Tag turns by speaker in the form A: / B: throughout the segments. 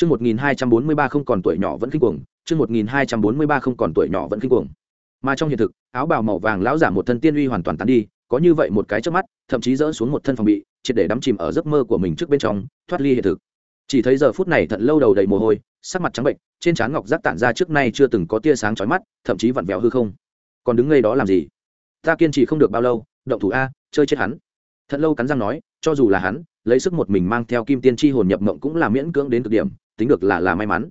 A: Chương 1243 không còn tuổi nhỏ vẫn kinh cuồng, chương 1243 không còn tuổi nhỏ vẫn kinh cuồng. Mà trong hiện thực, áo bào màu vàng lão giả một thân tiên uy hoàn toàn tán đi, có như vậy một cái chớp mắt, thậm chí rỡ xuống một thân phòng bị, triệt để đắm chìm ở giấc mơ của mình trước bên trong, thoát ly hiện thực. Chỉ thấy giờ phút này thận lâu đầu đầy mồ hôi, sắc mặt trắng bệnh, trên trán ngọc giác tản ra trước nay chưa từng có tia sáng chói mắt, thậm chí vặn vẹo hư không. Còn đứng ngây đó làm gì? Ta kiên trì không được bao lâu, động thủ a, chơi chết hắn. Thận lâu cắn răng nói, cho dù là hắn, lấy sức một mình mang theo kim tiên chi hồn nhập mộng cũng là miễn cưỡng đến cực điểm, tính được là là may mắn.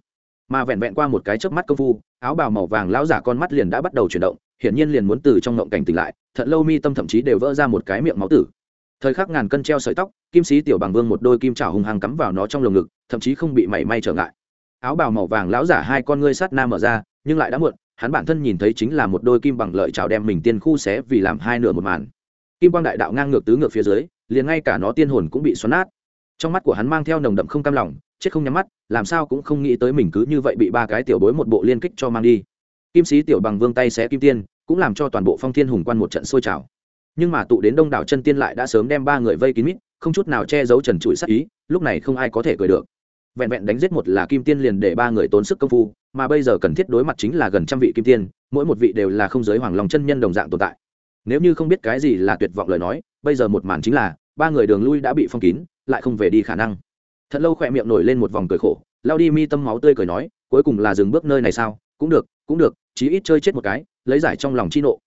A: Mà vẹn vẹn qua một cái chớp mắt công phu, áo bào màu vàng lão giả con mắt liền đã bắt đầu chuyển động, hiển nhiên liền muốn từ trong ngộng cảnh tỉnh lại thận lâu mi tâm thậm chí đều vỡ ra một cái miệng máu tử. Thời khắc ngàn cân treo sợi tóc, kim sĩ tiểu bằng vương một đôi kim trào hung hăng cắm vào nó trong lồng ngực, thậm chí không bị mảy may trở ngại. Áo bào màu vàng lão giả hai con ngươi sát nam mở ra, nhưng lại đã muộn, hắn bản thân nhìn thấy chính là một đôi kim bằng lợi trào đem mình tiên khu xé vì làm hai nửa một màn. Kim quang đại đạo ngang ngược tứ ngược phía dưới, liền ngay cả nó tiên hồn cũng bị xoắn nát. Trong mắt của hắn mang theo nồng đậm không cam lòng chết không nhắm mắt, làm sao cũng không nghĩ tới mình cứ như vậy bị ba cái tiểu bối một bộ liên kích cho mang đi. Kim sĩ tiểu bằng vương tay xé kim tiên, cũng làm cho toàn bộ phong thiên hùng quan một trận sôi trào. Nhưng mà tụ đến đông đảo chân tiên lại đã sớm đem ba người vây kín mít, không chút nào che giấu trần trụi sắc ý, lúc này không ai có thể cười được. Vẹn vẹn đánh giết một là kim tiên liền để ba người tốn sức công phu, mà bây giờ cần thiết đối mặt chính là gần trăm vị kim tiên, mỗi một vị đều là không giới hoàng lòng chân nhân đồng dạng tồn tại. Nếu như không biết cái gì là tuyệt vọng lời nói, bây giờ một màn chính là, ba người đường lui đã bị phong kín, lại không về đi khả năng thật lâu khỏe miệng nổi lên một vòng cười khổ, lao đi mi tâm máu tươi cười nói, cuối cùng là dừng bước nơi này sao? Cũng được cũng được, chí ít chơi chết một cái, lấy giải trong lòng chi nộ.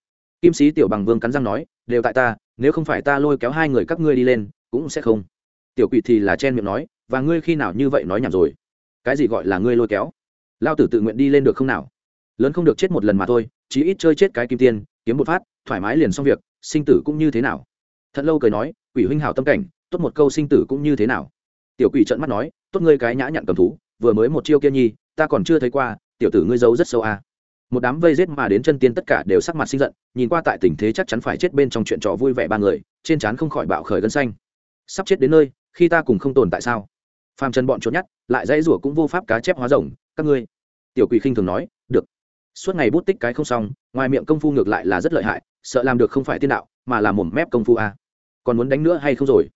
A: Kim sĩ tiểu bằng vương cắn răng nói, đều tại ta, nếu không phải ta lôi kéo hai người các ngươi đi lên, cũng sẽ không. Tiểu quỷ thì là chen miệng nói, và ngươi khi nào như vậy nói nhảm rồi? Cái gì gọi là ngươi lôi kéo? Lao tử tự nguyện đi lên được không nào? Lớn không được chết một lần mà thôi, chí ít chơi chết cái kim tiên, kiếm một phát, thoải mái liền xong việc, sinh tử cũng như thế nào? Thật lâu cười nói, quỷ huynh hảo tâm cảnh, tốt một câu sinh tử cũng như thế nào? Tiểu quỷ trợn mắt nói, tốt ngươi cái nhã nhặn cầm thú, vừa mới một chiêu kia nhi, ta còn chưa thấy qua, tiểu tử ngươi giấu rất sâu à. một đám vây rết mà đến chân tiên tất cả đều sắc mặt sinh giận, nhìn qua tại tình thế chắc chắn phải chết bên trong chuyện trò vui vẻ ba người, trên trán không khỏi bạo khởi gân xanh. Sắp chết đến nơi, khi ta cùng không tồn tại sao? Phàm chân bọn trốn nhát, lại dãy rủa cũng vô pháp cá chép hóa rồng, các ngươi. Tiểu quỷ khinh thường nói, được. Suốt ngày bút tích cái không xong, ngoài miệng công phu ngược lại là rất lợi hại, sợ làm được không phải tiên đạo, mà là mồm mép công phu à. còn muốn đánh nữa hay không rồi?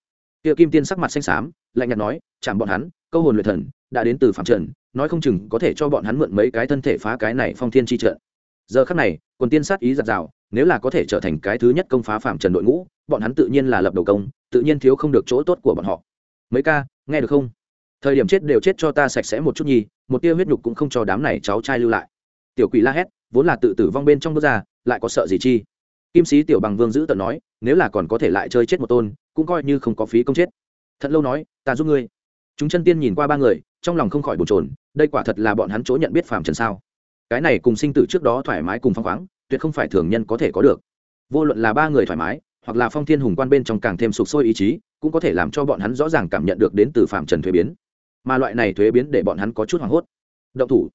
A: Kia kim tiên sắc mặt xanh xám lạnh nhạt nói, chạm bọn hắn, câu hồn luyện thần, đã đến từ phạm trần, nói không chừng có thể cho bọn hắn mượn mấy cái thân thể phá cái này phong thiên chi trận. Giờ khắc này, quần tiên sát ý giặt rào, nếu là có thể trở thành cái thứ nhất công phá phạm trần đội ngũ, bọn hắn tự nhiên là lập đầu công, tự nhiên thiếu không được chỗ tốt của bọn họ. Mấy ca, nghe được không? Thời điểm chết đều chết cho ta sạch sẽ một chút nhi một tia huyết nhục cũng không cho đám này cháu trai lưu lại. Tiểu quỷ la hét, vốn là tự tử vong bên trong bước ra, lại có sợ gì chi? Kim sĩ tiểu bằng vương giữ tận nói, nếu là còn có thể lại chơi chết một tôn, cũng coi như không có phí công chết thật lâu nói, ta giúp ngươi. Chúng chân tiên nhìn qua ba người, trong lòng không khỏi bồn trồn đây quả thật là bọn hắn chỗ nhận biết phàm trần sao? Cái này cùng sinh tử trước đó thoải mái cùng phong khoáng, tuyệt không phải thường nhân có thể có được. Vô luận là ba người thoải mái, hoặc là phong thiên hùng quan bên trong càng thêm sụp sôi ý chí, cũng có thể làm cho bọn hắn rõ ràng cảm nhận được đến từ phạm trần thuế biến. Mà loại này thuế biến để bọn hắn có chút hoảng hốt. Động thủ.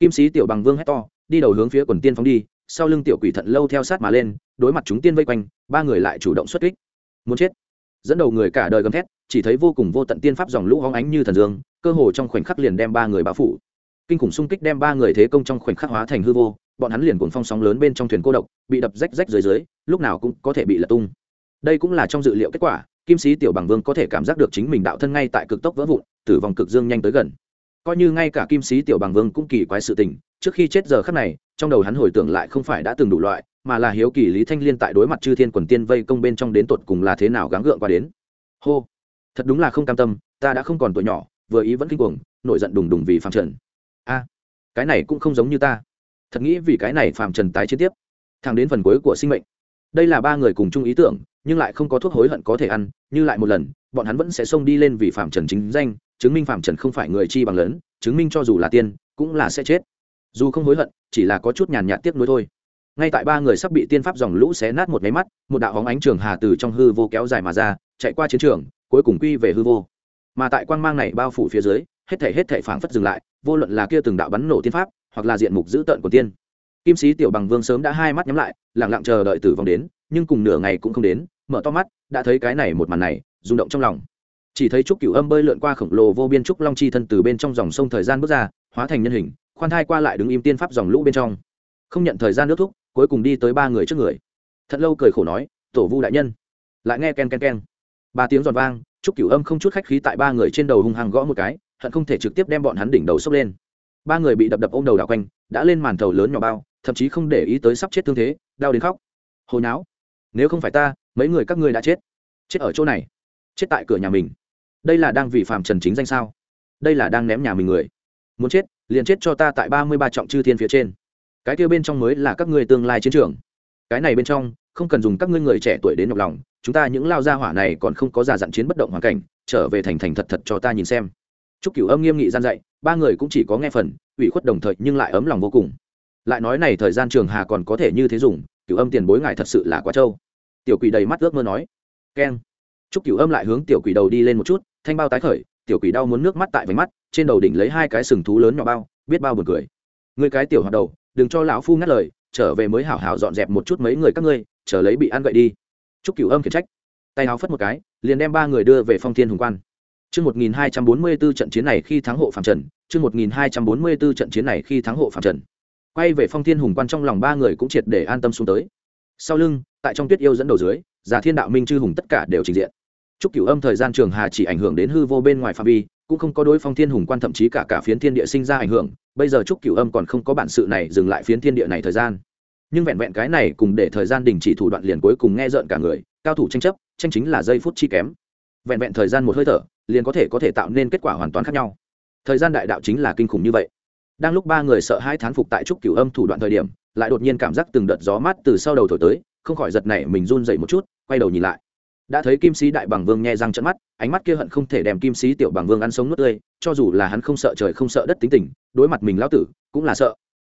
A: Kim sĩ tiểu bằng vương hét to, đi đầu hướng phía quần tiên phóng đi, sau lưng tiểu quỷ thận lâu theo sát mà lên, đối mặt chúng tiên vây quanh, ba người lại chủ động xuất kích. Muốn chết dẫn đầu người cả đời gầm thét, chỉ thấy vô cùng vô tận tiên pháp dòng lũ hóng ánh như thần dương, cơ hồ trong khoảnh khắc liền đem ba người bao phủ. Kinh khủng xung kích đem ba người thế công trong khoảnh khắc hóa thành hư vô, bọn hắn liền cuốn phong sóng lớn bên trong thuyền cô độc, bị đập rách rách dưới dưới, lúc nào cũng có thể bị lật tung. Đây cũng là trong dự liệu kết quả, kim sĩ tiểu bằng vương có thể cảm giác được chính mình đạo thân ngay tại cực tốc vỡ vụn, tử vong cực dương nhanh tới gần. Coi như ngay cả kim sĩ tiểu bằng vương cũng kỳ quái sự tình, trước khi chết giờ khắc này, trong đầu hắn hồi tưởng lại không phải đã từng đủ loại mà là hiếu kỳ lý thanh liên tại đối mặt chư thiên quần tiên vây công bên trong đến tột cùng là thế nào gắng gượng qua đến. Hô, thật đúng là không cam tâm, ta đã không còn tuổi nhỏ, vừa ý vẫn kinh cuồng, nổi giận đùng đùng vì phạm trần. A, cái này cũng không giống như ta. Thật nghĩ vì cái này phạm trần tái chiến tiếp, thẳng đến phần cuối của sinh mệnh. Đây là ba người cùng chung ý tưởng, nhưng lại không có thuốc hối hận có thể ăn, như lại một lần, bọn hắn vẫn sẽ xông đi lên vì phạm trần chính danh, chứng minh phạm trần không phải người chi bằng lớn, chứng minh cho dù là tiên, cũng là sẽ chết. Dù không hối hận, chỉ là có chút nhàn nhạt tiếc nuối thôi ngay tại ba người sắp bị tiên pháp dòng lũ xé nát một máy mắt, một đạo hóng ánh trường hà từ trong hư vô kéo dài mà ra, chạy qua chiến trường, cuối cùng quy về hư vô. Mà tại quang mang này bao phủ phía dưới, hết thể hết thể phảng phất dừng lại, vô luận là kia từng đạo bắn nổ tiên pháp, hoặc là diện mục dữ tợn của tiên. Kim sĩ tiểu bằng vương sớm đã hai mắt nhắm lại lẳng lặng chờ đợi tử vong đến, nhưng cùng nửa ngày cũng không đến, mở to mắt, đã thấy cái này một màn này, rung động trong lòng. Chỉ thấy trúc cửu âm bơi lượn qua khổng lồ vô biên trúc long chi thân từ bên trong dòng sông thời gian bước ra, hóa thành nhân hình, khoan thai qua lại đứng im tiên pháp dòng lũ bên trong. Không nhận thời gian nước thúc cuối cùng đi tới ba người trước người. Thật lâu cười khổ nói, tổ vu đại nhân. Lại nghe ken ken ken ba tiếng giòn vang, trúc cửu âm không chút khách khí tại ba người trên đầu hung hăng gõ một cái, hận không thể trực tiếp đem bọn hắn đỉnh đầu sốc lên. Ba người bị đập đập ôm đầu đảo quanh, đã lên màn thầu lớn nhỏ bao, thậm chí không để ý tới sắp chết thương thế, đau đến khóc. Hồi náo nếu không phải ta, mấy người các ngươi đã chết. Chết ở chỗ này, chết tại cửa nhà mình. Đây là đang vì phạm trần chính danh sao? Đây là đang ném nhà mình người. Muốn chết, liền chết cho ta tại ba mươi ba trọng chư thiên phía trên cái kia bên trong mới là các ngươi tương lai chiến trường. Cái này bên trong, không cần dùng các ngươi người trẻ tuổi đến nhọc lòng, chúng ta những lao gia hỏa này còn không có già dặn chiến bất động hoàn cảnh, trở về thành thành thật thật cho ta nhìn xem. Chúc cửu âm nghiêm nghị gian dạy, ba người cũng chỉ có nghe phần, ủy khuất đồng thời nhưng lại ấm lòng vô cùng. Lại nói này thời gian trường hà còn có thể như thế dùng, cửu âm tiền bối ngài thật sự là quá trâu. Tiểu quỷ đầy mắt ước mơ nói. Keng. Chúc cửu âm lại hướng tiểu quỷ đầu đi lên một chút, thanh bao tái khởi, tiểu quỷ đau muốn nước mắt tại vánh mắt, trên đầu đỉnh lấy hai cái sừng thú lớn nhỏ bao, biết bao buồn cười. Người cái tiểu hoạt đầu đừng cho lão phu ngắt lời trở về mới hảo hảo dọn dẹp một chút mấy người các ngươi chờ lấy bị ăn gậy đi chúc cửu âm khiển trách tay áo phất một cái liền đem ba người đưa về phong thiên hùng quan Chương 1244 trận chiến này khi thắng hộ Phạm Trần, chương 1244 trận chiến này khi thắng hộ Phạm Trần. Quay về Phong Thiên Hùng quan trong lòng ba người cũng triệt để an tâm xuống tới. Sau lưng, tại trong Tuyết yêu dẫn đầu dưới, Giả Thiên Đạo Minh chư hùng tất cả đều trình diện. Trúc Cửu Âm thời gian trường hà chỉ ảnh hưởng đến hư vô bên ngoài phạm vi, cũng không có đối Phong Thiên Hùng quan thậm chí cả cả phiến thiên địa sinh ra ảnh hưởng, bây giờ Trúc Cửu Âm còn không có bản sự này dừng lại phiến thiên địa này thời gian. Nhưng vẹn vẹn cái này cùng để thời gian đình chỉ thủ đoạn liền cuối cùng nghe rợn cả người, cao thủ tranh chấp, tranh chính là giây phút chi kém. Vẹn vẹn thời gian một hơi thở liền có thể có thể tạo nên kết quả hoàn toàn khác nhau. Thời gian đại đạo chính là kinh khủng như vậy. Đang lúc ba người sợ hai thán phục tại trúc cửu âm thủ đoạn thời điểm lại đột nhiên cảm giác từng đợt gió mát từ sau đầu thổi tới không khỏi giật này mình run dậy một chút quay đầu nhìn lại đã thấy kim sĩ đại bằng vương nhẹ răng trận mắt, ánh mắt kia hận không thể đem kim sĩ tiểu bằng vương ăn sống nuốt tươi, cho dù là hắn không sợ trời không sợ đất tính tình, đối mặt mình lão tử, cũng là sợ.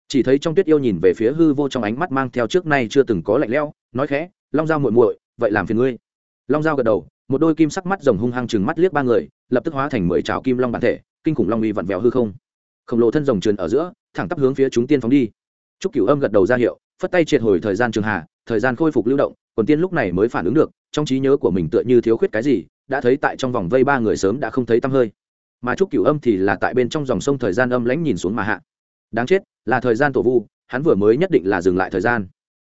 A: Chỉ thấy trong tuyết yêu nhìn về phía hư vô trong ánh mắt mang theo trước nay chưa từng có lạnh lẽo, nói khẽ, long dao muội muội, vậy làm phiền ngươi. Long dao gật đầu, một đôi kim sắc mắt rồng hung hăng chừng mắt liếc ba người, lập tức hóa thành mười trào kim long bản thể, kinh khủng long uy vặn vẹo hư không. Khổng lồ thân rồng trườn ở giữa, thẳng tắp hướng phía chúng tiên phóng đi. Trúc cửu âm gật đầu ra hiệu phất tay triệt hồi thời gian trường hạ thời gian khôi phục lưu động còn tiên lúc này mới phản ứng được, trong trí nhớ của mình tựa như thiếu khuyết cái gì, đã thấy tại trong vòng vây ba người sớm đã không thấy tăm hơi. Mà trúc cửu âm thì là tại bên trong dòng sông thời gian âm lãnh nhìn xuống mà hạ. Đáng chết, là thời gian tổ vu, hắn vừa mới nhất định là dừng lại thời gian.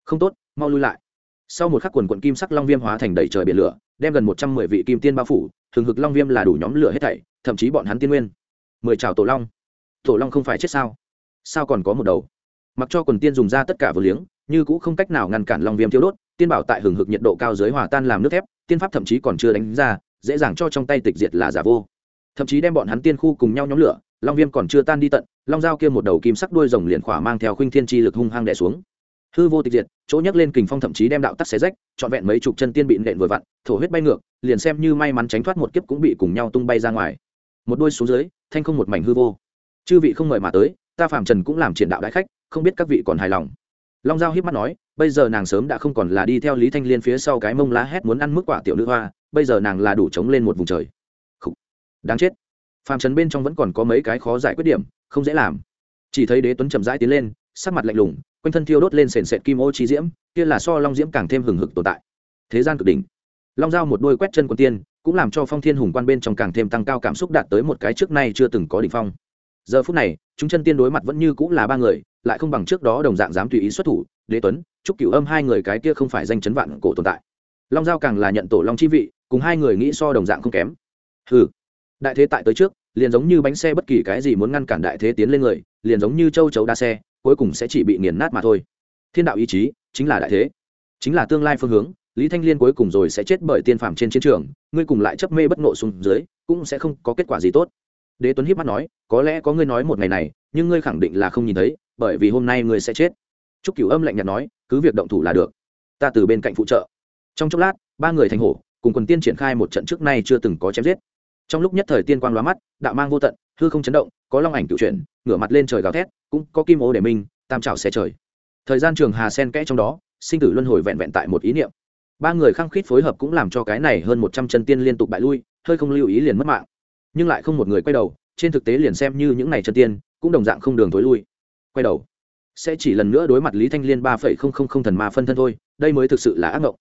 A: Không tốt, mau lui lại. Sau một khắc quần quận kim sắc long viêm hóa thành đầy trời biển lửa, đem gần một trăm mười vị kim tiên bao phủ, thường hực long viêm là đủ nhóm lửa hết thảy, thậm chí bọn hắn tiên nguyên. Mười chào tổ long. Tổ long không phải chết sao? Sao còn có một đầu? Mặc cho quần tiên dùng ra tất cả vừa liếng, như cũng không cách nào ngăn cản long viêm thiếu đốt, tiên bảo tại hừng hực nhiệt độ cao dưới hòa tan làm nước thép, tiên pháp thậm chí còn chưa đánh ra, dễ dàng cho trong tay tịch diệt là giả vô. Thậm chí đem bọn hắn tiên khu cùng nhau nhóm lửa, long viêm còn chưa tan đi tận, long dao kia một đầu kim sắc đuôi rồng liền khỏa mang theo khuynh thiên chi lực hung hăng đẻ xuống. Hư vô tịch diệt, chỗ nhấc lên kình phong thậm chí đem đạo tắc xé rách, trọn vẹn mấy chục chân tiên bị nện vừa vặn, thổ huyết bay ngược, liền xem như may mắn tránh thoát một kiếp cũng bị cùng nhau tung bay ra ngoài. Một đôi xuống dưới, thanh không một mảnh hư vô. Chư vị không mời mà tới, ta phạm trần cũng làm triển đạo đại khách không biết các vị còn hài lòng. Long giao hiếp mắt nói, bây giờ nàng sớm đã không còn là đi theo lý thanh liên phía sau cái mông lá hét muốn ăn mức quả tiểu nữ hoa, bây giờ nàng là đủ chống lên một vùng trời. Khủ. đáng chết. Phàm trần bên trong vẫn còn có mấy cái khó giải quyết điểm, không dễ làm. Chỉ thấy đế tuấn chậm rãi tiến lên, sắc mặt lạnh lùng, quanh thân thiêu đốt lên sền sệt kim ô chi diễm, kia là so long diễm càng thêm hừng hực tồn tại. Thế gian cực đỉnh. Long giao một đôi quét chân quân tiên, cũng làm cho phong thiên hùng quan bên trong càng thêm tăng cao cảm xúc đạt tới một cái trước nay chưa từng có đỉnh phong. Giờ phút này, chúng chân tiên đối mặt vẫn như cũng là ba người lại không bằng trước đó đồng dạng dám tùy ý xuất thủ, đế tuấn, trúc cửu âm hai người cái kia không phải danh chấn vạn cổ tồn tại. Long giao càng là nhận tổ long chi vị, cùng hai người nghĩ so đồng dạng không kém. Ừ đại thế tại tới trước, liền giống như bánh xe bất kỳ cái gì muốn ngăn cản đại thế tiến lên người, liền giống như châu chấu đa xe, cuối cùng sẽ chỉ bị nghiền nát mà thôi. Thiên đạo ý chí, chính là đại thế. Chính là tương lai phương hướng, lý thanh liên cuối cùng rồi sẽ chết bởi tiên phạm trên chiến trường, ngươi cùng lại chấp mê bất nộ xuống dưới, cũng sẽ không có kết quả gì tốt. Đế tuấn hiếp mắt nói, có lẽ có ngươi nói một ngày này, nhưng ngươi khẳng định là không nhìn thấy bởi vì hôm nay ngươi sẽ chết. Trúc cửu âm lạnh nhạt nói, cứ việc động thủ là được. Ta từ bên cạnh phụ trợ. Trong chốc lát, ba người thành hổ, cùng quần tiên triển khai một trận trước nay chưa từng có chém giết. Trong lúc nhất thời tiên quang lóa mắt, đạo mang vô tận, hư không chấn động, có long ảnh tự chuyển, ngửa mặt lên trời gào thét, cũng có kim ô để minh, tam trào xe trời. Thời gian trường hà sen kẽ trong đó, sinh tử luân hồi vẹn vẹn tại một ý niệm. Ba người khăng khít phối hợp cũng làm cho cái này hơn một trăm chân tiên liên tục bại lui, hơi không lưu ý liền mất mạng. Nhưng lại không một người quay đầu, trên thực tế liền xem như những này chân tiên, cũng đồng dạng không đường thối lui quay đầu. Sẽ chỉ lần nữa đối mặt lý thanh liên ba phẩy không không không thần ma phân thân thôi, đây mới thực sự là ác mộng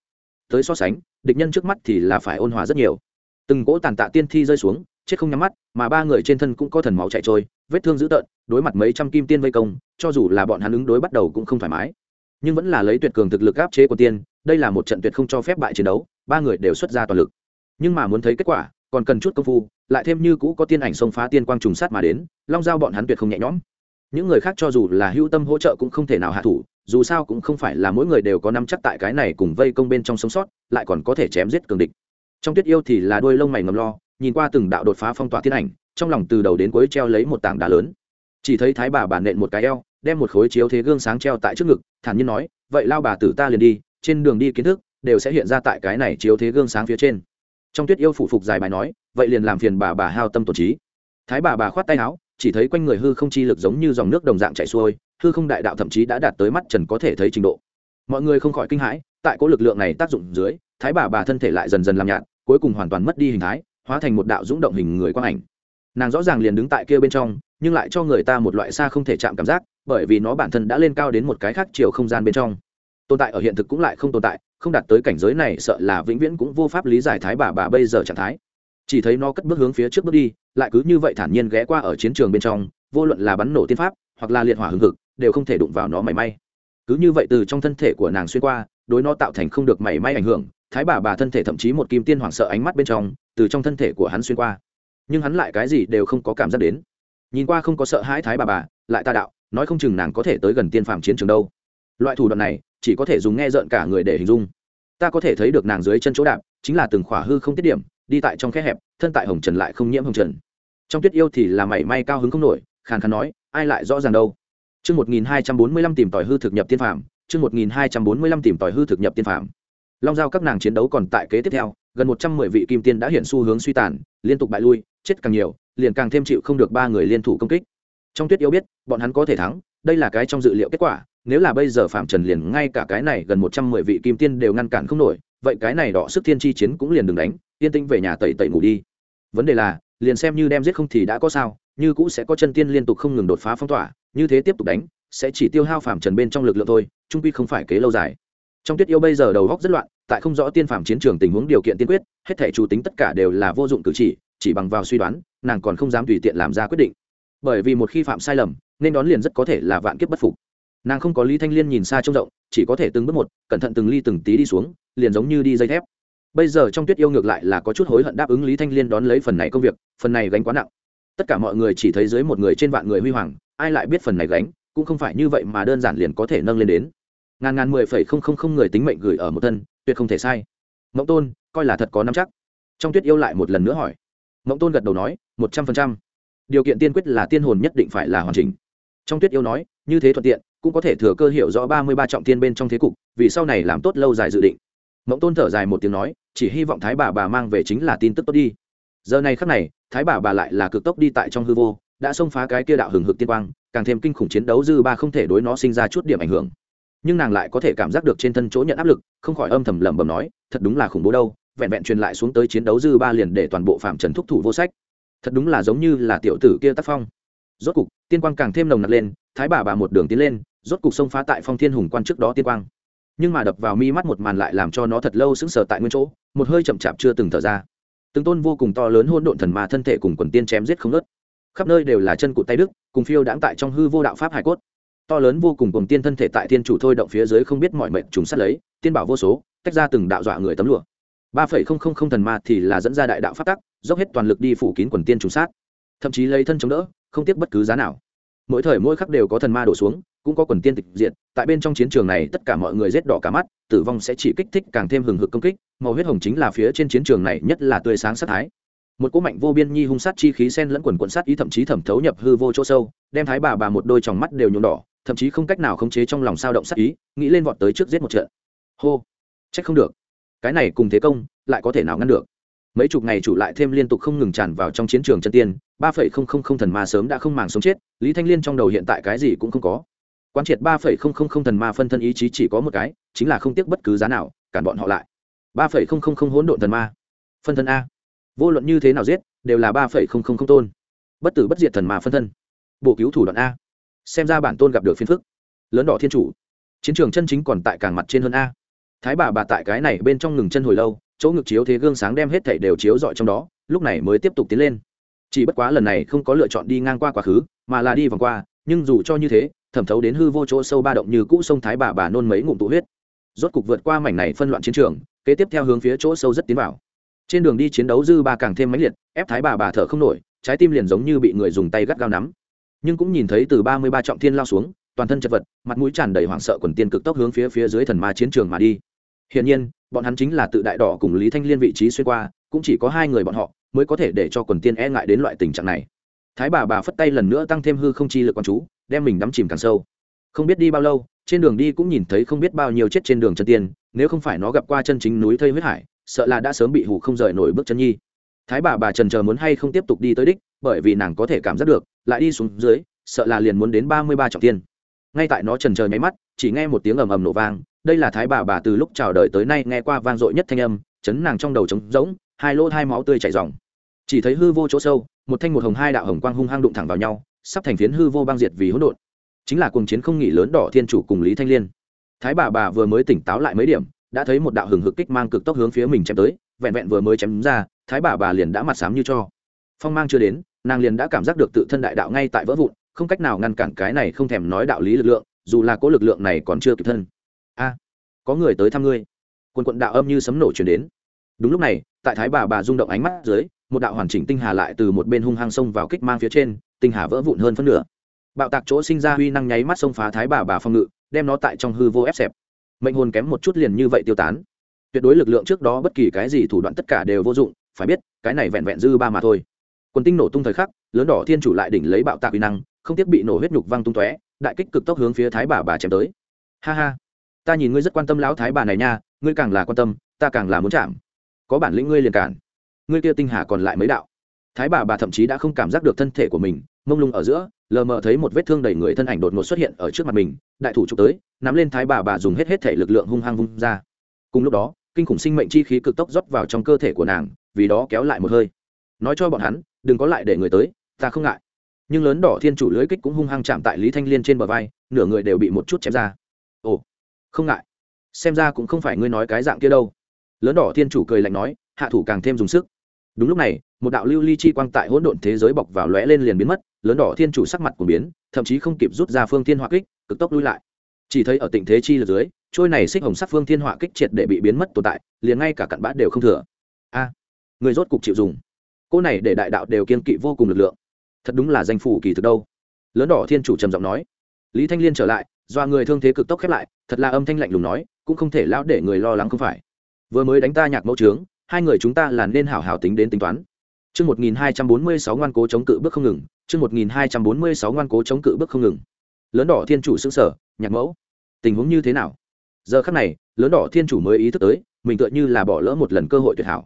A: tới so sánh, địch nhân trước mắt thì là phải ôn hòa rất nhiều. Từng cỗ tàn tạ tiên thi rơi xuống, chết không nhắm mắt, mà ba người trên thân cũng có thần máu chạy trôi, vết thương dữ tợn, đối mặt mấy trăm kim tiên vây công, cho dù là bọn hắn ứng đối bắt đầu cũng không thoải mái. Nhưng vẫn là lấy tuyệt cường thực lực áp chế của tiên, đây là một trận tuyệt không cho phép bại chiến đấu, ba người đều xuất ra toàn lực. Nhưng mà muốn thấy kết quả, còn cần chút công phu, lại thêm như cũ có tiên ảnh xông phá tiên quang trùng sát mà đến, long giao bọn hắn tuyệt không nhẹ nhõm những người khác cho dù là hữu tâm hỗ trợ cũng không thể nào hạ thủ, dù sao cũng không phải là mỗi người đều có nắm chắc tại cái này cùng vây công bên trong sống sót, lại còn có thể chém giết cường địch. Trong tuyết yêu thì là đôi lông mày ngầm lo, nhìn qua từng đạo đột phá phong tỏa thiên ảnh, trong lòng từ đầu đến cuối treo lấy một tảng đá lớn. Chỉ thấy thái bà bản nện một cái eo, đem một khối chiếu thế gương sáng treo tại trước ngực, thản nhiên nói, vậy lao bà tử ta liền đi, trên đường đi kiến thức, đều sẽ hiện ra tại cái này chiếu thế gương sáng phía trên. Trong tuyết yêu phụ phục dài bài nói, vậy liền làm phiền bà bà hao tâm tổ trí. Thái bà bà khoát tay áo chỉ thấy quanh người hư không chi lực giống như dòng nước đồng dạng chảy xuôi, hư không đại đạo thậm chí đã đạt tới mắt trần có thể thấy trình độ. Mọi người không khỏi kinh hãi, tại có lực lượng này tác dụng dưới, thái bà bà thân thể lại dần dần làm nhạt, cuối cùng hoàn toàn mất đi hình thái, hóa thành một đạo dũng động hình người quang ảnh. Nàng rõ ràng liền đứng tại kia bên trong, nhưng lại cho người ta một loại xa không thể chạm cảm giác, bởi vì nó bản thân đã lên cao đến một cái khác chiều không gian bên trong. Tồn tại ở hiện thực cũng lại không tồn tại, không đạt tới cảnh giới này sợ là vĩnh viễn cũng vô pháp lý giải thái bà bà bây giờ trạng thái. Chỉ thấy nó cất bước hướng phía trước bước đi lại cứ như vậy thản nhiên ghé qua ở chiến trường bên trong, vô luận là bắn nổ tiên pháp, hoặc là liệt hỏa hưng hực, đều không thể đụng vào nó mảy may. Cứ như vậy từ trong thân thể của nàng xuyên qua, đối nó tạo thành không được mảy may ảnh hưởng, thái bà bà thân thể thậm chí một kim tiên hoảng sợ ánh mắt bên trong, từ trong thân thể của hắn xuyên qua. Nhưng hắn lại cái gì đều không có cảm giác đến. Nhìn qua không có sợ hãi thái bà bà, lại ta đạo, nói không chừng nàng có thể tới gần tiên phạm chiến trường đâu. Loại thủ đoạn này, chỉ có thể dùng nghe rợn cả người để hình dung. Ta có thể thấy được nàng dưới chân chỗ đạp, chính là từng khỏa hư không tiết điểm đi tại trong khe hẹp thân tại hồng trần lại không nhiễm hồng trần trong tuyết yêu thì là mảy may cao hứng không nổi khàn khàn nói ai lại rõ ràng đâu Chương 1245 tìm tòi hư thực nhập tiên phạm, chương 1245 tìm tòi hư thực nhập tiên phạm. Long giao các nàng chiến đấu còn tại kế tiếp theo, gần 110 vị kim tiên đã hiện xu hướng suy tàn, liên tục bại lui, chết càng nhiều, liền càng thêm chịu không được ba người liên thủ công kích. Trong Tuyết yêu biết, bọn hắn có thể thắng, đây là cái trong dự liệu kết quả, nếu là bây giờ phạm trần liền ngay cả cái này gần 110 vị kim tiên đều ngăn cản không nổi, vậy cái này đỏ sức thiên chi chiến cũng liền đừng đánh, yên tĩnh về nhà tẩy tẩy ngủ đi. Vấn đề là, liền xem như đem giết không thì đã có sao, như cũ sẽ có chân tiên liên tục không ngừng đột phá phong tỏa, như thế tiếp tục đánh sẽ chỉ tiêu hao phàm trần bên trong lực lượng thôi trung quy không phải kế lâu dài. Trong tuyết yêu bây giờ đầu góc rất loạn tại không rõ tiên phàm chiến trường tình huống điều kiện tiên quyết hết thể chủ tính tất cả đều là vô dụng cử chỉ chỉ bằng vào suy đoán nàng còn không dám tùy tiện làm ra quyết định. Bởi vì một khi phạm sai lầm nên đón liền rất có thể là vạn kiếp bất phục. Nàng không có lý thanh liên nhìn xa trông rộng chỉ có thể từng bước một cẩn thận từng ly từng tí đi xuống liền giống như đi dây thép bây giờ trong tuyết yêu ngược lại là có chút hối hận đáp ứng lý thanh liên đón lấy phần này công việc, phần này gánh quá nặng. Tất cả mọi người chỉ thấy dưới một người trên vạn người huy hoàng, ai lại biết phần này gánh, cũng không phải như vậy mà đơn giản liền có thể nâng lên đến. Ngàn ngàn mười phẩy không không không người tính mệnh gửi ở một thân, tuyệt không thể sai. Mộng tôn, coi là thật có năm chắc. Trong tuyết yêu lại một lần nữa hỏi. Mộng tôn gật đầu nói, một trăm phần trăm. Điều kiện tiên quyết là tiên hồn nhất định phải là hoàn chỉnh. Trong tuyết yêu nói, như thế thuận tiện, cũng có thể thừa cơ hiểu rõ ba mươi ba trọng tiên bên trong thế cục, vì sau này làm tốt lâu dài dự định mộng tôn thở dài một tiếng nói, chỉ hy vọng thái bà bà mang về chính là tin tức tốt đi. Giờ này khắc này, thái bà bà lại là cực tốc đi tại trong hư vô, đã xông phá cái kia đạo hừng hực tiên quang, càng thêm kinh khủng chiến đấu dư ba không thể đối nó sinh ra chút điểm ảnh hưởng. Nhưng nàng lại có thể cảm giác được trên thân chỗ nhận áp lực, không khỏi âm thầm lẩm bẩm nói, thật đúng là khủng bố đâu, vẹn vẹn truyền lại xuống tới chiến đấu dư ba liền để toàn bộ phạm trần thúc thủ vô sách. Thật đúng là giống như là tiểu tử kia tác phong. Rốt cục, tiên quang càng thêm nồng nặc lên, thái bà bà một đường tiến lên, rốt cục xông phá tại phong thiên hùng quan trước đó tiên quang nhưng mà đập vào mi mắt một màn lại làm cho nó thật lâu sững sờ tại nguyên chỗ, một hơi chậm chạp chưa từng thở ra. Từng tôn vô cùng to lớn hôn độn thần mà thân thể cùng quần tiên chém giết không nớt khắp nơi đều là chân cụt tay đức cùng phiêu đãng tại trong hư vô đạo pháp hải cốt. To lớn vô cùng cùng tiên thân thể tại tiên chủ thôi động phía dưới không biết mọi mệnh trùng sát lấy, tiên bảo vô số, tách ra từng đạo dọa người tấm lụa. Ba phẩy không không không thần ma thì là dẫn ra đại đạo phát tắc, dốc hết toàn lực đi phủ kín quần tiên trùng sát. Thậm chí lấy thân chống đỡ, không tiếc bất cứ giá nào. Mỗi thời mỗi khắc đều có thần ma đổ xuống cũng có quần tiên tịch diện, tại bên trong chiến trường này tất cả mọi người rết đỏ cả mắt, tử vong sẽ chỉ kích thích càng thêm hừng hực công kích, màu huyết hồng chính là phía trên chiến trường này nhất là tươi sáng sát thái. Một cỗ mạnh vô biên nhi hung sát chi khí sen lẫn quần quận sát ý thậm chí thẩm thấu nhập hư vô chỗ sâu, đem thái bà bà một đôi tròng mắt đều nhuộm đỏ, thậm chí không cách nào khống chế trong lòng sao động sát ý, nghĩ lên vọt tới trước giết một trận. Hô, trách không được. Cái này cùng thế công, lại có thể nào ngăn được? Mấy chục ngày chủ lại thêm liên tục không ngừng tràn vào trong chiến trường chân tiên, ba phẩy không không không thần ma sớm đã không màng sống chết, lý thanh liên trong đầu hiện tại cái gì cũng không có quan triệt ba phẩy không không không thần ma phân thân ý chí chỉ có một cái, chính là không tiếc bất cứ giá nào, cản bọn họ lại. ba phẩy không không không hỗn độn thần ma. Phân thân a. Vô luận như thế nào giết, đều là ba phẩy không không không tôn. Bất tử bất diệt thần ma phân thân. Bộ cứu thủ đoạn a. Xem ra bản tôn gặp được phiên phức. Lớn đỏ thiên chủ. Chiến trường chân chính còn tại càng mặt trên hơn a. Thái bà bà tại cái này bên trong ngừng chân hồi lâu, chỗ ngực chiếu thế gương sáng đem hết thảy đều chiếu dọi trong đó, lúc này mới tiếp tục tiến lên. Chỉ bất quá lần này không có lựa chọn đi ngang qua quá khứ, mà là đi vòng qua, nhưng dù cho như thế thẩm thấu đến hư vô chỗ sâu ba động như cũ sông thái bà bà nôn mấy ngụm tụ huyết. Rốt cục vượt qua mảnh này phân loạn chiến trường, kế tiếp theo hướng phía chỗ sâu rất tiến vào. Trên đường đi chiến đấu dư ba càng thêm mãnh liệt, ép thái bà bà thở không nổi, trái tim liền giống như bị người dùng tay gắt gao nắm. Nhưng cũng nhìn thấy từ ba mươi ba trọng thiên lao xuống, toàn thân chật vật, mặt mũi tràn đầy hoảng sợ quần tiên cực tốc hướng phía phía dưới thần ma chiến trường mà đi. Hiển nhiên, bọn hắn chính là tự đại đỏ cùng lý thanh liên vị trí xuyên qua, cũng chỉ có hai người bọn họ mới có thể để cho quần tiên e ngại đến loại tình trạng này. Thái bà bà phất tay lần nữa tăng thêm hư không chi lực quan chú đem mình đắm chìm càng sâu. Không biết đi bao lâu, trên đường đi cũng nhìn thấy không biết bao nhiêu chết trên đường chân tiên, nếu không phải nó gặp qua chân chính núi thây huyết hải, sợ là đã sớm bị hủ không rời nổi bước chân nhi. Thái bà bà trần chờ muốn hay không tiếp tục đi tới đích, bởi vì nàng có thể cảm giác được, lại đi xuống dưới, sợ là liền muốn đến ba mươi ba trọng tiên. Ngay tại nó trần chờ nháy mắt, chỉ nghe một tiếng ầm ầm nổ vang, đây là thái bà bà từ lúc chào đời tới nay nghe qua vang dội nhất thanh âm, chấn nàng trong đầu trống rỗng, hai lỗ hai máu tươi chảy dòng chỉ thấy hư vô chỗ sâu, một thanh một hồng hai đạo hồng quang hung hăng đụng thẳng vào nhau sắp thành phiến hư vô băng diệt vì hỗn độn. Chính là cuồng chiến không nghỉ lớn đỏ thiên chủ cùng lý thanh liên. Thái bà bà vừa mới tỉnh táo lại mấy điểm, đã thấy một đạo hừng hực kích mang cực tốc hướng phía mình chém tới, vẹn vẹn vừa mới chém ra, thái bà bà liền đã mặt sám như cho. Phong mang chưa đến, nàng liền đã cảm giác được tự thân đại đạo ngay tại vỡ vụn, không cách nào ngăn cản cái này không thèm nói đạo lý lực lượng, dù là cố lực lượng này còn chưa kịp thân. A, có người tới thăm ngươi. Quần quận đạo âm như sấm nổ chuyển đến. Đúng lúc này, tại thái bà bà rung động ánh mắt dưới, một đạo hoàn chỉnh tinh hà lại từ một bên hung hăng xông vào kích mang phía trên tinh hà vỡ vụn hơn phân nửa. Bạo tạc chỗ sinh ra huy năng nháy mắt xông phá thái bà bà phong ngự, đem nó tại trong hư vô ép xẹp. Mệnh hồn kém một chút liền như vậy tiêu tán. Tuyệt đối lực lượng trước đó bất kỳ cái gì thủ đoạn tất cả đều vô dụng, phải biết, cái này vẹn vẹn dư ba mà thôi. Quần tinh nổ tung thời khắc, lớn đỏ thiên chủ lại đỉnh lấy bạo tạc uy năng, không tiếc bị nổ huyết nhục văng tung tóe, đại kích cực tốc hướng phía thái bà bà chém tới. Ha ha. Ta nhìn ngươi rất quan tâm lão thái bà này nha, ngươi càng là quan tâm, ta càng là muốn chạm. Có bản lĩnh ngươi liền cản. Ngươi kia tinh hà còn lại mấy đạo. Thái bà bà thậm chí đã không cảm giác được thân thể của mình mông lung ở giữa, lờ mờ thấy một vết thương đầy người thân ảnh đột ngột xuất hiện ở trước mặt mình, đại thủ trục tới, nắm lên thái bà bà dùng hết hết thể lực lượng hung hăng vung ra. Cùng lúc đó, kinh khủng sinh mệnh chi khí cực tốc rót vào trong cơ thể của nàng, vì đó kéo lại một hơi. Nói cho bọn hắn, đừng có lại để người tới, ta không ngại. Nhưng lớn đỏ thiên chủ lưới kích cũng hung hăng chạm tại lý thanh liên trên bờ vai, nửa người đều bị một chút chém ra. Ồ, không ngại. Xem ra cũng không phải ngươi nói cái dạng kia đâu. Lớn đỏ thiên chủ cười lạnh nói, hạ thủ càng thêm dùng sức đúng lúc này, một đạo lưu ly chi quang tại hỗn độn thế giới bọc vào lóe lên liền biến mất, lớn đỏ thiên chủ sắc mặt của biến, thậm chí không kịp rút ra phương thiên hỏa kích, cực tốc lui lại. Chỉ thấy ở tình thế chi là dưới, trôi này xích hồng sắc phương thiên hỏa kích triệt để bị biến mất tồn tại, liền ngay cả cặn bã đều không thừa. A, người rốt cục chịu dùng. Cô này để đại đạo đều kiên kỵ vô cùng lực lượng. Thật đúng là danh phủ kỳ thực đâu. Lớn đỏ thiên chủ trầm giọng nói. Lý thanh liên trở lại do người thương thế cực tốc khép lại, thật là âm thanh lạnh lùng nói, cũng không thể lão để người lo lắng không phải. Vừa mới đánh ta nhạc mẫu trướng hai người chúng ta là nên hảo hảo tính đến tính toán Chương 1246 ngoan cố chống cự bước không ngừng, chương 1246 ngoan cố chống cự bước không ngừng. Lớn đỏ thiên chủ sững sở, nhạc mẫu. Tình huống như thế nào? Giờ khắc này, lớn đỏ thiên chủ mới ý thức tới, mình tựa như là bỏ lỡ một lần cơ hội tuyệt hảo.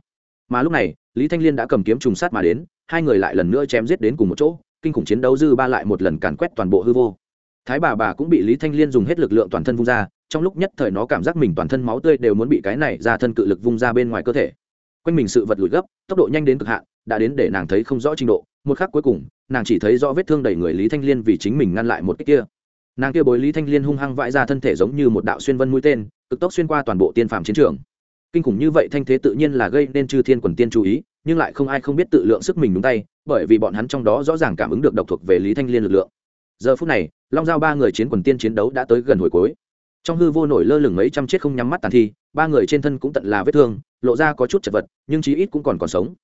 A: Mà lúc này, Lý Thanh Liên đã cầm kiếm trùng sát mà đến, hai người lại lần nữa chém giết đến cùng một chỗ, kinh khủng chiến đấu dư ba lại một lần càn quét toàn bộ hư vô. Thái bà bà cũng bị Lý Thanh Liên dùng hết lực lượng toàn thân vung ra, trong lúc nhất thời nó cảm giác mình toàn thân máu tươi đều muốn bị cái này ra thân cự lực vung ra bên ngoài cơ thể. Quanh mình sự vật lùi gấp, tốc độ nhanh đến cực hạn, đã đến để nàng thấy không rõ trình độ. Một khắc cuối cùng nàng chỉ thấy rõ vết thương đầy người lý thanh liên vì chính mình ngăn lại một cách kia. Nàng kia bối lý thanh liên hung hăng vãi ra thân thể giống như một đạo xuyên vân mũi tên cực tốc xuyên qua toàn bộ tiên phạm chiến trường. Kinh khủng như vậy thanh thế tự nhiên là gây nên chư thiên quần tiên chú ý nhưng lại không ai không biết tự lượng sức mình đúng tay bởi vì bọn hắn trong đó rõ ràng cảm ứng được độc thuộc về lý thanh liên lực lượng. Giờ phút này long giao ba người chiến quần tiên chiến đấu đã tới gần hồi cuối. Trong hư vô nổi lơ lửng mấy trăm chết không nhắm mắt tàn thi ba người trên thân cũng tận là vết thương lộ ra có chút chật vật, nhưng chí ít cũng còn còn sống.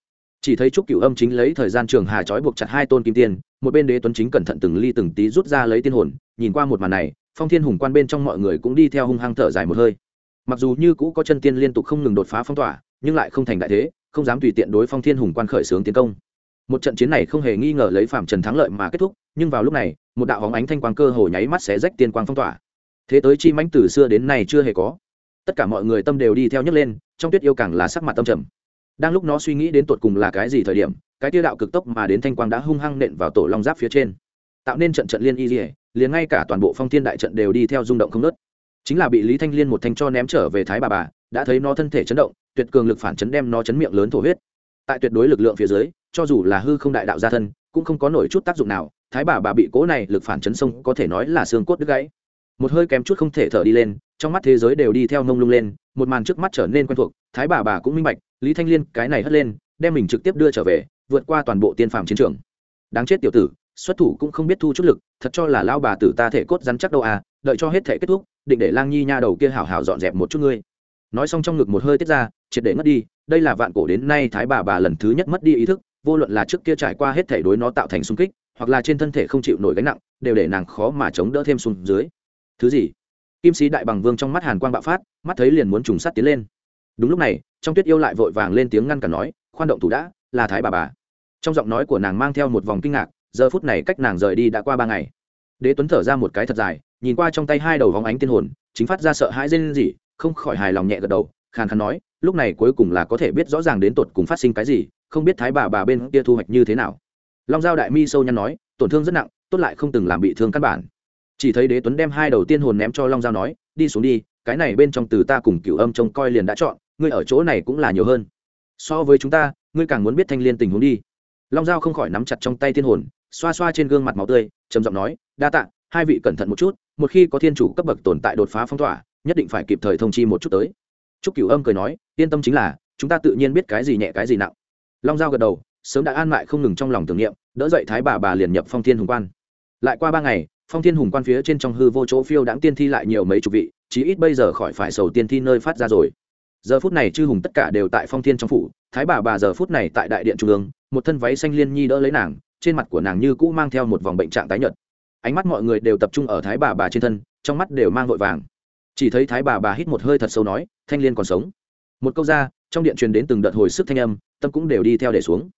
A: Chỉ thấy trúc cửu âm chính lấy thời gian trường hà trói buộc chặt hai tôn kim tiên, một bên đế tuấn chính cẩn thận từng ly từng tí rút ra lấy tiên hồn, nhìn qua một màn này, phong thiên hùng quan bên trong mọi người cũng đi theo hung hăng thở dài một hơi. Mặc dù như cũ có chân tiên liên tục không ngừng đột phá phong tỏa, nhưng lại không thành đại thế, không dám tùy tiện đối phong thiên hùng quan khởi xướng tiến công. Một trận chiến này không hề nghi ngờ lấy phạm trần thắng lợi mà kết thúc, nhưng vào lúc này, một đạo hóng ánh thanh quang cơ hồ nháy mắt xé rách tiên quang phong tỏa. Thế tới chi mãnh từ xưa đến nay chưa hề có. Tất cả mọi người tâm đều đi theo nhấc lên trong tuyết yêu càng là sắc mặt tâm trầm. Đang lúc nó suy nghĩ đến tột cùng là cái gì thời điểm, cái tiêu đạo cực tốc mà đến thanh quang đã hung hăng nện vào tổ long giáp phía trên. Tạo nên trận trận liên y dỉa liền ngay cả toàn bộ phong thiên đại trận đều đi theo rung động không nớt chính là bị lý thanh liên một thanh cho ném trở về thái bà bà, đã thấy nó thân thể chấn động, tuyệt cường lực phản chấn đem nó chấn miệng lớn thổ huyết. Tại tuyệt đối lực lượng phía dưới, cho dù là hư không đại đạo gia thân, cũng không có nổi chút tác dụng nào, thái bà bà bị cố này lực phản chấn sông có thể nói là xương cốt đứt gãy. Một hơi kém chút không thể thở đi lên trong mắt thế giới đều đi theo nông lung lên, một màn trước mắt trở nên quen thuộc, thái bà bà cũng minh bạch, lý thanh liên cái này hất lên, đem mình trực tiếp đưa trở về, vượt qua toàn bộ tiên phàm chiến trường. Đáng chết tiểu tử, xuất thủ cũng không biết thu chút lực, thật cho là lao bà tử ta thể cốt rắn chắc đâu à đợi cho hết thể kết thúc, định để lang nhi nha đầu kia hảo hảo dọn dẹp một chút ngươi. Nói xong trong ngực một hơi tiết ra, triệt để ngất đi, đây là vạn cổ đến nay thái bà bà lần thứ nhất mất đi ý thức, vô luận là trước kia trải qua hết thể đối nó tạo thành sung kích, hoặc là trên thân thể không chịu nổi gánh nặng, đều để nàng khó mà chống đỡ thêm xuống dưới. Thứ gì? Kim sĩ đại bằng vương trong mắt hàn quang bạo phát, mắt thấy liền muốn trùng sắt tiến lên. Đúng lúc này, trong tuyết yêu lại vội vàng lên tiếng ngăn cản nói, khoan động thủ đã, là thái bà bà. Trong giọng nói của nàng mang theo một vòng kinh ngạc, giờ phút này cách nàng rời đi đã qua ba ngày. Đế tuấn thở ra một cái thật dài, nhìn qua trong tay hai đầu vóng ánh tiên hồn, chính phát ra sợ hãi dên gì không khỏi hài lòng nhẹ gật đầu, khàn khàn nói, lúc này cuối cùng là có thể biết rõ ràng đến tột cùng phát sinh cái gì, không biết thái bà bà bên kia thu hoạch như thế nào. Long giao đại mi sâu nhăn nói, tổn thương rất nặng, tốt lại không từng làm bị thương căn bản chỉ thấy đế tuấn đem hai đầu tiên hồn ném cho long giao nói, đi xuống đi, cái này bên trong từ ta cùng cửu âm trông coi liền đã chọn, ngươi ở chỗ này cũng là nhiều hơn. So với chúng ta, ngươi càng muốn biết thanh liên tình huống đi. Long giao không khỏi nắm chặt trong tay tiên hồn, xoa xoa trên gương mặt máu tươi, trầm giọng nói, đa tạ, hai vị cẩn thận một chút, một khi có thiên chủ cấp bậc tồn tại đột phá phong tỏa, nhất định phải kịp thời thông chi một chút tới. Trúc cửu âm cười nói, yên tâm chính là, chúng ta tự nhiên biết cái gì nhẹ cái gì nặng. Long giao gật đầu, sớm đã an mại không ngừng trong lòng tưởng niệm, đỡ dậy thái bà bà liền nhập phong thiên hùng quan. Lại qua ba ngày phong thiên hùng quan phía trên trong hư vô chỗ phiêu đãng tiên thi lại nhiều mấy chục vị, chí ít bây giờ khỏi phải sầu tiên thi nơi phát ra rồi. Giờ phút này chư hùng tất cả đều tại phong thiên trong phủ, thái bà bà giờ phút này tại đại điện trung ương, một thân váy xanh liên nhi đỡ lấy nàng, trên mặt của nàng như cũ mang theo một vòng bệnh trạng tái nhợt. Ánh mắt mọi người đều tập trung ở thái bà bà trên thân, trong mắt đều mang vội vàng. Chỉ thấy thái bà bà hít một hơi thật sâu nói, thanh liên còn sống? Một câu ra, trong điện truyền đến từng đợt hồi sức thanh âm, tâm cũng đều đi theo để xuống.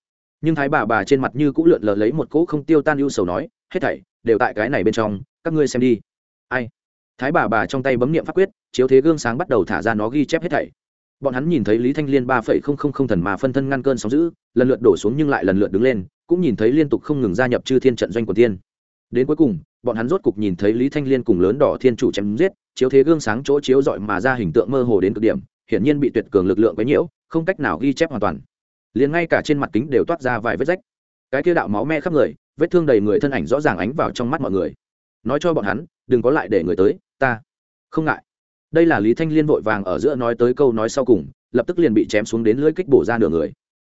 A: Nhưng thái bà bà trên mặt như cũng lượn lờ lấy một cỗ không tiêu tan ưu sầu nói, hết thảy đều tại cái này bên trong, các ngươi xem đi. Ai? Thái bà bà trong tay bấm niệm pháp quyết, chiếu thế gương sáng bắt đầu thả ra nó ghi chép hết thảy. Bọn hắn nhìn thấy lý thanh liên ba phẩy không không không thần mà phân thân ngăn cơn sóng giữ lần lượt đổ xuống nhưng lại lần lượt đứng lên, cũng nhìn thấy liên tục không ngừng gia nhập chư thiên trận doanh của tiên. Đến cuối cùng, bọn hắn rốt cục nhìn thấy lý thanh liên cùng lớn đỏ thiên chủ chém giết, chiếu thế gương sáng chỗ chiếu dọi mà ra hình tượng mơ hồ đến cực điểm, hiển nhiên bị tuyệt cường lực lượng quấy nhiễu, không cách nào ghi chép hoàn toàn. Liền ngay cả trên mặt kính đều toát ra vài vết rách. Cái kia đạo máu me khắp người vết thương đầy người thân ảnh rõ ràng ánh vào trong mắt mọi người. Nói cho bọn hắn, đừng có lại để người tới, ta không ngại. Đây là lý thanh liên vội vàng ở giữa nói tới câu nói sau cùng, lập tức liền bị chém xuống đến lưỡi kích bổ ra nửa người.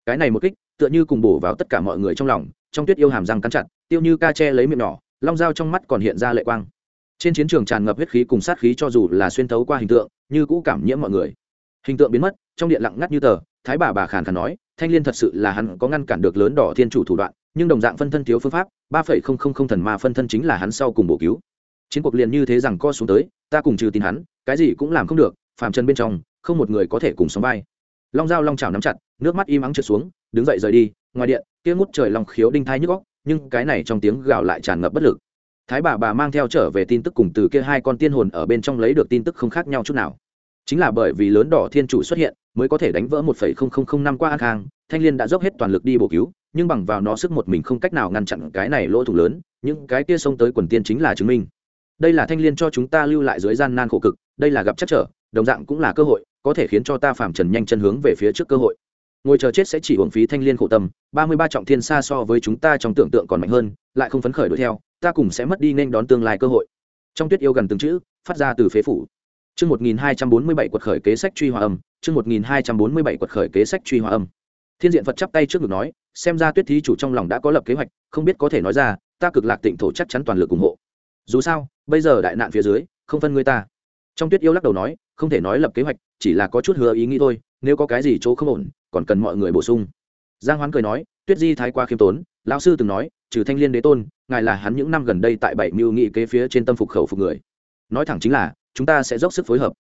A: Cái này một kích, tựa như cùng bổ vào tất cả mọi người trong lòng, trong tuyết yêu hàm răng cắn chặt, tiêu như ca che lấy miệng nhỏ, long dao trong mắt còn hiện ra lệ quang. Trên chiến trường tràn ngập huyết khí cùng sát khí cho dù là xuyên thấu qua hình tượng, như cũ cảm nhiễm mọi người. Hình tượng biến mất, trong điện lặng ngắt như tờ, thái bà bà khàn khàn nói, thanh liên thật sự là hắn có ngăn cản được lớn đỏ thiên chủ thủ đoạn nhưng đồng dạng phân thân thiếu phương pháp, ba phẩy không không không thần ma phân thân chính là hắn sau cùng bổ cứu. Chiến cuộc liền như thế rằng co xuống tới, ta cùng trừ tin hắn, cái gì cũng làm không được, phàm chân bên trong, không một người có thể cùng sống vai. Long dao long chảo nắm chặt, nước mắt im ắng trượt xuống, đứng dậy rời đi, ngoài điện, kia ngút trời lòng khiếu đinh thai nhức góc nhưng cái này trong tiếng gào lại tràn ngập bất lực. Thái bà bà mang theo trở về tin tức cùng từ kia hai con tiên hồn ở bên trong lấy được tin tức không khác nhau chút nào. Chính là bởi vì lớn đỏ thiên chủ xuất hiện, mới có thể đánh vỡ một phẩy không không không năm qua an khang, thanh liên đã dốc hết toàn lực đi bổ cứu nhưng bằng vào nó sức một mình không cách nào ngăn chặn cái này lỗ thủ lớn những cái kia xông tới quần tiên chính là chứng minh. Đây là thanh liên cho chúng ta lưu lại dưới gian nan khổ cực đây là gặp chắc trở đồng dạng cũng là cơ hội có thể khiến cho ta phạm trần nhanh chân hướng về phía trước cơ hội. Ngồi chờ chết sẽ chỉ hưởng phí thanh liên khổ tâm ba mươi ba trọng thiên xa so với chúng ta trong tưởng tượng còn mạnh hơn lại không phấn khởi đuổi theo ta cùng sẽ mất đi nên đón tương lai cơ hội. Trong tuyết yêu gần từng chữ phát ra từ phế phủ. Chương 1247 quật khởi kế sách truy hòa âm, chương 1247 quật khởi kế sách truy hòa âm. Thiên diện Phật chắp tay trước ngực nói, xem ra Tuyết thí chủ trong lòng đã có lập kế hoạch, không biết có thể nói ra, ta cực lạc tịnh thổ chắc chắn toàn lực ủng hộ. Dù sao, bây giờ đại nạn phía dưới, không phân người ta. Trong Tuyết yêu lắc đầu nói, không thể nói lập kế hoạch, chỉ là có chút hứa ý nghĩ thôi, nếu có cái gì chỗ không ổn, còn cần mọi người bổ sung. Giang Hoán cười nói, Tuyết Di thái quá khiêm tốn, lão sư từng nói, trừ Thanh Liên đế tôn, ngài là hắn những năm gần đây tại bảy mưu nghị kế phía trên tâm phục khẩu phục người. Nói thẳng chính là, chúng ta sẽ dốc sức phối hợp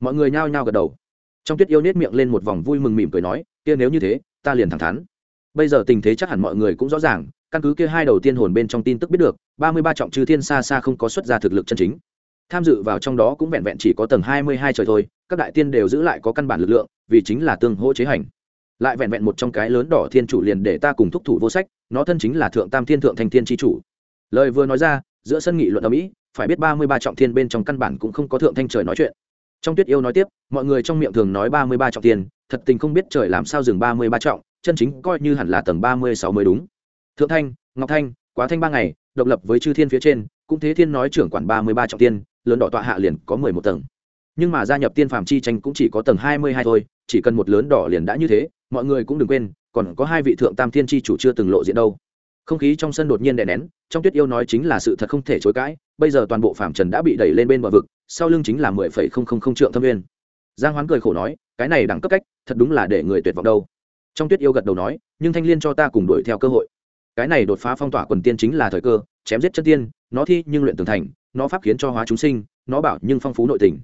A: mọi người nhao nhao gật đầu trong tuyết yêu nết miệng lên một vòng vui mừng mỉm cười nói kia nếu như thế ta liền thẳng thắn. Bây giờ tình thế chắc hẳn mọi người cũng rõ ràng, căn cứ kia hai đầu tiên hồn bên trong tin tức biết được, ba mươi ba trọng trừ thiên xa xa không có xuất ra thực lực chân chính. Tham dự vào trong đó cũng vẹn vẹn chỉ có tầng hai mươi hai trời thôi, các đại tiên đều giữ lại có căn bản lực lượng, vì chính là tương hỗ chế hành. Lại vẹn vẹn một trong cái lớn đỏ thiên chủ liền để ta cùng thúc thủ vô sách, nó thân chính là thượng tam thiên thượng thành thiên tri chủ. Lời vừa nói ra, giữa sân nghị luận ở mỹ, phải biết ba mươi ba trọng thiên bên trong căn bản cũng không có thượng thanh trời nói chuyện. Trong tuyết yêu nói tiếp, mọi người trong miệng thường nói ba mươi ba trọng thiên thật tình không biết trời làm sao dừng ba mươi ba trọng, chân chính coi như hẳn là tầng ba mươi sáu mới đúng. Thượng thanh, ngọc thanh, quá thanh ba ngày, độc lập với chư thiên phía trên, cũng thế thiên nói trưởng quản ba mươi ba trọng tiên, lớn đỏ tọa hạ liền có mười một tầng. Nhưng mà gia nhập tiên phàm chi tranh cũng chỉ có tầng hai mươi hai thôi, chỉ cần một lớn đỏ liền đã như thế, mọi người cũng đừng quên, còn có hai vị thượng tam thiên chi chủ chưa từng lộ diện đâu. Không khí trong sân đột nhiên đè nén, trong tuyết yêu nói chính là sự thật không thể chối cãi, bây giờ toàn bộ phạm trần đã bị đẩy lên bên bờ vực, sau lưng chính là mười phẩy không không không trượng thâm viên giang hoán cười khổ nói cái này đẳng cấp cách, thật đúng là để người tuyệt vọng đâu. Trong tuyết yêu gật đầu nói, nhưng thanh liên cho ta cùng đuổi theo cơ hội. Cái này đột phá phong tỏa quần tiên chính là thời cơ, chém giết chân tiên, nó thi nhưng luyện tường thành, nó pháp khiến cho hóa chúng sinh, nó bảo nhưng phong phú nội tình.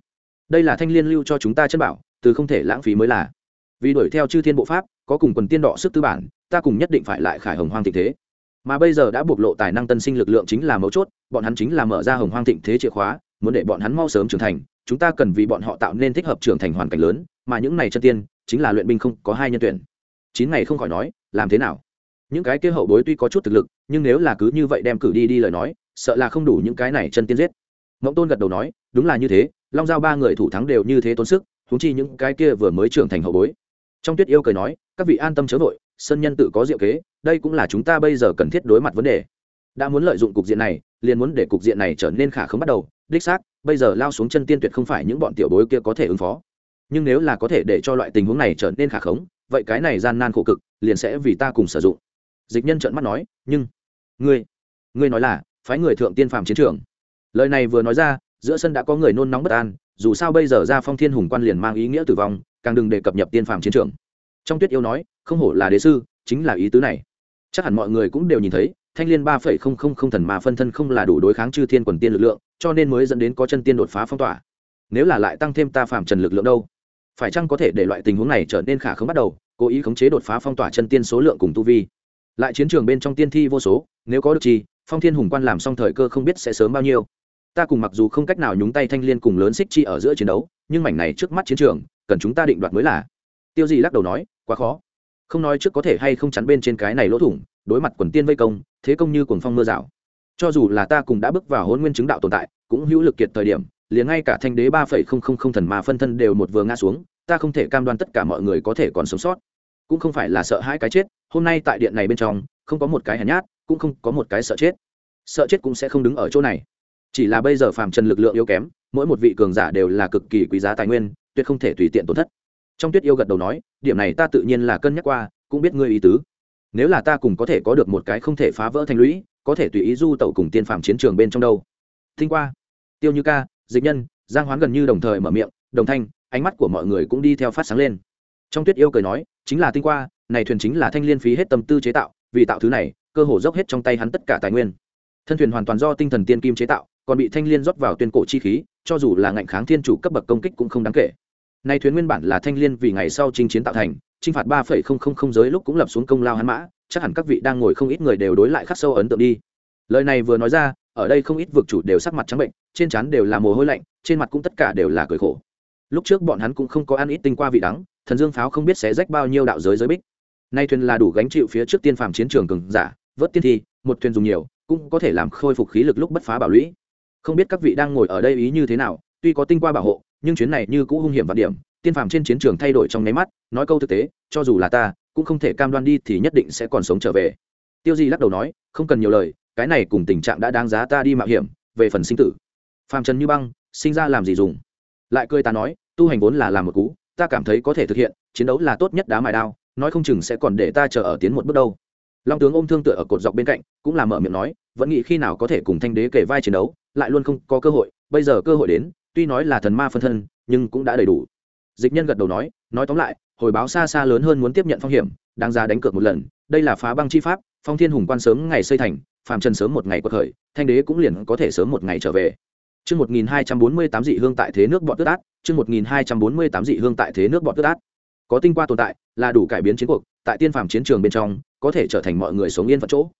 A: Đây là thanh liên lưu cho chúng ta chân bảo, từ không thể lãng phí mới là. Vì đuổi theo chư thiên bộ pháp, có cùng quần tiên đọ sức tư bản, ta cùng nhất định phải lại khải hồng hoang thịnh thế. Mà bây giờ đã bộc lộ tài năng tân sinh lực lượng chính là mấu chốt, bọn hắn chính là mở ra hồng hoang thịnh thế chìa khóa, muốn để bọn hắn mau sớm trưởng thành, chúng ta cần vì bọn họ tạo nên thích hợp trưởng thành hoàn cảnh lớn mà những này chân tiên chính là luyện binh không có hai nhân tuyển. Chín ngày không khỏi nói, làm thế nào? Những cái kia hậu bối tuy có chút thực lực, nhưng nếu là cứ như vậy đem cử đi đi lời nói, sợ là không đủ những cái này chân tiên giết. Ngỗng tôn gật đầu nói, đúng là như thế, long giao ba người thủ thắng đều như thế tốn sức thúng chi những cái kia vừa mới trưởng thành hậu bối. Trong tuyết yêu cười nói, các vị an tâm chớ vội, sơn nhân tự có diệu kế, đây cũng là chúng ta bây giờ cần thiết đối mặt vấn đề. Đã muốn lợi dụng cục diện này, liền muốn để cục diện này trở nên khả không bắt đầu. Đích xác, bây giờ lao xuống chân tiên tuyệt không phải những bọn tiểu bối kia có thể ứng phó nhưng nếu là có thể để cho loại tình huống này trở nên khả khống, vậy cái này gian nan khổ cực, liền sẽ vì ta cùng sử dụng. Dịch nhân trợn mắt nói, nhưng, ngươi ngươi nói là, phái người thượng tiên phàm chiến trường. Lời này vừa nói ra, giữa sân đã có người nôn nóng bất an, dù sao bây giờ ra phong thiên hùng quan liền mang ý nghĩa tử vong, càng đừng đề cập nhập tiên phàm chiến trường. Trong tuyết yêu nói, không hổ là đế sư, chính là ý tứ này. Chắc hẳn mọi người cũng đều nhìn thấy, thanh l i ê n ba phẩy không không không thần mà phân thân không là đủ đối kháng chư thiên quần tiên lực lượng, cho nên mới dẫn đến có chân tiên đột phá phong tỏa. Nếu là lại tăng thêm ta phạm trần lực lượng đâu? Phải chăng có thể để loại tình huống này trở nên khả không bắt đầu, cố ý khống chế đột phá phong tỏa chân tiên số lượng cùng tu vi. Lại chiến trường bên trong tiên thi vô số, nếu có được chi, phong thiên hùng quan làm xong thời cơ không biết sẽ sớm bao nhiêu. Ta cùng mặc dù không cách nào nhúng tay thanh liên cùng lớn xích chi ở giữa chiến đấu, nhưng mảnh này trước mắt chiến trường, cần chúng ta định đoạt mới là. Tiêu gì lắc đầu nói, quá khó. Không nói trước có thể hay không chắn bên trên cái này lỗ thủng, đối mặt quần tiên vây công, thế công như cuồng phong mưa rào. Cho dù là ta cùng đã bước vào hôn nguyên chứng đạo tồn tại, cũng hữu lực kiệt thời điểm, liền ngay cả thanh đế ba phẩy không không không thần ma phân thân đều một vừa ngã xuống ta không thể cam đoan tất cả mọi người có thể còn sống sót. Cũng không phải là sợ hãi cái chết, hôm nay tại điện này bên trong, không có một cái hèn nhát, cũng không có một cái sợ chết. Sợ chết cũng sẽ không đứng ở chỗ này. Chỉ là bây giờ phàm trần lực lượng yếu kém, mỗi một vị cường giả đều là cực kỳ quý giá tài nguyên, tuyệt không thể tùy tiện tổn thất. Trong tuyết yêu gật đầu nói, điểm này ta tự nhiên là cân nhắc qua, cũng biết ngươi ý tứ. Nếu là ta cùng có thể có được một cái không thể phá vỡ thành lũy, có thể tùy ý du tẩu cùng tiên phàm chiến trường bên trong đâu. Thinh qua, tiêu như ca, dịch nhân, giang hoán gần như đồng thời mở miệng, đồng thanh ánh mắt của mọi người cũng đi theo phát sáng lên. Trong tuyết yêu cười nói, chính là tinh qua, này thuyền chính là thanh liên phí hết tâm tư chế tạo, vì tạo thứ này, cơ hồ dốc hết trong tay hắn tất cả tài nguyên. Thân thuyền hoàn toàn do tinh thần tiên kim chế tạo, còn bị thanh liên rót vào tuyên cổ chi khí, cho dù là ngạnh kháng thiên chủ cấp bậc công kích cũng không đáng kể. Này thuyền nguyên bản là thanh liên vì ngày sau chinh chiến tạo thành, chinh phạt ba phẩy không không không giới lúc cũng lập xuống công lao hắn mã, chắc hẳn các vị đang ngồi không ít người đều đối lại khắc sâu ấn tượng đi. Lời này vừa nói ra, ở đây không ít vực chủ đều sắc mặt trắng bệnh, trên trán đều là mồ hôi lạnh, trên mặt cũng tất cả đều là cười khổ lúc trước bọn hắn cũng không có ăn ít tinh qua vị đắng, thần dương pháo không biết sẽ rách bao nhiêu đạo giới giới bích. Nay thuyền là đủ gánh chịu phía trước tiên phàm chiến trường cường giả, vớt tiên thi, một thuyền dùng nhiều, cũng có thể làm khôi phục khí lực lúc bất phá bảo lũy. Không biết các vị đang ngồi ở đây ý như thế nào, tuy có tinh qua bảo hộ, nhưng chuyến này như cũ hung hiểm và điểm, tiên phàm trên chiến trường thay đổi trong nháy mắt, nói câu thực tế, cho dù là ta, cũng không thể cam đoan đi thì nhất định sẽ còn sống trở về. Tiêu di lắc đầu nói, không cần nhiều lời, cái này cùng tình trạng đã đáng giá ta đi mạo hiểm, về phần sinh tử. Phàm trần như băng, sinh ra làm gì dùng? Lại cười ta nói tu hành vốn là làm một cú, ta cảm thấy có thể thực hiện, chiến đấu là tốt nhất đá mài đao, nói không chừng sẽ còn để ta chờ ở tiến một bước đâu. Long tướng ôm thương tựa ở cột dọc bên cạnh, cũng là mở miệng nói, vẫn nghĩ khi nào có thể cùng thanh đế kể vai chiến đấu, lại luôn không có cơ hội, bây giờ cơ hội đến, tuy nói là thần ma phân thân, nhưng cũng đã đầy đủ. Dịch nhân gật đầu nói nói tóm lại, hồi báo xa xa lớn hơn muốn tiếp nhận phong hiểm, đáng ra đánh cược một lần, đây là phá băng chi pháp, phong thiên hùng quan sớm ngày xây thành, phàm trần sớm một ngày quật khởi, thanh đế cũng liền có thể sớm một ngày trở về. Chương 1248 dị hương tại thế nước bọt tước đát. chương 1248 dị hương tại thế nước bọt tước đát. Có tinh qua tồn tại, là đủ cải biến chiến cuộc, tại tiên phàm chiến trường bên trong, có thể trở thành mọi người sống yên phận chỗ.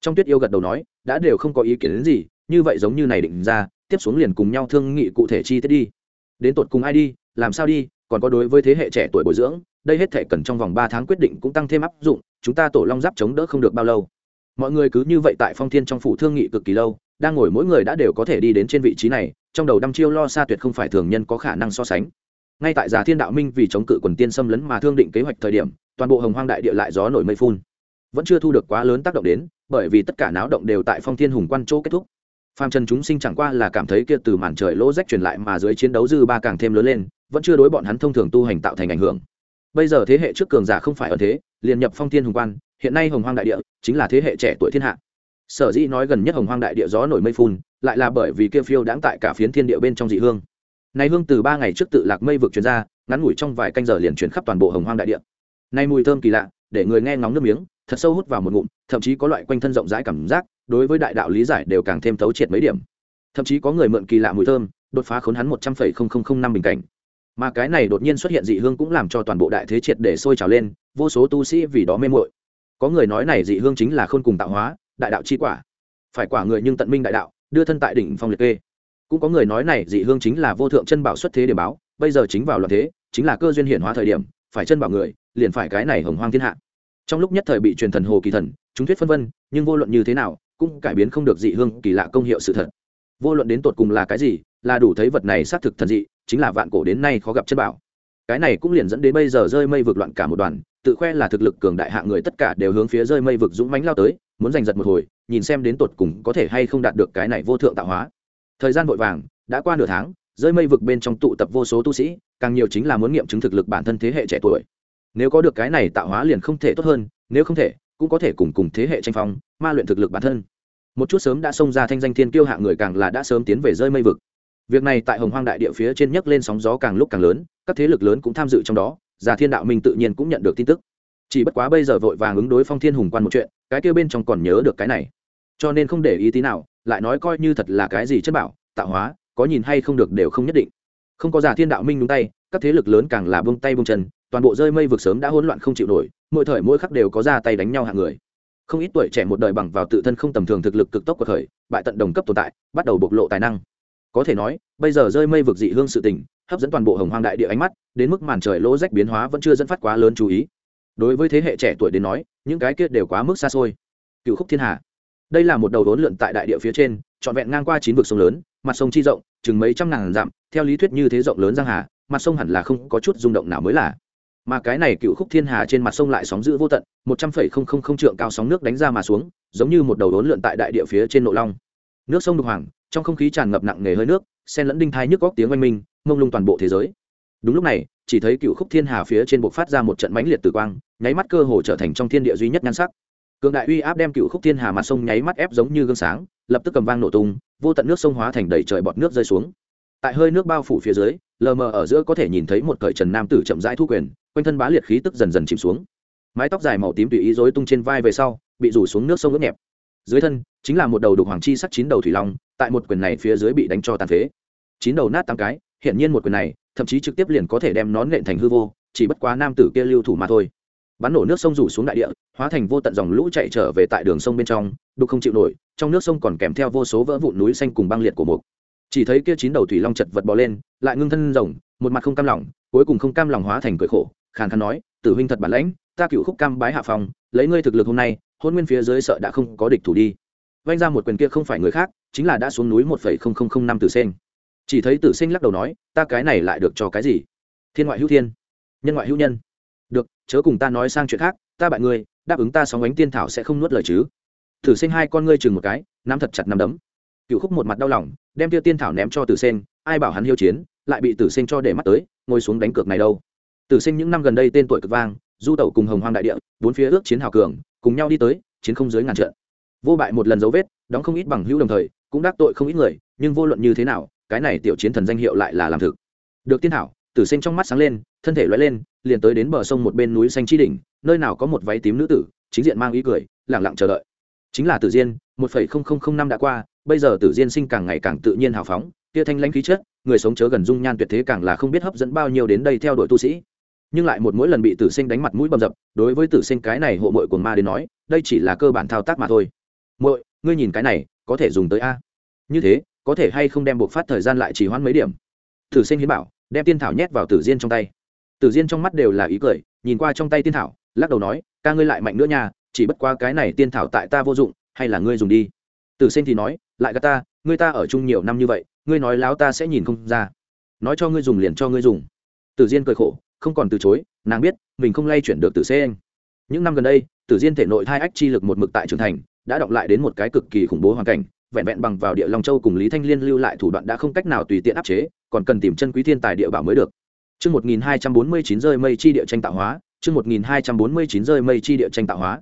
A: Trong Tuyết yêu gật đầu nói, đã đều không có ý kiến đến gì, như vậy giống như này định ra, tiếp xuống liền cùng nhau thương nghị cụ thể chi tiết đi. Đến tột cùng ai đi, làm sao đi, còn có đối với thế hệ trẻ tuổi bồi dưỡng, đây hết thể cần trong vòng ba tháng quyết định cũng tăng thêm áp dụng, chúng ta tổ long giáp chống đỡ không được bao lâu. Mọi người cứ như vậy tại Phong Thiên trong phủ thương nghị cực kỳ lâu, đang ngồi mỗi người đã đều có thể đi đến trên vị trí này, trong đầu đăm chiêu lo xa tuyệt không phải thường nhân có khả năng so sánh. Ngay tại giả thiên đạo minh vì chống cự quần tiên xâm lấn mà thương định kế hoạch thời điểm, toàn bộ hồng hoang đại địa lại gió nổi mây phun. Vẫn chưa thu được quá lớn tác động đến, bởi vì tất cả náo động đều tại phong thiên hùng quan chỗ kết thúc. Phàm trần chúng sinh chẳng qua là cảm thấy kia từ màn trời lỗ rách truyền lại mà dưới chiến đấu dư ba càng thêm lớn lên, vẫn chưa đối bọn hắn thông thường tu hành tạo thành ảnh hưởng. Bây giờ thế hệ trước cường giả không phải ở thế, liền nhập phong thiên hùng quan, hiện nay hồng hoang đại địa chính là thế hệ trẻ tuổi thiên hạ sở dĩ nói gần nhất hồng hoang đại địa gió nổi mây phun, lại là bởi vì kia phiêu đãng tại cả phiến thiên địa bên trong dị hương. Này hương từ ba ngày trước tự lạc mây vực chuyển ra, ngắn ngủi trong vài canh giờ liền chuyển khắp toàn bộ hồng hoang đại địa. Nay mùi thơm kỳ lạ, để người nghe ngóng nước miếng, thật sâu hút vào một ngụm, thậm chí có loại quanh thân rộng rãi cảm giác, đối với đại đạo lý giải đều càng thêm thấu triệt mấy điểm. Thậm chí có người mượn kỳ lạ mùi thơm, đột phá khốn hắn một trăm phẩy không không không năm bình cảnh. Mà cái này đột nhiên xuất hiện dị hương cũng làm cho toàn bộ đại thế triệt để sôi trào lên, vô số tu sĩ vì đó mê mội có người nói này dị hương chính là khôn cùng tạo hóa đại đạo chi quả. Phải quả người nhưng tận minh đại đạo, đưa thân tại đỉnh phong liệt kê. Cũng có người nói này dị hương chính là vô thượng chân bảo xuất thế để báo, bây giờ chính vào loạn thế, chính là cơ duyên hiển hóa thời điểm, phải chân bảo người, liền phải cái này hồng hoang thiên hạ. Trong lúc nhất thời bị truyền thần hồ kỳ thần, chúng thuyết phân vân, nhưng vô luận như thế nào, cũng cải biến không được dị hương kỳ lạ công hiệu sự thật. Vô luận đến tột cùng là cái gì, là đủ thấy vật này xác thực thần dị, chính là vạn cổ đến nay khó gặp chân bảo cái này cũng liền dẫn đến bây giờ rơi mây vực loạn cả một đoàn, tự khoe là thực lực cường đại hạ người tất cả đều hướng phía rơi mây vực dũng mánh lao tới, muốn giành giật một hồi, nhìn xem đến tột cùng có thể hay không đạt được cái này vô thượng tạo hóa. Thời gian vội vàng, đã qua nửa tháng, rơi mây vực bên trong tụ tập vô số tu sĩ, càng nhiều chính là muốn nghiệm chứng thực lực bản thân thế hệ trẻ tuổi. Nếu có được cái này tạo hóa liền không thể tốt hơn, nếu không thể, cũng có thể cùng cùng thế hệ tranh phong, ma luyện thực lực bản thân. Một chút sớm đã xông ra thanh danh thiên kiêu hạ người càng là đã sớm tiến về rơi mây vực. Việc này tại hồng hoang đại địa phía trên nhấc lên sóng gió càng lúc càng lớn các thế lực lớn cũng tham dự trong đó già thiên đạo minh tự nhiên cũng nhận được tin tức. Chỉ bất quá bây giờ vội vàng ứng đối phong thiên hùng quan một chuyện, cái kia bên trong còn nhớ được cái này. Cho nên không để ý tí nào, lại nói coi như thật là cái gì chất bảo, tạo hóa, có nhìn hay không được đều không nhất định. Không có già thiên đạo minh đúng tay, các thế lực lớn càng là bông tay bông chân, toàn bộ rơi mây vực sớm đã hỗn loạn không chịu nổi, mỗi thời mỗi khắc đều có ra tay đánh nhau hạng người. Không ít tuổi trẻ một đời bằng vào tự thân không tầm thường thực lực cực tốc của thời, bại tận đồng cấp tồn tại, bắt đầu bộc lộ tài năng. Có thể nói, bây giờ rơi mây vực dị hương sự tình hấp dẫn toàn bộ hồng hoang đại địa ánh mắt, đến mức màn trời lỗ rách biến hóa vẫn chưa dẫn phát quá lớn chú ý. Đối với thế hệ trẻ tuổi đến nói, những cái kia đều quá mức xa xôi. Cựu khúc thiên hà. Đây là một đầu đốn lượn tại đại địa phía trên, trọn vẹn ngang qua chín vực sông lớn, mặt sông chi rộng, chừng mấy trăm ngàn dặm, theo lý thuyết như thế rộng lớn giang hà, mặt sông hẳn là không có chút rung động nào mới là. Mà cái này cựu khúc thiên hà trên mặt sông lại sóng giữ vô tận, một trăm phẩy không không không trượng cao sóng nước đánh ra mà xuống, giống như một đầu đốn lượn tại đại địa phía trên nội long. Nước sông đục hoàng, trong không khí tràn ngập nặng nề hơi nước sen lẫn đinh thai nhức góc tiếng oanh minh mông lung toàn bộ thế giới. Đúng lúc này, chỉ thấy cựu khúc thiên hà phía trên buộc phát ra một trận mãnh liệt tử quang, nháy mắt cơ hồ trở thành trong thiên địa duy nhất nhan sắc. Cường đại uy áp đem cựu khúc thiên hà mặt sông nháy mắt ép giống như gương sáng, lập tức cầm vang nổ tung, vô tận nước sông hóa thành đầy trời bọt nước rơi xuống. Tại hơi nước bao phủ phía dưới, lờ mờ ở giữa có thể nhìn thấy một cởi trần nam tử chậm rãi thu quyền, quanh thân bá liệt khí tức dần dần chìm xuống. Mái tóc dài màu tím tùy ý rối tung trên vai về sau, bị rủ xuống nước sông ướt nhẹp. Dưới thân, chính là một đầu đục hoàng chi sắc chín đầu thủy long, tại một quyền này phía dưới bị đánh cho tàn phế. Chín đầu nát tám cái hiển nhiên một quyền này, thậm chí trực tiếp liền có thể đem nón nện thành hư vô, chỉ bất quá nam tử kia lưu thủ mà thôi. Bắn nổ nước sông rủ xuống đại địa, hóa thành vô tận dòng lũ chạy trở về tại đường sông bên trong, đục không chịu nổi, trong nước sông còn kèm theo vô số vỡ vụn núi xanh cùng băng liệt của mục. Chỉ thấy kia chín đầu thủy long chật vật bò lên, lại ngưng thân rồng, một mặt không cam lòng, cuối cùng không cam lòng hóa thành cười khổ, khàn khàn nói, tử huynh thật bản lãnh, ta cựu khúc cam bái hạ phòng lấy ngươi thực lực hôm nay, hôn nguyên phía dưới sợ đã không có địch thủ đi. Vanh ra một quyền kia không phải người khác, chính là đã xuống núi một phẩy không không không năm tử sen chỉ thấy tử sinh lắc đầu nói, ta cái này lại được cho cái gì? Thiên ngoại hữu thiên, nhân ngoại hữu nhân. Được, chớ cùng ta nói sang chuyện khác, ta bại ngươi, đáp ứng ta sóng ánh tiên thảo sẽ không nuốt lời chứ. Tử sinh hai con ngươi chừng một cái, nắm thật chặt nắm đấm. Cựu khúc một mặt đau lòng, đem tiêu tiên thảo ném cho tử sinh, ai bảo hắn hiêu chiến, lại bị tử sinh cho để mắt tới, ngồi xuống đánh cược này đâu. Tử sinh những năm gần đây tên tuổi cực vang, du tẩu cùng hồng hoang đại địa, bốn phía ước chiến hào cường, cùng nhau đi tới, chiến không dưới ngàn trận. Vô bại một lần dấu vết, đóng không ít bằng hữu đồng thời, cũng đắc tội không ít người, nhưng vô luận như thế nào cái này tiểu chiến thần danh hiệu lại là làm thực. Được tiên hảo tử sinh trong mắt sáng lên, thân thể loay lên, liền tới đến bờ sông một bên núi xanh chi đỉnh, nơi nào có một váy tím nữ tử, chính diện mang ý cười lẳng lặng chờ đợi. Chính là tử diên, một phẩy không không không năm đã qua, bây giờ tử diên sinh càng ngày càng tự nhiên hào phóng, tia thanh lãnh khí chất, người sống chớ gần dung nhan tuyệt thế càng là không biết hấp dẫn bao nhiêu đến đây theo đuổi tu sĩ. Nhưng lại một mỗi lần bị tử sinh đánh mặt mũi bầm dập, đối với tử sinh cái này hộ mội của ma đến nói, đây chỉ là cơ bản thao tác mà thôi. Mội ngươi nhìn cái này, có thể dùng tới a? Như thế có thể hay không đem buộc phát thời gian lại chỉ hoãn mấy điểm. Tử sinh hiến bảo, đem tiên thảo nhét vào tử diên trong tay. Tử diên trong mắt đều là ý cười, nhìn qua trong tay tiên thảo, lắc đầu nói, ca ngươi lại mạnh nữa nha, chỉ bất qua cái này tiên thảo tại ta vô dụng, hay là ngươi dùng đi. Tử sinh thì nói, lại gà ta, ngươi ta ở chung nhiều năm như vậy, ngươi nói láo ta sẽ nhìn không ra. Nói cho ngươi dùng liền cho ngươi dùng. Tử diên cười khổ, không còn từ chối, nàng biết, mình không lay chuyển được tử xê anh những năm gần đây, tử diên thể nội thai ách chi lực một mực tại trưởng thành, đã động lại đến một cái cực kỳ khủng bố hoàn cảnh vẹn vẹn bằng vào địa long châu cùng lý thanh liên lưu lại thủ đoạn đã không cách nào tùy tiện áp chế còn cần tìm chân quý thiên tài địa bảo mới được. Chương 1249 rơi mây chi địa tranh tạo hóa, chương 1249 rơi mây chi địa tranh tạo hóa.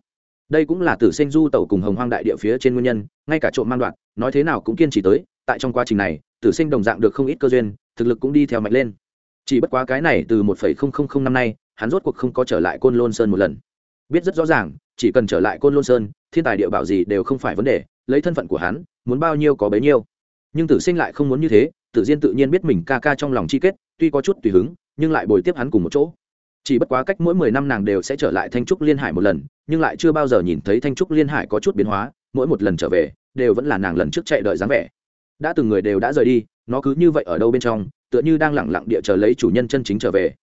A: Đây cũng là Tử Sinh Du tẩu cùng Hồng Hoang đại địa phía trên nguyên nhân, ngay cả trộm mang đoạn, nói thế nào cũng kiên trì tới, tại trong quá trình này, Tử Sinh đồng dạng được không ít cơ duyên, thực lực cũng đi theo mạnh lên. Chỉ bất quá cái này từ một phẩy không không không năm nay hắn rốt cuộc không có trở lại côn lôn sơn một lần. Biết rất rõ ràng chỉ cần trở lại côn lôn sơn thiên tài địa bảo gì đều không phải vấn đề, lấy thân phận của hắn, muốn bao nhiêu có bấy nhiêu. Nhưng tử sinh lại không muốn như thế, Tử Diên tự nhiên biết mình ca ca trong lòng chi kết, tuy có chút tùy hứng, nhưng lại bồi tiếp hắn cùng một chỗ. Chỉ bất quá cách mỗi mười năm nàng đều sẽ trở lại thanh trúc liên hải một lần, nhưng lại chưa bao giờ nhìn thấy thanh trúc liên hải có chút biến hóa, mỗi một lần trở về, đều vẫn là nàng lần trước chạy đợi dáng vẻ. Đã từng người đều đã rời đi, nó cứ như vậy ở đâu bên trong, tựa như đang lẳng lặng địa chờ lấy chủ nhân chân chính trở về.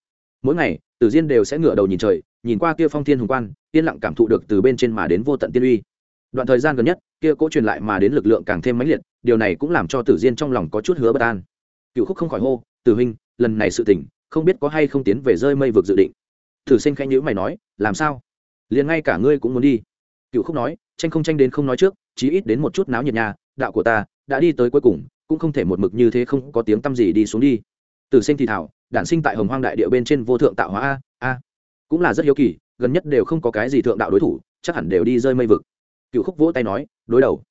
A: Mỗi ngày, tử diên đều sẽ ngửa đầu nhìn trời nhìn qua kia phong thiên hùng quan, yên lặng cảm thụ được từ bên trên mà đến vô tận tiên uy. Đoạn thời gian gần nhất, kia cỗ truyền lại mà đến lực lượng càng thêm mãnh liệt, điều này cũng làm cho tử diên trong lòng có chút hứa bất an. Cựu khúc không khỏi hô, tử huynh, lần này sự tỉnh không biết có hay không tiến về rơi mây vực dự định. Thử sinh khanh nhữ mày nói, làm sao? Liền ngay cả ngươi cũng muốn đi. Cựu khúc nói, tranh không tranh đến không nói trước, chí ít đến một chút náo nhiệt nhà, đạo của ta đã đi tới cuối cùng, cũng không thể một mực như thế không có tiếng t gì đi xuống đi. Tử sinh thì thảo đản sinh tại hồng hoang đại địa bên trên vô thượng tạo hóa a a cũng là rất hiếu kỳ, gần nhất đều không có cái gì thượng đạo đối thủ, chắc hẳn đều đi rơi mây vực. Cựu khúc vỗ tay nói, đối đầu.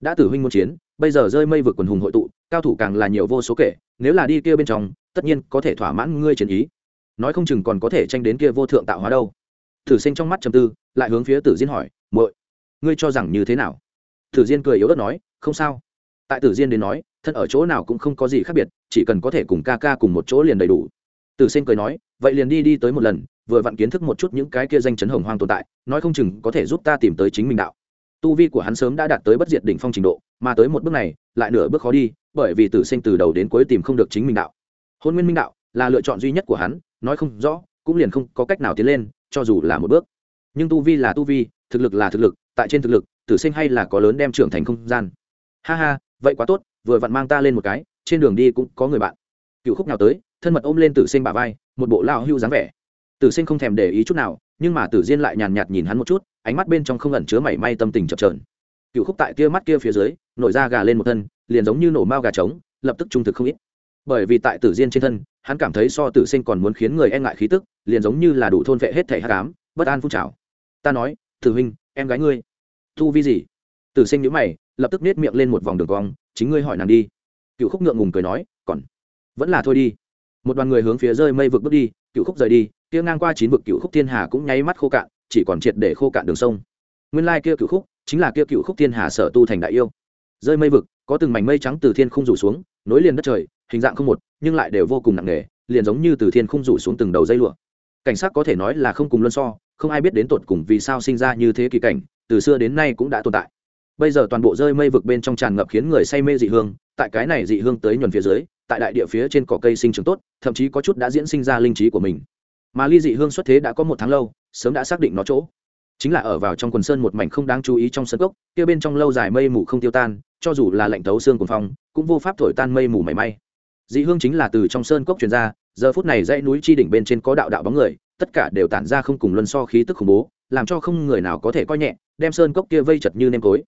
A: Đã tử huynh muốn chiến, bây giờ rơi mây vực quần hùng hội tụ, cao thủ càng là nhiều vô số kể, nếu là đi kia bên trong, tất nhiên có thể thỏa mãn ngươi chiến ý. Nói không chừng còn có thể tranh đến kia vô thượng tạo hóa đâu. Thử sinh trong mắt trầm tư, lại hướng phía tử diên hỏi, muội, ngươi cho rằng như thế nào? Tử diên cười yếu ớt nói, không sao. Tại tử diên đến nói, thân ở chỗ nào cũng không có gì khác biệt, chỉ cần có thể cùng ca ca cùng một chỗ liền đầy đủ tử sinh cười nói, vậy liền đi đi tới một lần, vừa vặn kiến thức một chút những cái kia danh chấn hồng hoang tồn tại, nói không chừng có thể giúp ta tìm tới chính mình đạo. Tu vi của hắn sớm đã đạt tới bất diệt đỉnh phong trình độ, mà tới một bước này, lại nửa bước khó đi, bởi vì tử sinh từ đầu đến cuối tìm không được chính mình đạo. Hôn nguyên minh đạo là lựa chọn duy nhất của hắn, nói không rõ, cũng liền không có cách nào tiến lên, cho dù là một bước. Nhưng tu vi là tu vi, thực lực là thực lực, tại trên thực lực, tử sinh hay là có lớn đem trưởng thành không gian. Ha ha, vậy quá tốt, vừa vặn mang ta lên một cái, trên đường đi cũng có người bạn. Cựu khúc nào tới thân mật ôm lên tử sinh bả vai, một bộ lao hưu dáng vẻ. Tử sinh không thèm để ý chút nào, nhưng mà tử diên lại nhàn nhạt nhìn hắn một chút, ánh mắt bên trong không ẩn chứa mảy may tâm tình chập trờn cựu khúc tại kia mắt kia phía dưới, nổi da gà lên một thân, liền giống như nổ mao gà trống, lập tức trung thực không ít. Bởi vì tại tử diên trên thân, hắn cảm thấy so tử sinh còn muốn khiến người e ngại khí tức, liền giống như là đủ thôn vệ hết thể hát cám bất an phun trào. Ta nói, tử huynh, em gái ngươi thu vi gì? Tử sinh nhữ mày, lập tức nết miệng lên một vòng đường cong, chính ngươi hỏi nàng đi. Cựu khúc ngượng ngùng cười nói, còn, vẫn là thôi đi một đoàn người hướng phía rơi mây vực bước đi, cựu khúc rời đi, kia ngang qua chín vực cựu khúc thiên hà cũng nháy mắt khô cạn, chỉ còn triệt để khô cạn đường sông. Nguyên lai kia cựu khúc chính là kia cựu khúc thiên hà sở tu thành đại yêu. Rơi mây vực, có từng mảnh mây trắng từ thiên không rủ xuống, nối liền đất trời, hình dạng không một, nhưng lại đều vô cùng nặng nề, liền giống như từ thiên không rủ xuống từng đầu dây lụa. Cảnh sát có thể nói là không cùng luân so, không ai biết đến tột cùng vì sao sinh ra như thế kỳ cảnh, từ xưa đến nay cũng đã tồn tại. Bây giờ toàn bộ rơi mây vực bên trong tràn ngập khiến người say mê dị hương, tại cái này dị hương tới nhuần phía dưới tại đại địa phía trên cỏ cây sinh trưởng tốt, thậm chí có chút đã diễn sinh ra linh trí của mình. Mà ly dị hương xuất thế đã có một tháng lâu, sớm đã xác định nó chỗ. Chính là ở vào trong quần sơn một mảnh không đáng chú ý trong sân cốc, kia bên trong lâu dài mây mù không tiêu tan, cho dù là lạnh tấu xương cuồng phong, cũng vô pháp thổi tan mây mù mảy may. Dị hương chính là từ trong sơn cốc truyền ra, giờ phút này dãy núi chi đỉnh bên trên có đạo đạo bóng người, tất cả đều tản ra không cùng luân so khí tức khủng bố, làm cho không người nào có thể coi nhẹ, đem sơn cốc kia vây chật như nêm cối.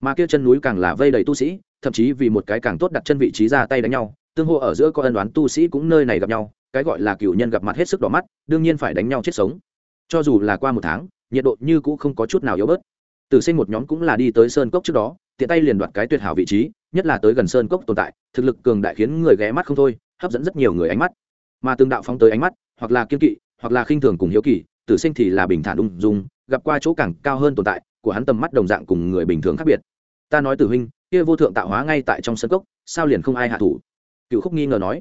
A: Mà kia chân núi càng là vây đầy tu sĩ, thậm chí vì một cái càng tốt đặt chân vị trí ra tay đánh nhau tương hô ở giữa có ân đoán tu sĩ cũng nơi này gặp nhau, cái gọi là cựu nhân gặp mặt hết sức đỏ mắt, đương nhiên phải đánh nhau chết sống. Cho dù là qua một tháng, nhiệt độ như cũ không có chút nào yếu bớt. Tử sinh một nhóm cũng là đi tới sơn cốc trước đó, tiện tay liền đoạt cái tuyệt hảo vị trí, nhất là tới gần sơn cốc tồn tại, thực lực cường đại khiến người ghé mắt không thôi, hấp dẫn rất nhiều người ánh mắt. Mà tương đạo phóng tới ánh mắt, hoặc là kiên kỵ, hoặc là khinh thường cùng hiếu kỳ tử sinh thì là bình thản ung dung, gặp qua chỗ càng cao hơn tồn tại, của hắn tầm mắt đồng dạng cùng người bình thường khác biệt. Ta nói tử huynh, kia vô thượng tạo hóa ngay tại trong sân cốc, sao liền không ai hạ thủ? Cựu khúc nghi ngờ nói.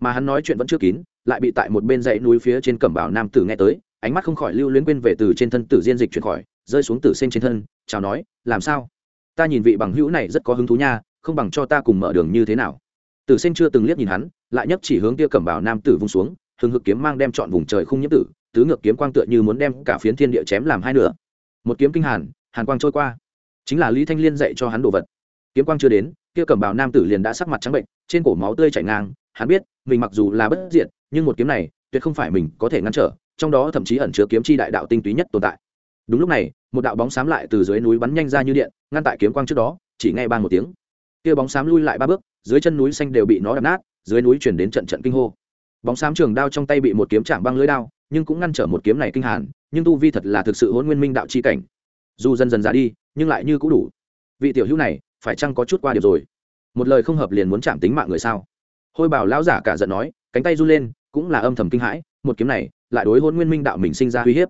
A: Mà hắn nói chuyện vẫn chưa kín, lại bị tại một bên dãy núi phía trên cẩm bảo nam tử nghe tới, ánh mắt không khỏi lưu luyến quên về từ trên thân tử diên dịch chuyển khỏi, rơi xuống tử sinh trên thân, chào nói, làm sao? Ta nhìn vị bằng hữu này rất có hứng thú nha, không bằng cho ta cùng mở đường như thế nào? Tử sinh chưa từng liếc nhìn hắn, lại nhấc chỉ hướng kia cẩm bảo nam tử vung xuống, hừng hực kiếm mang đem chọn vùng trời không nhiễm tử, tứ ngược kiếm quang tựa như muốn đem cả phiến thiên địa chém làm hai nửa. Một kiếm kinh hàn hàn quang trôi qua. Chính là lý thanh liên dạy cho hắn đồ vật. Kiếm quang chưa đến kia cẩm bào nam tử liền đã sắc mặt trắng bệnh, trên cổ máu tươi chảy ngang, hắn biết, mình mặc dù là bất diệt, nhưng một kiếm này, tuyệt không phải mình có thể ngăn trở, trong đó thậm chí ẩn chứa kiếm chi đại đạo tinh túy nhất tồn tại. Đúng lúc này, một đạo bóng xám lại từ dưới núi bắn nhanh ra như điện, ngăn tại kiếm quang trước đó, chỉ nghe ba một tiếng. Kia bóng xám lui lại ba bước, dưới chân núi xanh đều bị nó đập nát, dưới núi chuyển đến trận trận kinh hô. Bóng xám trường đao trong tay bị một kiếm chạm băng lưới đao, nhưng cũng ngăn trở một kiếm này kinh hàn, nhưng tu vi thật là thực sự hôn nguyên minh đạo chi cảnh. Dù dần dần ra đi, nhưng lại như cũ đủ. Vị tiểu hữu này phải chăng có chút qua điểm rồi? Một lời không hợp liền muốn chạm tính mạng người sao? Hôi bảo lão giả cả giận nói, cánh tay run lên, cũng là âm thầm kinh hãi, một kiếm này, lại đối hôn nguyên minh đạo mình sinh ra uy hiếp.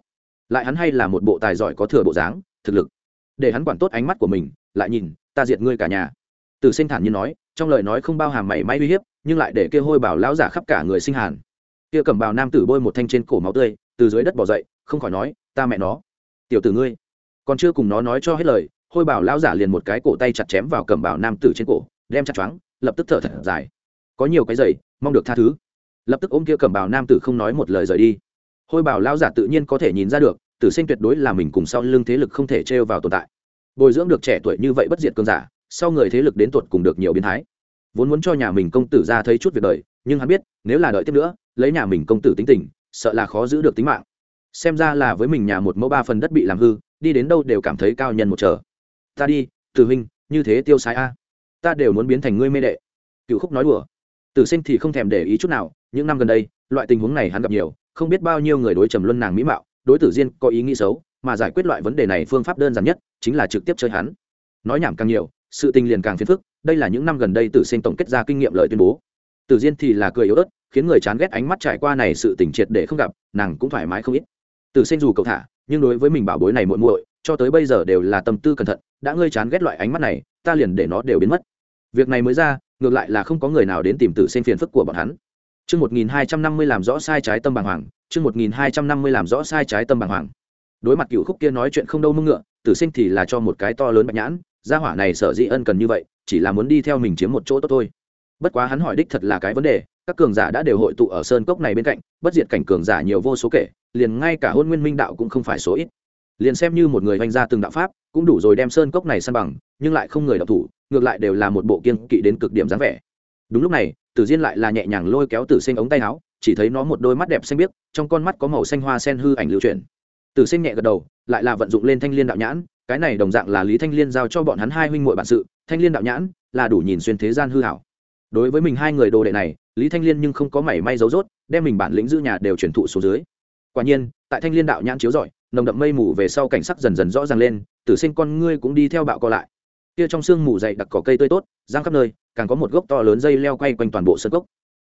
A: Lại hắn hay là một bộ tài giỏi có thừa bộ dáng, thực lực. Để hắn quản tốt ánh mắt của mình, lại nhìn, ta diệt ngươi cả nhà. Từ sinh thản nhiên nói, trong lời nói không bao hàm mảy may uy hiếp, nhưng lại để kia hôi bảo lão giả khắp cả người sinh hàn. Kia cầm bào nam tử bôi một thanh trên cổ máu tươi, từ dưới đất bỏ dậy, không khỏi nói, ta mẹ nó. Tiểu tử ngươi, còn chưa cùng nó nói cho hết lời hôi bảo lão giả liền một cái cổ tay chặt chém vào cầm bảo nam tử trên cổ, đem chặt choáng, lập tức thở thật dài. Có nhiều cái giày, mong được tha thứ. Lập tức ôm kia cầm bảo nam tử không nói một lời rời đi. Hôi bảo lão giả tự nhiên có thể nhìn ra được, tử sinh tuyệt đối là mình cùng sau lưng thế lực không thể trêu vào tồn tại. Bồi dưỡng được trẻ tuổi như vậy bất diệt cơn giả, sau người thế lực đến tuột cùng được nhiều biến thái. Vốn muốn cho nhà mình công tử ra thấy chút việc đời, nhưng hắn biết, nếu là đợi tiếp nữa, lấy nhà mình công tử tính tình, sợ là khó giữ được tính mạng. Xem ra là với mình nhà một mẫu ba phần đất bị làm hư, đi đến đâu đều cảm thấy cao nhân một trở ta đi, tử huynh, như thế tiêu sái a. Ta đều muốn biến thành ngươi mê đệ. Cựu khúc nói đùa. Tử sinh thì không thèm để ý chút nào, những năm gần đây, loại tình huống này hắn gặp nhiều, không biết bao nhiêu người đối trầm luân nàng mỹ mạo, đối tử diên có ý nghĩ xấu, mà giải quyết loại vấn đề này phương pháp đơn giản nhất, chính là trực tiếp chơi hắn. Nói nhảm càng nhiều, sự tình liền càng phiền phức, đây là những năm gần đây tử sinh tổng kết ra kinh nghiệm lợi tuyên bố. Tử diên thì là cười yếu ớt, khiến người chán ghét ánh mắt trải qua này sự tình triệt để không gặp, nàng cũng thoải mái không ít. Tử sinh dù cậu thả, nhưng đối với mình bảo bối này muội muội cho tới bây giờ đều là tâm tư cẩn thận đã ngươi chán ghét loại ánh mắt này ta liền để nó đều biến mất việc này mới ra ngược lại là không có người nào đến tìm tử sinh phiền phức của bọn hắn Chương 1250 làm rõ sai trái tâm bàng hoàng, chương 1250 làm rõ sai trái tâm bàng hoàng. Đối mặt cựu khúc kia nói chuyện không đâu mưng ngựa, tử sinh thì là cho một cái to lớn bạch nhãn, gia hỏa này sợ dĩ ân cần như vậy, chỉ là muốn đi theo mình chiếm một chỗ tốt thôi. Bất quá hắn hỏi đích thật là cái vấn đề, các cường giả đã đều hội tụ ở sơn cốc này bên cạnh, bất diệt cảnh cường giả nhiều vô số kể, liền ngay cả hôn nguyên minh đạo cũng không phải số ít. Liền xem như một người vanh ra từng đạo pháp, cũng đủ rồi đem sơn cốc này san bằng, nhưng lại không người đọc thủ, ngược lại đều là một bộ kiên kỵ đến cực điểm dáng vẻ. Đúng lúc này, tử diên lại là nhẹ nhàng lôi kéo tử sinh ống tay áo chỉ thấy nó một đôi mắt đẹp xanh biếc trong con mắt có màu xanh hoa sen hư ảnh lưu truyền tử sinh nhẹ gật đầu lại là vận dụng lên thanh liên đạo nhãn cái này đồng dạng là lý thanh liên giao cho bọn hắn hai huynh muội bản sự thanh liên đạo nhãn là đủ nhìn xuyên thế gian hư hảo đối với mình hai người đồ đệ này lý thanh liên nhưng không có mảy may dấu dốt đem mình bản lĩnh giữ nhà đều truyền thụ xuống dưới. Quả nhiên tại thanh liên đạo nhãn chiếu rọi nồng đậm mây mù về sau cảnh sắc dần dần rõ ràng lên, tử sinh con ngươi cũng đi theo bạo co lại. Kia trong sương mù dày đặc cỏ cây tươi tốt, giang khắp nơi, càng có một gốc to lớn dây leo quay quanh toàn bộ sân gốc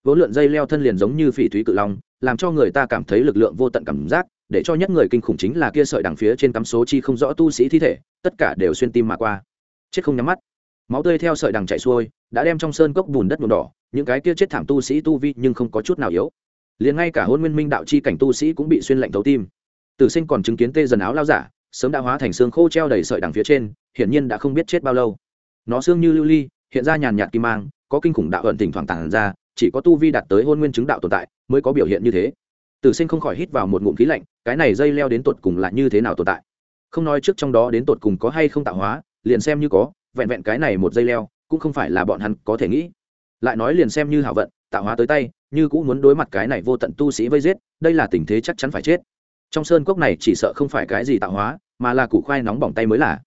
A: vốn lượn dây leo thân liền giống như phỉ thúy cự long, làm cho người ta cảm thấy lực lượng vô tận cảm giác, để cho nhất người kinh khủng chính là kia sợi đằng phía trên cắm số chi không rõ tu sĩ thi thể, tất cả đều xuyên tim mà qua. Chết không nhắm mắt. Máu tươi theo sợi đằng chạy xuôi, đã đem trong sơn cốc bùn đất nhuộm đỏ, những cái kia chết thảm tu sĩ tu vi nhưng không có chút nào yếu. Liền ngay cả hôn nguyên minh đạo chi cảnh tu sĩ cũng bị xuyên lạnh thấu tim tử sinh còn chứng kiến tê dần áo lao giả, sớm đã hóa thành xương khô treo đầy sợi đằng phía trên, hiển nhiên đã không biết chết bao lâu. Nó xương như lưu ly, hiện ra nhàn nhạt kim mang, có kinh khủng đạo ẩn thỉnh thoảng tàn ra, chỉ có tu vi đạt tới hôn nguyên chứng đạo tồn tại mới có biểu hiện như thế. Tử sinh không khỏi hít vào một ngụm khí lạnh, cái này dây leo đến tột cùng là như thế nào tồn tại? Không nói trước trong đó đến tột cùng có hay không tạo hóa, liền xem như có, vẹn vẹn cái này một dây leo, cũng không phải là bọn hắn có thể nghĩ. Lại nói liền xem như hảo vận, tạo hóa tới tay, như cũng muốn đối mặt cái này vô tận tu sĩ vây giết, đây là tình thế chắc chắn phải chết trong sơn cốc này chỉ sợ không phải cái gì tạo hóa, mà là củ khoai nóng bỏng tay mới là.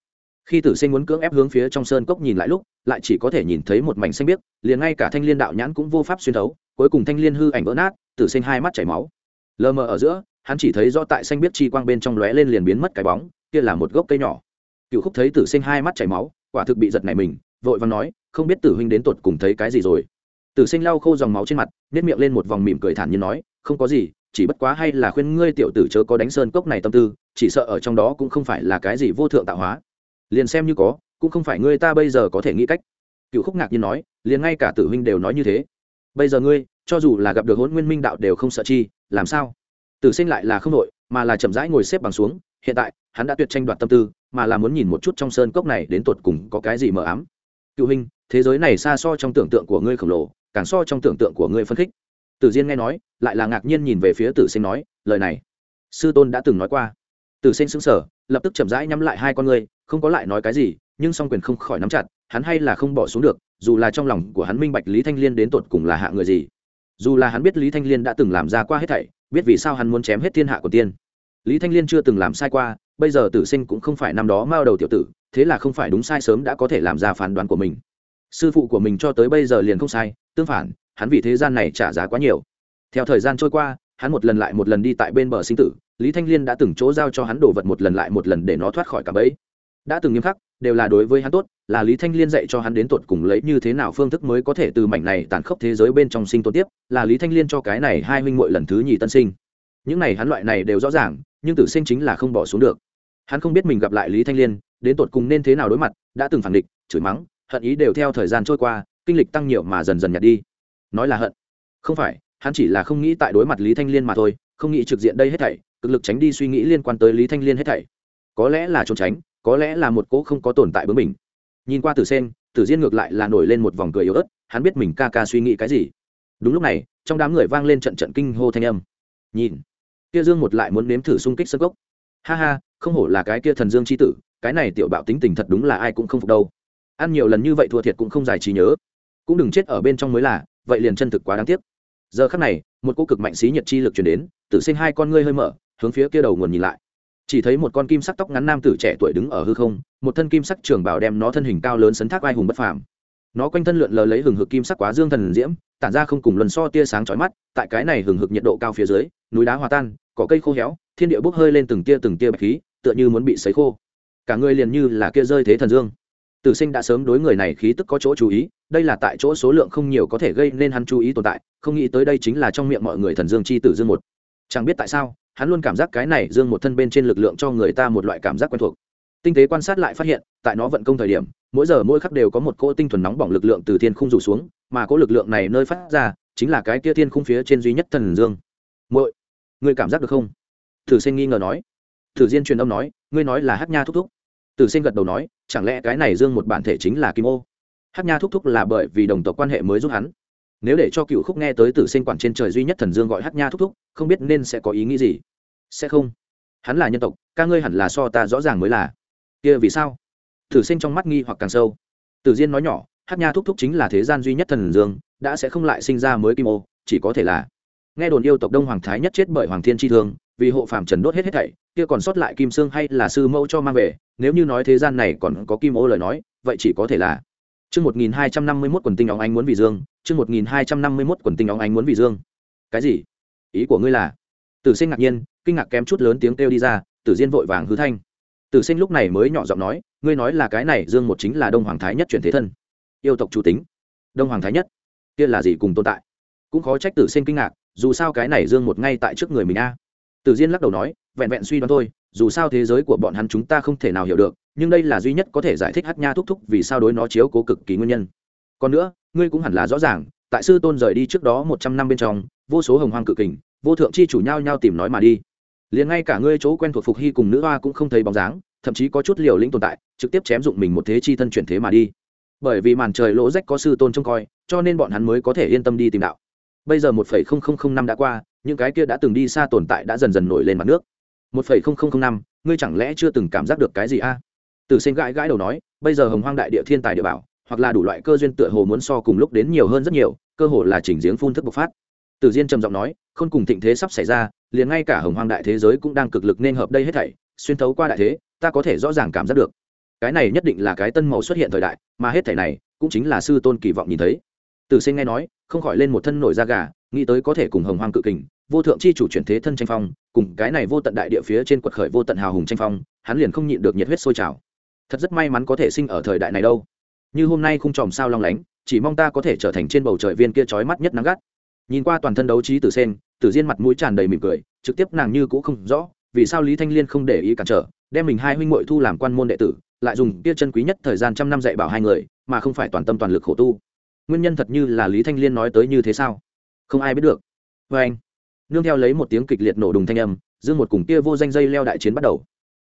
A: Khi tử sinh muốn cưỡng ép hướng phía trong sơn cốc nhìn lại lúc, lại chỉ có thể nhìn thấy một mảnh xanh biếc, liền ngay cả thanh liên đạo nhãn cũng vô pháp xuyên thấu, cuối cùng thanh liên hư ảnh vỡ nát, tử sinh hai mắt chảy máu. Lờ mờ ở giữa, hắn chỉ thấy do tại xanh biếc chi quang bên trong lóe lên liền biến mất cái bóng, kia là một gốc cây nhỏ. Cựu khúc thấy tử sinh hai mắt chảy máu, quả thực bị giật này mình, vội và nói, không biết tử huynh đến tột cùng thấy cái gì rồi? Tử sinh lau khô dòng máu trên mặt nếp miệng lên một vòng mỉm cười thản như nói, không có gì chỉ bất quá hay là khuyên ngươi tiểu tử chớ có đánh sơn cốc này tâm tư, chỉ sợ ở trong đó cũng không phải là cái gì vô thượng tạo hóa. Liền xem như có, cũng không phải ngươi ta bây giờ có thể nghĩ cách. Cựu khúc ngạc nhiên nói, liền ngay cả tử huynh đều nói như thế. Bây giờ ngươi, cho dù là gặp được hôn nguyên minh đạo đều không sợ chi, làm sao? Tử sinh lại là không đội mà là chậm rãi ngồi xếp bằng xuống, hiện tại, hắn đã tuyệt tranh đoạt tâm tư, mà là muốn nhìn một chút trong sơn cốc này đến tột cùng có cái gì mờ ám. Cựu huynh, thế giới này xa so trong tưởng tượng của ngươi khổng lồ, càng so trong tưởng tượng của ngươi phân khích tử diên nghe nói, lại là ngạc nhiên nhìn về phía tử sinh nói, lời này, sư tôn đã từng nói qua. Tử sinh sững sờ, lập tức chậm rãi nhắm lại hai con người không có lại nói cái gì, nhưng song quyền không khỏi nắm chặt, hắn hay là không bỏ xuống được, dù là trong lòng của hắn minh bạch lý thanh liên đến tột cùng là hạ người gì. Dù là hắn biết lý thanh liên đã từng làm ra qua hết thảy, biết vì sao hắn muốn chém hết thiên hạ của tiên. Lý thanh liên chưa từng làm sai qua, bây giờ tử sinh cũng không phải năm đó mao đầu tiểu tử, thế là không phải đúng sai sớm đã có thể làm ra phán đoán của mình. Sư phụ của mình cho tới bây giờ liền không sai, tương phản hắn vì thế gian này trả giá quá nhiều. Theo thời gian trôi qua, hắn một lần lại một lần đi tại bên bờ sinh tử, lý thanh liên đã từng chỗ giao cho hắn đồ vật một lần lại một lần để nó thoát khỏi cả bẫy. Đã từng nghiêm khắc, đều là đối với hắn tốt, là lý thanh liên dạy cho hắn đến tột cùng lấy như thế nào phương thức mới có thể từ mảnh này tàn khốc thế giới bên trong sinh tồn tiếp, là lý thanh liên cho cái này hai huynh muội lần thứ nhì tân sinh. Những này hắn loại này đều rõ ràng, nhưng tử sinh chính là không bỏ xuống được. Hắn không biết mình gặp lại lý thanh liên, đến tột cùng nên thế nào đối mặt, đã từng phản địch chửi mắng, hận ý đều theo thời gian trôi qua, kinh lịch tăng nhiều mà dần dần nhạt đi nói là hận. Không phải, hắn chỉ là không nghĩ tại đối mặt lý thanh liên mà thôi, không nghĩ trực diện đây hết thảy, cực lực tránh đi suy nghĩ liên quan tới lý thanh liên hết thảy. Có lẽ là trốn tránh, có lẽ là một cỗ không có tồn tại bướng mình nhìn qua tử sen tử diên ngược lại là nổi lên một vòng cười yếu ớt, hắn biết mình ca ca suy nghĩ cái gì. Đúng lúc này, trong đám người vang lên trận trận kinh hô thanh âm. Nhìn, kia dương một lại muốn nếm thử xung kích sân gốc. Ha ha, không hổ là cái kia thần dương c h i tử, cái này tiểu bạo tính tình thật đúng là ai cũng không phục đâu. Ăn nhiều lần như vậy thua thiệt cũng không giải trí nhớ cũng đừng chết ở bên trong mới là, vậy liền chân thực quá đáng tiếc. Giờ khắc này, một cô cực mạnh xí nhiệt chi lực chuyển đến, tử sinh hai con ngươi hơi mở, hướng phía kia đầu nguồn nhìn lại. Chỉ thấy một con kim sắc tóc ngắn nam tử trẻ tuổi đứng ở hư không, một thân kim sắc trường bảo đem nó thân hình cao lớn sấn thác vai hùng bất phàm. Nó quanh thân lượn lờ lấy hừng hực kim sắc quá dương thần diễm, tản ra không cùng luân so tia sáng chói mắt, tại cái này hừng hực nhiệt độ cao phía dưới, núi đá hòa tan, cỏ cây khô héo, thiên địa bốc hơi lên từng tia từng tia bạch khí, tựa như muốn bị sấy khô. Cả người liền như là kia rơi thế thần dương. Tử sinh đã sớm đối người này khí tức có chỗ chú ý đây là tại chỗ số lượng không nhiều có thể gây nên hắn chú ý tồn tại, không nghĩ tới đây chính là trong miệng mọi người thần dương chi tử dương một. Chẳng biết tại sao, hắn luôn cảm giác cái này dương một thân bên trên lực lượng cho người ta một loại cảm giác quen thuộc. Tinh tế quan sát lại phát hiện, tại nó vận công thời điểm, mỗi giờ mỗi khắc đều có một cỗ tinh thuần nóng bỏng lực lượng từ thiên khung rủ xuống, mà cỗ lực lượng này nơi phát ra, chính là cái kia thiên khung phía trên duy nhất thần dương. Mỗi ngươi cảm giác được không? Thử sinh nghi ngờ nói. Thử diên truyền âm nói, ngươi nói là hát nha thúc thúc. Tử sinh gật đầu nói, chẳng lẽ cái này dương một bản thể chính là kim ô? Hát nha thúc thúc là bởi vì đồng tộc quan hệ mới giúp hắn. Nếu để cho cựu khúc nghe tới tử sinh quản trên trời duy nhất thần dương gọi hát nha thúc thúc, không biết nên sẽ có ý nghĩ gì. Sẽ không. Hắn là nhân tộc, ca ngươi hẳn là so ta rõ ràng mới là. Kia vì sao? Tử sinh trong mắt nghi hoặc càng sâu. Tử diên nói nhỏ, hát nha thúc thúc chính là thế gian duy nhất thần dương, đã sẽ không lại sinh ra mới kim ô, chỉ có thể là. Nghe đồn yêu tộc đông hoàng thái nhất chết bởi hoàng thiên tri thương, vì hộ phạm trần đốt hết hết thảy, kia còn sót lại kim sương hay là sư mẫu cho mang về, nếu như nói thế gian này còn có kim ô lời nói, vậy chỉ có thể là chương một nghìn hai trăm năm mươi mốt quần tinh óng anh muốn vì dương. Chương một nghìn hai trăm năm mươi mốt quần tinh óng anh muốn vì dương. Cái gì? Ý của ngươi là? Tử sinh ngạc nhiên, kinh ngạc kém chút lớn tiếng kêu đi ra, tử diên vội vàng hư thanh. Tử sinh lúc này mới nhỏ giọng nói, ngươi nói là cái này dương một chính là đông hoàng thái nhất chuyển thế thân. Yêu tộc chủ tính. Đông hoàng thái nhất. Kia là gì cùng tồn tại? Cũng khó trách tử sinh kinh ngạc, dù sao cái này dương một ngay tại trước người mình a. Tử diên lắc đầu nói, vẹn vẹn suy đoán thôi, dù sao thế giới của bọn hắn chúng ta không thể nào hiểu được nhưng đây là duy nhất có thể giải thích hát nha thúc thúc vì sao đối nó chiếu cố cực kỳ nguyên nhân. Còn nữa, ngươi cũng hẳn là rõ ràng, tại sư tôn rời đi trước đó một trăm năm bên trong, vô số hồng hoang cự kình, vô thượng chi chủ nhau nhau tìm nói mà đi. Liền ngay cả ngươi chỗ quen thuộc phục hy cùng nữ hoa cũng không thấy bóng dáng, thậm chí có chút liều lĩnh tồn tại, trực tiếp chém dụng mình một thế chi thân chuyển thế mà đi. Bởi vì màn trời lỗ rách có sư tôn trông coi, cho nên bọn hắn mới có thể yên tâm đi tìm đạo. Bây giờ một phẩy không không không năm đã qua, những cái kia đã từng đi xa tồn tại đã dần dần nổi lên mặt nước. Một phẩy không không không năm, ngươi chẳng lẽ chưa từng cảm giác được cái gì a? à? Tử sinh gãi gãi đầu nói bây giờ hồng hoang đại địa thiên tài địa bảo hoặc là đủ loại cơ duyên tựa hồ muốn so cùng lúc đến nhiều hơn rất nhiều cơ hồ là chỉnh giếng phun thức bộc phát Tử Diên trầm giọng nói, không cùng thịnh thế sắp xảy ra, liền ngay cả Hồng Hoang đại thế giới cũng đang cực lực nên hợp đây hết thảy, xuyên thấu qua đại thế, ta có thể rõ ràng cảm giác được. Cái này nhất định là cái tân màu xuất hiện thời đại, mà hết thảy này cũng chính là sư tôn kỳ vọng nhìn thấy. Tử Sinh nghe nói, không khỏi lên một thân nổi da gà, nghĩ tới có thể cùng Hồng Hoang cự kình, vô thượng chi chủ chuyển thế thân tranh phong, cùng cái này vô tận đại địa phía trên quật khởi vô tận hào hùng tranh phong, hắn liền không nhịn được nhiệt huyết sôi trào. Thật rất may mắn có thể sinh ở thời đại này đâu. Như hôm nay không tròm sao long lánh, chỉ mong ta có thể trở thành trên bầu trời viên kia chói mắt nhất nắng gắt. Nhìn qua toàn thân đấu trí Tử Sen, Tử Diên mặt mũi tràn đầy mỉm cười, trực tiếp nàng như cũ không rõ, vì sao Lý Thanh Liên không để ý cản trở, đem mình hai huynh muội thu làm quan môn đệ tử, lại dùng kia chân quý nhất thời gian trăm năm dạy bảo hai người, mà không phải toàn tâm toàn lực khổ tu. Nguyên nhân thật như là Lý Thanh Liên nói tới như thế sao? Không ai biết được. vê anh, nương theo lấy một tiếng kịch liệt nổ đùng thanh âm, Dương một cùng kia vô danh dây leo đại chiến bắt đầu.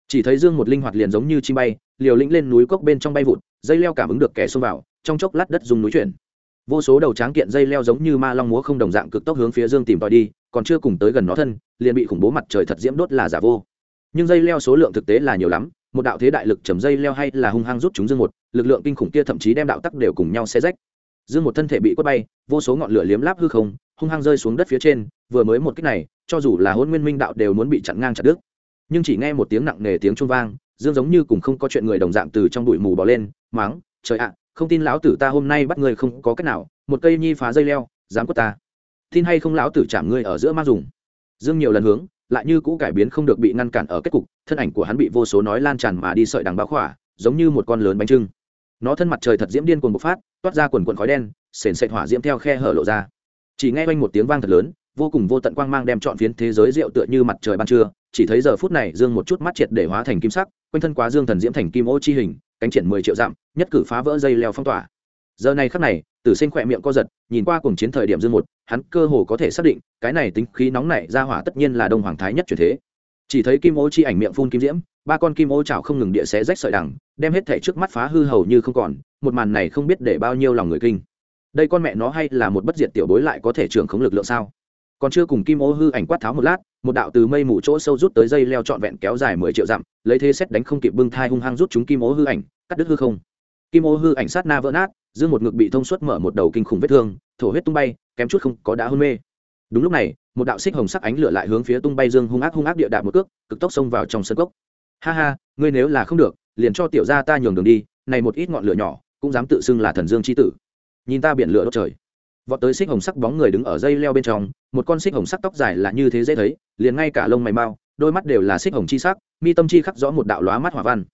A: Chỉ thấy Dương một linh hoạt liền giống như chim bay, liều lĩnh lên núi cốc bên trong bay vụt, dây leo cảm ứng được kẻ xông vào, trong chốc lát đất dùng núi chuyển. Vô số đầu tráng kiện dây leo giống như ma long múa không đồng dạng cực tốc hướng phía dương tìm tòi đi còn chưa cùng tới gần nó thân liền bị khủng bố mặt trời thật diễm đốt là giả vô. Nhưng dây leo số lượng thực tế là nhiều lắm một đạo thế đại lực chầm dây leo hay là hung hăng rút chúng dương một lực lượng kinh khủng kia thậm chí đem đạo tắc đều cùng nhau xe rách. Dương một thân thể bị quất bay vô số ngọn lửa liếm láp hư không hung hăng rơi xuống đất phía trên vừa mới một cách này cho dù là hôn nguyên minh đạo đều muốn bị chặn ngang chặt đứt. Nhưng chỉ nghe một tiếng nặng nề tiếng trung vang dương giống như cùng không có chuyện người đồng dạng từ trong bụi mù bỏ lên máng trời ạ, không tin lão tử ta hôm nay bắt người không có cách nào, một cây nhi phá dây leo, dám quất ta. Tin hay không lão tử chạm ngươi ở giữa mang dùng. Dương nhiều lần hướng, lại như cũ cải biến không được bị ngăn cản ở kết cục, thân ảnh của hắn bị vô số nói lan tràn mà đi sợi đằng báo khỏa, giống như một con lớn bánh trưng. Nó thân mặt trời thật diễm điên cuồng bộc phát, toát ra quần quần khói đen, sền sệt hỏa diễm theo khe hở lộ ra. Chỉ nghe quanh một tiếng vang thật lớn, vô cùng vô tận quang mang đem trọn phiến thế giới rượu tựa như mặt trời ban trưa chỉ thấy giờ phút này dương một chút mắt triệt để hóa thành kim sắc, quanh thân quá dương thần diễm thành kim ô chi hình, cánh triển mười triệu dặm, nhất cử phá vỡ dây leo phong tỏa. Giờ này khắc này, tử sinh khỏe miệng co giật, nhìn qua cùng chiến thời điểm dương một, hắn cơ hồ có thể xác định, cái này tính khí nóng này ra hỏa tất nhiên là đông hoàng thái nhất chuyển thế. Chỉ thấy kim ô chi ảnh miệng phun kim diễm, ba con kim ô chảo không ngừng địa xé rách sợi đằng, đem hết thể trước mắt phá hư hầu như không còn, một màn này không biết để bao nhiêu lòng người kinh. Đây con mẹ nó hay là một bất diệt tiểu bối lại có thể trưởng khống lực lượng sao? Còn chưa cùng kim ô hư ảnh quát tháo một lát một đạo từ mây mù chỗ sâu rút tới dây leo trọn vẹn kéo dài mười triệu dặm, lấy thế xét đánh không kịp bưng thai hung hăng rút chúng kim ô hư ảnh, cắt đứt hư không. Kim ô hư ảnh sát na vỡ nát, dương một ngực bị thông suốt mở một đầu kinh khủng vết thương, thổ huyết tung bay, kém chút không có đã hôn mê. Đúng lúc này, một đạo xích hồng sắc ánh lửa lại hướng phía tung bay dương hung ác hung ác địa đạp một cước, cực tốc xông vào trong sân cốc. Ha ha, ngươi nếu là không được, liền cho tiểu gia ta nhường đường đi, này một ít ngọn lửa nhỏ, cũng dám tự xưng là thần dương chi tử. Nhìn ta biển lửa đốt trời. Vọt tới xích hồng sắc bóng người đứng ở dây leo bên trong, một con xích hồng sắc tóc dài là như thế dễ thấy liền ngay cả lông mày mau, đôi mắt đều là xích hồng chi sắc, mi tâm chi khắc rõ một đạo lóa mắt hỏa văn.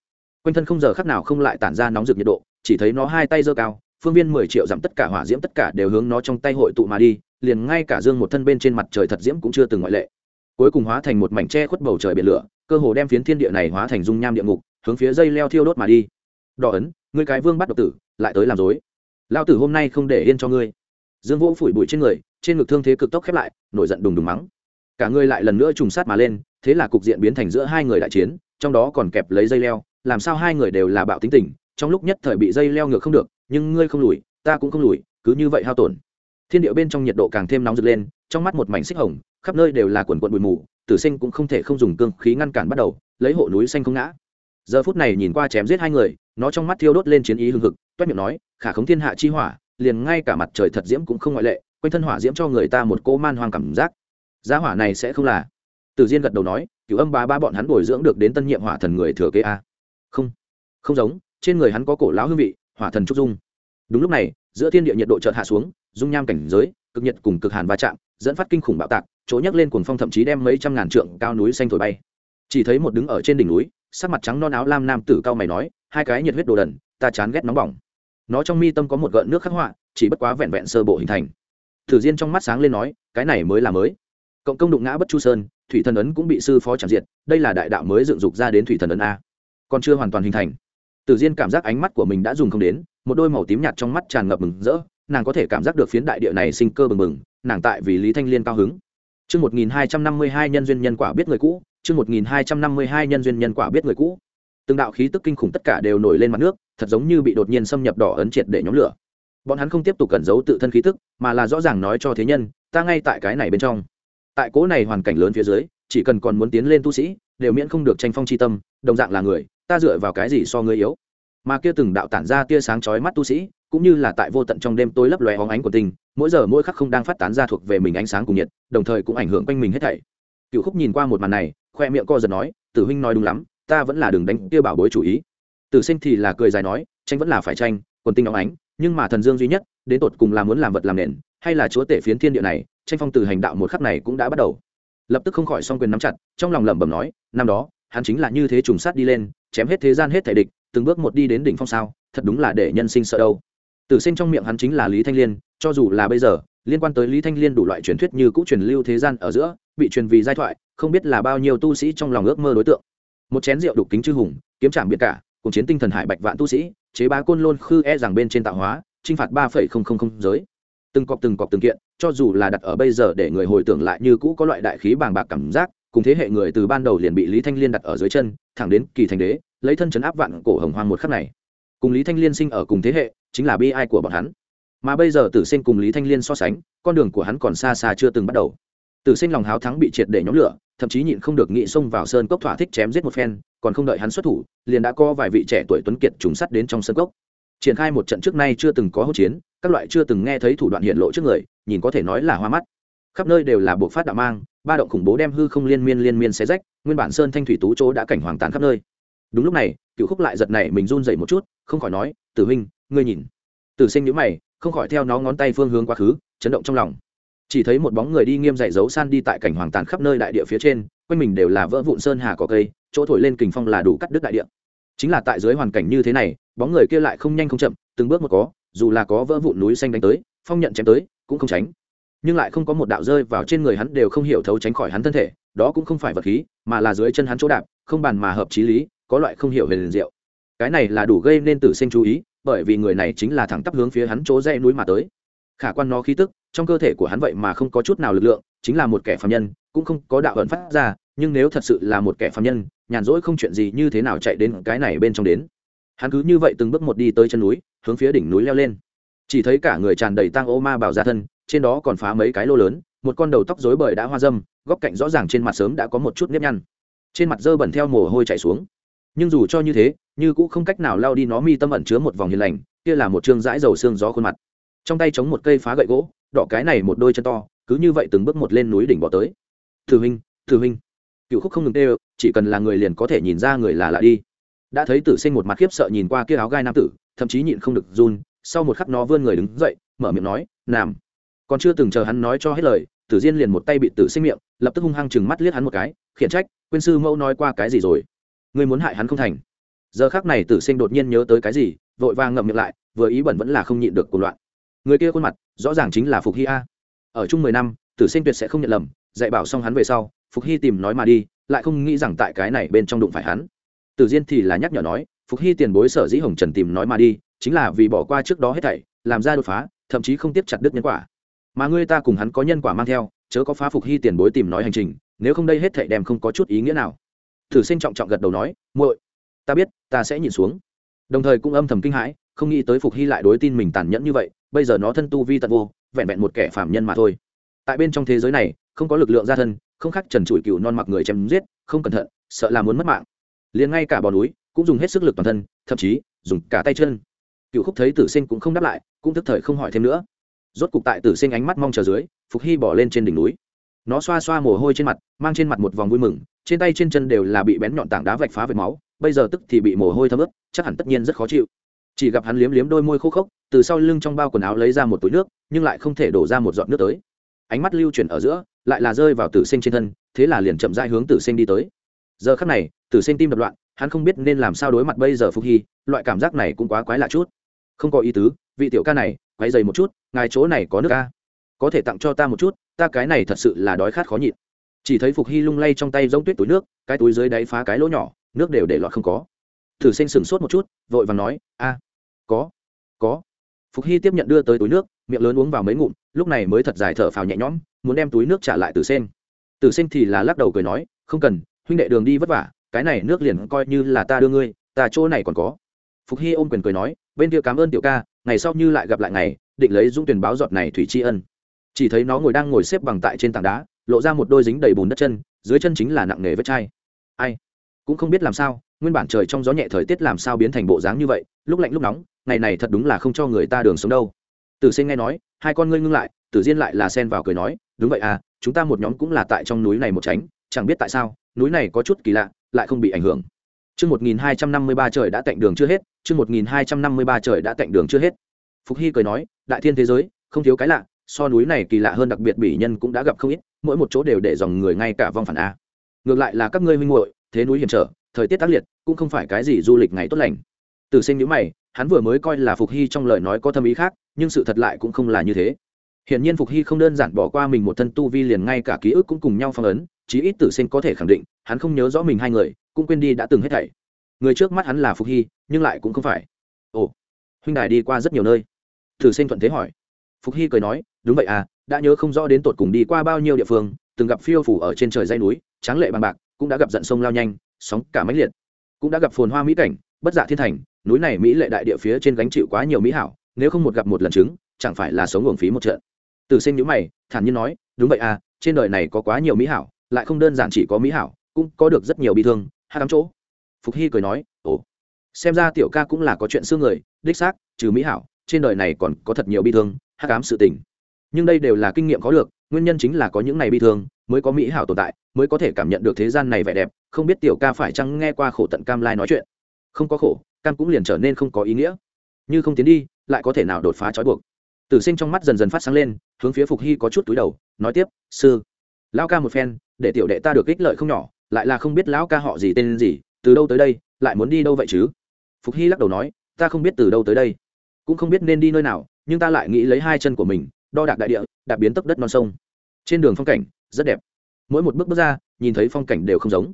A: Quanh thân không giờ khắc nào không lại tản ra nóng rực nhiệt độ, chỉ thấy nó hai tay giơ cao, phương viên mười triệu dặm tất cả hỏa diễm tất cả đều hướng nó trong tay hội tụ mà đi, liền ngay cả dương một thân bên trên mặt trời thật diễm cũng chưa từng ngoại lệ. Cuối cùng hóa thành một mảnh tre khuất bầu trời biển lửa, cơ hồ đem phiến thiên địa này hóa thành dung nham địa ngục, hướng phía dây leo thiêu đốt mà đi. Đỏ ấn, ngươi cái vương bắt độc tử, lại tới làm dối lao tử hôm nay không để yên cho ngươi. Dương vũ phủi bụi trên người, trên ngực thương thế cực tốc khép lại, nổi giận đùng đùng mắng cả người lại lần nữa trùng sát mà lên, thế là cục diện biến thành giữa hai người đại chiến, trong đó còn kẹp lấy dây leo, làm sao hai người đều là bạo tính tình, trong lúc nhất thời bị dây leo ngược không được, nhưng ngươi không lùi, ta cũng không lùi, cứ như vậy hao tổn. Thiên điệu bên trong nhiệt độ càng thêm nóng rực lên, trong mắt một mảnh xích hồng, khắp nơi đều là quần quận bụi mù, tử sinh cũng không thể không dùng cương khí ngăn cản bắt đầu, lấy hộ núi xanh không ngã. Giờ phút này nhìn qua chém giết hai người, nó trong mắt thiêu đốt lên chiến ý hưng hực, toét miệng nói, khả khống thiên hạ chi hỏa, liền ngay cả mặt trời thật diễm cũng không ngoại lệ, quanh thân hỏa diễm cho người ta một cô man hoang cảm giác giá hỏa này sẽ không là. Tử diên gật đầu nói, cửu âm bá ba bọn hắn bồi dưỡng được đến tân nhiệm hỏa thần người thừa kế a. Không không giống, trên người hắn có cổ lão hương vị, hỏa thần trúc dung. Đúng lúc này, giữa thiên địa nhiệt độ chợt hạ xuống, dung nham cảnh giới, cực nhiệt cùng cực hàn va chạm, dẫn phát kinh khủng bạo tạc, chỗ nhấc lên cuồng phong thậm chí đem mấy trăm ngàn trượng cao núi xanh thổi bay. Chỉ thấy một đứng ở trên đỉnh núi, sắc mặt trắng non áo lam nam tử cao mày nói, hai cái nhiệt huyết đồ đần, ta chán ghét nóng bỏng. Nó trong mi tâm có một gợn nước khắc họa, chỉ bất quá vẹn vẹn sơ bộ hình thành. Thử diên trong mắt sáng lên nói, cái này mới là mới cộng công đụng ngã bất chu sơn thủy thần ấn cũng bị sư phó chẳng diệt đây là đại đạo mới dựng dục ra đến thủy thần ấn a còn chưa hoàn toàn hình thành tử diên cảm giác ánh mắt của mình đã dùng không đến một đôi màu tím nhạt trong mắt tràn ngập mừng rỡ nàng có thể cảm giác được phiến đại địa này sinh cơ bừng bừng nàng tại vì lý thanh liên cao hứng Chương 1252 nhân duyên nhân quả biết người cũ, chương 1252 nhân duyên nhân quả biết người cũ. Từng đạo khí tức kinh khủng tất cả đều nổi lên mặt nước, thật giống như bị đột nhiên xâm nhập đỏ ấn triệt để nhóm lửa. Bọn hắn không tiếp tục cẩn giấu tự thân khí tức, mà là rõ ràng nói cho thế nhân, ta ngay tại cái này bên trong. Tại cố này hoàn cảnh lớn phía dưới, chỉ cần còn muốn tiến lên tu sĩ, đều miễn không được tranh phong chi tâm, đồng dạng là người, ta dựa vào cái gì so người yếu? Mà kia từng đạo tản ra tia sáng chói mắt tu sĩ, cũng như là tại vô tận trong đêm tối lấp lóe hóng ánh của tình mỗi giờ mỗi khắc không đang phát tán ra thuộc về mình ánh sáng cùng nhiệt đồng thời cũng ảnh hưởng quanh mình hết thảy cựu khúc nhìn qua một màn này khoe miệng co giật nói tử huynh nói đúng lắm ta vẫn là đường đánh kia bảo bối chủ ý tử sinh thì là cười dài nói tranh vẫn là phải tranh quần tinh óng ánh nhưng mà thần dương duy nhất đến tột cùng là muốn làm vật làm nền hay là chúa tể phiến thiên địa này tranh phong từ hành đạo một khắc này cũng đã bắt đầu. Lập tức không khỏi song quyền nắm chặt, trong lòng lẩm bẩm nói, năm đó, hắn chính là như thế trùng sát đi lên, chém hết thế gian hết thể địch, từng bước một đi đến đỉnh phong sao, thật đúng là để nhân sinh sợ đâu. Tử sinh trong miệng hắn chính là lý thanh liên, cho dù là bây giờ, liên quan tới lý thanh liên đủ loại truyền thuyết như cũ truyền lưu thế gian ở giữa, bị truyền vì giai thoại, không biết là bao nhiêu tu sĩ trong lòng ước mơ đối tượng. Một chén rượu đục kính chư hùng, kiếm trảm biệt cả, cùng chiến tinh thần hải bạch vạn tu sĩ, chế bá côn lôn khư e rằng bên trên tạo hóa, chinh phạt ba phẩy không không không giới từng cọc từng cọc từng kiện, cho dù là đặt ở bây giờ để người hồi tưởng lại như cũ có loại đại khí bàng bạc cảm giác, cùng thế hệ người từ ban đầu liền bị lý thanh liên đặt ở dưới chân, thẳng đến kỳ thành đế, lấy thân chấn áp vạn cổ hồng hoang một khắc này. Cùng lý thanh liên sinh ở cùng thế hệ, chính là bi ai của bọn hắn. Mà bây giờ tử sinh cùng lý thanh liên so sánh, con đường của hắn còn xa xa chưa từng bắt đầu. Tử sinh lòng háo thắng bị triệt để nhóm lửa, thậm chí nhịn không được nghị xông vào sơn cốc thỏa thích chém giết một phen, còn không đợi hắn xuất thủ, liền đã có vài vị trẻ tuổi tuấn kiệt trùng sắt đến trong sơn cốc triển khai một trận trước nay chưa từng có hỗn chiến, các loại chưa từng nghe thấy thủ đoạn hiện lộ trước người, nhìn có thể nói là hoa mắt. Khắp nơi đều là buộc phát đạo mang, ba động khủng bố đem hư không liên miên liên miên xé rách, nguyên bản sơn thanh thủy tú chỗ đã cảnh hoàng tàn khắp nơi. Đúng lúc này cựu khúc lại giật này mình run dậy một chút, không khỏi nói, tử huynh, ngươi nhìn. Tử sinh nhữ mày, không khỏi theo nó ngón tay phương hướng quá khứ, chấn động trong lòng. Chỉ thấy một bóng người đi nghiêm dạy dấu san đi tại cảnh hoàng tàn khắp nơi đại địa phía trên, quanh mình đều là vỡ vụn sơn hà có cây, chỗ thổi lên kình phong là đủ cắt đứt đại địa chính là tại dưới hoàn cảnh như thế này, bóng người kia lại không nhanh không chậm, từng bước một có, dù là có vỡ vụn núi xanh đánh tới, phong nhận chém tới, cũng không tránh. Nhưng lại không có một đạo rơi vào trên người hắn đều không hiểu thấu tránh khỏi hắn thân thể, đó cũng không phải vật khí, mà là dưới chân hắn chỗ đạp, không bàn mà hợp trí lý, có loại không hiểu về liền diệu. Cái này là đủ gây nên tử sinh chú ý, bởi vì người này chính là thẳng tắp hướng phía hắn chỗ dây núi mà tới. Khả quan nó khí tức, trong cơ thể của hắn vậy mà không có chút nào lực lượng, chính là một kẻ phạm nhân cũng không có đạo ẩn phát ra, nhưng nếu thật sự là một kẻ phạm nhân, nhàn rỗi không chuyện gì như thế nào chạy đến cái này bên trong đến. Hắn cứ như vậy từng bước một đi tới chân núi, hướng phía đỉnh núi leo lên. Chỉ thấy cả người tràn đầy tang ô ma bảo ra thân, trên đó còn phá mấy cái lô lớn, một con đầu tóc rối bời đã hoa dâm, góc cạnh rõ ràng trên mặt sớm đã có một chút nếp nhăn. Trên mặt dơ bẩn theo mồ hôi chảy xuống. Nhưng dù cho như thế, như cũng không cách nào lao đi nó mi tâm ẩn chứa một vòng hiền lành, kia là một chương dãi dầu xương gió khuôn mặt. Trong tay chống một cây phá gậy gỗ, đỏ cái này một đôi chân to, cứ như vậy từng bước một lên núi đỉnh bỏ tới thử huynh thử huynh. Cựu khúc không ngừng tê chỉ cần là người liền có thể nhìn ra người là lạ đi. Đã thấy tử sinh một mặt khiếp sợ nhìn qua kia áo gai nam tử, thậm chí nhịn không được run, sau một khắc nó vươn người đứng dậy, mở miệng nói nằm còn chưa từng chờ hắn nói cho hết lời, tử diên liền một tay bị tử sinh miệng, lập tức hung hăng chừng mắt liếc hắn một cái, khiển trách, quên sư mẫu nói qua cái gì rồi? Ngươi muốn hại hắn không thành. Giờ khác này tử sinh đột nhiên nhớ tới cái gì, vội vàng ngậm miệng lại, vừa ý bẩn vẫn là không nhịn được cuộc loạn. Người kia khuôn mặt, rõ ràng chính là phục hy a. Ở chung mười năm, tử sinh tuyệt sẽ không nhận lầm dạy bảo xong hắn về sau, phục hy tìm nói mà đi, lại không nghĩ rằng tại cái này bên trong đụng phải hắn. Tử diên thì là nhắc nhở nói, phục hy tiền bối sở dĩ hồng trần tìm nói mà đi, chính là vì bỏ qua trước đó hết thảy, làm ra đột phá, thậm chí không tiếp chặt đứt nhân quả. Mà ngươi ta cùng hắn có nhân quả mang theo, chớ có phá phục hy tiền bối tìm nói hành trình, nếu không đây hết thảy đem không có chút ý nghĩa nào. Thử sinh trọng trọng gật đầu nói, muội, ta biết, ta sẽ nhìn xuống. Đồng thời cũng âm thầm kinh hãi, không nghĩ tới phục hy lại đối tin mình tàn nhẫn như vậy, bây giờ nó thân tu vi tận vô, vẹn vẹn một kẻ phạm nhân mà thôi. Tại bên trong thế giới này không có lực lượng gia thân, không khác trần trụi cựu non mặc người chém giết, không cẩn thận, sợ là muốn mất mạng. Liền ngay cả bò núi cũng dùng hết sức lực toàn thân, thậm chí dùng cả tay chân. Cựu khúc thấy tử sinh cũng không đáp lại, cũng tức thời không hỏi thêm nữa. Rốt cục tại tử sinh ánh mắt mong chờ dưới, phục hy bỏ lên trên đỉnh núi. Nó xoa xoa mồ hôi trên mặt, mang trên mặt một vòng vui mừng, trên tay trên chân đều là bị bén nhọn tảng đá vạch phá vệt máu, bây giờ tức thì bị mồ hôi thấm ướt, chắc hẳn tất nhiên rất khó chịu. Chỉ gặp hắn liếm liếm đôi môi khô khốc, từ sau lưng trong bao quần áo lấy ra một túi nước, nhưng lại không thể đổ ra một giọt nước tới. Ánh mắt lưu chuyển ở giữa lại là rơi vào tử sinh trên thân, thế là liền chậm dai hướng tử sinh đi tới. Giờ khắc này, tử sinh tim đập loạn, hắn không biết nên làm sao đối mặt bây giờ phục hy, loại cảm giác này cũng quá quái lạ chút. Không có ý tứ, vị tiểu ca này quay dày một chút, ngài chỗ này có nước ca. Có thể tặng cho ta một chút, ta cái này thật sự là đói khát khó nhịn. Chỉ thấy phục hy lung lay trong tay giống tuyết túi nước, cái túi dưới đáy phá cái lỗ nhỏ, nước đều để lọt không có. Thử sinh sửng sốt một chút, vội và nói, a, có có. Phục hy tiếp nhận đưa tới túi nước, miệng lớn uống vào mấy ngụm lúc này mới thật dài thở phào nhẹ nhõm, muốn đem túi nước trả lại từ sen từ sen thì là lắc đầu cười nói, không cần, huynh đệ đường đi vất vả, cái này nước liền coi như là ta đưa ngươi, ta chỗ này còn có. Phục hy ôm quyền cười nói, bên kia cảm ơn tiểu ca, ngày sau như lại gặp lại ngày, định lấy dung tuyển báo giọt này thủy tri ân. Chỉ thấy nó ngồi đang ngồi xếp bằng tại trên tảng đá, lộ ra một đôi dính đầy bùn đất chân, dưới chân chính là nặng nghề vết chai. Ai? Cũng không biết làm sao, nguyên bản trời trong gió nhẹ thời tiết làm sao biến thành bộ dáng như vậy, lúc lạnh lúc nóng, ngày này thật đúng là không cho người ta đường sống đâu tử sinh nghe nói hai con ngươi ngưng lại tử diên lại là xen vào cười nói đúng vậy à chúng ta một nhóm cũng là tại trong núi này một tránh chẳng biết tại sao núi này có chút kỳ lạ lại không bị ảnh hưởng Chương 1253 trời đã tạnh đường chưa hết, chương 1253 trời đã tạnh đường chưa hết. Phục Hy cười nói, đại thiên thế giới, không thiếu cái lạ, so núi này kỳ lạ hơn đặc biệt bỉ nhân cũng đã gặp không ít, mỗi một chỗ đều để dòng người ngay cả vong phản a. Ngược lại là các ngươi huynh muội, thế núi hiểm trở, thời tiết tác liệt, cũng không phải cái gì du lịch ngày tốt lành. Từ Sinh nhíu mày, hắn vừa mới coi là Phục Hy trong lời nói có thâm ý khác, nhưng sự thật lại cũng không là như thế. Hiển nhiên Phục Hy không đơn giản bỏ qua mình một thân tu vi liền ngay cả ký ức cũng cùng nhau phong ấn, chí ít Tử Sinh có thể khẳng định, hắn không nhớ rõ mình hai người, cũng quên đi đã từng hết thảy. Người trước mắt hắn là phục hy nhưng lại cũng không phải. Ồ huynh đài đi qua rất nhiều nơi. Thử sinh thuận thế hỏi. Phục hy cười nói đúng vậy à đã nhớ không rõ đến tột cùng đi qua bao nhiêu địa phương từng gặp phiêu phủ ở trên trời dây núi tráng lệ bằng bạc cũng đã gặp giận sông lao nhanh sóng cả mãnh liệt cũng đã gặp phồn hoa mỹ cảnh bất dạ thiên thành núi này mỹ lệ đại địa phía trên gánh chịu quá nhiều mỹ hảo nếu không một gặp một lần chứng, chẳng phải là sống uổng phí một trận. Từ sinh nhữ mày, thản nhiên nói, đúng vậy à trên đời này có quá nhiều mỹ hảo, lại không đơn giản chỉ có mỹ hảo, cũng có được rất nhiều bi thương, hát tám chỗ. Phục hy cười nói, ồ, xem ra tiểu ca cũng là có chuyện xương người, đích xác, trừ mỹ hảo, trên đời này còn có thật nhiều bi thương, hát cám sự tình. Nhưng đây đều là kinh nghiệm có được, nguyên nhân chính là có những này bi thương, mới có mỹ hảo tồn tại, mới có thể cảm nhận được thế gian này vẻ đẹp, không biết tiểu ca phải chăng nghe qua khổ tận cam lai nói chuyện. Không có khổ, cam cũng liền trở nên không có ý nghĩa. Như không tiến đi lại có thể nào đột phá trói buộc. Tử sinh trong mắt dần dần phát sáng lên, hướng phía phục hy có chút túi đầu, nói tiếp, sư, lão ca một phen, để tiểu đệ ta được ích lợi không nhỏ, lại là không biết lão ca họ gì tên gì, từ đâu tới đây, lại muốn đi đâu vậy chứ? Phục hy lắc đầu nói, ta không biết từ đâu tới đây, cũng không biết nên đi nơi nào, nhưng ta lại nghĩ lấy hai chân của mình, đo đạc đại địa, đạp biến tốc đất non sông. Trên đường phong cảnh, rất đẹp. Mỗi một bước bước ra, nhìn thấy phong cảnh đều không giống.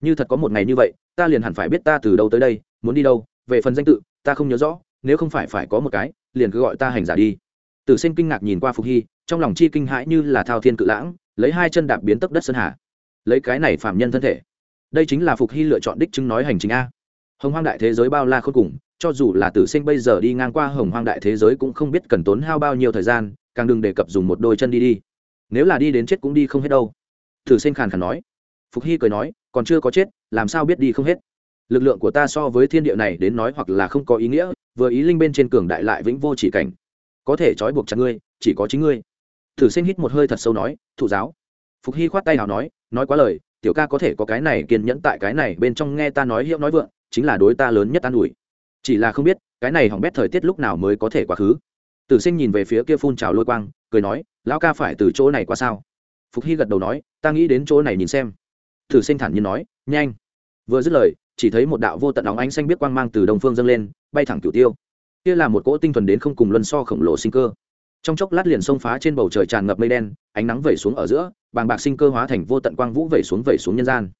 A: Như thật có một ngày như vậy, ta liền hẳn phải biết ta từ đâu tới đây, muốn đi đâu, về phần danh tự, ta không nhớ rõ nếu không phải phải có một cái, liền cứ gọi ta hành giả đi. Tử sinh kinh ngạc nhìn qua phục hy, trong lòng chi kinh hãi như là thao thiên cự lãng, lấy hai chân đạp biến tấp đất sơn hà. Lấy cái này phạm nhân thân thể. Đây chính là phục hy lựa chọn đích chứng nói hành trình a. Hồng hoang đại thế giới bao la khôn cùng, cho dù là tử sinh bây giờ đi ngang qua hồng hoang đại thế giới cũng không biết cần tốn hao bao nhiêu thời gian, càng đừng đề cập dùng một đôi chân đi đi. Nếu là đi đến chết cũng đi không hết đâu. Tử sinh khàn khàn nói. Phục hy cười nói, còn chưa có chết, làm sao biết đi không hết? Lực lượng của ta so với thiên địa này đến nói hoặc là không có ý nghĩa, vừa ý linh bên trên cường đại lại vĩnh vô chỉ cảnh. Có thể trói buộc chặt ngươi, chỉ có chính ngươi. Thử sinh hít một hơi thật sâu nói, thụ giáo. Phục hy khoát tay nào nói nói quá lời, tiểu ca có thể có cái này kiên nhẫn tại cái này bên trong nghe ta nói hiệu nói vượng, chính là đối ta lớn nhất an ủi. Chỉ là không biết, cái này hỏng bét thời tiết lúc nào mới có thể quá khứ. Tử sinh nhìn về phía kia phun trào lôi quang, cười nói, lão ca phải từ chỗ này qua sao? Phục hy gật đầu nói, ta nghĩ đến chỗ này nhìn xem. Tử sinh thản nhiên nói, nhanh. Vừa dứt lời chỉ thấy một đạo vô tận óng ánh xanh biết quang mang từ đông phương dâng lên, bay thẳng cửu tiêu. Kia là một cỗ tinh thuần đến không cùng luân so khổng lồ sinh cơ. Trong chốc lát liền xông phá trên bầu trời tràn ngập mây đen, ánh nắng vẩy xuống ở giữa, bàng bạc sinh cơ hóa thành vô tận quang vũ vẩy xuống vẩy xuống nhân gian.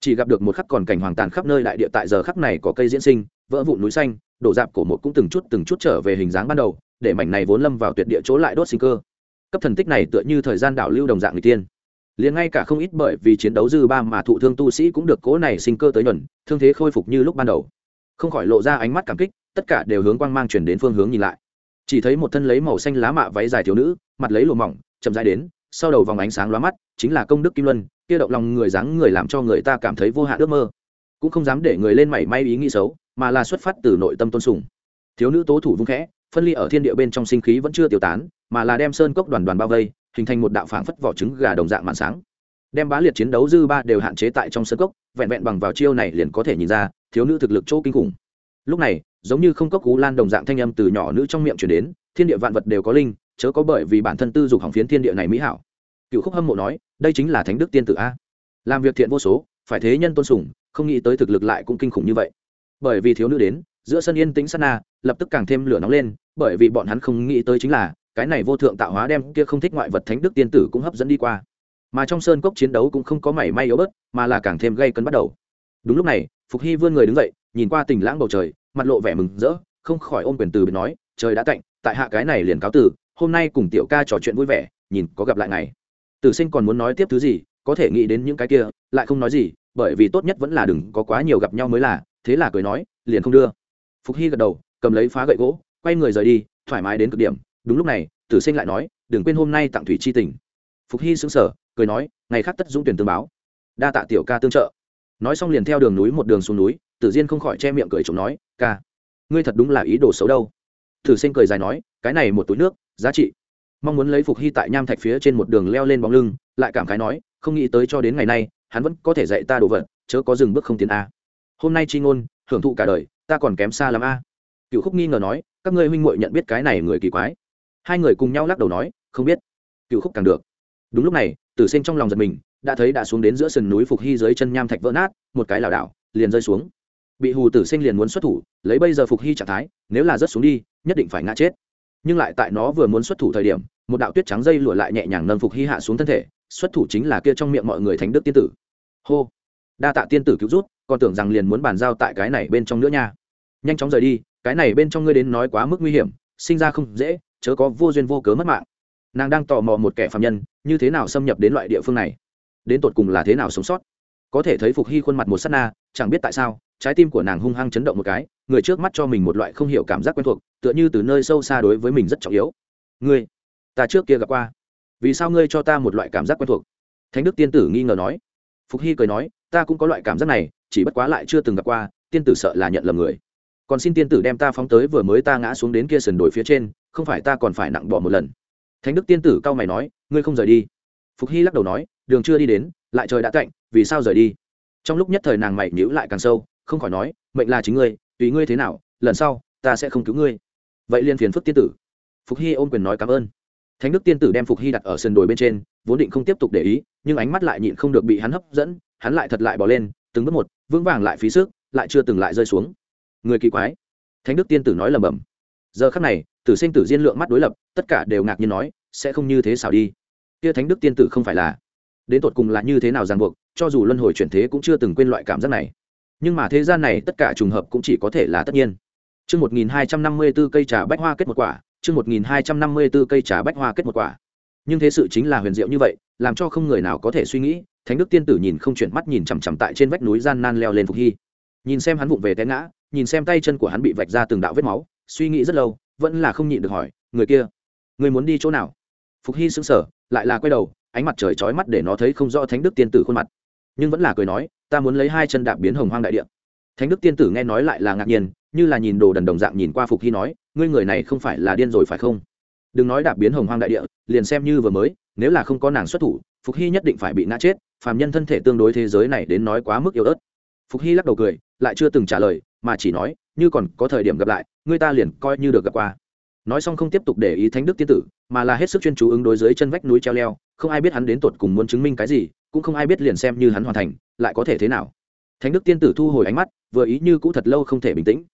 A: Chỉ gặp được một khắc còn cảnh hoàng tàn khắp nơi đại địa tại giờ khắc này có cây diễn sinh, vỡ vụn núi xanh, đổ dạp cổ một cũng từng chút từng chút trở về hình dáng ban đầu, để mảnh này vốn lâm vào tuyệt địa chỗ lại đốt sinh cơ. Cấp thần tích này tựa như thời gian đảo lưu đồng dạng người tiên liền ngay cả không ít bởi vì chiến đấu dư ba mà thụ thương tu sĩ cũng được cố này sinh cơ tới nhuần, thương thế khôi phục như lúc ban đầu. Không khỏi lộ ra ánh mắt cảm kích, tất cả đều hướng quang mang chuyển đến phương hướng nhìn lại. Chỉ thấy một thân lấy màu xanh lá mạ váy dài thiếu nữ, mặt lấy lùa mỏng, chậm dài đến, sau đầu vòng ánh sáng lóa mắt, chính là công đức kim luân, kia động lòng người dáng người làm cho người ta cảm thấy vô hạn ước mơ. Cũng không dám để người lên mảy may ý nghĩ xấu, mà là xuất phát từ nội tâm tôn sùng. Thiếu nữ tố thủ vung khẽ, phân ly ở thiên địa bên trong sinh khí vẫn chưa tiêu tán, mà là đem sơn cốc đoàn đoàn bao vây hình thành một đạo phảng phất vỏ trứng gà đồng dạng màn sáng. Đem bá liệt chiến đấu dư ba đều hạn chế tại trong sân cốc, vẹn vẹn bằng vào chiêu này liền có thể nhìn ra, thiếu nữ thực lực chỗ kinh khủng. Lúc này, giống như không cốc cú lan đồng dạng thanh âm từ nhỏ nữ trong miệng chuyển đến, thiên địa vạn vật đều có linh, chớ có bởi vì bản thân tư dục hỏng phiến thiên địa này mỹ hảo. Cựu khúc hâm mộ nói, đây chính là thánh đức tiên tử a. Làm việc thiện vô số, phải thế nhân tôn sùng, không nghĩ tới thực lực lại cũng kinh khủng như vậy. Bởi vì thiếu nữ đến, giữa sân yên tĩnh sana lập tức càng thêm lửa nóng lên, bởi vì bọn hắn không nghĩ tới chính là cái này vô thượng tạo hóa đem kia không thích ngoại vật thánh đức tiên tử cũng hấp dẫn đi qua. Mà trong sơn cốc chiến đấu cũng không có mảy may yếu bớt, mà là càng thêm gây cấn bắt đầu. Đúng lúc này, phục hy vươn người đứng dậy, nhìn qua tình lãng bầu trời, mặt lộ vẻ mừng rỡ, không khỏi ôm quyền từ biệt nói, trời đã cạnh tại hạ cái này liền cáo từ, hôm nay cùng tiểu ca trò chuyện vui vẻ, nhìn có gặp lại ngày. Tử sinh còn muốn nói tiếp thứ gì, có thể nghĩ đến những cái kia, lại không nói gì, bởi vì tốt nhất vẫn là đừng có quá nhiều gặp nhau mới là, thế là cười nói, liền không đưa. Phục hy gật đầu, cầm lấy phá gậy gỗ, quay người rời đi, thoải mái đến cực điểm đúng lúc này, tử sinh lại nói, đừng quên hôm nay tặng thủy chi tình. Phục hy xứng sở cười nói, ngày khác tất dũng tuyển tương báo. Đa tạ tiểu ca tương trợ. Nói xong liền theo đường núi một đường xuống núi, tử diên không khỏi che miệng cười chồng nói, ca, ngươi thật đúng là ý đồ xấu đâu. Tử sinh cười dài nói, cái này một túi nước, giá trị. Mong muốn lấy phục hy tại nham thạch phía trên một đường leo lên bóng lưng, lại cảm khái nói, không nghĩ tới cho đến ngày nay, hắn vẫn có thể dạy ta đồ vật, chớ có dừng bước không tiến a. Hôm nay chi ngôn, hưởng thụ cả đời, ta còn kém xa lắm a. Cựu khúc nghi ngờ nói, các ngươi huynh muội nhận biết cái này người kỳ quái hai người cùng nhau lắc đầu nói, không biết cựu khúc càng được. Đúng lúc này, tử sinh trong lòng giật mình, đã thấy đã xuống đến giữa sườn núi phục hy dưới chân nham thạch vỡ nát, một cái lảo đảo, liền rơi xuống. Bị hù tử sinh liền muốn xuất thủ, lấy bây giờ phục hy trạng thái, nếu là rớt xuống đi, nhất định phải ngã chết. Nhưng lại tại nó vừa muốn xuất thủ thời điểm, một đạo tuyết trắng dây lụa lại nhẹ nhàng nâng phục hy hạ xuống thân thể, xuất thủ chính là kia trong miệng mọi người thánh đức tiên tử. Hô! Đa tạ tiên tử cứu rút còn tưởng rằng liền muốn bàn giao tại cái này bên trong nữa nha. Nhanh chóng rời đi, cái này bên trong ngươi đến nói quá mức nguy hiểm, sinh ra không dễ chớ có vô duyên vô cớ mất mạng. Nàng đang tò mò một kẻ phạm nhân, như thế nào xâm nhập đến loại địa phương này? Đến tột cùng là thế nào sống sót? Có thể thấy phục hy khuôn mặt một s á t na, chẳng biết tại sao, trái tim của nàng hung hăng chấn động một cái, người trước mắt cho mình một loại không hiểu cảm giác quen thuộc, tựa như từ nơi sâu xa đối với mình rất trọng yếu. Ngươi, ta trước kia gặp qua. Vì sao ngươi cho ta một loại cảm giác quen thuộc? Thánh đức tiên tử nghi ngờ nói. Phục hy cười nói, ta cũng có loại cảm giác này, chỉ bất quá lại chưa từng gặp qua, tiên tử sợ là nhận lầm người. Còn xin tiên tử đem ta phóng tới vừa mới ta ngã xuống đến kia sườn đồi phía trên không phải ta còn phải nặng bỏ một lần. Thánh đức tiên tử cao mày nói, ngươi không rời đi. Phục hy lắc đầu nói, đường chưa đi đến, lại trời đã cạnh vì sao rời đi? Trong lúc nhất thời nàng mày nhữ lại càng sâu, không khỏi nói, mệnh là chính ngươi, tùy ngươi thế nào, lần sau, ta sẽ không cứu ngươi. Vậy liền phiền phức tiên tử. Phục hy ôm quyền nói cảm ơn. Thánh đức tiên tử đem phục hy đặt ở sườn đồi bên trên, vốn định không tiếp tục để ý, nhưng ánh mắt lại nhịn không được bị hắn hấp dẫn, hắn lại thật lại bỏ lên, từng bước một, vững vàng lại phí sức, lại chưa từng lại rơi xuống. Người kỳ quái. Thánh đức tiên tử nói lầm bầm giờ khắc này tử sinh tử diên lượng mắt đối lập tất cả đều ngạc nhiên nói sẽ không như thế xảo đi kia thánh đức tiên tử không phải là đến tột cùng là như thế nào ràng buộc cho dù luân hồi chuyển thế cũng chưa từng quên loại cảm giác này nhưng mà thế gian này tất cả trùng hợp cũng chỉ có thể là tất nhiên Chương 1254 cây trà bách hoa kết một quả, chương 1254 cây trà bách hoa kết một quả. Nhưng thế sự chính là huyền diệu như vậy, làm cho không người nào có thể suy nghĩ, Thánh Đức tiên tử nhìn không chuyển mắt nhìn chằm chằm tại trên vách núi gian nan leo lên Phục Hy. Nhìn xem hắn vụng về té ngã, nhìn xem tay chân của hắn bị vạch ra từng đạo vết máu, suy nghĩ rất lâu, vẫn là không nhịn được hỏi, người kia, người muốn đi chỗ nào? Phục Hy sững sờ, lại là quay đầu, ánh mặt trời chói mắt để nó thấy không rõ Thánh Đức tiên tử khuôn mặt, nhưng vẫn là cười nói, ta muốn lấy hai chân đạp biến hồng hoang đại địa. Thánh Đức tiên tử nghe nói lại là ngạc nhiên, như là nhìn đồ đần đồng dạng nhìn qua phục hy nói ngươi người này không phải là điên rồi phải không đừng nói đạp biến hồng hoang đại địa liền xem như vừa mới nếu là không có nàng xuất thủ phục hy nhất định phải bị ngã chết phàm nhân thân thể tương đối thế giới này đến nói quá mức yếu ớt phục hy lắc đầu cười lại chưa từng trả lời mà chỉ nói như còn có thời điểm gặp lại ngươi ta liền coi như được gặp qua. Nói xong không tiếp tục để ý thánh đức tiên tử, mà là hết sức chuyên chú ứng đối dưới chân vách núi treo leo, không ai biết hắn đến tột cùng muốn chứng minh cái gì, cũng không ai biết liền xem như hắn hoàn thành, lại có thể thế nào. Thánh đức tiên tử thu hồi ánh mắt, vừa ý như cũ thật lâu không thể bình tĩnh.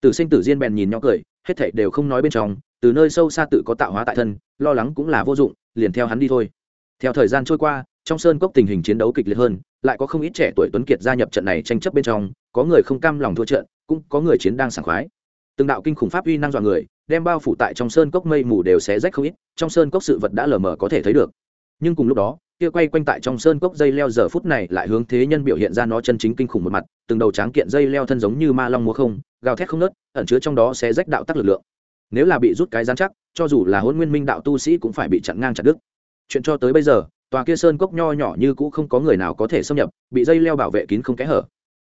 A: Tử sinh tử diên bèn nhìn nhỏ cười, hết thảy đều không nói bên trong, từ nơi sâu xa tự có tạo hóa tại thân, lo lắng cũng là vô dụng, liền theo hắn đi thôi. Theo thời gian trôi qua, trong sơn cốc tình hình chiến đấu kịch liệt hơn, lại có không ít trẻ tuổi tuấn kiệt gia nhập trận này tranh chấp bên trong, có người không cam lòng thua trận, cũng có người chiến đang sảng khoái từng đạo kinh khủng pháp uy năng dọa người, đem bao phủ tại trong sơn cốc mây mù đều xé rách không ít, trong sơn cốc sự vật đã lờ mờ có thể thấy được. Nhưng cùng lúc đó, kia quay quanh tại trong sơn cốc dây leo giờ phút này lại hướng thế nhân biểu hiện ra nó chân chính kinh khủng một mặt, từng đầu tráng kiện dây leo thân giống như ma long múa không, gào thét không nớt ẩn chứa trong đó sẽ rách đạo tắc lực lượng. Nếu là bị rút cái gián chắc, cho dù là hôn nguyên minh đạo tu sĩ cũng phải bị chặn ngang chặt đứt. Chuyện cho tới bây giờ, tòa kia sơn cốc nho nhỏ như cũ không có người nào có thể xâm nhập, bị dây leo bảo vệ kín không kẽ hở.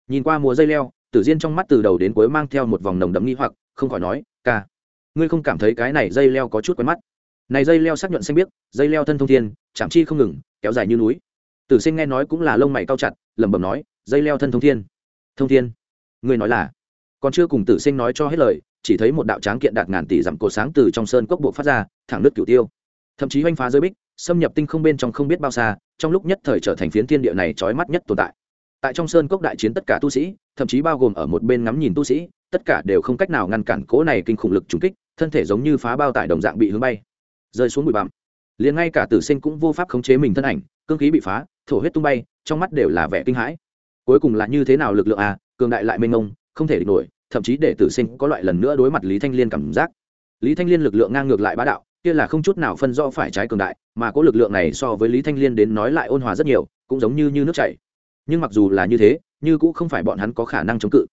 A: Nhìn qua mùa dây leo tử diên trong mắt từ đầu đến cuối mang theo một vòng nồng đậm nghi hoặc, không khỏi nói, ca, ngươi không cảm thấy cái này dây leo có chút quen mắt? Này dây leo sắc nhuận xanh biếc, dây leo thân thông thiên, chạm chi không ngừng, kéo dài như núi. Tử sinh nghe nói cũng là lông mày cao chặt, lẩm bẩm nói, dây leo thân thông thiên. Thông thiên? Ngươi nói là? Còn chưa cùng tử sinh nói cho hết lời, chỉ thấy một đạo tráng kiện đạt ngàn tỷ dặm cổ sáng từ trong sơn cốc bộ phát ra, thẳng nước cửu tiêu. Thậm chí oanh phá giới bích, xâm nhập tinh không bên trong không biết bao xa, trong lúc nhất thời trở thành phiến thiên địa này trói mắt nhất tồn tại tại trong sơn cốc đại chiến tất cả tu sĩ thậm chí bao gồm ở một bên ngắm nhìn tu sĩ tất cả đều không cách nào ngăn cản cố này kinh khủng lực trùng kích thân thể giống như phá bao tải đồng dạng bị hướng bay rơi xuống bụi bặm. Liền ngay cả tử sinh cũng vô pháp khống chế mình thân ảnh cương khí bị phá thổ huyết tung bay trong mắt đều là vẻ kinh hãi. Cuối cùng là như thế nào lực lượng à cường đại lại mênh mông không thể địch nổi thậm chí để tử sinh có loại lần nữa đối mặt lý thanh liên cảm giác. Lý thanh liên lực lượng ngang ngược lại bá đạo kia là không chút nào phân rõ phải trái cường đại mà có lực lượng này so với lý thanh liên đến nói lại ôn hòa rất nhiều cũng giống như, như nước chảy nhưng mặc dù là như thế, như cũng không phải bọn hắn có khả năng chống cự.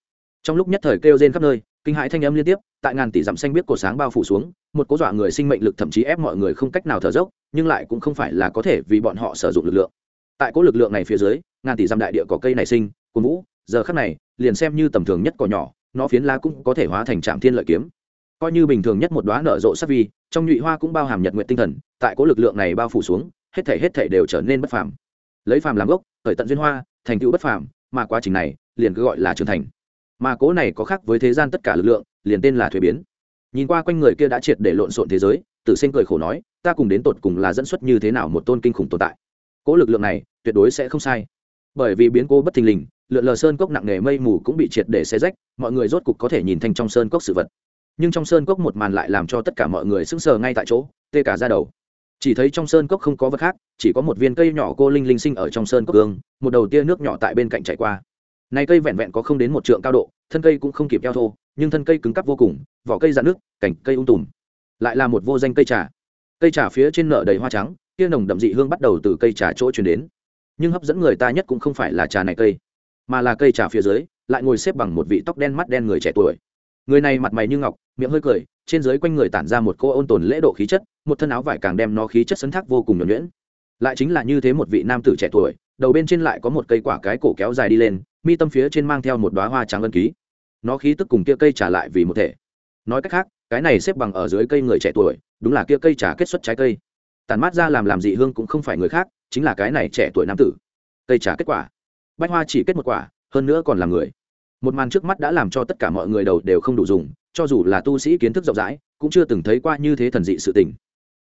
A: Trong lúc nhất thời kêu rên khắp nơi, kinh hãi thanh âm liên tiếp, tại ngàn tỷ dặm xanh biết cổ sáng bao phủ xuống, một cố dọa người sinh mệnh lực thậm chí ép mọi người không cách nào thở dốc, nhưng lại cũng không phải là có thể vì bọn họ sử dụng lực lượng. Tại cố lực lượng này phía dưới, ngàn tỷ dặm đại địa có cây nảy sinh cổ vũ, giờ khắc này, liền xem như tầm thường nhất cỏ nhỏ, nó phiến lá cũng có thể hóa thành trạm thiên lợi kiếm. Coi như bình thường nhất một đoá nở rộ sắc vi, trong nhụy hoa cũng bao hàm nhật nguyện tinh thần, tại cố lực lượng này bao phủ xuống, hết thể hết thể đều trở nên bất phàm. Lấy phàm làm gốc, khởi tận duyên hoa thành tựu bất phàm, mà quá trình này liền cứ gọi là trưởng thành. Mà cố này có khác với thế gian tất cả lực lượng, liền tên là thuế biến. Nhìn qua quanh người kia đã triệt để lộn xộn thế giới, tử sinh cười khổ nói, ta cùng đến tột cùng là dẫn xuất như thế nào một tôn kinh khủng tồn tại? Cố lực lượng này tuyệt đối sẽ không sai. Bởi vì biến cố bất thình lình, lượn lờ sơn cốc nặng nề mây mù cũng bị triệt để xe rách, mọi người rốt cục có thể nhìn thành trong sơn cốc sự vật. Nhưng trong sơn cốc một màn lại làm cho tất cả mọi người sững sờ ngay tại chỗ, tê cả ra đầu chỉ thấy trong sơn cốc không có vật khác, chỉ có một viên cây nhỏ cô linh linh sinh ở trong sơn cốc gương, một đầu tia nước nhỏ tại bên cạnh chảy qua. Này cây vẹn vẹn có không đến một trượng cao độ, thân cây cũng không kịp eo thô, nhưng thân cây cứng cắp vô cùng, vỏ cây dạn nước cành cây ung tùm. Lại là một vô danh cây trà. Cây trà phía trên nợ đầy hoa trắng kia nồng đậm dị hương bắt đầu từ cây trà chỗ truyền đến. Nhưng hấp dẫn người ta nhất cũng không phải là trà này cây, mà là cây trà phía dưới, lại ngồi xếp bằng một vị tóc đen mắt đen người trẻ tuổi. Người này mặt mày như ngọc, miệng hơi cười trên dưới quanh người tản ra một cô ôn tồn lễ độ khí chất, một thân áo vải càng đem nó khí chất sấn thác vô cùng nhuẩn nhuyễn. Lại chính là như thế một vị nam tử trẻ tuổi, đầu bên trên lại có một cây quả cái cổ kéo dài đi lên, mi tâm phía trên mang theo một đoá hoa trắng ân ký. Nó khí tức cùng kia cây trả lại vì một thể. Nói cách khác, cái này xếp bằng ở dưới cây người trẻ tuổi, đúng là kia cây trà kết xuất trái cây. Tàn mát ra làm làm dị hương cũng không phải người khác, chính là cái này trẻ tuổi nam tử. Cây trà kết quả. Bách hoa chỉ kết một quả, hơn nữa còn là người. Một màn trước mắt đã làm cho tất cả mọi người đầu đều không đủ dùng cho dù là tu sĩ kiến thức rộng rãi, cũng chưa từng thấy qua như thế thần dị sự tình.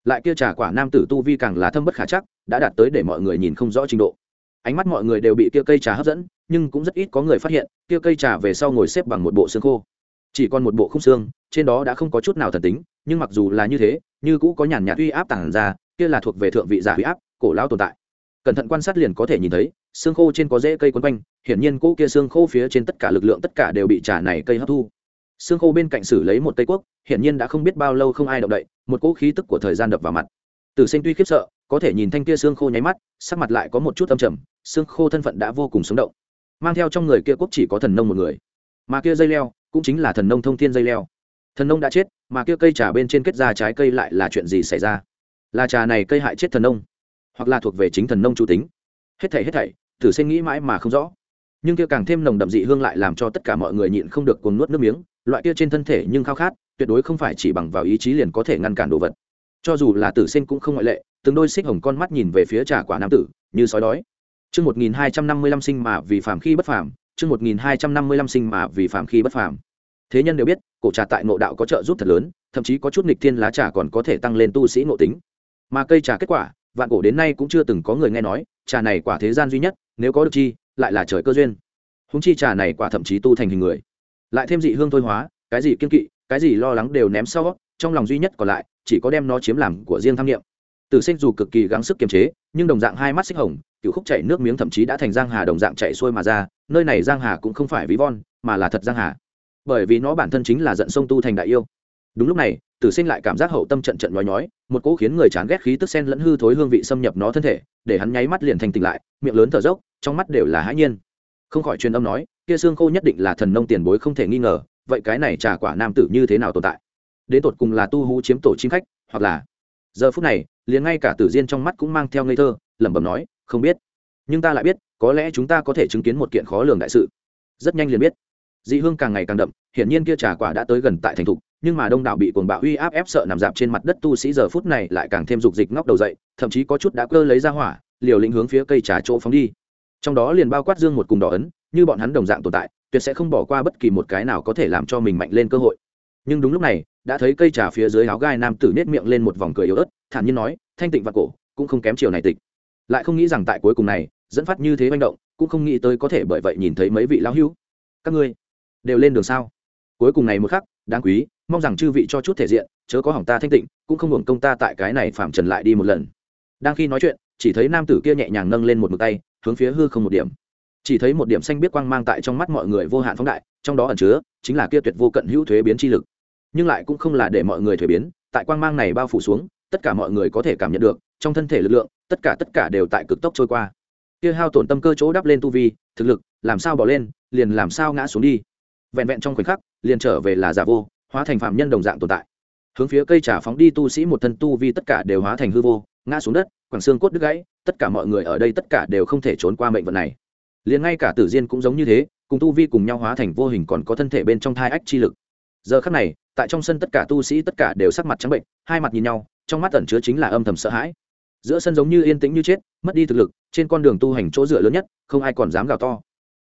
A: Lại kia trà quả nam tử tu vi càng là thâm bất khả chắc, đã đạt tới để mọi người nhìn không rõ trình độ. Ánh mắt mọi người đều bị kia cây trà hấp dẫn, nhưng cũng rất ít có người phát hiện, kia cây trà về sau ngồi xếp bằng một bộ xương khô. Chỉ còn một bộ khung xương, trên đó đã không có chút nào thần tính, nhưng mặc dù là như thế, như cũ có nhàn nhạt uy áp tản ra, kia là thuộc về thượng vị giả uy áp, cổ lão tồn tại. Cẩn thận quan sát liền có thể nhìn thấy, xương khô trên có rễ cây quấn quanh, hiển nhiên cỗ kia xương khô phía trên tất cả lực lượng tất cả đều bị trà này cây hấp thu xương khô bên cạnh xử lấy một tây quốc, hiển nhiên đã không biết bao lâu không ai động đậy, một cỗ khí tức của thời gian đập vào mặt. Tử sinh tuy khiếp sợ, có thể nhìn thanh kia xương khô nháy mắt, sắc mặt lại có một chút âm trầm xương khô thân phận đã vô cùng sống động. Mang theo trong người kia quốc chỉ có thần nông một người. Mà kia dây leo, cũng chính là thần nông thông thiên dây leo. Thần nông đã chết, mà kia cây trà bên trên kết ra trái cây lại là chuyện gì xảy ra? Là trà này cây hại chết thần nông, hoặc là thuộc về chính thần nông chủ tính? Hết thảy hết thảy, tử sinh nghĩ mãi mà không rõ. Nhưng kia càng thêm nồng đậm dị hương lại làm cho tất cả mọi người nhịn không được cuồng nuốt nước miếng loại kia trên thân thể nhưng khao khát, tuyệt đối không phải chỉ bằng vào ý chí liền có thể ngăn cản đồ vật. Cho dù là tử sinh cũng không ngoại lệ, từng đôi xích hồng con mắt nhìn về phía trà quả nam tử, như sói đói. Chương một nghìn hai trăm năm mươi lăm sinh mà vì phàm khi bất phàm, chương một nghìn hai trăm năm mươi lăm sinh mà vì phàm khi bất phàm. Thế nhân đều biết, cổ trà tại nội đạo có trợ giúp thật lớn, thậm chí có chút nghịch thiên lá trà còn có thể tăng lên tu sĩ nội tính. Mà cây trà kết quả, vạn cổ đến nay cũng chưa từng có người nghe nói, trà này quả thế gian duy nhất, nếu có được chi, lại là trời cơ duyên. Húng chi trà này quả thậm chí tu thành hình người lại thêm dị hương thôi hóa, cái gì kiên kỵ, cái gì lo lắng đều ném sau, trong lòng duy nhất còn lại, chỉ có đem nó chiếm làm của riêng tham nghiệm tử sinh dù cực kỳ gắng sức kiềm chế, nhưng đồng dạng hai mắt xích hồng, cựu khúc chảy nước miếng thậm chí đã thành giang hà đồng dạng chạy xuôi mà ra, nơi này giang hà cũng không phải ví von, mà là thật giang hà. Bởi vì nó bản thân chính là giận sông tu thành đại yêu. Đúng lúc này, tử sinh lại cảm giác hậu tâm trận trận nhói nhói, một cỗ khiến người chán ghét khí tức sen lẫn hư thối hương vị xâm nhập nó thân thể, để hắn nháy mắt liền thành tỉnh lại, miệng lớn thở dốc, trong mắt đều là hãi nhiên. Không khỏi truyền âm nói kia xương khô nhất định là thần nông tiền bối không thể nghi ngờ, vậy cái này trà quả nam tử như thế nào tồn tại? Đến tột cùng là tu hú chiếm tổ chim khách, hoặc là? Giờ phút này, liền ngay cả tử diên trong mắt cũng mang theo ngây thơ, lẩm bẩm nói, không biết. Nhưng ta lại biết, có lẽ chúng ta có thể chứng kiến một kiện khó lường đại sự. Rất nhanh liền biết. Dị hương càng ngày càng đậm, hiển nhiên kia trà quả đã tới gần tại thành thục, nhưng mà đông đảo bị cuồng bạo uy áp ép sợ nằm dạp trên mặt đất tu sĩ giờ phút này lại càng thêm dục dịch ngóc đầu dậy, thậm chí có chút đã cơ lấy ra hỏa, liều lĩnh hướng phía cây trà chỗ phóng đi. Trong đó liền bao quát dương một cùng đỏ ấn như bọn hắn đồng dạng tồn tại, tuyệt sẽ không bỏ qua bất kỳ một cái nào có thể làm cho mình mạnh lên cơ hội. Nhưng đúng lúc này, đã thấy cây trà phía dưới áo gai nam tử nết miệng lên một vòng cười yếu ớt, thản nhiên nói, thanh tịnh và cổ, cũng không kém chiều này tịch. Lại không nghĩ rằng tại cuối cùng này, dẫn phát như thế manh động, cũng không nghĩ tới có thể bởi vậy nhìn thấy mấy vị lão hữu. Các ngươi đều lên đường sao? Cuối cùng này một khắc, đáng quý, mong rằng chư vị cho chút thể diện, chớ có hỏng ta thanh tịnh, cũng không hưởng công ta tại cái này phạm trần lại đi một lần. Đang khi nói chuyện, chỉ thấy nam tử kia nhẹ nhàng nâng lên một mực tay, hướng phía hư không một điểm chỉ thấy một điểm xanh biết quang mang tại trong mắt mọi người vô hạn phóng đại, trong đó ẩn chứa chính là kia tuyệt vô cận hữu thuế biến chi lực. Nhưng lại cũng không là để mọi người thuế biến, tại quang mang này bao phủ xuống, tất cả mọi người có thể cảm nhận được, trong thân thể lực lượng, tất cả tất cả đều tại cực tốc trôi qua. Kia hao tổn tâm cơ chỗ đắp lên tu vi, thực lực, làm sao bỏ lên, liền làm sao ngã xuống đi. Vẹn vẹn trong khoảnh khắc, liền trở về là giả vô, hóa thành phạm nhân đồng dạng tồn tại. Hướng phía cây trà phóng đi tu sĩ một thân tu vi tất cả đều hóa thành hư vô, ngã xuống đất, quảng xương cốt đứt gãy, tất cả mọi người ở đây tất cả đều không thể trốn qua mệnh vận này liền ngay cả tử diên cũng giống như thế, cùng tu vi cùng nhau hóa thành vô hình còn có thân thể bên trong thai ách chi lực. Giờ khắc này, tại trong sân tất cả tu sĩ tất cả đều sắc mặt trắng bệnh, hai mặt nhìn nhau, trong mắt ẩn chứa chính là âm thầm sợ hãi. Giữa sân giống như yên tĩnh như chết, mất đi thực lực, trên con đường tu hành chỗ dựa lớn nhất, không ai còn dám gào to.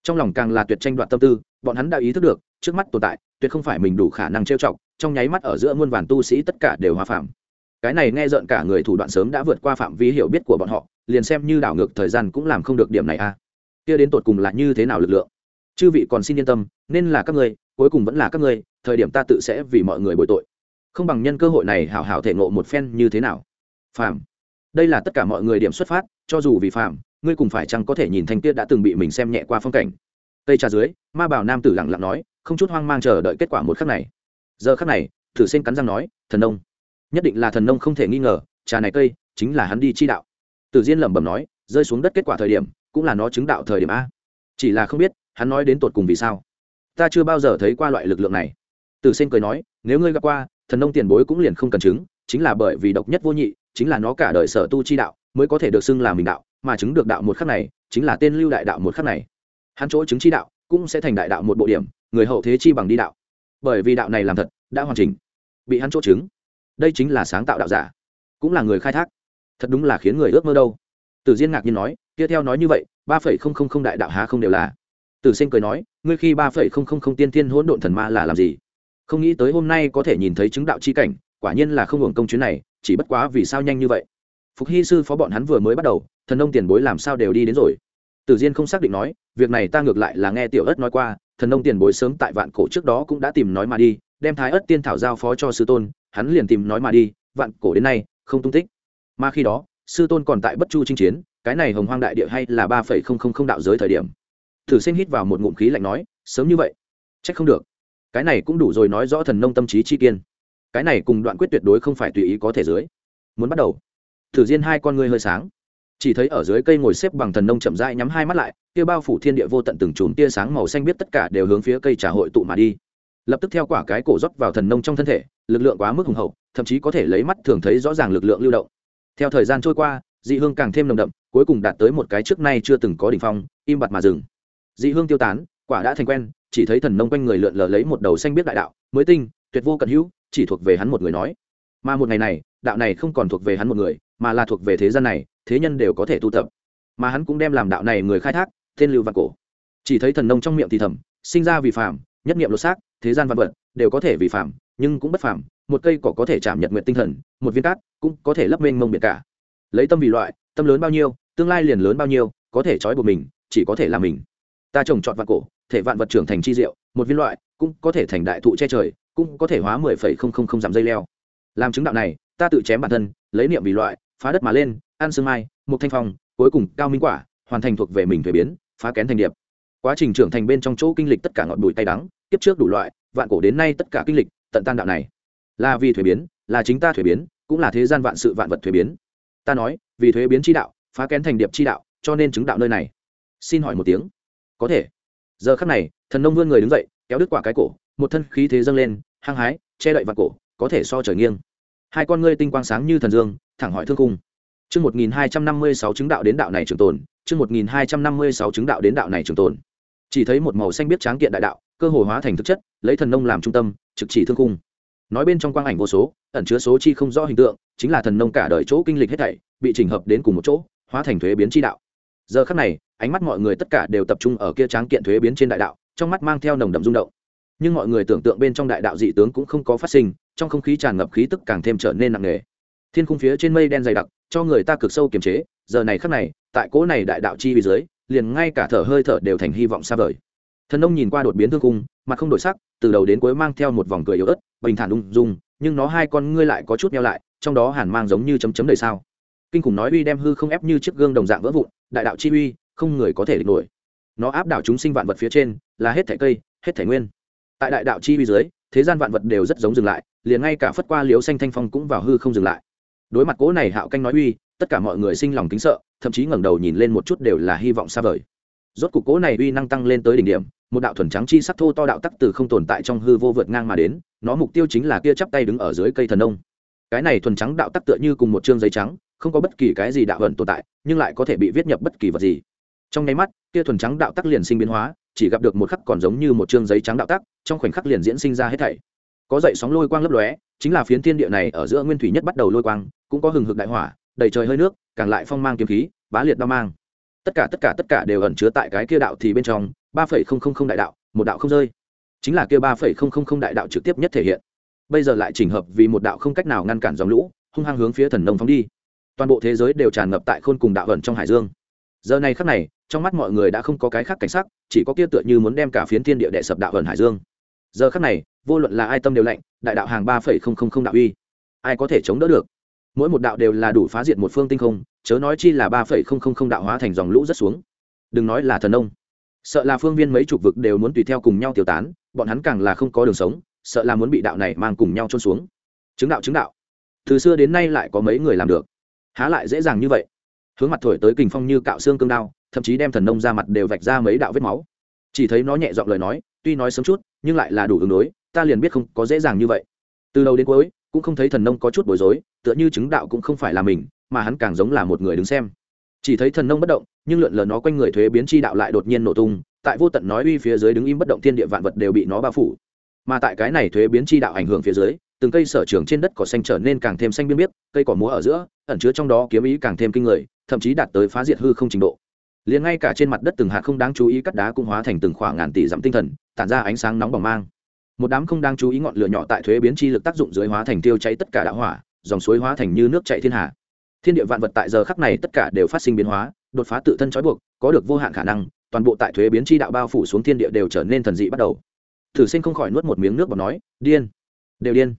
A: Trong lòng càng là tuyệt tranh đoạt tâm tư, bọn hắn đã ý thức được, trước mắt tồn tại, tuyệt không phải mình đủ khả năng trêu chọc, trong nháy mắt ở giữa muôn vàn tu sĩ tất cả đều hòa phạm cái này nghe rợn cả người thủ đoạn sớm đã vượt qua phạm vi hiểu biết của bọn họ, liền xem như đảo ngược thời gian cũng làm không được điểm này a. à kia đến tột cùng là như thế nào lực lượng? Chư vị còn xin yên tâm, nên là các ngươi, cuối cùng vẫn là các ngươi, thời điểm ta tự sẽ vì mọi người bồi tội. Không bằng nhân cơ hội này hảo hảo thể ngộ một phen như thế nào? Phạm. Đây là tất cả mọi người điểm xuất phát, cho dù vì phạm, ngươi cùng phải chăng có thể nhìn thanh tiết đã từng bị mình xem nhẹ qua phong cảnh? Tây trà dưới, ma bảo nam tử lặng lặng nói, không chút hoang mang chờ đợi kết quả một khắc này. Giờ khắc này, thử sen cắn răng nói, thần nông. Nhất định là thần nông không thể nghi ngờ, trà này cây, chính là hắn đi chi đạo. Tử diên lẩm bẩm nói, rơi xuống đất kết quả thời điểm cũng là nó chứng đạo thời điểm a. Chỉ là không biết, hắn nói đến tột cùng vì sao. Ta chưa bao giờ thấy qua loại lực lượng này. Tử sen cười nói, nếu ngươi gặp qua, thần nông tiền bối cũng liền không cần chứng, chính là bởi vì độc nhất vô nhị, chính là nó cả đời sở tu chi đạo, mới có thể được xưng là mình đạo, mà chứng được đạo một khắc này, chính là tên lưu đại đạo một khắc này. Hắn chỗ chứng chi đạo, cũng sẽ thành đại đạo một bộ điểm, người hậu thế chi bằng đi đạo. Bởi vì đạo này làm thật, đã hoàn chỉnh. Bị hắn chỗ chứng. Đây chính là sáng tạo đạo giả. Cũng là người khai thác. Thật đúng là khiến người ước mơ đâu. Tử diên ngạc nhiên nói kia theo nói như vậy, ba phẩy không không không đại đạo há không đều là. Tử sinh cười nói, ngươi khi ba phẩy không không không tiên thiên hỗn độn thần ma là làm gì? Không nghĩ tới hôm nay có thể nhìn thấy chứng đạo chi cảnh, quả nhiên là không hưởng công chuyến này, chỉ bất quá vì sao nhanh như vậy? Phục hy sư phó bọn hắn vừa mới bắt đầu, thần nông tiền bối làm sao đều đi đến rồi. Tử diên không xác định nói, việc này ta ngược lại là nghe tiểu ất nói qua, thần nông tiền bối sớm tại vạn cổ trước đó cũng đã tìm nói mà đi, đem thái ất tiên thảo giao phó cho sư tôn, hắn liền tìm nói mà đi, vạn cổ đến nay, không tung tích. Mà khi đó, sư tôn còn tại bất chu chinh chiến cái này hồng hoang đại địa hay là ba phẩy không không không đạo giới thời điểm? Thử sinh hít vào một ngụm khí lạnh nói, sớm như vậy. Trách không được. Cái này cũng đủ rồi nói rõ thần nông tâm trí chi kiên. Cái này cùng đoạn quyết tuyệt đối không phải tùy ý có thể dưới. Muốn bắt đầu. Thử diên hai con ngươi hơi sáng. Chỉ thấy ở dưới cây ngồi xếp bằng thần nông chậm rãi nhắm hai mắt lại, kia bao phủ thiên địa vô tận từng chùm tia sáng màu xanh biết tất cả đều hướng phía cây trà hội tụ mà đi. Lập tức theo quả cái cổ rót vào thần nông trong thân thể, lực lượng quá mức hùng hậu, thậm chí có thể lấy mắt thường thấy rõ ràng lực lượng lưu động. Theo thời gian trôi qua, dị hương càng thêm nồng đậm cuối cùng đạt tới một cái trước nay chưa từng có đỉnh phong, im bặt mà dừng. Dị hương tiêu tán, quả đã thành quen, chỉ thấy thần nông quanh người lượn lờ lấy một đầu xanh biết đại đạo, mới tinh, tuyệt vô cận hữu, chỉ thuộc về hắn một người nói. Mà một ngày này, đạo này không còn thuộc về hắn một người, mà là thuộc về thế gian này, thế nhân đều có thể tu tập. Mà hắn cũng đem làm đạo này người khai thác tên lưu văn cổ. Chỉ thấy thần nông trong miệng thì thầm, sinh ra vì phạm nhất nghiệm lột xác, thế gian văn vật, đều có thể vì phạm nhưng cũng bất phàm. một cây cỏ có thể chạm nhật nguyện tinh thần, một viên cát, cũng có thể lấp mênh mông biển cả. Lấy tâm vì loại tâm lớn bao nhiêu, tương lai liền lớn bao nhiêu, có thể trói buộc mình, chỉ có thể là mình. Ta trồng trọt vạn cổ, thể vạn vật trưởng thành chi diệu, một viên loại, cũng có thể thành đại thụ che trời, cũng có thể hóa mười phẩy không không không dặm dây leo. Làm chứng đạo này, ta tự chém bản thân, lấy niệm vì loại, phá đất mà lên, ăn sương mai một thanh phong, cuối cùng cao minh quả, hoàn thành thuộc về mình thuế biến, phá kén thành điệp. Quá trình trưởng thành bên trong chỗ kinh lịch tất cả ngọn bụi tay đắng tiếp trước đủ loại, vạn cổ đến nay tất cả kinh lịch, tận tan đạo này. Là vì thuế biến, là chính ta thuế biến, cũng là thế gian vạn sự vạn vật thuế biến. Ta nói vì thuế biến chi đạo phá kén thành điệp chi đạo cho nên chứng đạo nơi này. Xin hỏi một tiếng. Có thể. Giờ khắc này thần nông vươn người đứng dậy kéo đứt quả cái cổ một thân khí thế dâng lên hăng hái che đậy vặt cổ có thể so trời nghiêng. Hai con ngươi tinh quang sáng như thần dương thẳng hỏi thương cung Chương 1256 chứng đạo đến đạo này trường tồn, chương 1256 chứng đạo đến đạo này trường tồn. Chỉ thấy một màu xanh biết tráng kiện đại đạo, cơ hồ hóa thành thực chất, lấy thần nông làm trung tâm, trực chỉ thương cung. Nói bên trong quang ảnh vô số, ẩn chứa số chi không rõ hình tượng, chính là thần nông cả đời chỗ kinh lịch hết thảy, bị chỉnh hợp đến cùng một chỗ, hóa thành thuế biến chi đạo. Giờ khắc này, ánh mắt mọi người tất cả đều tập trung ở kia tráng kiện thuế biến trên đại đạo, trong mắt mang theo nồng đậm rung động. Nhưng mọi người tưởng tượng bên trong đại đạo dị tướng cũng không có phát sinh, trong không khí tràn ngập khí tức càng thêm trở nên nặng nề. Thiên khung phía trên mây đen dày đặc, cho người ta cực sâu kiềm chế giờ này khắc này tại cỗ này đại đạo chi vì dưới liền ngay cả thở hơi thở đều thành hy vọng xa vời thần ông nhìn qua đột biến thương cung mặt không đổi sắc, từ đầu đến cuối mang theo một vòng cười yếu ớt, bình thản ung dung, nhưng nó hai con ngươi lại có chút neo lại, trong đó hàn mang giống như chấm chấm đời sao. Kinh khủng nói uy đem hư không ép như chiếc gương đồng dạng vỡ vụn, đại đạo chi uy, không người có thể địch nổi. Nó áp đảo chúng sinh vạn vật phía trên, là hết thẻ cây, hết thẻ nguyên. Tại đại đạo chi uy dưới, thế gian vạn vật đều rất giống dừng lại, liền ngay cả phất qua liếu xanh thanh phong cũng vào hư không dừng lại. Đối mặt cố này hạo canh nói uy, tất cả mọi người sinh lòng kính sợ, thậm chí ngẩng đầu nhìn lên một chút đều là hy vọng xa vời rốt cục cố này uy năng tăng lên tới đỉnh điểm, một đạo thuần trắng chi sắc thô to đạo tắc từ không tồn tại trong hư vô vượt ngang mà đến, nó mục tiêu chính là kia chắp tay đứng ở dưới cây thần nông cái này thuần trắng đạo tắc tựa như cùng một chương giấy trắng, không có bất kỳ cái gì đạo vận tồn tại, nhưng lại có thể bị viết nhập bất kỳ vật gì. Trong nháy mắt, kia thuần trắng đạo tắc liền sinh biến hóa, chỉ gặp được một khắc còn giống như một chương giấy trắng đạo tắc, trong khoảnh khắc liền diễn sinh ra hết thảy. Có dậy sóng lôi quang lấp lóe, chính là phiến thiên địa này ở giữa nguyên thủy nhất bắt đầu lôi quang, cũng có hừng hực đại hỏa, đầy trời hơi nước, càng lại phong mang kiếm khí, bá liệt đao mang tất cả tất cả tất cả đều ẩn chứa tại cái kia đạo thì bên trong, ba phẩy không không không đại đạo, một đạo không rơi. Chính là kia ba phẩy không không không đại đạo trực tiếp nhất thể hiện. Bây giờ lại chỉnh hợp vì một đạo không cách nào ngăn cản dòng lũ, hung hăng hướng phía thần nông phóng đi. Toàn bộ thế giới đều tràn ngập tại khôn cùng đạo ẩn trong hải dương. Giờ này khắc này, trong mắt mọi người đã không có cái khác cảnh sắc, chỉ có kia tựa như muốn đem cả phiến thiên địa đệ sập đạo ẩn hải dương. Giờ khắc này, vô luận là ai tâm đều lạnh, đại đạo hàng ba phẩy không không không đạo uy, ai có thể chống đỡ được? Mỗi một đạo đều là đủ phá diệt một phương tinh không, chớ nói chi là ba phẩy không không không đạo hóa thành dòng lũ rất xuống. Đừng nói là thần ông sợ là phương viên mấy chục vực đều muốn tùy theo cùng nhau tiêu tán, bọn hắn càng là không có đường sống, sợ là muốn bị đạo này mang cùng nhau trôn xuống. Chứng đạo chứng đạo. Từ xưa đến nay lại có mấy người làm được. Há lại dễ dàng như vậy. Hướng mặt thổi tới kình phong như cạo xương cương đao, thậm chí đem thần nông ra mặt đều vạch ra mấy đạo vết máu. Chỉ thấy nó nhẹ giọng lời nói, tuy nói sớm chút, nhưng lại là đủ ứng đối, ta liền biết không có dễ dàng như vậy. Từ đầu đến cuối cũng không thấy thần nông có chút bối rối, tựa như chứng đạo cũng không phải là mình, mà hắn càng giống là một người đứng xem. Chỉ thấy thần nông bất động, nhưng lượn lờ nó quanh người thuế biến chi đạo lại đột nhiên nổ tung, tại vô tận nói uy phía dưới đứng im bất động thiên địa vạn vật đều bị nó bao phủ. Mà tại cái này thuế biến chi đạo ảnh hưởng phía dưới, từng cây sở trường trên đất cỏ xanh trở nên càng thêm xanh biên biết cây cỏ múa ở giữa, ẩn chứa trong đó kiếm ý càng thêm kinh người, thậm chí đạt tới phá diệt hư không trình độ. Liền ngay cả trên mặt đất từng hạt không đáng chú ý cắt đá cũng hóa thành từng khoảng ngàn tỷ dặm tinh thần, tản ra ánh sáng nóng bỏng mang một đám không đang chú ý ngọn lửa nhỏ tại thuế biến chi lực tác dụng dưới hóa thành tiêu cháy tất cả đạo hỏa dòng suối hóa thành như nước chạy thiên hạ, thiên địa vạn vật tại giờ khắc này tất cả đều phát sinh biến hóa đột phá tự thân trói buộc có được vô hạn khả năng toàn bộ tại thuế biến chi đạo bao phủ xuống thiên địa đều trở nên thần dị bắt đầu. Thử sinh không khỏi nuốt một miếng nước và nói điên đều điên.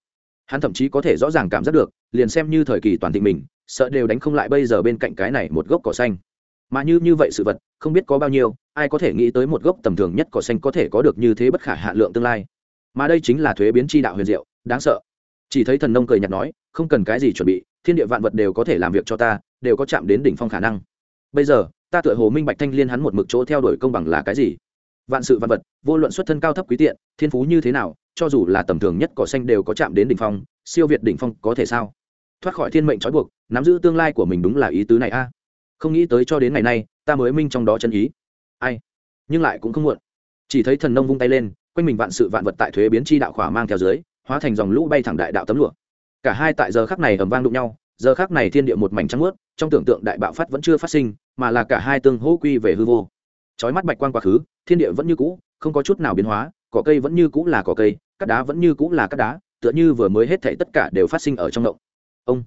A: Hắn thậm chí có thể rõ ràng cảm giác được liền xem như thời kỳ toàn thịnh mình sợ đều đánh không lại bây giờ bên cạnh cái này một gốc cỏ xanh. Mà như như vậy sự vật không biết có bao nhiêu ai có thể nghĩ tới một gốc tầm thường nhất cỏ xanh có thể có được như thế bất khả hạ lượng tương lai mà đây chính là thuế biến chi đạo huyền diệu, đáng sợ. Chỉ thấy thần nông cười nhạt nói, không cần cái gì chuẩn bị, thiên địa vạn vật đều có thể làm việc cho ta, đều có chạm đến đỉnh phong khả năng. Bây giờ, ta tựa hồ minh bạch thanh liên hắn một mực chỗ theo đuổi công bằng là cái gì. Vạn sự vạn vật, vô luận xuất thân cao thấp quý tiện, thiên phú như thế nào, cho dù là tầm thường nhất cỏ xanh đều có chạm đến đỉnh phong, siêu việt đỉnh phong có thể sao? Thoát khỏi thiên mệnh trói buộc, nắm giữ tương lai của mình đúng là ý tứ này a. Không nghĩ tới cho đến ngày nay, ta mới minh trong đó chân ý. Ai? Nhưng lại cũng không muộn. Chỉ thấy thần nông vung tay lên quanh mình vạn sự vạn vật tại thuế biến chi đạo khỏa mang theo dưới, hóa thành dòng lũ bay thẳng đại đạo tấm lụa. Cả hai tại giờ khắc này ầm vang đụng nhau, giờ khắc này thiên địa một mảnh trắng ướt trong tưởng tượng đại bạo phát vẫn chưa phát sinh, mà là cả hai tương hỗ quy về hư vô. Chói mắt bạch quang quá khứ, thiên địa vẫn như cũ, không có chút nào biến hóa, cỏ cây vẫn như cũ là cỏ cây cắt đá vẫn như cũ là cắt đá, tựa như vừa mới hết thảy tất cả đều phát sinh ở trong động. Ông,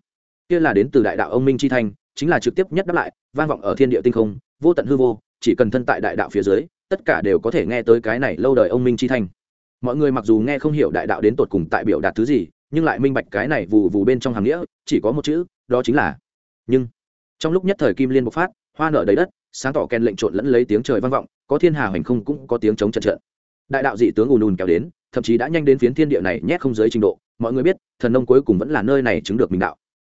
A: kia là đến từ đại đạo ông minh chi thanh, chính là trực tiếp nhất đáp lại, vang vọng ở thiên địa tinh không, vô tận hư vô, chỉ cần thân tại đại đạo phía dưới tất cả đều có thể nghe tới cái này lâu đời ông minh chi thanh. Mọi người mặc dù nghe không hiểu đại đạo đến tột cùng tại biểu đạt thứ gì, nhưng lại minh bạch cái này vù vù bên trong hàng nghĩa, chỉ có một chữ, đó chính là nhưng. Trong lúc nhất thời kim liên bộc phát, hoa nở đầy đất, sáng tỏ kèn lệnh trộn lẫn lấy tiếng trời vang vọng, có thiên hà hoành không cũng có tiếng chống trận trận. Đại đạo dị tướng ùn ùn kéo đến, thậm chí đã nhanh đến phiến thiên địa này nhét không giới trình độ, mọi người biết, thần nông cuối cùng vẫn là nơi này chứng được mình đạo.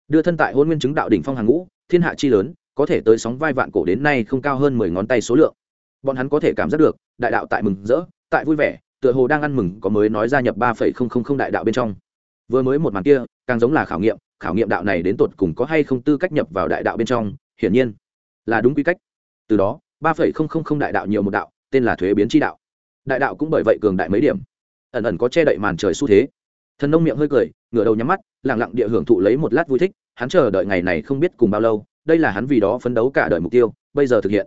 A: Đưa thân tại hôn nguyên chứng đạo đỉnh phong hàng ngũ, thiên hạ chi lớn, có thể tới sóng vai vạn cổ đến nay không cao hơn mười ngón tay số lượng bọn hắn có thể cảm giác được, đại đạo tại mừng rỡ, tại vui vẻ, tựa hồ đang ăn mừng, có mới nói gia nhập ba phẩy không không không đại đạo bên trong. Vừa mới một màn kia, càng giống là khảo nghiệm khảo nghiệm đạo này đến tột cùng có hay không tư cách nhập vào đại đạo bên trong, hiển nhiên là đúng quy cách. Từ đó, ba phẩy không không không đại đạo nhiều một đạo, tên là thuế biến chi đạo. Đại đạo cũng bởi vậy cường đại mấy điểm. Ẩn ẩn có che đậy màn trời xu thế. Thần nông miệng hơi cười, ngửa đầu nhắm mắt lẳng lặng địa hưởng thụ lấy một lát vui thích, hắn chờ đợi ngày này không biết cùng bao lâu, đây là hắn vì đó phấn đấu cả đời mục tiêu, bây giờ thực hiện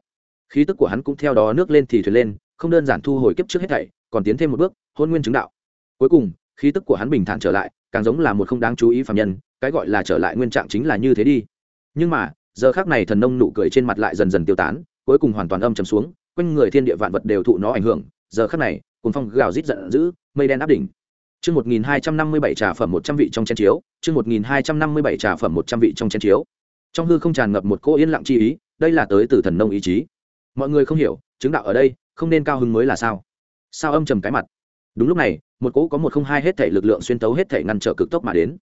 A: khí tức của hắn cũng theo đó nước lên thì thuyền lên không đơn giản thu hồi kiếp trước hết thảy còn tiến thêm một bước hôn nguyên chứng đạo cuối cùng khí tức của hắn bình thản trở lại càng giống là một không đáng chú ý phạm nhân cái gọi là trở lại nguyên trạng chính là như thế đi nhưng mà giờ khác này thần nông nụ cười trên mặt lại dần dần tiêu tán cuối cùng hoàn toàn âm trầm xuống quanh người thiên địa vạn vật đều thụ nó ảnh hưởng giờ khác này cùng phong gào rít giận dữ mây đen áp đỉnh Chương 1257 trà phẩm 100 vị trong chén chiếu, chương 1257 trà phẩm 100 vị trong chén chiếu. Trong hư không tràn ngập một cỗ yên lặng chi ý, đây là tới từ thần nông ý chí. Mọi người không hiểu, chứng đạo ở đây, không nên cao hứng mới là sao? Sao âm trầm cái mặt? Đúng lúc này, một cỗ có một không hai hết thể lực lượng xuyên tấu hết thể ngăn trở cực tốc mà đến.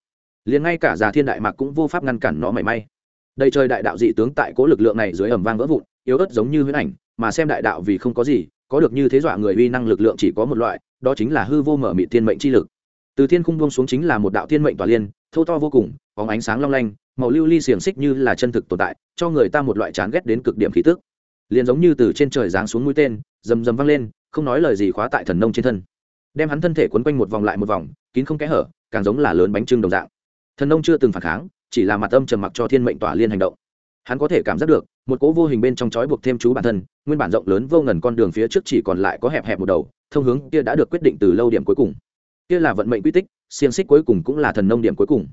A: Liền ngay cả Già Thiên Đại Mạc cũng vô pháp ngăn cản nó mảy may. Đây trời đại đạo dị tướng tại cỗ lực lượng này dưới ầm vang vỡ vụn, yếu ớt giống như huyễn ảnh, mà xem đại đạo vì không có gì, có được như thế dọa người uy năng lực lượng chỉ có một loại, đó chính là hư vô mở mị thiên mệnh chi lực từ thiên khung buông xuống chính là một đạo thiên mệnh tỏa liên thô to vô cùng bóng ánh sáng long lanh màu lưu ly xiềng xích như là chân thực tồn tại cho người ta một loại chán ghét đến cực điểm khí tức liền giống như từ trên trời giáng xuống mũi tên, rầm rầm văng lên, không nói lời gì khóa tại thần nông trên thân. Đem hắn thân thể quấn quanh một vòng lại một vòng, kín không kẽ hở, càng giống là lớn bánh trưng đồng dạng. Thần nông chưa từng phản kháng, chỉ là mặt âm trầm mặc cho thiên mệnh tỏa liên hành động. Hắn có thể cảm giác được, một cỗ vô hình bên trong trói buộc thêm chú bản thân, nguyên bản rộng lớn vô ngần con đường phía trước chỉ còn lại có hẹp hẹp một đầu, thông hướng kia đã được quyết định từ lâu điểm cuối cùng. Kia là vận mệnh quy tích xiềng xích cuối cùng cũng là thần nông điểm cuối cùng.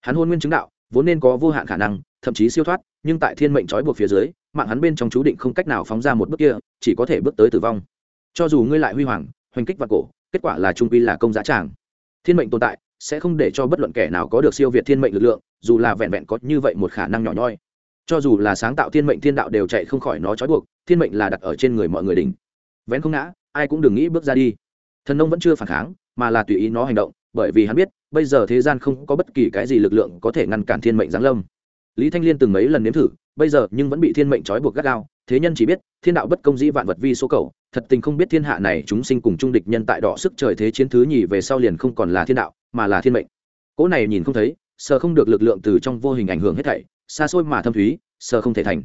A: Hắn hôn nguyên chứng đạo, vốn nên có vô hạn khả năng thậm chí siêu thoát, nhưng tại thiên mệnh trói buộc phía dưới, mạng hắn bên trong chú định không cách nào phóng ra một bước kia, chỉ có thể bước tới tử vong. Cho dù ngươi lại huy hoàng, hoành kích và cổ, kết quả là trung quy là công giá tràng. Thiên mệnh tồn tại, sẽ không để cho bất luận kẻ nào có được siêu việt thiên mệnh lực lượng, dù là vẹn vẹn có như vậy một khả năng nhỏ nhoi. Cho dù là sáng tạo thiên mệnh thiên đạo đều chạy không khỏi nó trói buộc, thiên mệnh là đặt ở trên người mọi người đỉnh. Vén không ngã, ai cũng đừng nghĩ bước ra đi. Thần nông vẫn chưa phản kháng, mà là tùy ý nó hành động, bởi vì hắn biết, bây giờ thế gian không có bất kỳ cái gì lực lượng có thể ngăn cản thiên mệnh giáng lâm lý thanh liên từng mấy lần nếm thử, bây giờ nhưng vẫn bị thiên mệnh trói buộc gắt gao, thế nhân chỉ biết, thiên đạo bất công dĩ vạn vật vi số cầu, thật tình không biết thiên hạ này chúng sinh cùng trung địch nhân tại đọ sức trời thế chiến thứ nhì về sau liền không còn là thiên đạo, mà là thiên mệnh. Cỗ này nhìn không thấy, sợ không được lực lượng từ trong vô hình ảnh hưởng hết thảy, xa xôi mà thâm thúy, sợ không thể thành.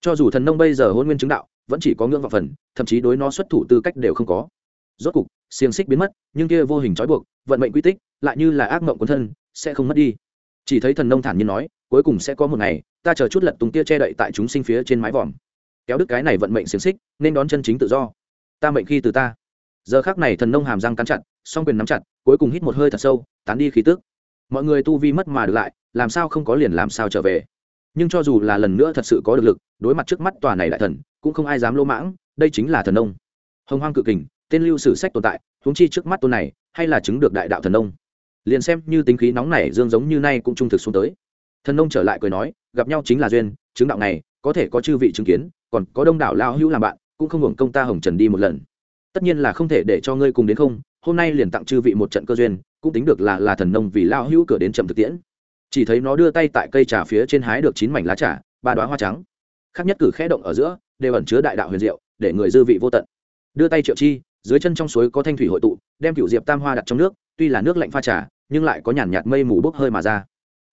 A: Cho dù thần nông bây giờ hôn nguyên chứng đạo, vẫn chỉ có ngưỡng vào phần, thậm chí đối nó xuất thủ tư cách đều không có. Rốt cục, xiềng xích biến mất, nhưng kia vô hình trói buộc, vận mệnh quy tích, lại như là ác mộng của thân, sẽ không mất đi. Chỉ thấy thần nông thản nhiên nói cuối cùng sẽ có một ngày, ta chờ chút lật tung tia che đậy tại chúng sinh phía trên mái vòm. Kéo đứt cái này vận mệnh xiềng xích, nên đón chân chính tự do. Ta mệnh khi từ ta. Giờ khác này thần nông hàm răng cắn chặt, song quyền nắm chặt, cuối cùng hít một hơi thật sâu, tán đi khí tức. Mọi người tu vi mất mà được lại, làm sao không có liền làm sao trở về. Nhưng cho dù là lần nữa thật sự có được lực, đối mặt trước mắt tòa này đại thần, cũng không ai dám lỗ mãng, đây chính là thần nông. Hồng hoang cự kình, tên lưu sử sách tồn tại, huống chi trước mắt tôn này, hay là chứng được đại đạo thần nông. Liền xem như tính khí nóng này, dương giống như nay cũng trung thực xuống tới thần nông trở lại cười nói, gặp nhau chính là duyên, chứng đạo này có thể có chư vị chứng kiến, còn có đông đảo lao hữu làm bạn, cũng không hưởng công ta hồng trần đi một lần. Tất nhiên là không thể để cho ngươi cùng đến không, hôm nay liền tặng chư vị một trận cơ duyên, cũng tính được là là thần nông vì lao hữu cửa đến chậm thực tiễn. Chỉ thấy nó đưa tay tại cây trà phía trên hái được chín mảnh lá trà, ba đoá hoa trắng. Khác nhất cử khẽ động ở giữa, đều ẩn chứa đại đạo huyền diệu, để người dư vị vô tận. Đưa tay triệu chi, dưới chân trong suối có thanh thủy hội tụ, đem cựu diệp tam hoa đặt trong nước, tuy là nước lạnh pha trà, nhưng lại có nhàn nhạt mây mù bốc hơi mà ra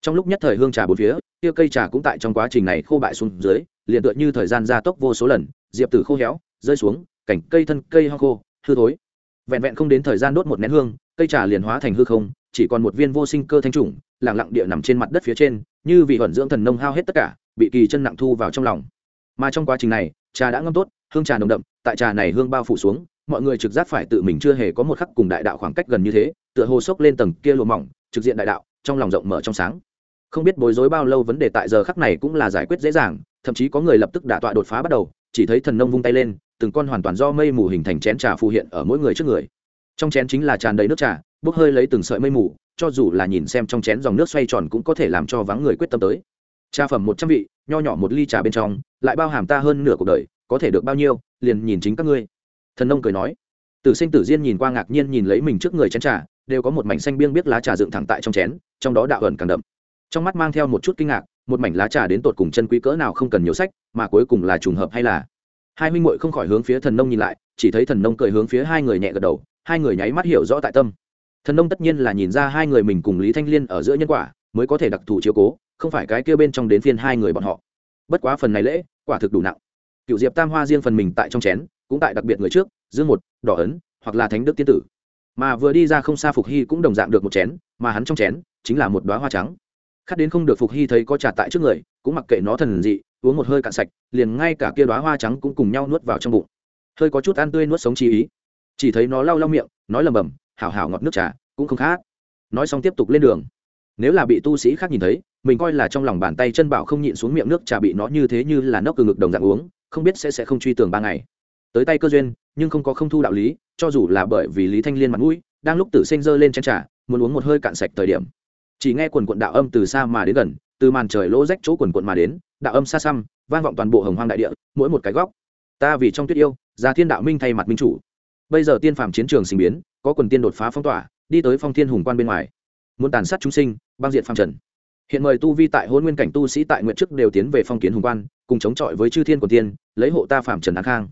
A: trong lúc nhất thời hương trà bốn phía, kia cây trà cũng tại trong quá trình này khô bại xuống dưới, liền tựa như thời gian gia tốc vô số lần, diệp tử khô héo, rơi xuống, cảnh cây thân cây ho khô, hư thối. Vẹn vẹn không đến thời gian đốt một nén hương, cây trà liền hóa thành hư không, chỉ còn một viên vô sinh cơ thanh trùng lẳng lặng địa nằm trên mặt đất phía trên, như vị vận dưỡng thần nông hao hết tất cả, bị kỳ chân nặng thu vào trong lòng. Mà trong quá trình này, trà đã ngâm tốt, hương trà nồng đậm, tại trà này hương bao phủ xuống, mọi người trực giác phải tự mình chưa hề có một khắc cùng đại đạo khoảng cách gần như thế, tựa hồ sốc lên tầng kia lùa mỏng, trực diện đại đạo, trong lòng rộng mở trong sáng không biết bối rối bao lâu vấn đề tại giờ khắc này cũng là giải quyết dễ dàng, thậm chí có người lập tức đả tọa đột phá bắt đầu, chỉ thấy thần nông vung tay lên, từng con hoàn toàn do mây mù hình thành chén trà phù hiện ở mỗi người trước người. Trong chén chính là tràn đầy nước trà, bốc hơi lấy từng sợi mây mù, cho dù là nhìn xem trong chén dòng nước xoay tròn cũng có thể làm cho vắng người quyết tâm tới. Trà phẩm một trăm vị, nho nhỏ một ly trà bên trong, lại bao hàm ta hơn nửa cuộc đời, có thể được bao nhiêu, liền nhìn chính các ngươi. Thần nông cười nói. Tử sinh tử diên nhìn qua ngạc nhiên nhìn lấy mình trước người chén trà, đều có một mảnh xanh biêng biết lá trà dựng thẳng tại trong chén, trong đó đạo ẩn càng đậm trong mắt mang theo một chút kinh ngạc, một mảnh lá trà đến tột cùng chân quý cỡ nào không cần nhiều sách, mà cuối cùng là trùng hợp hay là? Hai minh muội không khỏi hướng phía thần nông nhìn lại, chỉ thấy thần nông cười hướng phía hai người nhẹ gật đầu, hai người nháy mắt hiểu rõ tại tâm. Thần nông tất nhiên là nhìn ra hai người mình cùng lý thanh liên ở giữa nhân quả, mới có thể đặc thù chiếu cố, không phải cái kia bên trong đến phiên hai người bọn họ. Bất quá phần này lễ, quả thực đủ nặng. Cựu diệp tam hoa riêng phần mình tại trong chén, cũng tại đặc biệt người trước, dương một, đỏ ấn, hoặc là thánh đức tiên tử. Mà vừa đi ra không xa phục hy cũng đồng dạng được một chén, mà hắn trong chén chính là một đoá hoa trắng khát đến không được phục hy thấy có trà tại trước người, cũng mặc kệ nó thần dị, uống một hơi cạn sạch, liền ngay cả kia đoá hoa trắng cũng cùng nhau nuốt vào trong bụng. Hơi có chút ăn tươi nuốt sống chi ý. Chỉ thấy nó lau lau miệng, nói lầm bầm, hảo hảo ngọt nước trà, cũng không khác. Nói xong tiếp tục lên đường. Nếu là bị tu sĩ khác nhìn thấy, mình coi là trong lòng bàn tay chân bảo không nhịn xuống miệng nước trà bị nó như thế như là nốc từ ngực đồng dạng uống, không biết sẽ sẽ không truy tường ba ngày. Tới tay cơ duyên, nhưng không có không thu đạo lý, cho dù là bởi vì lý thanh liên mặt mũi, đang lúc tử sinh dơ lên chén trà, muốn uống một hơi cạn sạch thời điểm chỉ nghe quần quận đạo âm từ xa mà đến gần, từ màn trời lỗ rách chỗ quần quận mà đến, đạo âm xa xăm, vang vọng toàn bộ hồng hoang đại địa, mỗi một cái góc. Ta vì trong tuyết yêu ra thiên đạo minh thay mặt minh chủ. Bây giờ tiên phàm chiến trường sinh biến, có quần tiên đột phá phong tỏa, đi tới phong thiên hùng quan bên ngoài. Muốn tàn sát chúng sinh, băng diện phàm trần. Hiện mời tu vi tại hôn nguyên cảnh tu sĩ tại nguyện chức đều tiến về phong kiến hùng quan, cùng chống chọi với chư thiên quần tiên, lấy hộ ta phàm trần an khang.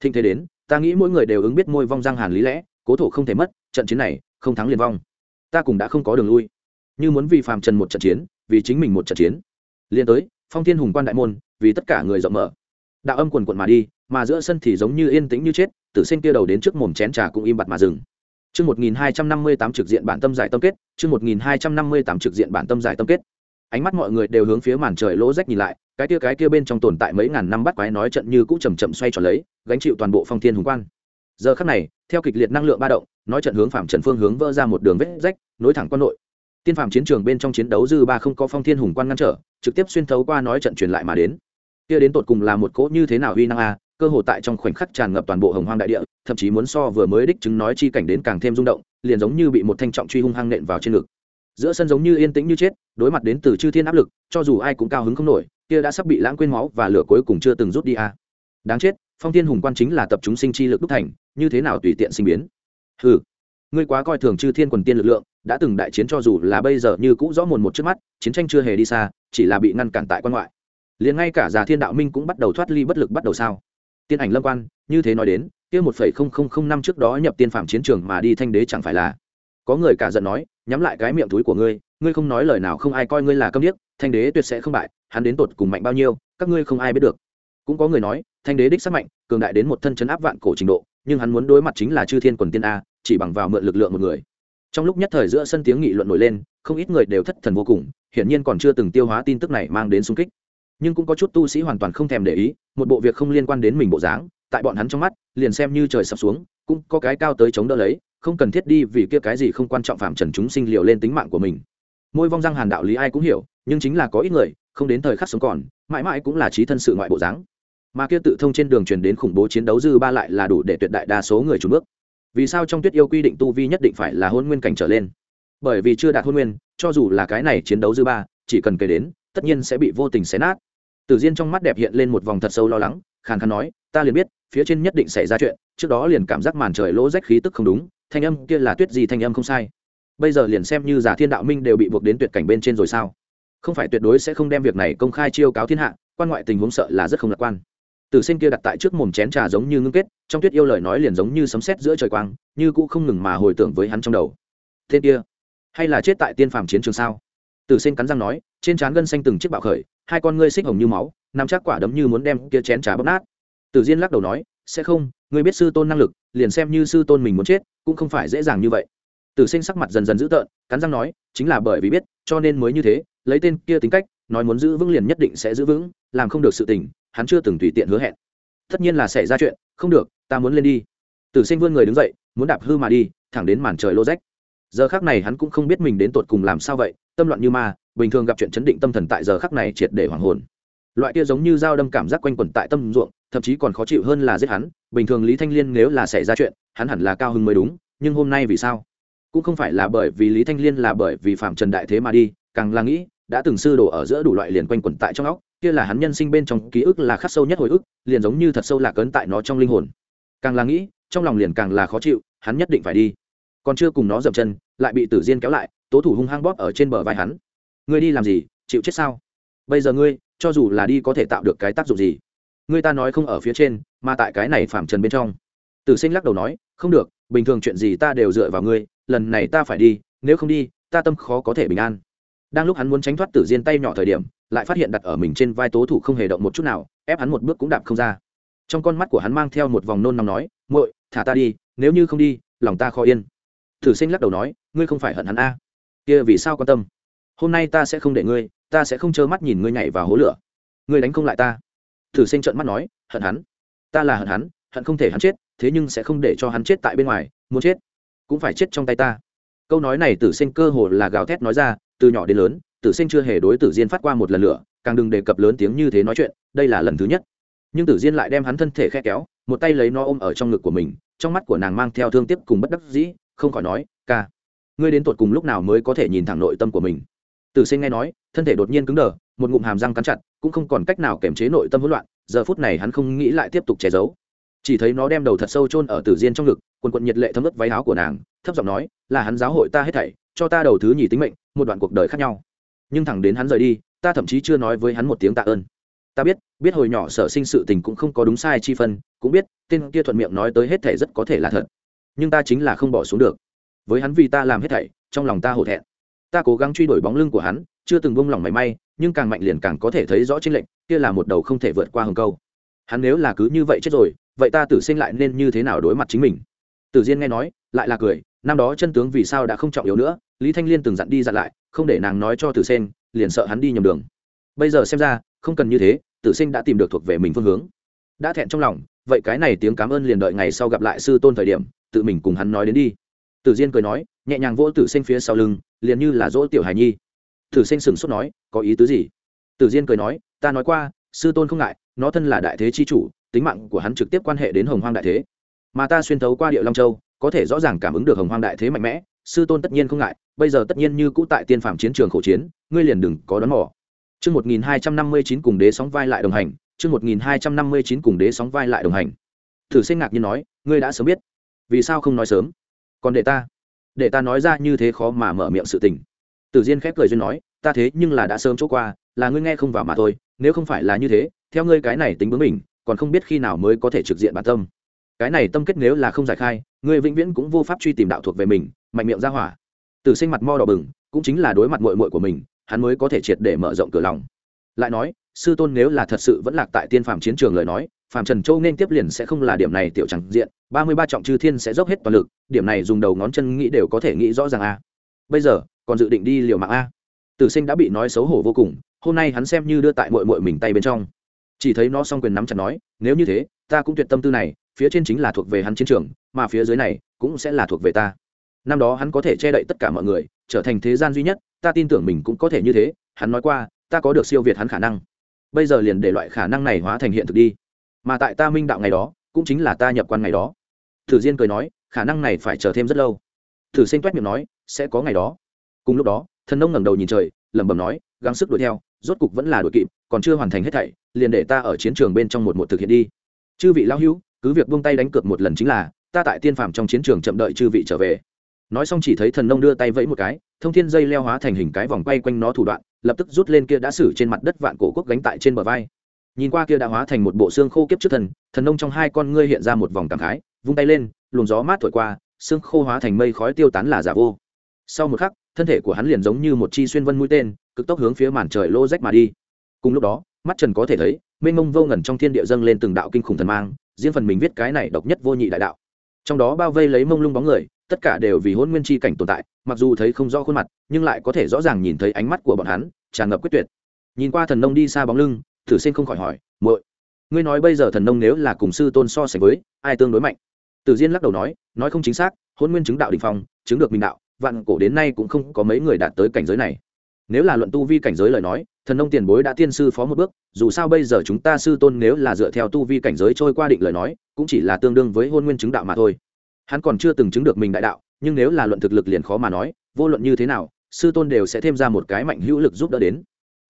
A: Thịnh thế đến, ta nghĩ mỗi người đều ứng biết môi vong giang hàn lý lẽ, cố thủ không thể mất, trận chiến này, không thắng liền vong. Ta cũng đã không có đường lui như muốn vì phàm trần một trận chiến vì chính mình một trận chiến liên tới phong thiên hùng quan đại môn vì tất cả người rộng mở đạo âm quần quận mà đi mà giữa sân thì giống như yên tĩnh như chết tử sinh kia đầu đến trước mồm chén trà cũng im bặt mà dừng Chương 1258 trực diện bản tâm giải tâm kết, chương 1258 trực diện bản tâm giải tâm kết. Ánh mắt mọi người đều hướng phía màn trời lỗ rách nhìn lại, cái kia cái kia bên trong tồn tại mấy ngàn năm bắt quái nói trận như cũ chậm chậm xoay tròn lấy, gánh chịu toàn bộ phong thiên hùng quan. Giờ khắc này, theo kịch liệt năng lượng ba động, nói trận hướng phạm trần phương hướng vỡ ra một đường vết rách, nối thẳng quan nội. Tiên phạm chiến trường bên trong chiến đấu dư ba không có phong thiên hùng quan ngăn trở, trực tiếp xuyên thấu qua nói trận truyền lại mà đến. Kia đến tột cùng là một cỗ như thế nào uy năng a, cơ hội tại trong khoảnh khắc tràn ngập toàn bộ hồng hoang đại địa thậm chí muốn so vừa mới đích chứng nói chi cảnh đến càng thêm rung động liền giống như bị một thanh trọng truy hung hăng nện vào trên ngực giữa sân giống như yên tĩnh như chết đối mặt đến từ chư thiên áp lực cho dù ai cũng cao hứng không nổi kia đã sắp bị lãng quên máu và lửa cuối cùng chưa từng rút đi a à. đáng chết phong thiên hùng quan chính là tập chúng sinh chi lực đúc thành như thế nào tùy tiện sinh biến ừ ngươi quá coi thường chư thiên quần tiên lực lượng đã từng đại chiến cho dù là bây giờ như cũ rõ mồn một trước mắt, chiến tranh chưa hề đi xa, chỉ là bị ngăn cản tại quan ngoại. Liền ngay cả già thiên đạo minh cũng bắt đầu thoát ly bất lực bắt đầu sao? Tiên ảnh lâm quan, như thế nói đến, kia một phẩy không không không năm trước đó nhập tiên phạm chiến trường mà đi thanh đế chẳng phải là? Có người cả giận nói, nhắm lại cái miệng túi của ngươi ngươi không nói lời nào không ai coi ngươi là câm điếc, thanh đế tuyệt sẽ không bại, hắn đến tột cùng mạnh bao nhiêu, các ngươi không ai biết được. Cũng có người nói, thanh đế đích sắc mạnh, cường đại đến một thân chấn áp vạn cổ trình độ, nhưng hắn muốn đối mặt chính là chư thiên quần tiên a, chỉ bằng vào mượn lực lượng một người trong lúc nhất thời giữa sân tiếng nghị luận nổi lên, không ít người đều thất thần vô cùng, hiển nhiên còn chưa từng tiêu hóa tin tức này mang đến sung kích. Nhưng cũng có chút tu sĩ hoàn toàn không thèm để ý, một bộ việc không liên quan đến mình bộ dáng, tại bọn hắn trong mắt, liền xem như trời sập xuống, cũng có cái cao tới chống đỡ lấy, không cần thiết đi vì kia cái gì không quan trọng phạm trần chúng sinh liệu lên tính mạng của mình. Môi vong răng hàn đạo lý ai cũng hiểu, nhưng chính là có ít người, không đến thời khắc sống còn, mãi mãi cũng là trí thân sự ngoại bộ dáng. Mà kia tự thông trên đường truyền đến khủng bố chiến đấu dư ba lại là đủ để tuyệt đại đa số người chủ bước vì sao trong tuyết yêu quy định tu vi nhất định phải là hôn nguyên cảnh trở lên? Bởi vì chưa đạt hôn nguyên, cho dù là cái này chiến đấu dư ba, chỉ cần kể đến, tất nhiên sẽ bị vô tình xé nát. Tử diên trong mắt đẹp hiện lên một vòng thật sâu lo lắng, khàn khàn nói, ta liền biết, phía trên nhất định xảy ra chuyện, trước đó liền cảm giác màn trời lỗ rách khí tức không đúng, thanh âm kia là tuyết gì thanh âm không sai. Bây giờ liền xem như giả thiên đạo minh đều bị buộc đến tuyệt cảnh bên trên rồi sao? Không phải tuyệt đối sẽ không đem việc này công khai chiêu cáo thiên hạ, quan ngoại tình huống sợ là rất không lạc quan tử sinh kia đặt tại trước mồm chén trà giống như ngưng kết, trong tuyết yêu lời nói liền giống như sấm sét giữa trời quang, như cũ không ngừng mà hồi tưởng với hắn trong đầu. Tên kia, hay là chết tại tiên phàm chiến trường sao? Tử sinh cắn răng nói, trên trán gân xanh từng chiếc bạo khởi, hai con ngươi xích hồng như máu nằm chắc quả đấm như muốn đem kia chén trà bóp nát. Tử diên lắc đầu nói, sẽ không, ngươi biết sư tôn năng lực, liền xem như sư tôn mình muốn chết, cũng không phải dễ dàng như vậy. Tử sinh sắc mặt dần dần dữ tợn, cắn răng nói, chính là bởi vì biết, cho nên mới như thế, lấy tên kia tính cách, nói muốn giữ vững liền nhất định sẽ giữ vững, làm không được sự tình hắn chưa từng tùy tiện hứa hẹn. Tất nhiên là xảy ra chuyện, không được, ta muốn lên đi. Tử sinh vươn người đứng dậy, muốn đạp hư mà đi, thẳng đến màn trời lô rách. Giờ khác này hắn cũng không biết mình đến tột cùng làm sao vậy, tâm loạn như ma, bình thường gặp chuyện chấn định tâm thần tại giờ khắc này triệt để hoàng hồn. Loại kia giống như dao đâm cảm giác quanh quẩn tại tâm ruộng, thậm chí còn khó chịu hơn là giết hắn, bình thường lý thanh liên nếu là xảy ra chuyện, hắn hẳn là cao hứng mới đúng, nhưng hôm nay vì sao? Cũng không phải là bởi vì lý thanh liên là bởi vì phạm trần đại thế mà đi, càng là nghĩ, đã từng sư đổ ở giữa đủ loại liền quanh quẩn tại trong óc kia là hắn nhân sinh bên trong ký ức là khắc sâu nhất hồi ức, liền giống như thật sâu lạc ấn tại nó trong linh hồn. Càng là nghĩ, trong lòng liền càng là khó chịu, hắn nhất định phải đi. Còn chưa cùng nó dậm chân, lại bị tử diên kéo lại, tố thủ hung hăng bóp ở trên bờ vai hắn. Ngươi đi làm gì, chịu chết sao? Bây giờ ngươi, cho dù là đi có thể tạo được cái tác dụng gì? Ngươi ta nói không ở phía trên, mà tại cái này phạm trần bên trong. Tử sinh lắc đầu nói, không được, bình thường chuyện gì ta đều dựa vào ngươi, lần này ta phải đi, nếu không đi, ta tâm khó có thể bình an. Đang lúc hắn muốn tránh thoát tử diên tay nhỏ thời điểm lại phát hiện đặt ở mình trên vai tố thủ không hề động một chút nào, ép hắn một bước cũng đạp không ra. Trong con mắt của hắn mang theo một vòng nôn nóng nói, muội, thả ta đi, nếu như không đi, lòng ta khó yên. Tử sinh lắc đầu nói, ngươi không phải hận hắn a. Kia vì sao quan tâm? Hôm nay ta sẽ không để ngươi, ta sẽ không trơ mắt nhìn ngươi nhảy vào hố lửa. Ngươi đánh không lại ta. Tử sinh trợn mắt nói, hận hắn? Ta là hận hắn, hận không thể hắn chết, thế nhưng sẽ không để cho hắn chết tại bên ngoài, muốn chết cũng phải chết trong tay ta. Câu nói này tử sinh cơ hồ là gào thét nói ra, từ nhỏ đến lớn tử sinh chưa hề đối tử diên phát qua một lần lửa, càng đừng đề cập lớn tiếng như thế nói chuyện, đây là lần thứ nhất. Nhưng tử diên lại đem hắn thân thể khe kéo, một tay lấy nó ôm ở trong ngực của mình, trong mắt của nàng mang theo thương tiếc cùng bất đắc dĩ, không khỏi nói, ca, ngươi đến tột cùng lúc nào mới có thể nhìn thẳng nội tâm của mình? Tử sinh nghe nói, thân thể đột nhiên cứng đờ, một ngụm hàm răng cắn chặt, cũng không còn cách nào kiềm chế nội tâm hỗn loạn, giờ phút này hắn không nghĩ lại tiếp tục che giấu. Chỉ thấy nó đem đầu thật sâu chôn ở tử diên trong ngực, quần quận nhiệt lệ thấm ướt váy áo của nàng, thấp giọng nói, là hắn giáo hội ta hết thảy, cho ta đầu thứ nhì tính mệnh, một đoạn cuộc đời khác nhau nhưng thẳng đến hắn rời đi, ta thậm chí chưa nói với hắn một tiếng tạ ơn. Ta biết biết hồi nhỏ sở sinh sự tình cũng không có đúng sai chi phân, cũng biết, tên kia thuận miệng nói tới hết thể rất có thể là thật. Nhưng ta chính là không bỏ xuống được. Với hắn vì ta làm hết thảy, trong lòng ta hổ thẹn. Ta cố gắng truy đuổi bóng lưng của hắn, chưa từng buông lòng mảy may, nhưng càng mạnh liền càng có thể thấy rõ trên lệnh kia là một đầu không thể vượt qua hừng câu. Hắn nếu là cứ như vậy chết rồi, vậy ta tử sinh lại nên như thế nào đối mặt chính mình? Tử diên nghe nói, lại là cười, năm đó chân tướng vì sao đã không trọng yếu nữa lý thanh liên từng dặn đi dặn lại, không để nàng nói cho tử sen liền sợ hắn đi nhầm đường. Bây giờ xem ra, không cần như thế, tử sinh đã tìm được thuộc về mình phương hướng. Đã thẹn trong lòng, vậy cái này tiếng cảm ơn liền đợi ngày sau gặp lại sư tôn thời điểm, tự mình cùng hắn nói đến đi. Tử diên cười nói, nhẹ nhàng vỗ tử sinh phía sau lưng, liền như là dỗ tiểu hài nhi. Tử sinh sửng sốt nói, có ý tứ gì? Tử diên cười nói, ta nói qua, sư tôn không ngại, nó thân là đại thế chi chủ, tính mạng của hắn trực tiếp quan hệ đến hồng hoang đại thế. Mà ta xuyên thấu qua địa long châu, có thể rõ ràng cảm ứng được hồng hoang đại thế mạnh mẽ, sư tôn tất nhiên không ngại bây giờ tất nhiên như cũ tại tiên phạm chiến trường khẩu chiến ngươi liền đừng có đón mỏ Chương 1259 cùng đế sóng vai lại đồng hành, chương 1259 cùng đế sóng vai lại đồng hành. Thử Sinh ngạc nhiên nói, ngươi đã sớm biết, vì sao không nói sớm? Còn để ta, để ta nói ra như thế khó mà mở miệng sự tình. Tử Diên khép cười duyên nói, ta thế nhưng là đã sớm chỗ qua, là ngươi nghe không vào mà thôi, nếu không phải là như thế, theo ngươi cái này tính bướng mình, còn không biết khi nào mới có thể trực diện bản tâm. Cái này tâm kết nếu là không giải khai, ngươi vĩnh viễn cũng vô pháp truy tìm đạo thuộc về mình, mạnh miệng ra hỏa. Tử Sinh mặt mo đỏ bừng, cũng chính là đối mặt muội muội của mình, hắn mới có thể triệt để mở rộng cửa lòng. Lại nói sư tôn nếu là thật sự vẫn lạc tại tiên phàm chiến trường lời nói phàm trần châu nên tiếp liền sẽ không là điểm này tiểu chẳng diện ba mươi ba trọng chư thiên sẽ dốc hết toàn lực điểm này dùng đầu ngón chân nghĩ đều có thể nghĩ rõ ràng a. Bây giờ còn dự định đi liều mạng a. Tử sinh đã bị nói xấu hổ vô cùng hôm nay hắn xem như đưa tại mội mội mình tay bên trong. Chỉ thấy nó song quyền nắm chặt nói nếu như thế ta cũng tuyệt tâm tư này phía trên chính là thuộc về hắn chiến trường mà phía dưới này cũng sẽ là thuộc về ta năm đó hắn có thể che đậy tất cả mọi người, trở thành thế gian duy nhất, ta tin tưởng mình cũng có thể như thế, hắn nói qua, ta có được siêu việt hắn khả năng. Bây giờ liền để loại khả năng này hóa thành hiện thực đi. Mà tại ta minh đạo ngày đó, cũng chính là ta nhập quan ngày đó. Thử diên cười nói, khả năng này phải chờ thêm rất lâu. Thử sinh toét miệng nói, sẽ có ngày đó. Cùng lúc đó, thần nông ngẩng đầu nhìn trời, lẩm bẩm nói, gắng sức đuổi theo, rốt cục vẫn là đuổi kịp, còn chưa hoàn thành hết thảy, liền để ta ở chiến trường bên trong một một thực hiện đi. Chư vị lão hữu, cứ việc buông tay đánh cược một lần chính là, ta tại tiên phàm trong chiến trường chậm đợi chư vị trở về nói xong chỉ thấy thần nông đưa tay vẫy một cái, thông thiên dây leo hóa thành hình cái vòng quay quanh nó thủ đoạn, lập tức rút lên kia đã xử trên mặt đất vạn cổ quốc gánh tại trên bờ vai. Nhìn qua kia đã hóa thành một bộ xương khô kiếp trước thần thần nông trong hai con ngươi hiện ra một vòng cảm khái, vung tay lên, luồng gió mát thổi qua, xương khô hóa thành mây khói tiêu tán là giả vô. Sau một khắc, thân thể của hắn liền giống như một chi xuyên vân mũi tên, cực tốc hướng phía màn trời lô rách mà đi. Cùng lúc đó, mắt trần có thể thấy, mênh mông vô ngẩn trong thiên địa dâng lên từng đạo kinh khủng thần mang, riêng phần mình viết cái này độc nhất vô nhị đại đạo. Trong đó bao vây lấy mông lung bóng người tất cả đều vì hôn nguyên chi cảnh tồn tại, mặc dù thấy không rõ khuôn mặt, nhưng lại có thể rõ ràng nhìn thấy ánh mắt của bọn hắn, tràn ngập quyết tuyệt. Nhìn qua thần nông đi xa bóng lưng thử sinh không khỏi hỏi, muội, ngươi nói bây giờ thần nông nếu là cùng sư tôn so sánh với, ai tương đối mạnh? Tử diên lắc đầu nói nói không chính xác, hôn nguyên chứng đạo đình phong, chứng được minh đạo, vạn cổ đến nay cũng không có mấy người đạt tới cảnh giới này. Nếu là luận tu vi cảnh giới lời nói, thần nông tiền bối đã tiên sư phó một bước, dù sao bây giờ chúng ta sư tôn nếu là dựa theo tu vi cảnh giới trôi qua định lời nói, cũng chỉ là tương đương với hôn nguyên chứng đạo mà thôi hắn còn chưa từng chứng được mình đại đạo, nhưng nếu là luận thực lực liền khó mà nói, vô luận như thế nào, sư tôn đều sẽ thêm ra một cái mạnh hữu lực giúp đỡ đến.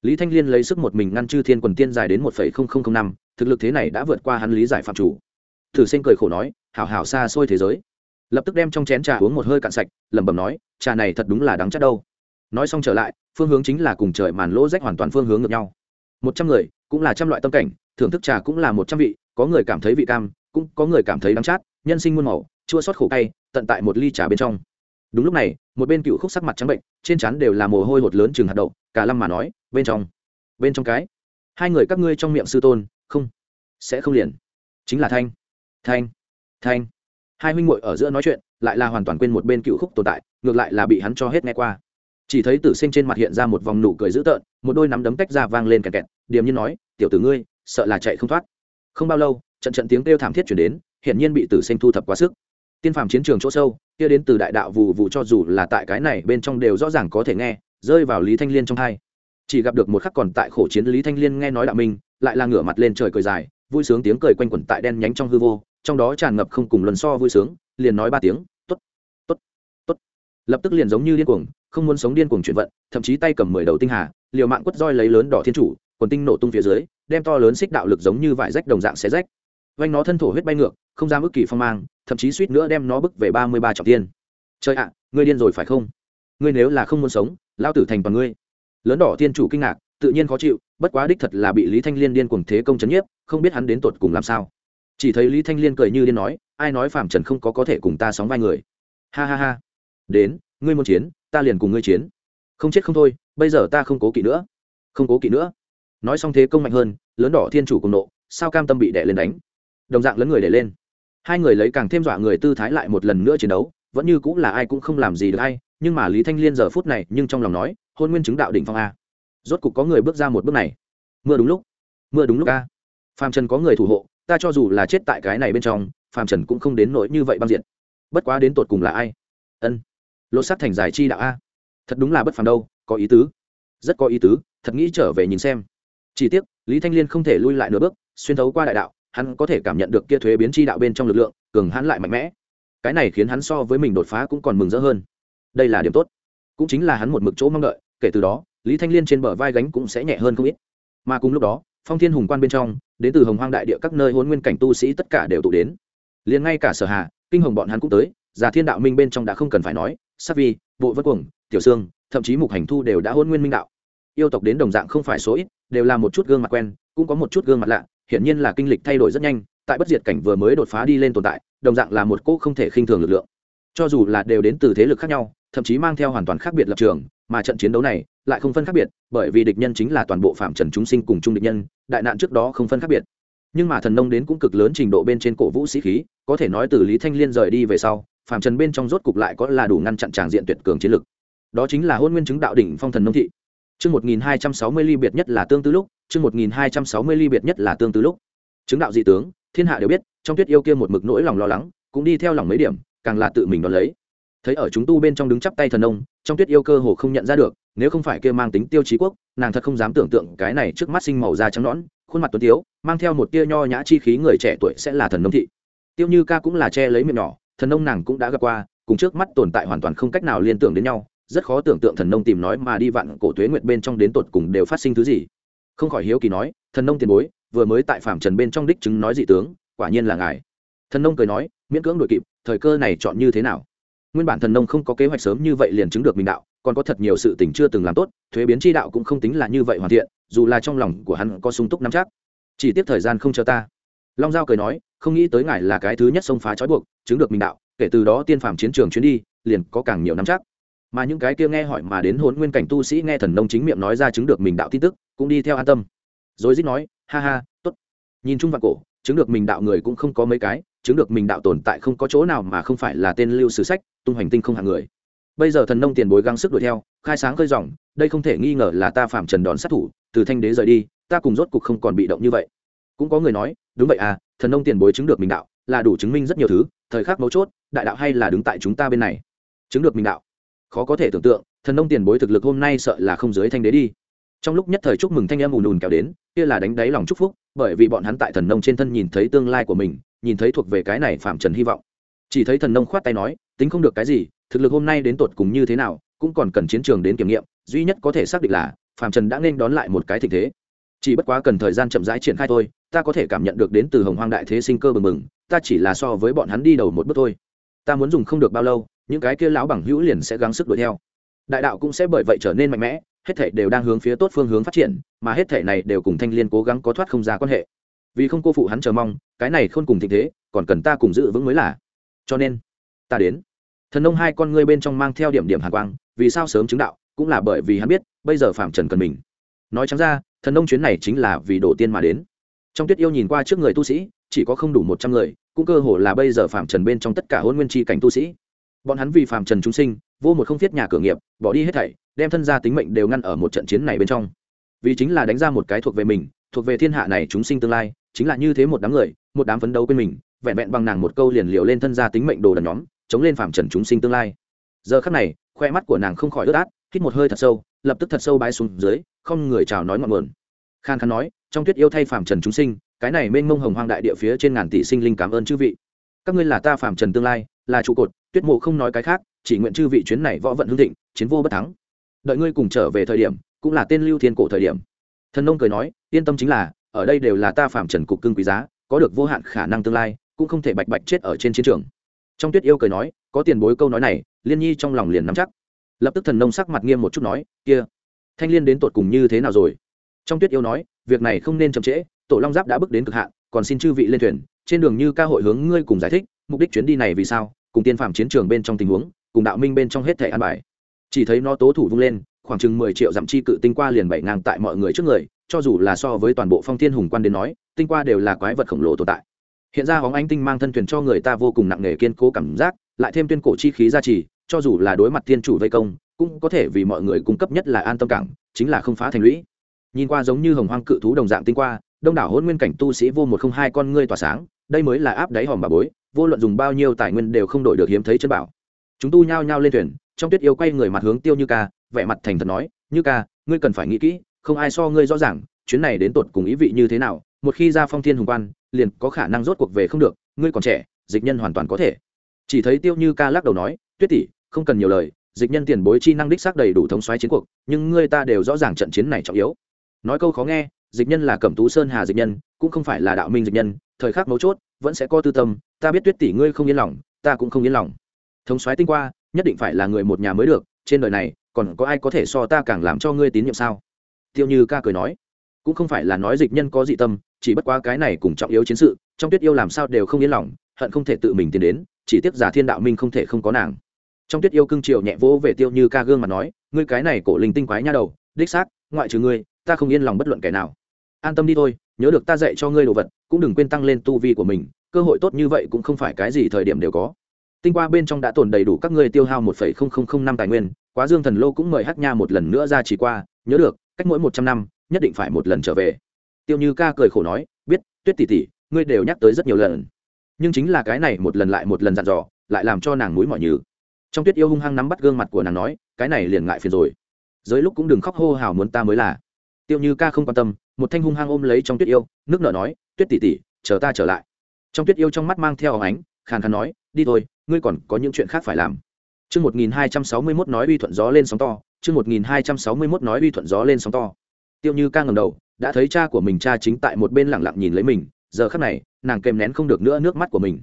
A: Lý thanh liên lấy sức một mình ngăn chư thiên quần tiên dài đến một năm, thực lực thế này đã vượt qua hắn lý giải phạm chủ. Thử sinh cười khổ nói, hảo hảo xa xôi thế giới. Lập tức đem trong chén trà uống một hơi cạn sạch, lẩm bẩm nói, trà này thật đúng là đáng chắc đâu. Nói xong trở lại, phương hướng chính là cùng trời màn lỗ rách hoàn toàn phương hướng ngược nhau. Một trăm người, cũng là trăm loại tâm cảnh, thưởng thức trà cũng là một trăm vị, có người cảm thấy vị cam, cũng có người cảm thấy đắng chát, nhân sinh muôn màu chua xót khổ cay, tận tại một ly trà bên trong. Đúng lúc này, một bên cựu khúc sắc mặt trắng bệnh, trên chắn đều là mồ hôi hột lớn chừng hạt đậu, cả lâm mà nói, bên trong bên trong cái. Hai người các ngươi trong miệng sư tôn, không, sẽ không liền. Chính là thanh thanh thanh. Hai huynh muội ở giữa nói chuyện, lại là hoàn toàn quên một bên cựu khúc tồn tại, ngược lại là bị hắn cho hết nghe qua. Chỉ thấy tử sinh trên mặt hiện ra một vòng nụ cười dữ tợn, một đôi nắm đấm tách ra vang lên kẹt kẹt, điềm nhiên nói, tiểu tử ngươi, sợ là chạy không thoát. Không bao lâu, trận trận tiếng kêu thảm thiết chuyển đến, hiển nhiên bị tử sinh thu thập quá sức tiên phàm chiến trường chỗ sâu, kia đến từ đại đạo vụ vụ cho dù là tại cái này bên trong đều rõ ràng có thể nghe, rơi vào lý thanh liên trong hai chỉ gặp được một khắc còn tại khổ chiến lý thanh liên nghe nói đạo minh, lại là ngửa mặt lên trời cười dài, vui sướng tiếng cười quanh quẩn tại đen nhánh trong hư vô, trong đó tràn ngập không cùng lần so vui sướng, liền nói ba tiếng t ố t t ố t t ố t lập tức liền giống như điên cuồng, không muốn sống điên cuồng chuyển vận, thậm chí tay cầm mười đầu tinh hà, liều mạng quất roi lấy lớn đỏ thiên chủ, quần tinh nổ tung phía dưới, đem to lớn xích đạo lực giống như vải rách đồng dạng xé rách. Vanh nó thân thổ huyết bay ngược, không dám ức kỳ phong mang thậm chí suýt nữa đem nó bức về ba mươi ba trọng tiên trời ạ, ngươi điên rồi phải không? Ngươi nếu là không muốn sống lao tử thành toàn ngươi. Lớn đỏ thiên chủ kinh ngạc, tự nhiên khó chịu, bất quá đích thật là bị lý thanh liên điên cuồng thế công chấn nhiếp, không biết hắn đến tột cùng làm sao. Chỉ thấy lý thanh liên cười như điên nói, ai nói phạm trần không có có thể cùng ta sóng vai người. Ha ha ha. Đến, ngươi muốn chiến, ta liền cùng ngươi chiến. Không chết không thôi, bây giờ ta không cố kỵ nữa. Không cố kỵ nữa. Nói xong thế công mạnh hơn, lớn đỏ thiên chủ cùng nộ, sao cam tâm bị đẻ lên đánh? Đồng dạng lấn người để lên hai người lấy càng thêm dọa người tư thái lại một lần nữa chiến đấu, vẫn như cũng là ai cũng không làm gì được hay, nhưng mà lý thanh liên giờ phút này nhưng trong lòng nói, hôn nguyên chứng đạo đỉnh phong a. Rốt cục có người bước ra một bước này. Mưa đúng lúc. Mưa đúng lúc a. Phàm trần có người thủ hộ, ta cho dù là chết tại cái này bên trong phàm trần cũng không đến nỗi như vậy băng diện bất quá đến tột cùng là ai? Ân. Lột sắt thành giải chi đạo a. Thật đúng là bất phàm đâu, có ý tứ. Rất có ý tứ, thật nghĩ trở về nhìn xem. Chỉ tiếc, lý thanh liên không thể lui lại nửa bước, xuyên thấu qua đại đạo hắn có thể cảm nhận được kia thuế biến chi đạo bên trong lực lượng, cường hắn lại mạnh mẽ. Cái này khiến hắn so với mình đột phá cũng còn mừng rỡ hơn. Đây là điểm tốt. Cũng chính là hắn một mực chỗ mong đợi, kể từ đó, lý thanh liên trên bờ vai gánh cũng sẽ nhẹ hơn không ít. Mà cùng lúc đó, phong thiên hùng quan bên trong, đến từ hồng hoang đại địa các nơi hôn nguyên cảnh tu sĩ tất cả đều tụ đến. Liền ngay cả sở hạ kinh hồng bọn hắn cũng tới già thiên đạo minh bên trong đã không cần phải nói sắc vi, bộ vất cuồng, tiểu sương, thậm chí mục hành thu đều đã hôn nguyên minh đạo. Yêu tộc đến đồng dạng không phải số ít, đều là một chút gương mặt quen, cũng có một chút gương mặt lạ hiển nhiên là kinh lịch thay đổi rất nhanh tại bất diệt cảnh vừa mới đột phá đi lên tồn tại đồng dạng là một cỗ không thể khinh thường lực lượng. Cho dù là đều đến từ thế lực khác nhau thậm chí mang theo hoàn toàn khác biệt lập trường mà trận chiến đấu này lại không phân khác biệt bởi vì địch nhân chính là toàn bộ phạm trần chúng sinh cùng chung địch nhân đại nạn trước đó không phân khác biệt. Nhưng mà thần nông đến cũng cực lớn trình độ bên trên cổ vũ sĩ khí có thể nói từ lý thanh liên rời đi về sau phạm trần bên trong rốt cục lại có là đủ ngăn chặn tràng diện tuyệt cường chiến lực. Đó chính là hôn nguyên chứng đạo đỉnh phong thần nông thị. Chương 1260 ly biệt nhất là tương tư lúc, chương 1260 ly biệt nhất là tương tư lúc. Chứng đạo dị tướng, thiên hạ đều biết, trong tuyết yêu kia một mực nỗi lòng lo lắng, cũng đi theo lòng mấy điểm, càng là tự mình đón lấy. Thấy ở chúng tu bên trong đứng chắp tay thần ông, trong tuyết yêu cơ hồ không nhận ra được, nếu không phải kia mang tính tiêu chí quốc, nàng thật không dám tưởng tượng cái này trước mắt sinh màu da trắng nõn, khuôn mặt tuấn tiếu mang theo một tia nho nhã chi khí người trẻ tuổi sẽ là thần nông thị tiêu như ca cũng là che lấy miệng nhỏ thần nông nàng cũng đã gặp qua cùng trước mắt tồn tại hoàn toàn không cách nào liên tưởng đến nhau rất khó tưởng tượng thần nông tìm nói mà đi vạn cổ tuế nguyệt bên trong đến tột cùng đều phát sinh thứ gì không khỏi hiếu kỳ nói, thần nông tiền bối, vừa mới tại phạm trần bên trong đích chứng nói dị tướng, quả nhiên là ngài. Thần nông cười nói, miễn cưỡng đội kịp, thời cơ này chọn như thế nào? Nguyên bản thần nông không có kế hoạch sớm như vậy liền chứng được mình đạo, còn có thật nhiều sự tình chưa từng làm tốt, thuế biến chi đạo cũng không tính là như vậy hoàn thiện, dù là trong lòng của hắn có sung túc nắm chắc. Chỉ tiếp thời gian không chờ ta. Long giao cười nói, không nghĩ tới ngài là cái thứ nhất xông phá trói buộc, chứng được mình đạo, kể từ đó tiên phạm chiến trường chuyến đi, liền có càng nhiều nắm chắc mà những cái kia nghe hỏi mà đến hôn nguyên cảnh tu sĩ nghe thần nông chính miệng nói ra chứng được mình đạo tin tức, cũng đi theo an tâm. Rồi dích nói, ha ha, tốt. Nhìn chung vạn cổ, chứng được mình đạo người cũng không có mấy cái, chứng được mình đạo tồn tại không có chỗ nào mà không phải là tên lưu sử sách, tung hành tinh không hạng người. Bây giờ thần nông tiền bối gắng sức đuổi theo, khai sáng khơi dòng, đây không thể nghi ngờ là ta phạm trần đòn sát thủ, từ thanh đế rời đi, ta cùng rốt cục không còn bị động như vậy. Cũng có người nói, đúng vậy à thần nông tiền bối chứng được mình đạo, là đủ chứng minh rất nhiều thứ, thời khắc mấu chốt, đại đạo hay là đứng tại chúng ta bên này? Chứng được mình đạo khó có thể tưởng tượng, thần nông tiền bối thực lực hôm nay sợ là không dưới thanh đế đi. Trong lúc nhất thời chúc mừng thanh em ùn ùn kéo đến, kia là đánh đáy lòng chúc phúc, bởi vì bọn hắn tại thần nông trên thân nhìn thấy tương lai của mình, nhìn thấy thuộc về cái này phạm trần hy vọng. Chỉ thấy thần nông khoát tay nói, tính không được cái gì, thực lực hôm nay đến tột cùng như thế nào, cũng còn cần chiến trường đến kiểm nghiệm, duy nhất có thể xác định là, phạm trần đã nên đón lại một cái tình thế. Chỉ bất quá cần thời gian chậm rãi triển khai thôi, ta có thể cảm nhận được đến từ hồng hoang đại thế sinh cơ bừng bừng, ta chỉ là so với bọn hắn đi đầu một bước thôi. Ta muốn dùng không được bao lâu những cái kia lão bằng hữu liền sẽ gắng sức đuổi theo. Đại đạo cũng sẽ bởi vậy trở nên mạnh mẽ, hết thể đều đang hướng phía tốt phương hướng phát triển, mà hết thể này đều cùng thanh liên cố gắng có thoát không ra quan hệ. Vì không cô phụ hắn chờ mong, cái này không cùng tình thế, còn cần ta cùng giữ vững mới là. Cho nên, ta đến. Thần nông hai con ngươi bên trong mang theo điểm điểm hàn quang, vì sao sớm chứng đạo, cũng là bởi vì hắn biết, bây giờ phạm trần cần mình. Nói chẳng ra, thần nông chuyến này chính là vì đổ tiên mà đến. Trong tuyết yêu nhìn qua trước người tu sĩ, chỉ có không đủ một trăm người, cũng cơ hồ là bây giờ phạm trần bên trong tất cả hôn nguyên tri cảnh tu sĩ bọn hắn vì phạm trần chúng sinh, vô một không thiết nhà cửa nghiệp, bỏ đi hết thảy, đem thân gia tính mệnh đều ngăn ở một trận chiến này bên trong. Vì chính là đánh ra một cái thuộc về mình, thuộc về thiên hạ này chúng sinh tương lai, chính là như thế một đám người, một đám phấn đấu quên mình, vẹn vẹn bằng nàng một câu liền liều lên thân gia tính mệnh đồ đần nhóm, chống lên phạm trần chúng sinh tương lai. Giờ khắc này, khoe mắt của nàng không khỏi ướt át, hít một hơi thật sâu, lập tức thật sâu bái xuống dưới, không người chào nói ngọn nguồn. Khan khan nói, trong tuyết yêu thay phạm trần chúng sinh, cái này mênh mông hồng hoang đại địa phía trên ngàn tỷ sinh linh cảm ơn chư vị. Các ngươi là ta phạm trần tương lai là trụ cột, tuyết mộ không nói cái khác, chỉ nguyện chư vị chuyến này võ vận hương thịnh, chiến vô bất thắng. Đợi ngươi cùng trở về thời điểm, cũng là tên lưu thiên cổ thời điểm. Thần nông cười nói, yên tâm chính là, ở đây đều là ta phạm trần cục cưng quý giá, có được vô hạn khả năng tương lai, cũng không thể bạch bạch chết ở trên chiến trường. Trong tuyết yêu cười nói, có tiền bối câu nói này, liên nhi trong lòng liền nắm chắc. Lập tức thần nông sắc mặt nghiêm một chút nói, kia, thanh liên đến tột cùng như thế nào rồi? Trong tuyết yêu nói, việc này không nên chậm trễ, tổ long giáp đã bước đến cực hạn, còn xin chư vị lên thuyền, trên đường như ca hội hướng ngươi cùng giải thích mục đích chuyến đi này vì sao? Cùng tiên phạm chiến trường bên trong tình huống, cùng đạo minh bên trong hết thẻ an bài. Chỉ thấy nó tố thủ vung lên, khoảng chừng mười triệu dặm chi cự tinh qua liền bảy ngang tại mọi người trước người, cho dù là so với toàn bộ phong thiên hùng quan đến nói, tinh qua đều là quái vật khổng lồ tồn tại. Hiện ra hóng ánh tinh mang thân thuyền cho người ta vô cùng nặng nề kiên cố cảm giác, lại thêm tuyên cổ chi khí gia trì, cho dù là đối mặt thiên chủ vây công, cũng có thể vì mọi người cung cấp nhất là an tâm cảng, chính là không phá thành lũy. Nhìn qua giống như hồng hoang cự thú đồng dạng tinh qua, đông đảo hôn nguyên cảnh tu sĩ vô một không hai con ngươi tỏa sáng, đây mới là áp đáy hòm bà bối vô luận dùng bao nhiêu tài nguyên đều không đổi được hiếm thấy chân bảo. Chúng tu nhao nhao lên thuyền, trong tuyết yêu quay người mặt hướng tiêu như ca, vẻ mặt thành thật nói, như ca, ngươi cần phải nghĩ kỹ, không ai so ngươi rõ ràng, chuyến này đến tột cùng ý vị như thế nào, một khi ra phong thiên hùng quan, liền có khả năng rốt cuộc về không được, ngươi còn trẻ, dịch nhân hoàn toàn có thể. Chỉ thấy tiêu như ca lắc đầu nói, tuyết tỷ, không cần nhiều lời, dịch nhân tiền bối chi năng đích xác đầy đủ thống xoáy chiến cuộc, nhưng ngươi ta đều rõ ràng trận chiến này trọng yếu. Nói câu khó nghe dịch nhân là cẩm tú sơn hà dịch nhân, cũng không phải là đạo minh dịch nhân, thời khắc mấu chốt, vẫn sẽ có tư tâm, ta biết tuyết tỷ ngươi không yên lòng, ta cũng không yên lòng. Thống xoáy tinh qua, nhất định phải là người một nhà mới được, trên đời này, còn có ai có thể so ta càng làm cho ngươi tín nhiệm sao? Tiêu như ca cười nói, cũng không phải là nói dịch nhân có dị tâm, chỉ bất quá cái này cùng trọng yếu chiến sự, trong tuyết yêu làm sao đều không yên lòng, hận không thể tự mình tiến đến, chỉ tiếc giả thiên đạo minh không thể không có nàng. Trong tuyết yêu cưng triều nhẹ vỗ về tiêu như ca gương mà nói, ngươi cái này cổ linh tinh quái nha đầu, đích xác, ngoại trừ ngươi, ta không yên lòng bất luận kẻ nào an tâm đi thôi, nhớ được ta dạy cho ngươi đồ vật, cũng đừng quên tăng lên tu vi của mình, cơ hội tốt như vậy cũng không phải cái gì thời điểm đều có. Tinh qua bên trong đã tồn đầy đủ các ngươi tiêu hao một năm tài nguyên, quá dương thần lô cũng mời hát nha một lần nữa ra chỉ qua, nhớ được, cách mỗi một trăm năm, nhất định phải một lần trở về. Tiêu như ca cười khổ nói, biết, tuyết tỷ tỷ, ngươi đều nhắc tới rất nhiều lần. Nhưng chính là cái này một lần lại một lần dặn dò, lại làm cho nàng núi mỏi nhừ. Trong tuyết yêu hung hăng nắm bắt gương mặt của nàng nói, cái này liền ngại phiền rồi. Dưới lúc cũng đừng khóc hô hào muốn ta mới là. Tiêu như ca không quan tâm một thanh hung hăng ôm lấy trong tuyết yêu nước nở nói tuyết tỷ tỷ chờ ta trở lại trong tuyết yêu trong mắt mang theo óng ánh khàn khàn nói đi thôi ngươi còn có những chuyện khác phải làm Chương 1261 nói uy thuận gió lên sóng to, chương 1261 nói uy thuận gió lên sóng to. Tiêu Như ca ngẩng đầu, đã thấy cha của mình cha chính tại một bên lặng lặng nhìn lấy mình, giờ khắc này, nàng kèm nén không được nữa nước mắt của mình.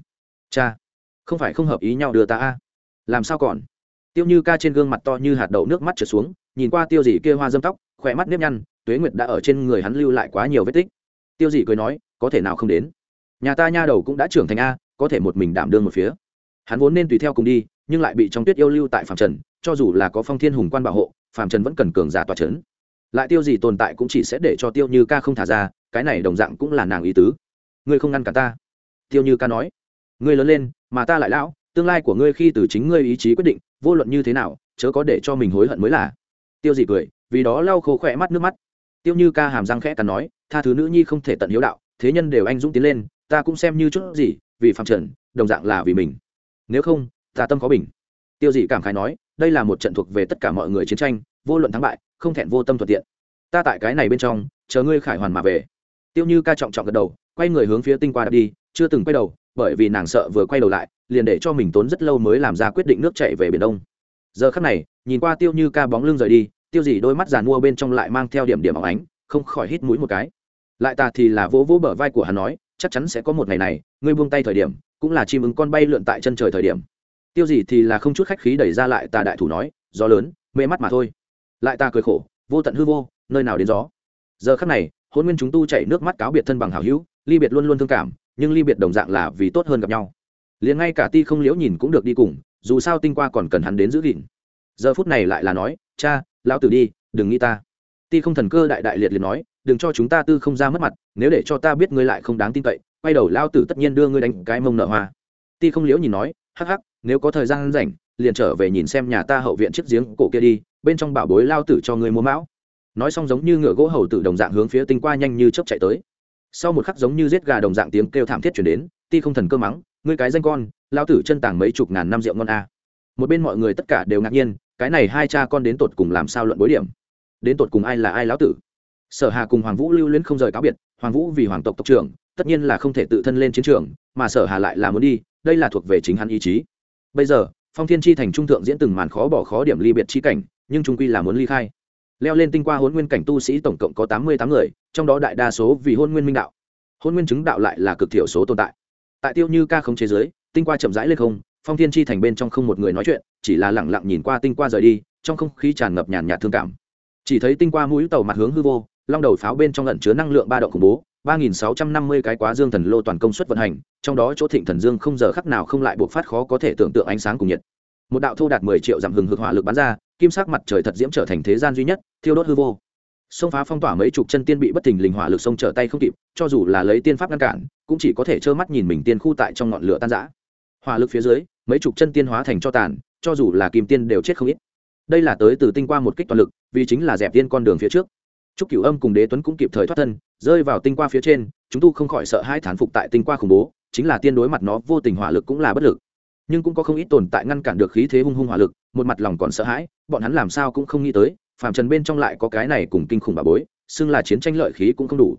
A: Cha, không phải không hợp ý nhau đưa ta a? Làm sao còn? Tiêu Như ca trên gương mặt to như hạt đậu nước mắt trượt xuống, nhìn qua Tiêu dị kia hoa dâm tóc, khỏe mắt nếp nhăn, Tuế Nguyệt đã ở trên người hắn lưu lại quá nhiều vết tích. Tiêu Dị cười nói, có thể nào không đến? Nhà ta nha đầu cũng đã trưởng thành a, có thể một mình đảm đương một phía. Hắn vốn nên tùy theo cùng đi, nhưng lại bị trong tuyết yêu lưu tại phạm trần cho dù là có phong thiên hùng quan bảo hộ phạm trần vẫn cần cường giả tòa c h ấ n lại tiêu gì tồn tại cũng chỉ sẽ để cho tiêu như ca không thả ra cái này đồng dạng cũng là nàng ý tứ ngươi không ngăn cả ta tiêu như ca nói ngươi lớn lên mà ta lại lão tương lai của ngươi khi từ chính ngươi ý chí quyết định vô luận như thế nào chớ có để cho mình hối hận mới là tiêu gì cười vì đó lau khô khỏe mắt nước mắt tiêu như ca hàm răng khẽ cắn nói, tha thứ nữ nhi không thể tận hiếu đạo, thế nhân đều anh dũng tiến lên, ta cũng xem như chút gì, vì phạm trần, đồng dạng là vì mình. Nếu không, ta tâm có bình. Tiêu dị cảm khái nói, đây là một trận thuộc về tất cả mọi người chiến tranh, vô luận thắng bại, không thẹn vô tâm thuận tiện. Ta tại cái này bên trong, chờ ngươi khải hoàn mà về. Tiêu như ca trọng trọng gật đầu, quay người hướng phía tinh qua đi, chưa từng quay đầu, bởi vì nàng sợ vừa quay đầu lại, liền để cho mình tốn rất lâu mới làm ra quyết định nước chạy về biển đông. Giờ khắc này, nhìn qua tiêu như ca bóng lưng rời đi tiêu dị đôi mắt giàn mua bên trong lại mang theo điểm điểm óng ánh, không khỏi hít mũi một cái. Lại ta thì là vỗ vỗ bờ vai của hắn nói, chắc chắn sẽ có một ngày này, ngươi buông tay thời điểm, cũng là chim ứng con bay lượn tại chân trời thời điểm. Tiêu dì thì là không chút khách khí đẩy ra lại tà đại thủ nói, gió lớn, mê mắt mà thôi. Lại ta cười khổ, vô tận hư vô, nơi nào đến gió. Giờ khắc này, hôn nguyên chúng tu chảy nước mắt cáo biệt thân bằng hảo hữu, ly biệt luôn luôn thương cảm, nhưng ly biệt đồng dạng là vì tốt hơn gặp nhau. Liền ngay cả ti không liễu nhìn cũng được đi cùng, dù sao tinh qua còn cần hắn đến giữ gìn. Giờ phút này lại là nói, cha lão tử đi, đừng nghĩ ta. Ti không thần cơ đại đại liệt liệt nói, đừng cho chúng ta tư không ra mất mặt, nếu để cho ta biết ngươi lại không đáng tin cậy, quay đầu lao tử tất nhiên đưa ngươi đánh cái mông nợ hoa. Ti không liễu nhìn nói, hắc hắc, nếu có thời gian rảnh, liền trở về nhìn xem nhà ta hậu viện chiếc giếng cổ kia đi, bên trong bảo bối lao tử cho ngươi mua mão. Nói xong giống như ngựa gỗ hầu tử đồng dạng hướng phía tinh qua nhanh như chớp chạy tới. Sau một khắc giống như giết gà đồng dạng tiếng kêu thảm thiết chuyển đến, ti không thần cơ mắng, ngươi cái danh con lao tử chân tàng mấy chục ngàn năm rượu ngon a. Một bên mọi người tất cả đều ngạc nhiên cái này hai cha con đến tột cùng làm sao luận bối điểm? Đến tột cùng ai là ai lão tử? Sở hà cùng hoàng vũ lưu luyến không rời cáo biệt, hoàng vũ vì hoàng tộc tộc trưởng, tất nhiên là không thể tự thân lên chiến trường, mà sở hà lại là muốn đi, đây là thuộc về chính hắn ý chí. Bây giờ, phong thiên chi thành trung thượng diễn từng màn khó bỏ khó điểm ly biệt chi cảnh, nhưng trung quy là muốn ly khai. Leo lên tinh qua hôn nguyên cảnh tu sĩ tổng cộng có tám mươi tám người, trong đó đại đa số vì hôn nguyên minh đạo. Hôn nguyên chứng đạo lại là cực thiểu số tồn tại. Tại tiêu như ca không chế giới tinh qua chậm rãi lên không phong thiên chi thành bên trong không một người nói chuyện, chỉ là lẳng lặng nhìn qua tinh qua rời đi, trong không khí tràn ngập nhàn nhạt thương cảm. Chỉ thấy tinh qua mũi tàu mặt hướng hư vô, long đầu pháo bên trong lẩn chứa năng lượng ba động khủng bố, ba nghìn sáu trăm năm mươi cái quá dương thần lô toàn công suất vận hành, trong đó chỗ thịnh thần dương không giờ khắc nào không lại buộc phát khó có thể tưởng tượng ánh sáng cùng nhiệt. Một đạo thô đạt mười triệu giảm hừng hực hỏa lực bắn ra, kim sắc mặt trời thật diễm trở thành thế gian duy nhất, thiêu đốt hư vô. Xông phá phong tỏa mấy chục chân tiên bị bất thình lình hỏa lực sông trở tay không kịp, cho dù là lấy tiên pháp ngăn cản, cũng chỉ có thể trơ mắt nhìn mình tiên khu tại trong ngọn lửa tan rã. Hỏa lực phía dưới mấy chục chân tiên hóa thành cho tàn cho dù là kim tiên đều chết không ít đây là tới từ tinh qua một kích toàn lực vì chính là dẹp tiên con đường phía trước Trúc Cửu Âm cùng Đế Tuấn cũng kịp thời thoát thân, rơi vào tinh qua phía trên, chúng tu không khỏi sợ hãi thán phục tại tinh qua khủng bố, chính là tiên đối mặt nó vô tình hỏa lực cũng là bất lực. Nhưng cũng có không ít tồn tại ngăn cản được khí thế hung hung hỏa lực, một mặt lòng còn sợ hãi, bọn hắn làm sao cũng không nghĩ tới, phàm trần bên trong lại có cái này cùng kinh khủng bà bối, xưng là chiến tranh lợi khí cũng không đủ.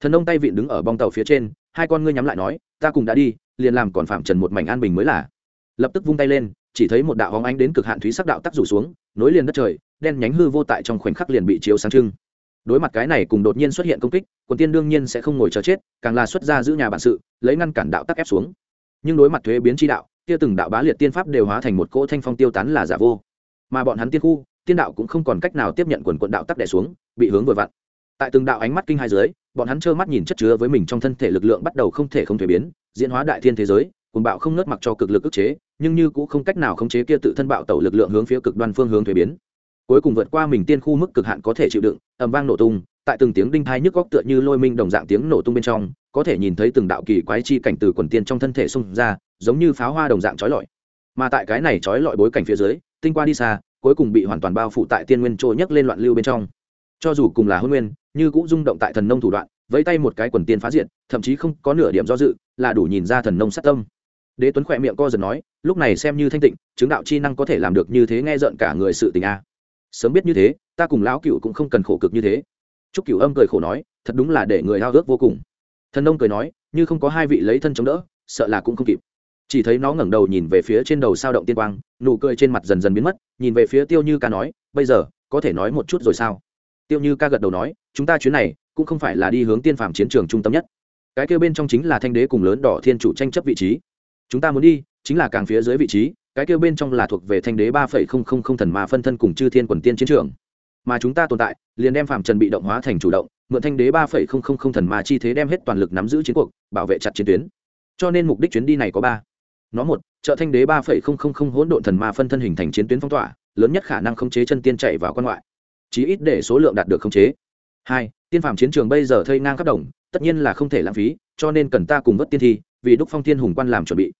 A: Thần ông tay vịn đứng ở bong tàu phía trên, hai con ngươi nhắm lại nói, ta cùng đã đi, liền làm còn phàm trần một mảnh an bình mới là. Lập tức vung tay lên, chỉ thấy một đạo hóng ánh đến cực hạn thúy sắc đạo tắc rủ xuống, nối liền đất trời, đen nhánh hư vô tại trong khoảnh khắc liền bị chiếu sáng trưng. Đối mặt cái này cùng đột nhiên xuất hiện công kích quần tiên đương nhiên sẽ không ngồi chờ chết càng là xuất ra giữ nhà bản sự lấy ngăn cản đạo tắc ép xuống. Nhưng đối mặt thuế biến chi đạo kia từng đạo bá liệt tiên pháp đều hóa thành một cỗ thanh phong tiêu tán là giả vô. Mà bọn hắn tiên khu tiên đạo cũng không còn cách nào tiếp nhận quần quận đạo tắc đẻ xuống bị hướng vừa vặn. Tại từng đạo ánh mắt kinh hai dưới bọn hắn trơ mắt nhìn chất chứa với mình trong thân thể lực lượng bắt đầu không thể không thuế biến diễn hóa đại thiên thế giới cùng bạo không nớt mặc cho cực lực ức chế nhưng như cũng không cách nào khống chế kia tự thân bạo tẩu lực lượng hướng phía cực đoan phương hướng thuế biến. Cuối cùng vượt qua mình tiên khu mức cực hạn có thể chịu đựng, ầm vang nổ tung, tại từng tiếng đinh thai nhức góc tựa như lôi minh đồng dạng tiếng nổ tung bên trong, có thể nhìn thấy từng đạo kỳ quái chi cảnh từ quần tiên trong thân thể xung ra, giống như pháo hoa đồng dạng trói lọi. Mà tại cái này trói lọi bối cảnh phía dưới, tinh qua đi xa, cuối cùng bị hoàn toàn bao phủ tại tiên nguyên trôi nhấc lên loạn lưu bên trong. Cho dù cùng là hôn nguyên, như cũng rung động tại thần nông thủ đoạn, vẫy tay một cái quần tiên phá diện, thậm chí không có nửa điểm do dự, là đủ nhìn ra thần nông sát tâm đế tuấn khỏe miệng co giật nói lúc này xem như thanh tịnh chứng đạo chi năng có thể làm được như thế nghe giận cả người sự tình a. Sớm biết như thế ta cùng lão cựu cũng không cần khổ cực như thế. Trúc Cửu Âm cười khổ nói, thật đúng là để người hao ước vô cùng. Thần nông cười nói như không có hai vị lấy thân chống đỡ sợ là cũng không kịp. Chỉ thấy nó ngẩng đầu nhìn về phía trên đầu sao động tiên quang nụ cười trên mặt dần dần biến mất nhìn về phía tiêu như ca nói bây giờ có thể nói một chút rồi sao? Tiêu như ca gật đầu nói chúng ta chuyến này cũng không phải là đi hướng tiên phạm chiến trường trung tâm nhất. Cái kêu bên trong chính là thanh đế cùng lớn đỏ thiên chủ tranh chấp vị trí chúng ta muốn đi, chính là càng phía dưới vị trí, cái kêu bên trong là thuộc về thanh đế ba phẩy không không không thần mà phân thân cùng chư thiên quần tiên chiến trường. Mà chúng ta tồn tại, liền đem phạm trần bị động hóa thành chủ động, mượn thanh đế ba phẩy không không không thần mà chi thế đem hết toàn lực nắm giữ chiến cuộc, bảo vệ chặt chiến tuyến. Cho nên mục đích chuyến đi này có ba. Nó một, trợ thanh đế ba phẩy không không không hỗn độn thần ma phân thân hình thành chiến tuyến phong tỏa, lớn nhất khả năng khống chế chân tiên chạy vào quan ngoại. Chí ít để số lượng đạt được khống chế. Hai, tiên phạm chiến trường bây giờ thây ngang khắp đồng, tất nhiên là không thể lãng phí, cho nên cần ta cùng vớt tiên thi vì đúc phong tiên hùng quan làm chuẩn bị.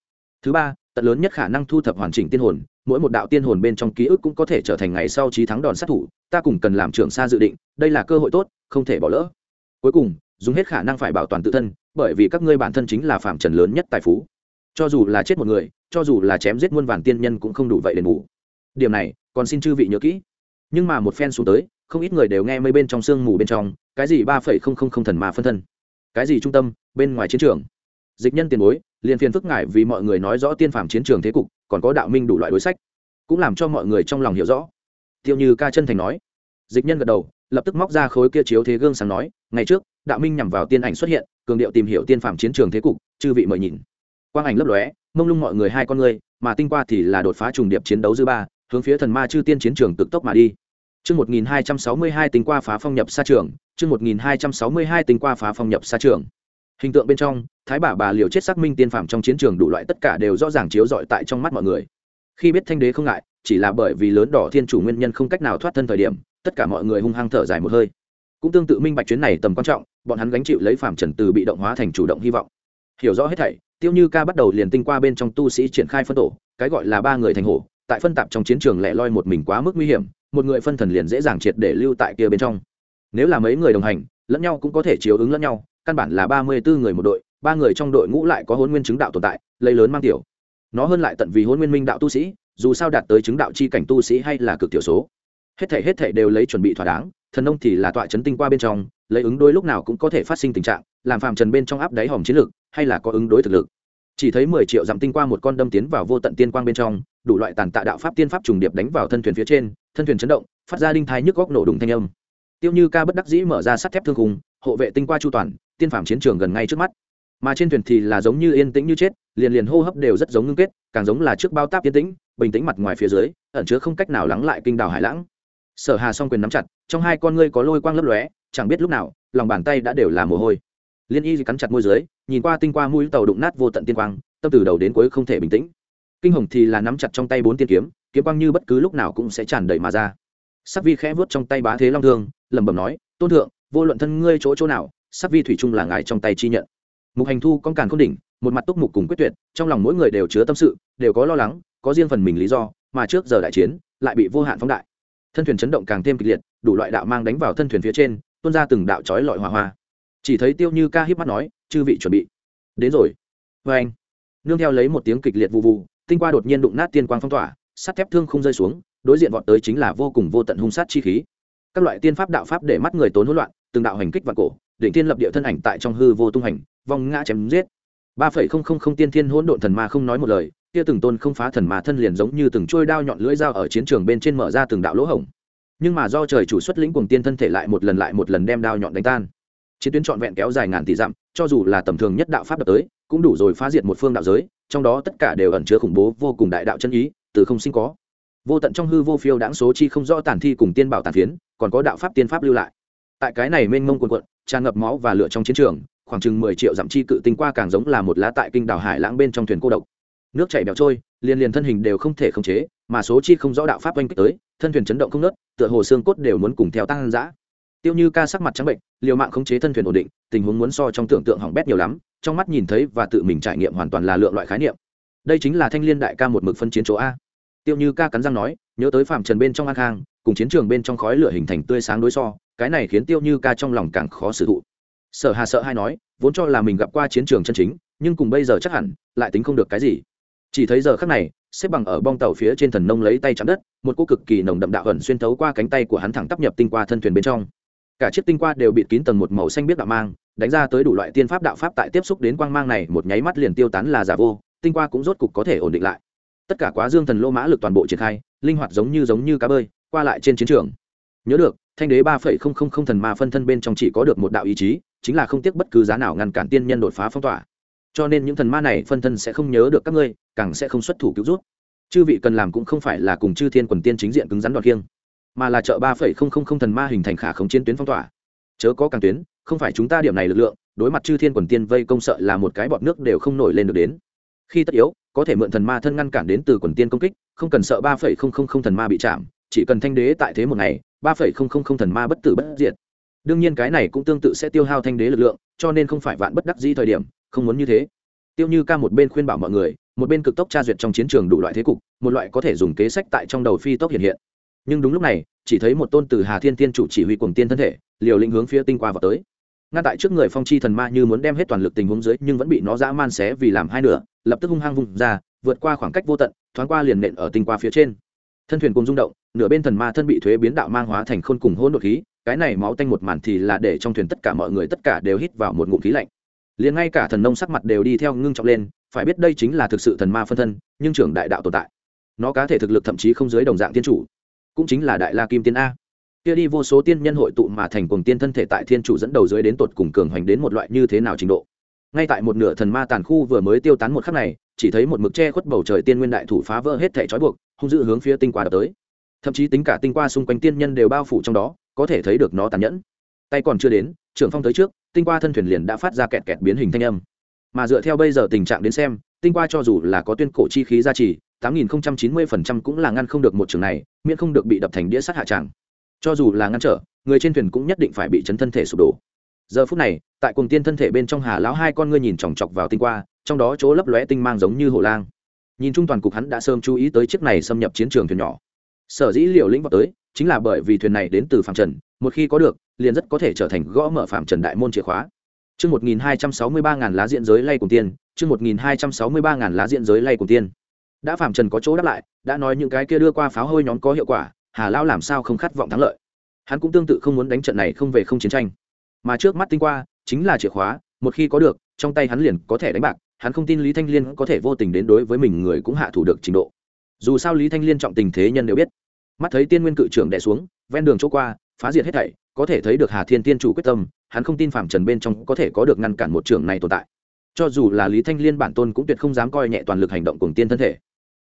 A: Thứ ba, tận lớn nhất khả năng thu thập hoàn chỉnh tiên hồn, mỗi một đạo tiên hồn bên trong ký ức cũng có thể trở thành ngày sau trí thắng đòn sát thủ, ta cùng cần làm trưởng xa dự định, đây là cơ hội tốt, không thể bỏ lỡ. Cuối cùng, dùng hết khả năng phải bảo toàn tự thân, bởi vì các ngươi bản thân chính là phạm trần lớn nhất tài phú. Cho dù là chết một người, cho dù là chém giết muôn vàn tiên nhân cũng không đủ vậy đền bù điểm này, còn xin chư vị nhớ kỹ. Nhưng mà một phen xuống tới, không ít người đều nghe mây bên trong sương mù bên trong, cái gì ba phẩy không không không thần mà phân thân, cái gì trung tâm, bên ngoài chiến trường dịch nhân tiền bối liền phiền phức ngại vì mọi người nói rõ tiên phàm chiến trường thế cục còn có đạo minh đủ loại đối sách. Cũng làm cho mọi người trong lòng hiểu rõ. Tiêu như ca chân thành nói. Dịch nhân gật đầu lập tức móc ra khối kia chiếu thế gương sáng nói ngày trước đạo minh nhằm vào tiên ảnh xuất hiện cường điệu tìm hiểu tiên phàm chiến trường thế cục chư vị mời nhìn. Quang ảnh lấp lóe mông lung mọi người hai con người mà tinh qua thì là đột phá trùng điệp chiến đấu dư ba hướng phía thần ma chư tiên chiến trường cực tốc mà đi. Chương 1262 tính qua phá phong nhập xa trường, chương 1262 tính qua phá phong nhập xa trường. Hình tượng bên trong, thái bà bà liều chết xác minh tiên phạm trong chiến trường đủ loại tất cả đều rõ ràng chiếu rọi tại trong mắt mọi người. Khi biết thanh đế không ngại, chỉ là bởi vì lớn đỏ thiên chủ nguyên nhân không cách nào thoát thân thời điểm, tất cả mọi người hung hăng thở dài một hơi. Cũng tương tự minh bạch chuyến này tầm quan trọng, bọn hắn gánh chịu lấy phạm trần từ bị động hóa thành chủ động hy vọng. Hiểu rõ hết thảy, Tiêu Như Ca bắt đầu liền tinh qua bên trong tu sĩ triển khai phân tổ, cái gọi là ba người thành hổ, tại phân tạp trong chiến trường lẻ loi một mình quá mức nguy hiểm, một người phân thần liền dễ dàng triệt để lưu tại kia bên trong nếu là mấy người đồng hành lẫn nhau cũng có thể chiếu ứng lẫn nhau căn bản là ba mươi bốn người một đội, ba người trong đội ngũ lại có hôn nguyên chứng đạo tồn tại, lấy lớn mang tiểu. Nó hơn lại tận vì hôn nguyên minh đạo tu sĩ, dù sao đạt tới chứng đạo chi cảnh tu sĩ hay là cực tiểu số. Hết thể hết thể đều lấy chuẩn bị thỏa đáng, thần nông thì là tọa chấn tinh qua bên trong, lấy ứng đối lúc nào cũng có thể phát sinh tình trạng, làm phàm trần bên trong áp đáy hòm chiến lược hay là có ứng đối thực lực. Chỉ thấy mười triệu dặm tinh qua một con đâm tiến vào vô tận tiên quang bên trong, đủ loại tàn tạ đạo pháp tiên pháp trùng điệp đánh vào thân thuyền phía trên, thân thuyền chấn động, phát ra đinh thái nhức góc nổ đùng thanh âm. Tiêu như ca bất đắc dĩ mở ra sắt thép thương khung, hộ vệ tinh qua chu toàn tiên phạm chiến trường gần ngay trước mắt. Mà trên thuyền thì là giống như yên tĩnh như chết, liền liền hô hấp đều rất giống ngưng kết, càng giống là trước bao táp yên tĩnh, bình tĩnh mặt ngoài phía dưới, ẩn chứa không cách nào lắng lại kinh đảo hải lãng. Sở hà song quyền nắm chặt, trong hai con ngươi có lôi quang lấp lóe, chẳng biết lúc nào, lòng bàn tay đã đều là mồ hôi. Liên y cắn chặt môi dưới, nhìn qua tinh qua mũi tàu đụng nát vô tận tiên quang, tâm từ đầu đến cuối không thể bình tĩnh. Kinh hồng thì là nắm chặt trong tay bốn tiên kiếm kiếm quang như bất cứ lúc nào cũng sẽ tràn đầy mà ra. Sắc vi khẽ vuốt trong tay bá thế long thương, lẩm bẩm nói, tôn thượng, vô luận thân ngươi chỗ chỗ nào sắc vi thủy chung là ngài trong tay chi nhận. Mục hành thu con càn không đỉnh, một mặt túc mục cùng quyết tuyệt, trong lòng mỗi người đều chứa tâm sự, đều có lo lắng, có riêng phần mình lý do, mà trước giờ đại chiến, lại bị vô hạn phóng đại. Thân thuyền chấn động càng thêm kịch liệt, đủ loại đạo mang đánh vào thân thuyền phía trên, tuôn ra từng đạo chói lọi hỏa hoa. Chỉ thấy tiêu như ca híp mắt nói, chư vị chuẩn bị. Đến rồi. Vê anh. Nương theo lấy một tiếng kịch liệt vụ vụ tinh qua đột nhiên đụng nát tiên quang phong tỏa, sắt thép thương không rơi xuống, đối diện vọt tới chính là vô cùng vô tận hung sát chi khí. Các loại tiên pháp đạo pháp để mắt người tốn hỗn loạn, từng đạo hành kích và cổ định tiên lập địa thân ảnh tại trong hư vô tung hành, vong ngã chém giết. Ba phẩy không không không tiên thiên hỗn độn thần ma không nói một lời, kia từng tôn không phá thần ma thân liền giống như từng trôi đao nhọn lưỡi dao ở chiến trường bên trên mở ra từng đạo lỗ hổng. Nhưng mà do trời chủ xuất lĩnh cùng tiên thân thể lại một lần lại một lần đem đao nhọn đánh tan. Chiến tuyến trọn vẹn kéo dài ngàn tỷ dặm, cho dù là tầm thường nhất đạo pháp đập tới, cũng đủ rồi phá diệt một phương đạo giới, trong đó tất cả đều ẩn chứa khủng bố vô cùng đại đạo chân ý, từ không sinh có. Vô tận trong hư vô phiêu đáng số chi không rõ tàn thi cùng tiên bảo tàn phiến, còn có đạo pháp tiên pháp lưu lại. Tại cái này mênh mông quần quận tràn ngập máu và lửa trong chiến trường, khoảng chừng mười triệu dặm chi cự tinh qua càng giống là một lá tại kinh đảo hải lãng bên trong thuyền cô độc. Nước chảy bèo trôi, liền liền thân hình đều không thể khống chế, mà số chi không rõ đạo pháp oanh kích tới, thân thuyền chấn động không nớt tựa hồ xương cốt đều muốn cùng theo tăng dã. Tiêu như ca sắc mặt trắng bệnh, liều mạng khống chế thân thuyền ổn định, tình huống muốn so trong tưởng tượng hỏng bét nhiều lắm, trong mắt nhìn thấy và tự mình trải nghiệm hoàn toàn là lượng loại khái niệm. Đây chính là thanh liên đại ca một mực phân chiến chỗ a. Tiêu như ca cắn răng nói, nhớ tới phạm trần bên trong an khang, cùng chiến trường bên trong khói lửa hình thành tươi sáng đối so cái này khiến tiêu như ca trong lòng càng khó xử thụ. Sở hà sợ hay nói, vốn cho là mình gặp qua chiến trường chân chính, nhưng cùng bây giờ chắc hẳn, lại tính không được cái gì. Chỉ thấy giờ khắc này, xếp bằng ở bong tàu phía trên thần nông lấy tay chạm đất, một cô cực kỳ nồng đậm đạo ẩn xuyên thấu qua cánh tay của hắn thẳng tắp nhập tinh qua thân thuyền bên trong. Cả chiếc tinh qua đều bịt kín tầng một màu xanh biết đạo mang, đánh ra tới đủ loại tiên pháp đạo pháp tại tiếp xúc đến quang mang này, một nháy mắt liền tiêu tán là giả vô, tinh qua cũng rốt cục có thể ổn định lại. Tất cả quá dương thần lô mã lực toàn bộ triển khai, linh hoạt giống như giống như cá bơi, qua lại trên chiến trường nhớ được, thanh đế ba phẩy không không không thần ma phân thân bên trong chỉ có được một đạo ý chí, chính là không tiếc bất cứ giá nào ngăn cản tiên nhân đột phá phong tỏa. Cho nên những thần ma này phân thân sẽ không nhớ được các ngươi, càng sẽ không xuất thủ cứu rút chư vị cần làm cũng không phải là cùng chư thiên quần tiên chính diện cứng rắn đoạt kiêng mà là trợ ba phẩy không không không thần ma hình thành khả không chiến tuyến phong tỏa. Chớ có càng tuyến, không phải chúng ta điểm này lực lượng, đối mặt chư thiên quần tiên vây công sợ là một cái bọt nước đều không nổi lên được đến. Khi tất yếu, có thể mượn thần ma thân ngăn cản đến từ quần tiên công kích, không cần sợ ba phẩy không không không thần ma bị chạm, chỉ cần thanh đế tại thế một ngày ba phẩy không không không thần ma bất tử bất diệt. Đương nhiên cái này cũng tương tự sẽ tiêu hao thanh đế lực lượng, cho nên không phải vạn bất đắc dĩ thời điểm, không muốn như thế. Tiêu như ca một bên khuyên bảo mọi người, một bên cực tốc tra duyệt trong chiến trường đủ loại thế cục, một loại có thể dùng kế sách tại trong đầu phi tốc hiện hiện. Nhưng đúng lúc này, chỉ thấy một tôn từ hà thiên tiên chủ chỉ huy cuồng tiên thân thể, liều lĩnh hướng phía tinh qua vào tới. Ngăn tại trước người phong chi thần ma như muốn đem hết toàn lực tình huống dưới, nhưng vẫn bị nó dã man xé vì làm hai nửa, lập tức hung hăng vùng ra, vượt qua khoảng cách vô tận, thoáng qua liền nện ở tinh qua phía trên thân thuyền cùng rung động, nửa bên thần ma thân bị thuế biến đạo mang hóa thành khôn cùng hôn đột khí, cái này máu tanh một màn thì là để trong thuyền tất cả mọi người tất cả đều hít vào một ngụm khí lạnh. Liền ngay cả thần nông sắc mặt đều đi theo ngưng trọng lên, phải biết đây chính là thực sự thần ma phân thân, nhưng trưởng đại đạo tồn tại. Nó cá thể thực lực thậm chí không dưới đồng dạng tiên chủ, cũng chính là đại la kim tiên a. Kia đi vô số tiên nhân hội tụ mà thành cuồng tiên thân thể tại thiên chủ dẫn đầu dưới đến tột cùng cường hoành đến một loại như thế nào trình độ. Ngay tại một nửa thần ma tàn khu vừa mới tiêu tán một khắc này chỉ thấy một mực che khuất bầu trời tiên nguyên đại thủ phá vỡ hết thể trói buộc, hung dữ hướng phía tinh qua đập tới. Thậm chí tính cả tinh qua xung quanh tiên nhân đều bao phủ trong đó, có thể thấy được nó tàn nhẫn. Tay còn chưa đến, trưởng phong tới trước, tinh qua thân thuyền liền đã phát ra kẹt kẹt biến hình thanh âm. Mà dựa theo bây giờ tình trạng đến xem, tinh qua cho dù là có tuyên cổ chi khí gia trì, tám nghìn chín mươi phần trăm cũng là ngăn không được một trường này, miễn không được bị đập thành đĩa sắt hạ tràng. Cho dù là ngăn trở, người trên thuyền cũng nhất định phải bị chấn thân thể sụp đổ. Giờ phút này, tại cùng tiên thân thể bên trong hà lão hai con ngươi nhìn chòng chọc vào tinh qua trong đó chỗ lấp lóe tinh mang giống như hồ lang nhìn chung toàn cục hắn đã sớm chú ý tới chiếc này xâm nhập chiến trường thuyền nhỏ sở dĩ liều lĩnh vào tới chính là bởi vì thuyền này đến từ phạm trần một khi có được liền rất có thể trở thành gõ mở phạm trần đại môn chìa khóa Chương 1263 ngàn lá diện giới lay cùng tiên, chương 1263 ngàn lá diện giới lay cùng tiên. Đã phạm trần có chỗ đáp lại, đã nói những cái kia đưa qua pháo hôi nhóm có hiệu quả, Hà lão làm sao không khát vọng thắng lợi. Hắn cũng tương tự không muốn đánh trận này không về không chiến tranh. Mà trước mắt tinh qua, chính là chìa khóa, một khi có được, trong tay hắn liền có thể đánh bạc, hắn không tin Lý Thanh Liên có thể vô tình đến đối với mình người cũng hạ thủ được trình độ. Dù sao Lý Thanh Liên trọng tình thế nhân đều biết. Mắt thấy Tiên Nguyên cự trưởng đẻ xuống, ven đường chỗ qua, phá diệt hết thảy, có thể thấy được Hà Thiên Tiên chủ quyết tâm, hắn không tin phạm trần bên trong có thể có được ngăn cản một trưởng này tồn tại cho dù là lý thanh liên bản tôn cũng tuyệt không dám coi nhẹ toàn lực hành động cùng tiên thân thể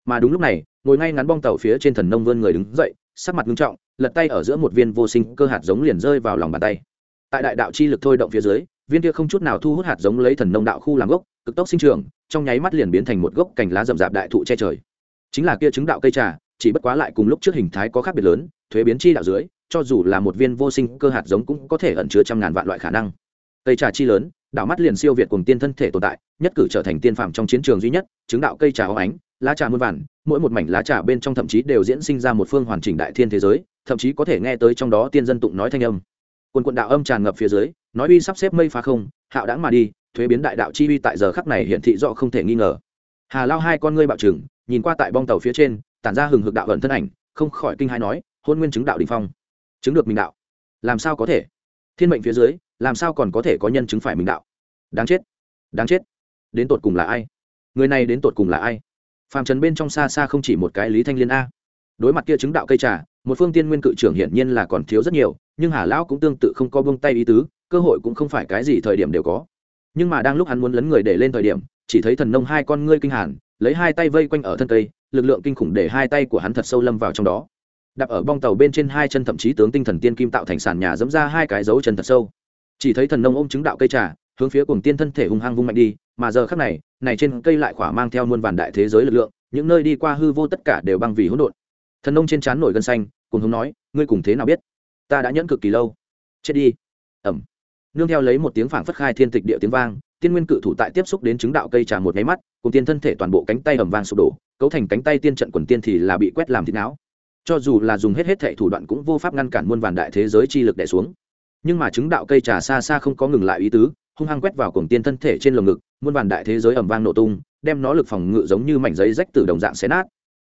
A: mà đúng lúc này ngồi ngay ngắn bong tàu phía trên thần nông vươn người đứng dậy sắc mặt nghiêm trọng lật tay ở giữa một viên vô sinh cơ hạt giống liền rơi vào lòng bàn tay tại đại đạo chi lực thôi động phía dưới viên kia không chút nào thu hút hạt giống lấy thần nông đạo khu làm gốc, cực tốc sinh trường trong nháy mắt liền biến thành một gốc cành lá rậm rạp đại thụ che trời. Chính là kia chứng đạo cây trà, chỉ bất quá lại cùng lúc trước hình thái có khác biệt lớn, thuế biến chi đạo dưới, cho dù là một viên vô sinh cơ hạt giống cũng có thể ẩn chứa trăm ngàn vạn loại khả năng. Cây trà chi lớn, đạo mắt liền siêu việt cùng tiên thân thể tồn tại, nhất cử trở thành tiên phạm trong chiến trường duy nhất chứng đạo cây trà ó ánh, lá trà muôn vàn, mỗi một mảnh lá trà bên trong thậm chí đều diễn sinh ra một phương hoàn chỉnh đại thiên thế giới, thậm chí có thể nghe tới trong đó tiên dân tụng nói thanh âm. Quần quận đạo âm tràn ngập phía dưới nói uy sắp xếp mây phá không, hạo đãng mà đi, thuế biến đại đạo chi uy tại giờ khắc này hiện thị rõ không thể nghi ngờ. Hà lao hai con ngươi bạo trừng, nhìn qua tại bong tàu phía trên, tản ra hừng hực đạo ẩn thân ảnh, không khỏi kinh hãi nói, hôn nguyên chứng đạo đình phong. Chứng được mình đạo. Làm sao có thể? Thiên mệnh phía dưới, làm sao còn có thể có nhân chứng phải mình đạo? Đáng chết. Đáng chết. Đến tột cùng là ai? Người này đến tột cùng là ai? Phàm trần bên trong xa xa không chỉ một cái lý thanh liên a. Đối mặt kia chứng đạo cây trà, một phương tiên nguyên cự trưởng hiển nhiên là còn thiếu rất nhiều, nhưng hà lão cũng tương tự không có buông tay ý tứ cơ hội cũng không phải cái gì thời điểm đều có. Nhưng mà đang lúc hắn muốn lấn người để lên thời điểm, chỉ thấy thần nông hai con ngươi kinh hàn, lấy hai tay vây quanh ở thân cây, lực lượng kinh khủng để hai tay của hắn thật sâu lâm vào trong đó. Đạp ở bong tàu bên trên hai chân thậm chí tướng tinh thần tiên kim tạo thành sàn nhà dẫm ra hai cái dấu chân thật sâu. Chỉ thấy thần nông ôm chứng đạo cây trà, hướng phía cùng tiên thân thể hung hăng vung mạnh đi, mà giờ khắc này này trên cây lại khỏa mang theo muôn vàn đại thế giới lực lượng, những nơi đi qua hư vô tất cả đều băng vì hỗn độn. Thần nông trên trán nổi gân xanh cùng hống nói, ngươi cùng thế nào biết? Ta đã nhẫn cực kỳ lâu. Chết đi. Ẩm nương theo lấy một tiếng phảng phất khai thiên tịch địa tiếng vang, tiên nguyên cự thủ tại tiếp xúc đến chứng đạo cây trà một máy mắt, cùng tiên thân thể toàn bộ cánh tay ẩm vang sụp đổ, cấu thành cánh tay tiên trận quần tiên thì là bị quét làm thịt não. Cho dù là dùng hết hết thệ thủ đoạn cũng vô pháp ngăn cản muôn vàn đại thế giới chi lực đẻ xuống. Nhưng mà chứng đạo cây trà xa xa không có ngừng lại ý tứ, hung hăng quét vào cuồng tiên thân thể trên lồng ngực, muôn vàn đại thế giới ẩm vang nổ tung, đem nó lực phòng ngự giống như mảnh giấy rách từ đồng dạng xé nát.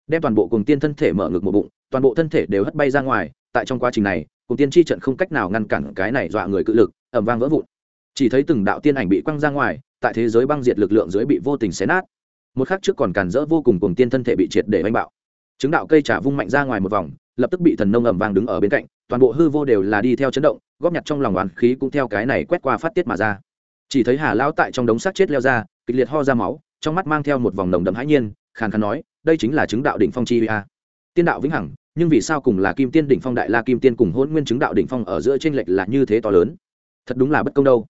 A: Đem toàn bộ cùng tiên thân thể mở ngực một bụng, toàn bộ thân thể đều hất bay ra ngoài, tại trong quá trình này cùng tiên chi trận không cách nào ngăn cản cái này dọa người cự lực ẩm vang vỡ vụn. Chỉ thấy từng đạo tiên ảnh bị quăng ra ngoài, tại thế giới băng diệt lực lượng dưới bị vô tình xé nát. Một khắc trước còn càn rỡ vô cùng cùng tiên thân thể bị triệt để oanh bạo. Chứng đạo cây trả vung mạnh ra ngoài một vòng, lập tức bị thần nông ẩm vang đứng ở bên cạnh, toàn bộ hư vô đều là đi theo chấn động, góp nhặt trong lòng oán khí cũng theo cái này quét qua phát tiết mà ra. Chỉ thấy hà lão tại trong đống xác chết leo ra, kịch liệt ho ra máu, trong mắt mang theo một vòng nồng đậm hãi nhiên, khàn khàn nói, đây chính là chứng đạo đỉnh phong chi a. Tiên đạo vĩnh hằng, nhưng vì sao cùng là kim tiên đỉnh phong đại la kim tiên cùng hôn nguyên chứng đạo đỉnh phong ở giữa tranh lệch là như thế to lớn? Thật đúng là bất công đâu.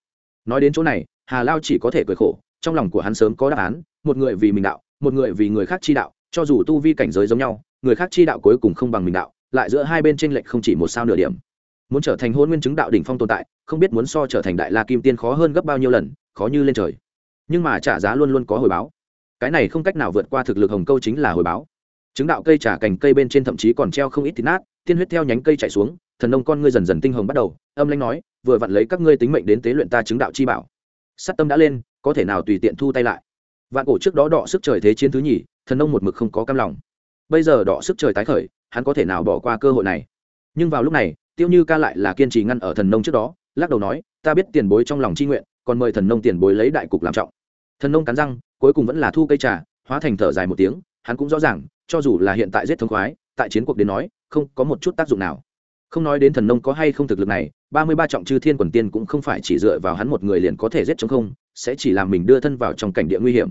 A: Nói đến chỗ này, hà lao chỉ có thể cười khổ, trong lòng của hắn sớm có đáp án, một người vì mình đạo, một người vì người khác chi đạo, cho dù tu vi cảnh giới giống nhau, người khác chi đạo cuối cùng không bằng mình đạo, lại giữa hai bên tranh lệch không chỉ một sao nửa điểm. Muốn trở thành hôn nguyên chứng đạo đỉnh phong tồn tại, không biết muốn so trở thành đại la kim tiên khó hơn gấp bao nhiêu lần, khó như lên trời. Nhưng mà trả giá luôn luôn có hồi báo. Cái này không cách nào vượt qua thực lực hồng câu chính là hồi báo. Chứng đạo cây trả cành cây bên trên thậm chí còn treo không ít thịt nát, tiên huyết theo nhánh cây chạy xuống thần nông con ngươi dần dần tinh hồng bắt đầu, âm lãnh nói, vừa vặn lấy các ngươi tính mệnh đến tế luyện ta chứng đạo chi bảo. Sát tâm đã lên, có thể nào tùy tiện thu tay lại? Vạn cổ trước đó đọ sức trời thế chiến thứ nhì, thần nông một mực không có cam lòng. Bây giờ đọ sức trời tái khởi, hắn có thể nào bỏ qua cơ hội này? Nhưng vào lúc này, tiêu như ca lại là kiên trì ngăn ở thần nông trước đó, lắc đầu nói, ta biết tiền bối trong lòng chi nguyện, còn mời thần nông tiền bối lấy đại cục làm trọng. Thần nông cắn răng, cuối cùng vẫn là thu cây trà, hóa thành thở dài một tiếng, hắn cũng rõ ràng, cho dù là hiện tại giết thống khoái, tại chiến cuộc đến nói, không có một chút tác dụng nào không nói đến thần nông có hay không thực lực này, ba mươi ba trọng chư thiên quần tiên cũng không phải chỉ dựa vào hắn một người liền có thể giết chống không, sẽ chỉ làm mình đưa thân vào trong cảnh địa nguy hiểm.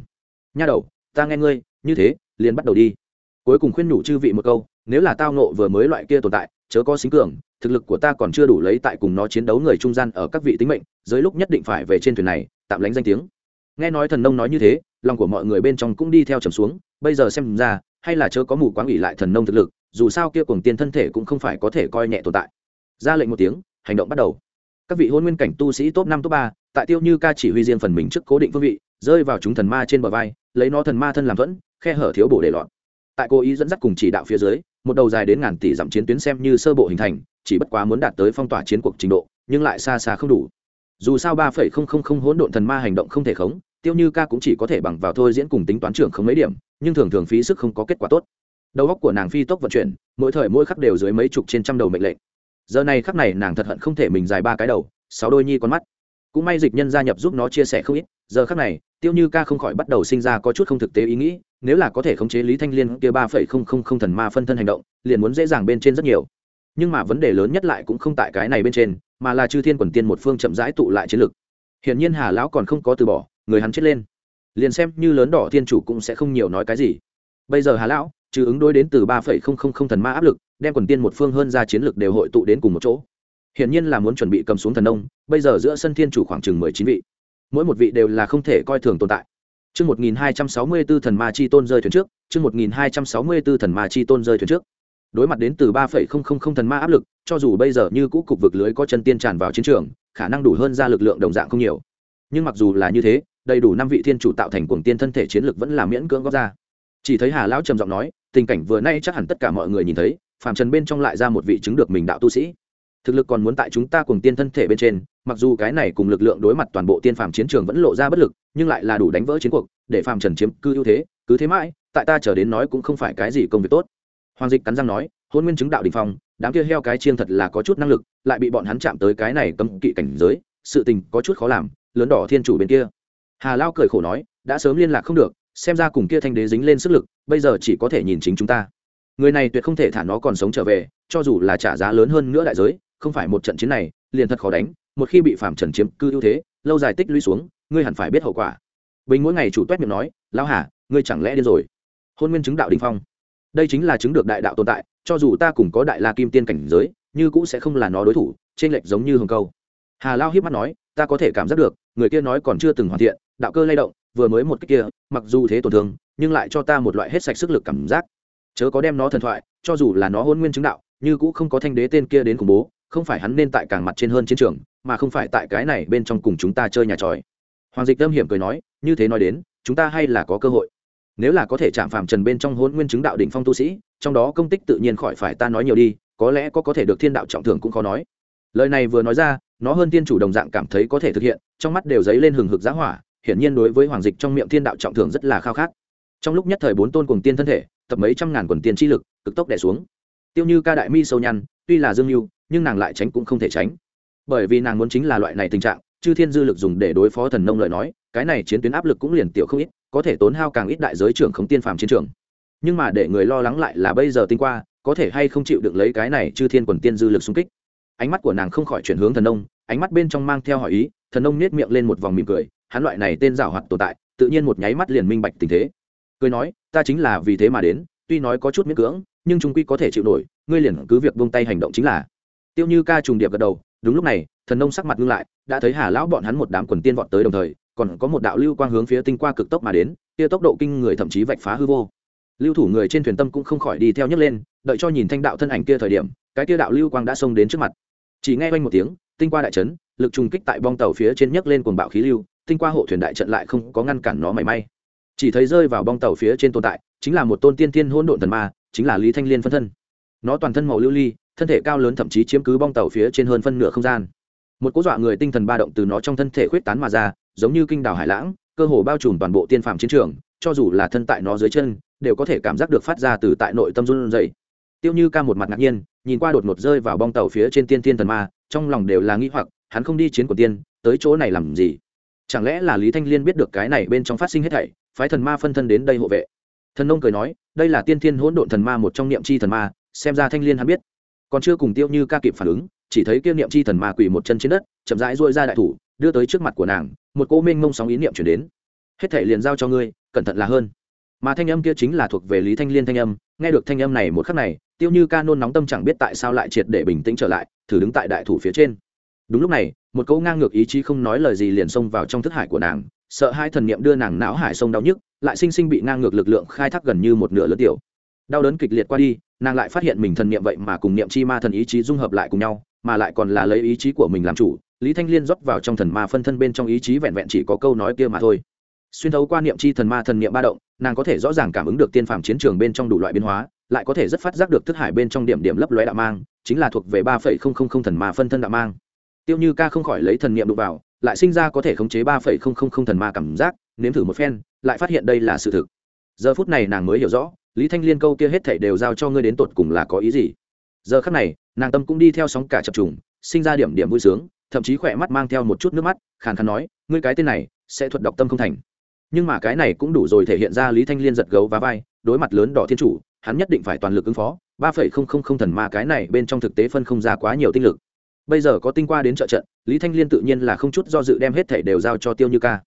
A: Nha đầu, ta nghe ngươi, như thế, liền bắt đầu đi. Cuối cùng khuyên nhủ chư vị một câu, nếu là tao nộ vừa mới loại kia tồn tại, chớ có xính cường, thực lực của ta còn chưa đủ lấy tại cùng nó chiến đấu người trung gian ở các vị tính mệnh, dưới lúc nhất định phải về trên thuyền này, tạm lánh danh tiếng. Nghe nói thần nông nói như thế, lòng của mọi người bên trong cũng đi theo trầm xuống, bây giờ xem ra, hay là chớ có mù quáng ủy lại thần nông thực lực dù sao kia cùng tiên thân thể cũng không phải có thể coi nhẹ tồn tại. Ra lệnh một tiếng, hành động bắt đầu. Các vị hôn nguyên cảnh tu sĩ top năm, top ba, tại tiêu như ca chỉ huy riêng phần mình trước cố định phương vị, rơi vào chúng thần ma trên bờ vai, lấy nó thần ma thân làm thuẫn, khe hở thiếu bổ để lọt. Tại cố ý dẫn dắt cùng chỉ đạo phía dưới, một đầu dài đến ngàn tỷ dặm chiến tuyến xem như sơ bộ hình thành, chỉ bất quá muốn đạt tới phong tỏa chiến cuộc trình độ, nhưng lại xa xa không đủ. Dù sao ba phẩy không không không hỗn độn thần ma hành động không thể khống, tiêu như ca cũng chỉ có thể bằng vào thôi diễn cùng tính toán trưởng không mấy điểm, nhưng thường thường phí sức không có kết quả tốt đầu óc của nàng phi tốc vận chuyển, mỗi thời mỗi khắc đều dưới mấy chục trên trăm đầu mệnh lệnh. Giờ này khắc này nàng thật hận không thể mình dài ba cái đầu, sáu đôi nhi con mắt. Cũng may dịch nhân gia nhập giúp nó chia sẻ không ít, giờ khắc này, tiêu như ca không khỏi bắt đầu sinh ra có chút không thực tế ý nghĩ, nếu là có thể khống chế lý thanh liên kia ba phẩy không không không thần ma phân thân hành động, liền muốn dễ dàng bên trên rất nhiều. Nhưng mà vấn đề lớn nhất lại cũng không tại cái này bên trên, mà là chư thiên quần tiên một phương chậm rãi tụ lại chiến lực. Hiển nhiên hà lão còn không có từ bỏ, người hắn chết lên. Liền xem như lớn đỏ thiên chủ cũng sẽ không nhiều nói cái gì. Bây giờ hà lão trừ ứng đối đến từ ba phẩy không không không thần ma áp lực đem quần tiên một phương hơn ra chiến lực đều hội tụ đến cùng một chỗ hiển nhiên là muốn chuẩn bị cầm xuống thần nông bây giờ giữa sân thiên chủ khoảng chừng mười chín vị mỗi một vị đều là không thể coi thường tồn tại Chương 1264 thần ma chi tôn rơi thuyền trước, chương 1264 thần ma chi tôn rơi thuyền trước. Đối mặt đến từ 3.000 thần ma áp lực, cho dù bây giờ như cũ cục vực lưới có chân tiên tràn vào chiến trường, khả năng đủ hơn ra lực lượng đồng dạng không nhiều. Nhưng mặc dù là như thế, đầy đủ năm vị thiên chủ tạo thành cuồng tiên thân thể chiến lực vẫn là miễn cưỡng góp ra. Chỉ thấy Hà lão trầm giọng nói, tình cảnh vừa nay chắc hẳn tất cả mọi người nhìn thấy, phàm trần bên trong lại ra một vị chứng được mình đạo tu sĩ. Thực lực còn muốn tại chúng ta cùng tiên thân thể bên trên, mặc dù cái này cùng lực lượng đối mặt toàn bộ tiên phàm chiến trường vẫn lộ ra bất lực nhưng lại là đủ đánh vỡ chiến cuộc để phàm trần chiếm cư ưu thế cứ thế mãi tại ta trở đến nói cũng không phải cái gì công việc tốt hoàng dịch cắn răng nói hôn nguyên chứng đạo đình phong đám kia heo cái chiêng thật là có chút năng lực lại bị bọn hắn chạm tới cái này cấm kỵ cảnh giới sự tình có chút khó làm lớn đỏ thiên chủ bên kia hà lao cười khổ nói đã sớm liên lạc không được xem ra cùng kia thanh đế dính lên sức lực, bây giờ chỉ có thể nhìn chính chúng ta. Người này tuyệt không thể thả nó còn sống trở về, cho dù là trả giá lớn hơn nữa đại giới, không phải một trận chiến này, liền thật khó đánh, một khi bị phạm trần chiếm cư ưu thế, lâu dài tích lũy xuống, ngươi hẳn phải biết hậu quả. Bình mỗi ngày chủ toét miệng nói, lão hà, ngươi chẳng lẽ điên rồi? Hôn nguyên chứng đạo đình phong. Đây chính là chứng được đại đạo tồn tại, cho dù ta cùng có đại la kim tiên cảnh giới, như cũng sẽ không là nó đối thủ, trên lệch giống như hồng câu. Hà lao hiếp mắt nói, ta có thể cảm giác được, người kia nói còn chưa từng hoàn thiện, đạo cơ lay động vừa mới một cách kia, mặc dù thế tổn thương, nhưng lại cho ta một loại hết sạch sức lực cảm giác. Chớ có đem nó thần thoại, cho dù là nó hôn nguyên chứng đạo, như cũ không có thanh đế tên kia đến khủng bố, không phải hắn nên tại càng mặt trên hơn chiến trường, mà không phải tại cái này bên trong cùng chúng ta chơi nhà tròi. Hoàng dịch tâm hiểm cười nói, như thế nói đến, chúng ta hay là có cơ hội. Nếu là có thể chạm phàm trần bên trong hôn nguyên chứng đạo đỉnh phong tu sĩ, trong đó công tích tự nhiên khỏi phải ta nói nhiều đi, có lẽ có có thể được thiên đạo trọng thưởng cũng khó nói. Lời này vừa nói ra, nó hơn tiên chủ đồng dạng cảm thấy có thể thực hiện, trong mắt đều dấy lên hừng hực giá hỏa hiển nhiên đối với hoàng dịch trong miệng thiên đạo trọng thưởng rất là khao khát. Trong lúc nhất thời bốn tôn cùng tiên thân thể, tập mấy trăm ngàn quần tiên chi lực, cực tốc đẻ xuống. Tiêu như ca đại mi sâu nhăn, tuy là dương mưu nhưng nàng lại tránh cũng không thể tránh. Bởi vì nàng muốn chính là loại này tình trạng, chư thiên dư lực dùng để đối phó thần nông lời nói, cái này chiến tuyến áp lực cũng liền tiểu không ít, có thể tốn hao càng ít đại giới trưởng không tiên phàm chiến trường. Nhưng mà để người lo lắng lại là bây giờ tinh qua, có thể hay không chịu được lấy cái này chư thiên quần tiên dư lực xung kích. Ánh mắt của nàng không khỏi chuyển hướng thần nông, ánh mắt bên trong mang theo hỏi ý, thần nông nết miệng lên một vòng mỉm cười hắn loại này tên giảo hoạt tồn tại, tự nhiên một nháy mắt liền minh bạch tình thế. Cười nói, ta chính là vì thế mà đến, tuy nói có chút miễn cưỡng, nhưng chúng quy có thể chịu nổi, ngươi liền cứ việc buông tay hành động chính là. Tiêu như ca trùng điệp gật đầu, đúng lúc này, thần nông sắc mặt ngưng lại, đã thấy hà lão bọn hắn một đám quần tiên vọt tới đồng thời, còn có một đạo lưu quang hướng phía tinh qua cực tốc mà đến, kia tốc độ kinh người thậm chí vạch phá hư vô. Lưu thủ người trên thuyền tâm cũng không khỏi đi theo nhấc lên, đợi cho nhìn thanh đạo thân ảnh kia thời điểm, cái kia đạo lưu quang đã xông đến trước mặt. Chỉ nghe quanh một tiếng, tinh qua đại trấn, lực trùng kích tại bong tàu phía trên nhấc lên cuồng bạo khí lưu tinh qua hộ thuyền đại trận lại không có ngăn cản nó mảy may. Chỉ thấy rơi vào bong tàu phía trên tồn tại, chính là một tôn tiên thiên hỗn độn thần ma, chính là lý thanh liên phân thân. Nó toàn thân màu lưu ly, thân thể cao lớn thậm chí chiếm cứ bong tàu phía trên hơn phân nửa không gian. Một cố dọa người tinh thần ba động từ nó trong thân thể khuyết tán mà ra, giống như kinh đảo hải lãng, cơ hồ bao trùm toàn bộ tiên phạm chiến trường, cho dù là thân tại nó dưới chân, đều có thể cảm giác được phát ra từ tại nội tâm run dậy tiêu như ca một mặt ngạc nhiên, nhìn qua đột ngột rơi vào bong tàu phía trên tiên thiên thần ma, trong lòng đều là nghĩ hoặc, hắn không đi chiến của tiên, tới chỗ này làm gì? Chẳng lẽ là lý thanh liên biết được cái này bên trong phát sinh hết thảy, phái thần ma phân thân đến đây hộ vệ? Thần nông cười nói, đây là tiên thiên hỗn độn thần ma một trong niệm chi thần ma, xem ra thanh liên hắn biết. Còn chưa cùng tiêu như ca kịp phản ứng, chỉ thấy kiêm niệm chi thần ma quỳ một chân trên đất, chậm rãi dôi ra đại thủ, đưa tới trước mặt của nàng, một cô minh mông sóng ý niệm chuyển đến. Hết thể liền giao cho ngươi, cẩn thận là hơn. Mà thanh âm kia chính là thuộc về lý thanh liên thanh âm, nghe được thanh âm này một khắc này, tiêu như ca nôn nóng tâm chẳng biết tại sao lại triệt để bình tĩnh trở lại, thử đứng tại đại thủ phía trên đúng lúc này, một câu ngang ngược ý chí không nói lời gì liền xông vào trong thức hải của nàng, sợ hai thần niệm đưa nàng não hải sông đau nhức, lại sinh sinh bị ngang ngược lực lượng khai thác gần như một nửa lớn tiểu. Đau đớn kịch liệt qua đi, nàng lại phát hiện mình thần niệm vậy mà cùng niệm chi ma thần ý chí dung hợp lại cùng nhau, mà lại còn là lấy ý chí của mình làm chủ, lý thanh liên rót vào trong thần ma phân thân bên trong ý chí vẹn vẹn chỉ có câu nói kia mà thôi. Xuyên thấu qua niệm chi thần ma thần niệm ba động, nàng có thể rõ ràng cảm ứng được tiên phàm chiến trường bên trong đủ loại biến hóa, lại có thể rất phát giác được thức hải bên trong điểm điểm lấp lóe đạo mang, chính là thuộc về ba phẩy không không không thần ma phân thân đạo mang tiêu như ca không khỏi lấy thần niệm đụng vào, lại sinh ra có thể khống chế ba phẩy không không không thần ma cảm giác, nếm thử một phen, lại phát hiện đây là sự thực. Giờ phút này nàng mới hiểu rõ, lý thanh liên câu kia hết thảy đều giao cho ngươi đến tột cùng là có ý gì. Giờ khắc này, nàng tâm cũng đi theo sóng cả chập trùng, sinh ra điểm điểm vui sướng, thậm chí khỏe mắt mang theo một chút nước mắt, khàn khàn nói, ngươi cái tên này, sẽ thuật đọc tâm không thành. Nhưng mà cái này cũng đủ rồi thể hiện ra lý thanh liên giật gấu và vai, đối mặt lớn đỏ thiên chủ, hắn nhất định phải toàn lực ứng phó, ba phẩy không không không thần ma cái này bên trong thực tế phân không ra quá nhiều tinh lực bây giờ có tinh qua đến trợ trận, lý thanh liên tự nhiên là không chút do dự đem hết thể đều giao cho tiêu như ca.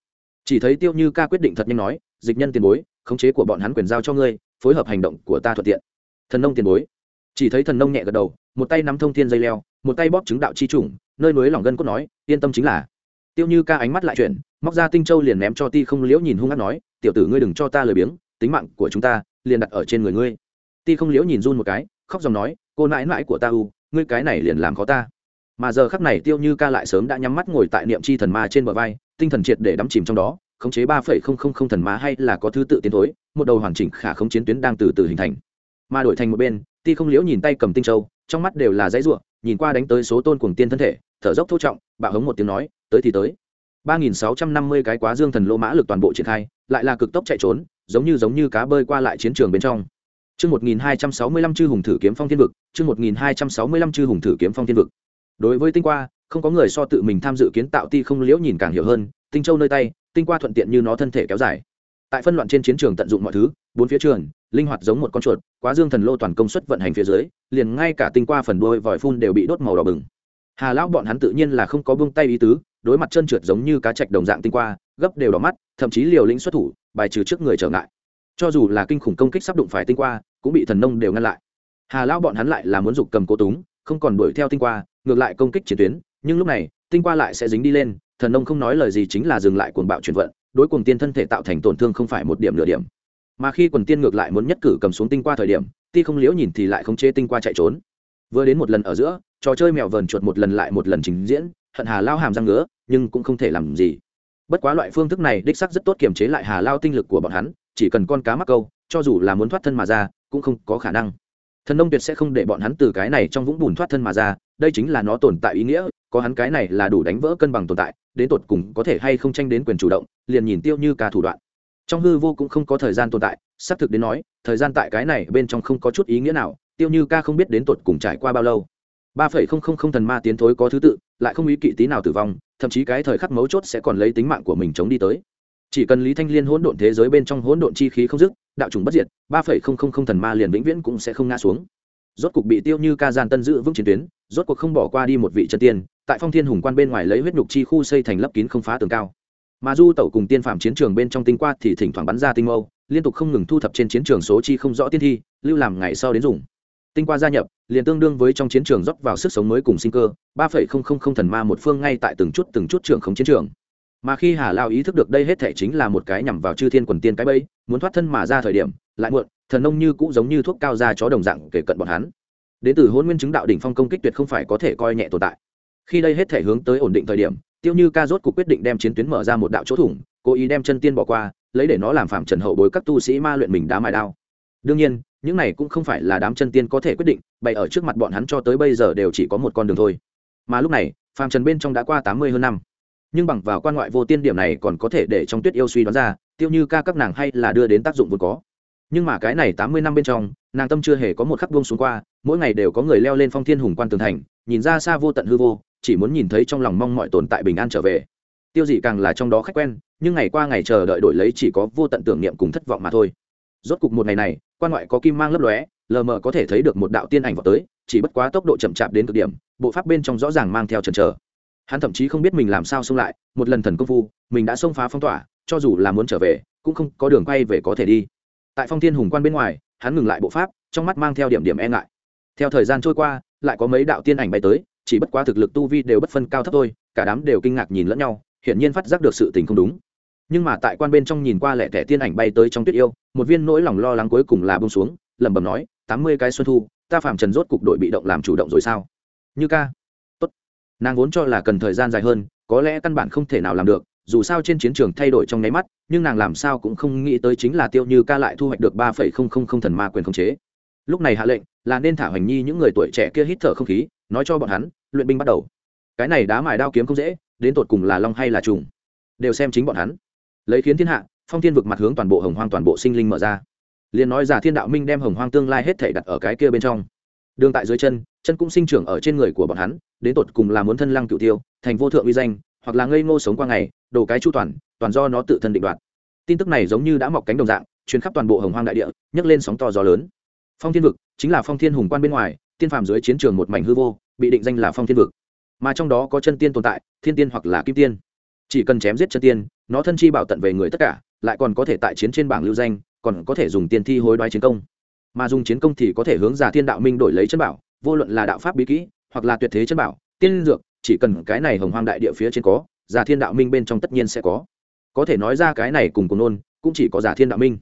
A: Chỉ thấy tiêu như ca quyết định thật nhanh nói, dịch nhân tiền bối, khống chế của bọn hắn quyền giao cho ngươi, phối hợp hành động của ta thuận tiện. Thần nông tiền bối. Chỉ thấy thần nông nhẹ gật đầu, một tay nắm thông thiên dây leo, một tay bóp chứng đạo chi trùng, nơi núi lỏng gân cốt nói, yên tâm chính là. Tiêu như ca ánh mắt lại chuyển, móc ra tinh châu liền ném cho ti không liễu nhìn hung hát nói, tiểu tử ngươi đừng cho ta lười biếng, tính mạng của chúng ta liền đặt ở trên người ngươi. Ti không liễu nhìn run một cái, khóc dòng nói, cô nãi nãi của ta u, ngươi cái này liền làm khó ta mà giờ khắc này tiêu như ca lại sớm đã nhắm mắt ngồi tại niệm chi thần ma trên bờ vai tinh thần triệt để đắm chìm trong đó khống chế ba phẩy không không không thần ma hay là có thứ tự tiến thối một đầu hoàn chỉnh khả không chiến tuyến đang từ từ hình thành. Mà đổi thành một bên ti không liễu nhìn tay cầm tinh châu trong mắt đều là dãy ruộng nhìn qua đánh tới số tôn cuồng tiên thân thể thở dốc thô trọng bạo hống một tiếng nói tới thì tới. Ba nghìn sáu trăm năm mươi cái quá dương thần lô mã lực toàn bộ triển khai lại là cực tốc chạy trốn giống như giống như cá bơi qua lại chiến trường bên trong. Chương 1265 chư hùng thử kiếm phong thiên vực, chương 1265 chư hùng thử kiếm phong thiên vực. Đối với tinh qua, không có người so tự mình tham dự kiến tạo ti không liễu nhìn càng hiểu hơn, tinh châu nơi tay, tinh qua thuận tiện như nó thân thể kéo dài. Tại phân loạn trên chiến trường tận dụng mọi thứ, bốn phía trường, linh hoạt giống một con chuột, quá dương thần lô toàn công suất vận hành phía dưới, liền ngay cả tinh qua phần đuôi vòi phun đều bị đốt màu đỏ bừng. Hà lão bọn hắn tự nhiên là không có buông tay ý tứ, đối mặt chân trượt giống như cá trạch đồng dạng tinh qua, gấp đều đỏ mắt, thậm chí liều lĩnh xuất thủ, bài trừ trước người trở ngại cho dù là kinh khủng công kích sắp đụng phải tinh qua cũng bị thần nông đều ngăn lại hà lão bọn hắn lại là muốn dục cầm cố túng không còn đuổi theo tinh qua ngược lại công kích chiến tuyến, nhưng lúc này, tinh qua lại sẽ dính đi lên, thần nông không nói lời gì chính là dừng lại cuồng bạo chuyển vận, đối cuồng tiên thân thể tạo thành tổn thương không phải một điểm nửa điểm. Mà khi quần tiên ngược lại muốn nhất cử cầm xuống tinh qua thời điểm, ti không liễu nhìn thì lại không chê tinh qua chạy trốn. Vừa đến một lần ở giữa, trò chơi mèo vờn chuột một lần lại một lần trình diễn, hận hà lao hàm răng ngứa, nhưng cũng không thể làm gì. Bất quá loại phương thức này đích sắc rất tốt kiềm chế lại hà lao tinh lực của bọn hắn, chỉ cần con cá mắc câu, cho dù là muốn thoát thân mà ra, cũng không có khả năng. Thần nông tuyệt sẽ không để bọn hắn từ cái này trong vũng bùn thoát thân mà ra đây chính là nó tồn tại ý nghĩa, có hắn cái này là đủ đánh vỡ cân bằng tồn tại, đến tột cùng có thể hay không tranh đến quyền chủ động, liền nhìn tiêu như ca thủ đoạn. Trong hư vô cũng không có thời gian tồn tại, xác thực đến nói, thời gian tại cái này bên trong không có chút ý nghĩa nào, tiêu như ca không biết đến tột cùng trải qua bao lâu. Ba phẩy không không không thần ma tiến thối có thứ tự, lại không ý kỵ tí nào tử vong, thậm chí cái thời khắc mấu chốt sẽ còn lấy tính mạng của mình chống đi tới. Chỉ cần lý thanh liên hỗn độn thế giới bên trong hỗn độn chi khí không dứt, đạo trùng bất diệt, ba phẩy không không không thần ma liền vĩnh viễn cũng sẽ không ngã xuống rốt cục bị tiêu như ca gian tân giữ vững chiến tuyến, rốt cuộc không bỏ qua đi một vị chân tiên, tại phong thiên hùng quan bên ngoài lấy huyết nhục chi khu xây thành lấp kín không phá tường cao. Mà du tẩu cùng tiên phạm chiến trường bên trong tinh qua thì thỉnh thoảng bắn ra tinh mâu, liên tục không ngừng thu thập trên chiến trường số chi không rõ tiên thi, lưu làm ngày sau đến dùng. Tinh qua gia nhập, liền tương đương với trong chiến trường dốc vào sức sống mới cùng sinh cơ, ba phẩy không không không thần ma một phương ngay tại từng chút từng chút trường không chiến trường. Mà khi hà lao ý thức được đây hết thể chính là một cái nhằm vào chư thiên quần tiên cái bẫy, muốn thoát thân mà ra thời điểm, lại muộn thần nông như cũng giống như thuốc cao ra chó đồng dạng kể cận bọn hắn. Đến từ hôn nguyên chứng đạo đỉnh phong công kích tuyệt không phải có thể coi nhẹ tồn tại. Khi đây hết thể hướng tới ổn định thời điểm, tiêu như ca rốt cuộc quyết định đem chiến tuyến mở ra một đạo chỗ thủng, cố ý đem chân tiên bỏ qua, lấy để nó làm phạm trần hậu bối các tu sĩ ma luyện mình đá mài đao. Đương nhiên, những này cũng không phải là đám chân tiên có thể quyết định, bày ở trước mặt bọn hắn cho tới bây giờ đều chỉ có một con đường thôi. Mà lúc này phạm trần bên trong đã qua tám mươi hơn năm. Nhưng bằng vào quan ngoại vô tiên điểm này còn có thể để trong tuyết yêu suy đoán ra, tiêu như ca các nàng hay là đưa đến tác dụng vốn có nhưng mà cái này tám mươi năm bên trong, nàng tâm chưa hề có một khắc buông xuống qua, mỗi ngày đều có người leo lên phong thiên hùng quan tường thành, nhìn ra xa vô tận hư vô, chỉ muốn nhìn thấy trong lòng mong mọi tồn tại bình an trở về. Tiêu dị càng là trong đó khách quen, nhưng ngày qua ngày chờ đợi đổi lấy chỉ có vô tận tưởng niệm cùng thất vọng mà thôi. Rốt cục một ngày này, quan ngoại có kim mang lấp lóe, lờ mờ có thể thấy được một đạo tiên ảnh vào tới, chỉ bất quá tốc độ chậm chạp đến cực điểm, bộ pháp bên trong rõ ràng mang theo trần trở hắn thậm chí không biết mình làm sao xông lại, một lần thần công phu, mình đã xông phá phong tỏa, cho dù là muốn trở về, cũng không có đường quay về có thể đi tại phong thiên hùng quan bên ngoài, hắn ngừng lại bộ pháp, trong mắt mang theo điểm điểm e ngại. Theo thời gian trôi qua, lại có mấy đạo tiên ảnh bay tới, chỉ bất quá thực lực tu vi đều bất phân cao thấp thôi, cả đám đều kinh ngạc nhìn lẫn nhau, hiển nhiên phát giác được sự tình không đúng. Nhưng mà tại quan bên trong nhìn qua lẻ tẻ tiên ảnh bay tới trong tuyết yêu, một viên nỗi lòng lo lắng cuối cùng là bông xuống, lẩm bẩm nói, tám mươi cái xuân thu, ta phạm trần rốt cục đội bị động làm chủ động rồi sao? Như ca. Tốt. Nàng vốn cho là cần thời gian dài hơn, có lẽ căn bản không thể nào làm được dù sao trên chiến trường thay đổi trong nháy mắt, nhưng nàng làm sao cũng không nghĩ tới chính là tiêu như ca lại thu hoạch được ba phẩy không không không thần ma quyền khống chế. Lúc này hạ lệnh, là nên thả hoành nhi những người tuổi trẻ kia hít thở không khí, nói cho bọn hắn, luyện binh bắt đầu. Cái này đá mài đao kiếm không dễ, đến tột cùng là long hay là trùng, đều xem chính bọn hắn. Lấy khiến thiên hạ, phong thiên vực mặt hướng toàn bộ hồng hoang toàn bộ sinh linh mở ra. Liền nói giả thiên đạo minh đem hồng hoang tương lai hết thể đặt ở cái kia bên trong. Đường tại dưới chân chân cũng sinh trưởng ở trên người của bọn hắn, đến tột cùng là muốn thân lăng cựu tiêu, thành vô thượng uy danh hoặc là ngây ngô sống qua ngày, đồ cái chu toàn toàn do nó tự thân định đoạt. Tin tức này giống như đã mọc cánh đồng dạng chuyến khắp toàn bộ hồng hoang đại địa, nhấc lên sóng to gió lớn. Phong thiên vực chính là phong thiên hùng quan bên ngoài, tiên phàm dưới chiến trường một mảnh hư vô, bị định danh là phong thiên vực. Mà trong đó có chân tiên tồn tại, thiên tiên hoặc là kim tiên. Chỉ cần chém giết chân tiên, nó thân chi bảo tận về người tất cả, lại còn có thể tại chiến trên bảng lưu danh, còn có thể dùng tiền thi hối đoái chiến công. Mà dùng chiến công thì có thể hướng giả thiên đạo minh đổi lấy chân bảo, vô luận là đạo pháp bí kỹ, hoặc là tuyệt thế chân bảo, tiên dược chỉ cần cái này hồng hoang đại địa phía trên có, giả thiên đạo minh bên trong tất nhiên sẽ có. Có thể nói ra cái này cùng cùng nôn, cũng chỉ có giả thiên đạo minh.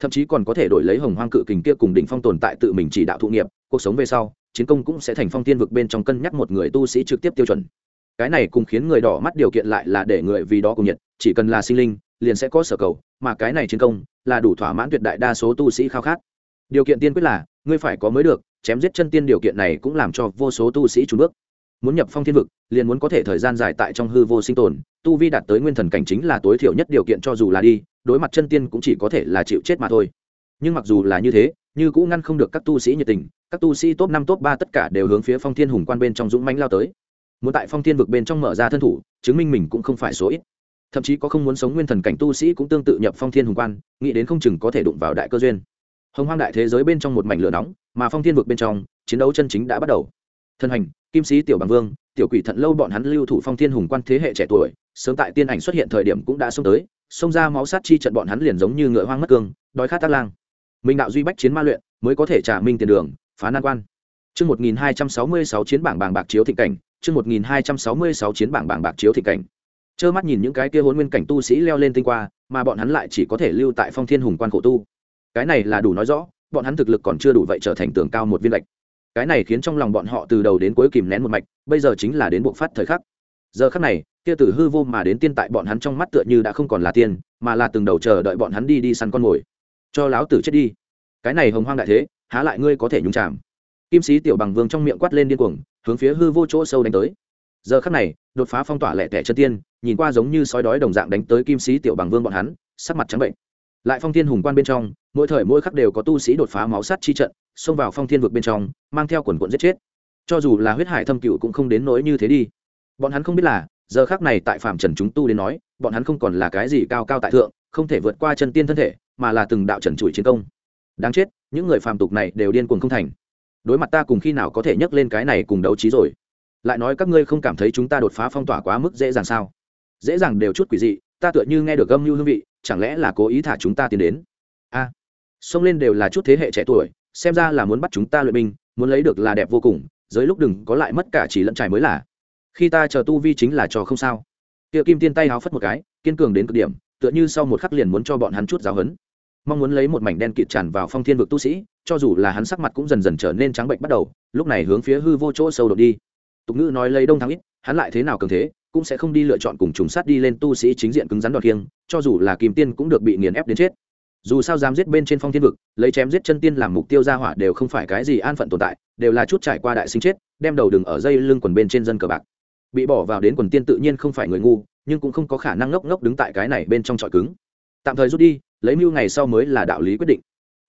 A: Thậm chí còn có thể đổi lấy hồng hoang cự kình kia cùng đỉnh phong tồn tại tự mình chỉ đạo thụ nghiệp, cuộc sống về sau, chiến công cũng sẽ thành phong tiên vực bên trong cân nhắc một người tu sĩ trực tiếp tiêu chuẩn. Cái này cùng khiến người đỏ mắt điều kiện lại là để người vì đó cùng nhiệt, chỉ cần là sinh linh, liền sẽ có sở cầu, mà cái này chiến công là đủ thỏa mãn tuyệt đại đa số tu sĩ khao khát. Điều kiện tiên quyết là, ngươi phải có mới được, chém giết chân tiên điều kiện này cũng làm cho vô số tu sĩ trùn bước muốn nhập phong thiên vực, liền muốn có thể thời gian dài tại trong hư vô sinh tồn, tu vi đạt tới nguyên thần cảnh chính là tối thiểu nhất điều kiện cho dù là đi, đối mặt chân tiên cũng chỉ có thể là chịu chết mà thôi. Nhưng mặc dù là như thế, như cũng ngăn không được các tu sĩ nhiệt tình, các tu sĩ top năm top ba tất cả đều hướng phía phong thiên hùng quan bên trong dũng mãnh lao tới. Muốn tại phong thiên vực bên trong mở ra thân thủ, chứng minh mình cũng không phải số ít. Thậm chí có không muốn sống nguyên thần cảnh tu sĩ cũng tương tự nhập phong thiên hùng quan, nghĩ đến không chừng có thể đụng vào đại cơ duyên. Hồng hoang đại thế giới bên trong một mảnh lửa nóng, mà phong thiên vực bên trong, chiến đấu chân chính đã bắt đầu. Thân hành kim sĩ tiểu bằng vương tiểu quỷ thận lâu bọn hắn lưu thủ phong thiên hùng quan thế hệ trẻ tuổi sớm tại tiên ảnh xuất hiện thời điểm cũng đã xông tới xông ra máu sát chi trận bọn hắn liền giống như ngựa hoang mất cương đói khát tác lang minh đạo duy bách chiến ma luyện mới có thể trả minh tiền đường phá nan quan Chương 1266 chiến bảng bảng bạc chiếu thịnh cảnh, chương 1266 chiến bảng bảng bạc chiếu thịnh cảnh. Trơ mắt nhìn những cái kia hỗn nguyên cảnh tu sĩ leo lên tinh qua, mà bọn hắn lại chỉ có thể lưu tại Phong Thiên Hùng quan khổ tu. Cái này là đủ nói rõ, bọn hắn thực lực còn chưa đủ vậy trở thành tường cao một viên lệch. Cái này khiến trong lòng bọn họ từ đầu đến cuối kìm nén một mạch, bây giờ chính là đến buộc phát thời khắc. Giờ khắc này, kia tử hư vô mà đến tiên tại bọn hắn trong mắt tựa như đã không còn là tiên, mà là từng đầu chờ đợi bọn hắn đi đi săn con mồi. Cho láo tử chết đi. Cái này hồng hoang đại thế, há lại ngươi có thể nhúng chạm kim sĩ tiểu bằng vương trong miệng quát lên điên cuồng hướng phía hư vô chỗ sâu đánh tới giờ khắc này đột phá phong tỏa lẹ tẻ chân tiên nhìn qua giống như sói đói đồng dạng đánh tới kim sĩ tiểu bằng vương bọn hắn sắc mặt trắng bệnh lại phong thiên hùng quan bên trong mỗi thời mỗi khắc đều có tu sĩ đột phá máu sắt chi trận xông vào phong thiên vực bên trong, mang theo quần quận giết chết. Cho dù là huyết hải thâm cựu cũng không đến nỗi như thế đi. Bọn hắn không biết là, giờ khác này tại phạm trần chúng tu đến nói, bọn hắn không còn là cái gì cao cao tại thượng, không thể vượt qua chân tiên thân thể, mà là từng đạo trần trụi chiến công. Đáng chết, những người phàm tục này đều điên cuồng không thành. Đối mặt ta cùng khi nào có thể nhấc lên cái này cùng đấu trí rồi? Lại nói các ngươi không cảm thấy chúng ta đột phá phong tỏa quá mức dễ dàng sao? Dễ dàng đều chút quỷ dị, ta tựa như nghe được âm mưu hương vị, chẳng lẽ là cố ý thả chúng ta tiến đến? A, xông lên đều là chút thế hệ trẻ tuổi xem ra là muốn bắt chúng ta luyện binh, muốn lấy được là đẹp vô cùng, giới lúc đừng có lại mất cả chỉ lẫn trải mới là. Khi ta chờ tu vi chính là trò không sao. Kia kim tiên tay háo phất một cái, kiên cường đến cực điểm, tựa như sau một khắc liền muốn cho bọn hắn chút giáo hấn. Mong muốn lấy một mảnh đen kịt tràn vào phong thiên vực tu sĩ, cho dù là hắn sắc mặt cũng dần dần trở nên trắng bệnh bắt đầu, lúc này hướng phía hư vô chỗ sâu đột đi. Tục ngữ nói lấy đông thắng ít, hắn lại thế nào cường thế, cũng sẽ không đi lựa chọn cùng trùng sát đi lên tu sĩ chính diện cứng rắn đoạt kiêng cho dù là kim tiên cũng được bị nghiền ép đến chết dù sao dám giết bên trên phong thiên vực, lấy chém giết chân tiên làm mục tiêu ra hỏa đều không phải cái gì an phận tồn tại, đều là chút trải qua đại sinh chết, đem đầu đừng ở dây lưng quần bên trên dân cờ bạc. Bị bỏ vào đến quần tiên tự nhiên không phải người ngu, nhưng cũng không có khả năng ngốc ngốc đứng tại cái này bên trong trọi cứng. Tạm thời rút đi, lấy mưu ngày sau mới là đạo lý quyết định.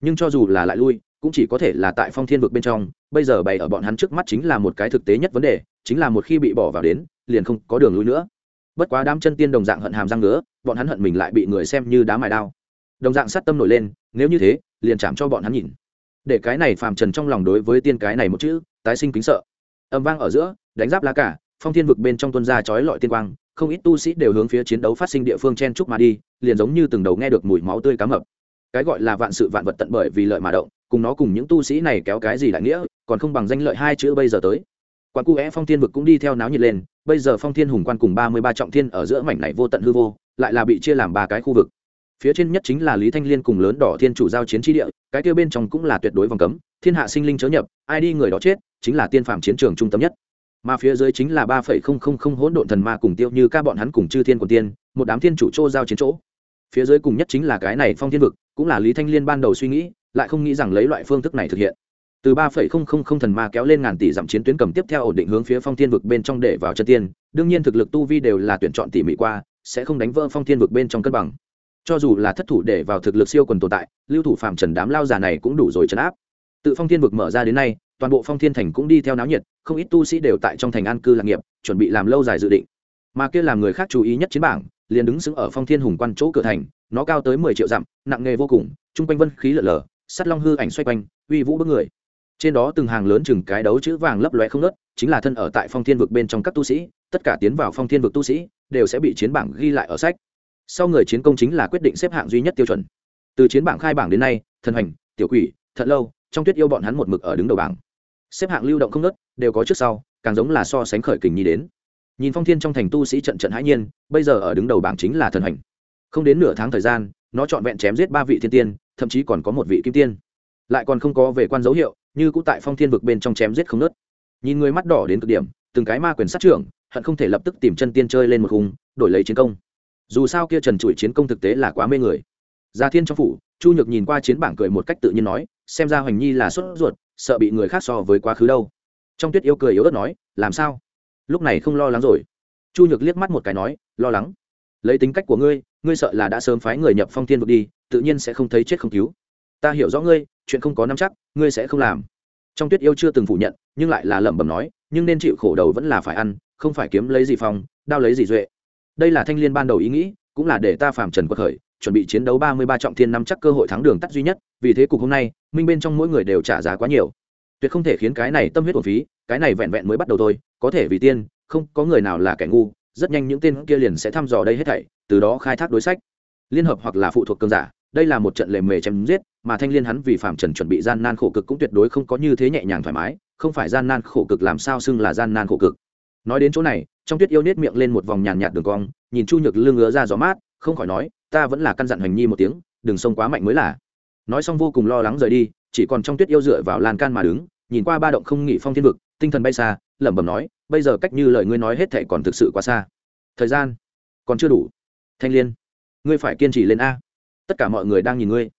A: Nhưng cho dù là lại lui, cũng chỉ có thể là tại phong thiên vực bên trong, bây giờ bày ở bọn hắn trước mắt chính là một cái thực tế nhất vấn đề, chính là một khi bị bỏ vào đến, liền không có đường lui nữa. Bất quá đám chân tiên đồng dạng hận hàm răng nữa bọn hắn hận mình lại bị người xem như đá mài đao đồng dạng sát tâm nổi lên, nếu như thế, liền chạm cho bọn hắn nhìn. Để cái này phàm trần trong lòng đối với tiên cái này một chữ, tái sinh kính sợ. Âm vang ở giữa, đánh giáp lá cả, phong thiên vực bên trong tuân ra chói lọi tiên quang, không ít tu sĩ đều hướng phía chiến đấu phát sinh địa phương chen trúc mà đi, liền giống như từng đầu nghe được mùi máu tươi cá mập. Cái gọi là vạn sự vạn vật tận bởi vì lợi mà động, cùng nó cùng những tu sĩ này kéo cái gì đại nghĩa, còn không bằng danh lợi hai chữ bây giờ tới. Quan cụ é phong thiên vực cũng đi theo náo nhiệt lên, bây giờ phong thiên hùng quan cùng ba mươi ba trọng thiên ở giữa mảnh này vô tận hư vô, lại là bị chia làm ba cái khu vực phía trên nhất chính là lý thanh liên cùng lớn đỏ thiên chủ giao chiến tri địa, cái kia bên trong cũng là tuyệt đối vòng cấm, thiên hạ sinh linh chớ nhập, ai đi người đó chết, chính là tiên phạm chiến trường trung tâm nhất. Mà phía dưới chính là ba phẩy không không không hỗn độn thần ma cùng tiêu như ca bọn hắn cùng chư thiên quần tiên, một đám thiên chủ chô giao chiến chỗ. Phía dưới cùng nhất chính là cái này phong thiên vực, cũng là lý thanh liên ban đầu suy nghĩ, lại không nghĩ rằng lấy loại phương thức này thực hiện. Từ ba phẩy không không không thần ma kéo lên ngàn tỷ dặm chiến tuyến cầm tiếp theo ổn định hướng phía phong thiên vực bên trong để vào chân tiên, đương nhiên thực lực tu vi đều là tuyển chọn tỉ mỉ qua, sẽ không đánh vỡ phong thiên vực bên trong cân bằng cho dù là thất thủ để vào thực lực siêu quần tồn tại, lưu thủ phạm trần đám lao già này cũng đủ rồi chấn áp. Tự phong thiên vực mở ra đến nay, toàn bộ phong thiên thành cũng đi theo náo nhiệt, không ít tu sĩ đều tại trong thành an cư lạc nghiệp, chuẩn bị làm lâu dài dự định. Mà kia làm người khác chú ý nhất chiến bảng, liền đứng sững ở phong thiên hùng quan chỗ cửa thành, nó cao tới mười triệu dặm, nặng nghề vô cùng, chung quanh vân khí lở lở, sắt long hư ảnh xoay quanh, uy vũ bước người. Trên đó từng hàng lớn chừng cái đấu chữ vàng lấp lóe không nớt chính là thân ở tại phong thiên vực bên trong các tu sĩ, tất cả tiến vào phong thiên vực tu sĩ, đều sẽ bị chiến bảng ghi lại ở sách sau người chiến công chính là quyết định xếp hạng duy nhất tiêu chuẩn. Từ chiến bảng khai bảng đến nay, thần hành tiểu quỷ, thận lâu, trong tuyết yêu bọn hắn một mực ở đứng đầu bảng. Xếp hạng lưu động không nớt đều có trước sau, càng giống là so sánh khởi kình nhi đến. Nhìn phong thiên trong thành tu sĩ trận trận hãi nhiên, bây giờ ở đứng đầu bảng chính là thần hành không đến nửa tháng thời gian, nó trọn vẹn chém giết ba vị thiên tiên, thậm chí còn có một vị kim tiên. Lại còn không có về quan dấu hiệu, như cũ tại phong thiên vực bên trong chém giết không nớt nhìn người mắt đỏ đến cực điểm, từng cái ma quyền sát trưởng, hận không thể lập tức tìm chân tiên chơi lên một hùng đổi lấy chiến công dù sao kia trần trụi chiến công thực tế là quá mê người. Gia thiên trong phủ, chu nhược nhìn qua chiến bảng cười một cách tự nhiên nói, xem ra hoành nhi là sốt ruột, sợ bị người khác so với quá khứ đâu. Trong tuyết yêu cười yếu ớt nói, làm sao? Lúc này không lo lắng rồi. Chu nhược liếc mắt một cái nói, lo lắng. Lấy tính cách của ngươi ngươi sợ là đã sớm phái người nhập phong thiên vực đi, tự nhiên sẽ không thấy chết không cứu. Ta hiểu rõ ngươi, chuyện không có nắm chắc, ngươi sẽ không làm. Trong tuyết yêu chưa từng phủ nhận, nhưng lại là lẩm bẩm nói, nhưng nên chịu khổ đầu vẫn là phải ăn, không phải kiếm lấy gì phong đao lấy gì duệ đây là thanh liên ban đầu ý nghĩ, cũng là để ta phạm trần quật khởi, chuẩn bị chiến đấu ba mươi ba trọng thiên năm chắc cơ hội thắng đường tắt duy nhất, vì thế cục hôm nay, minh bên trong mỗi người đều trả giá quá nhiều. Tuyệt không thể khiến cái này tâm huyết của phí, cái này vẹn vẹn mới bắt đầu thôi, có thể vì tiên, không có người nào là kẻ ngu, rất nhanh những tên kia liền sẽ thăm dò đây hết thảy, từ đó khai thác đối sách. Liên hợp hoặc là phụ thuộc cơn giả, đây là một trận lề mề chém giết, mà thanh liên hắn vì phạm trần chuẩn bị gian nan khổ cực cũng tuyệt đối không có như thế nhẹ nhàng thoải mái, không phải gian nan khổ cực làm sao xưng là gian nan khổ cực nói đến chỗ này, trong tuyết yêu nết miệng lên một vòng nhàn nhạt đường cong, nhìn chu nhược lưng ngứa ra gió mát, không khỏi nói, ta vẫn là căn dặn hành nhi một tiếng, đừng xông quá mạnh mới là. Nói xong vô cùng lo lắng rời đi, chỉ còn trong tuyết yêu dựa vào lan can mà đứng, nhìn qua ba động không nghị phong thiên vực, tinh thần bay xa, lẩm bẩm nói, bây giờ cách như lời ngươi nói hết thệ còn thực sự quá xa. Thời gian còn chưa đủ. Thanh liên, ngươi phải kiên trì lên a. Tất cả mọi người đang nhìn ngươi.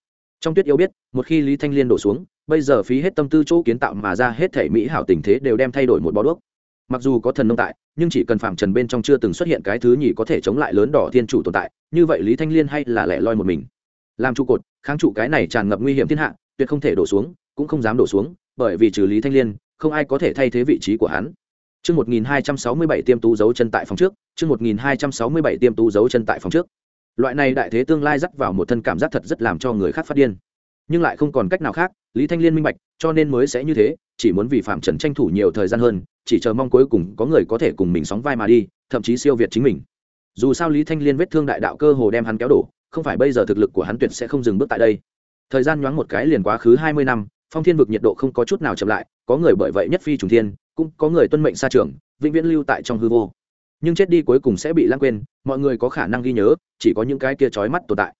A: Trong tuyết yêu biết, một khi lý thanh liên đổ xuống, bây giờ phí hết tâm tư chỗ kiến tạo mà ra hết thể mỹ hảo tình thế đều đem thay đổi một bó đuốc mặc dù có thần nông tại nhưng chỉ cần phạm trần bên trong chưa từng xuất hiện cái thứ nhì có thể chống lại lớn đỏ thiên chủ tồn tại như vậy lý thanh liên hay là lẻ loi một mình làm trụ cột kháng trụ cái này tràn ngập nguy hiểm thiên hạ tuyệt không thể đổ xuống cũng không dám đổ xuống bởi vì trừ lý thanh liên không ai có thể thay thế vị trí của hắn Chương 1267 tiêm tú dấu chân tại phòng trước, chương 1267 tiêm tú dấu chân tại phòng trước. Loại này đại thế tương lai dắt vào một thân cảm giác thật rất làm cho người khác phát điên. Nhưng lại không còn cách nào khác, Lý Thanh Liên minh bạch, cho nên mới sẽ như thế, chỉ muốn vì Phạm Trần tranh thủ nhiều thời gian hơn, chỉ chờ mong cuối cùng có người có thể cùng mình sóng vai mà đi, thậm chí siêu việt chính mình. Dù sao Lý Thanh Liên vết thương đại đạo cơ hồ đem hắn kéo đổ, không phải bây giờ thực lực của hắn tuyệt sẽ không dừng bước tại đây. Thời gian nhoáng một cái liền quá khứ 20 năm, Phong Thiên vực nhiệt độ không có chút nào chậm lại, có người bởi vậy nhất phi trùng thiên, cũng có người tuân mệnh xa trường vĩnh viễn lưu tại trong hư vô nhưng chết đi cuối cùng sẽ bị lãng quên mọi người có khả năng ghi nhớ chỉ có những cái kia trói mắt tồn tại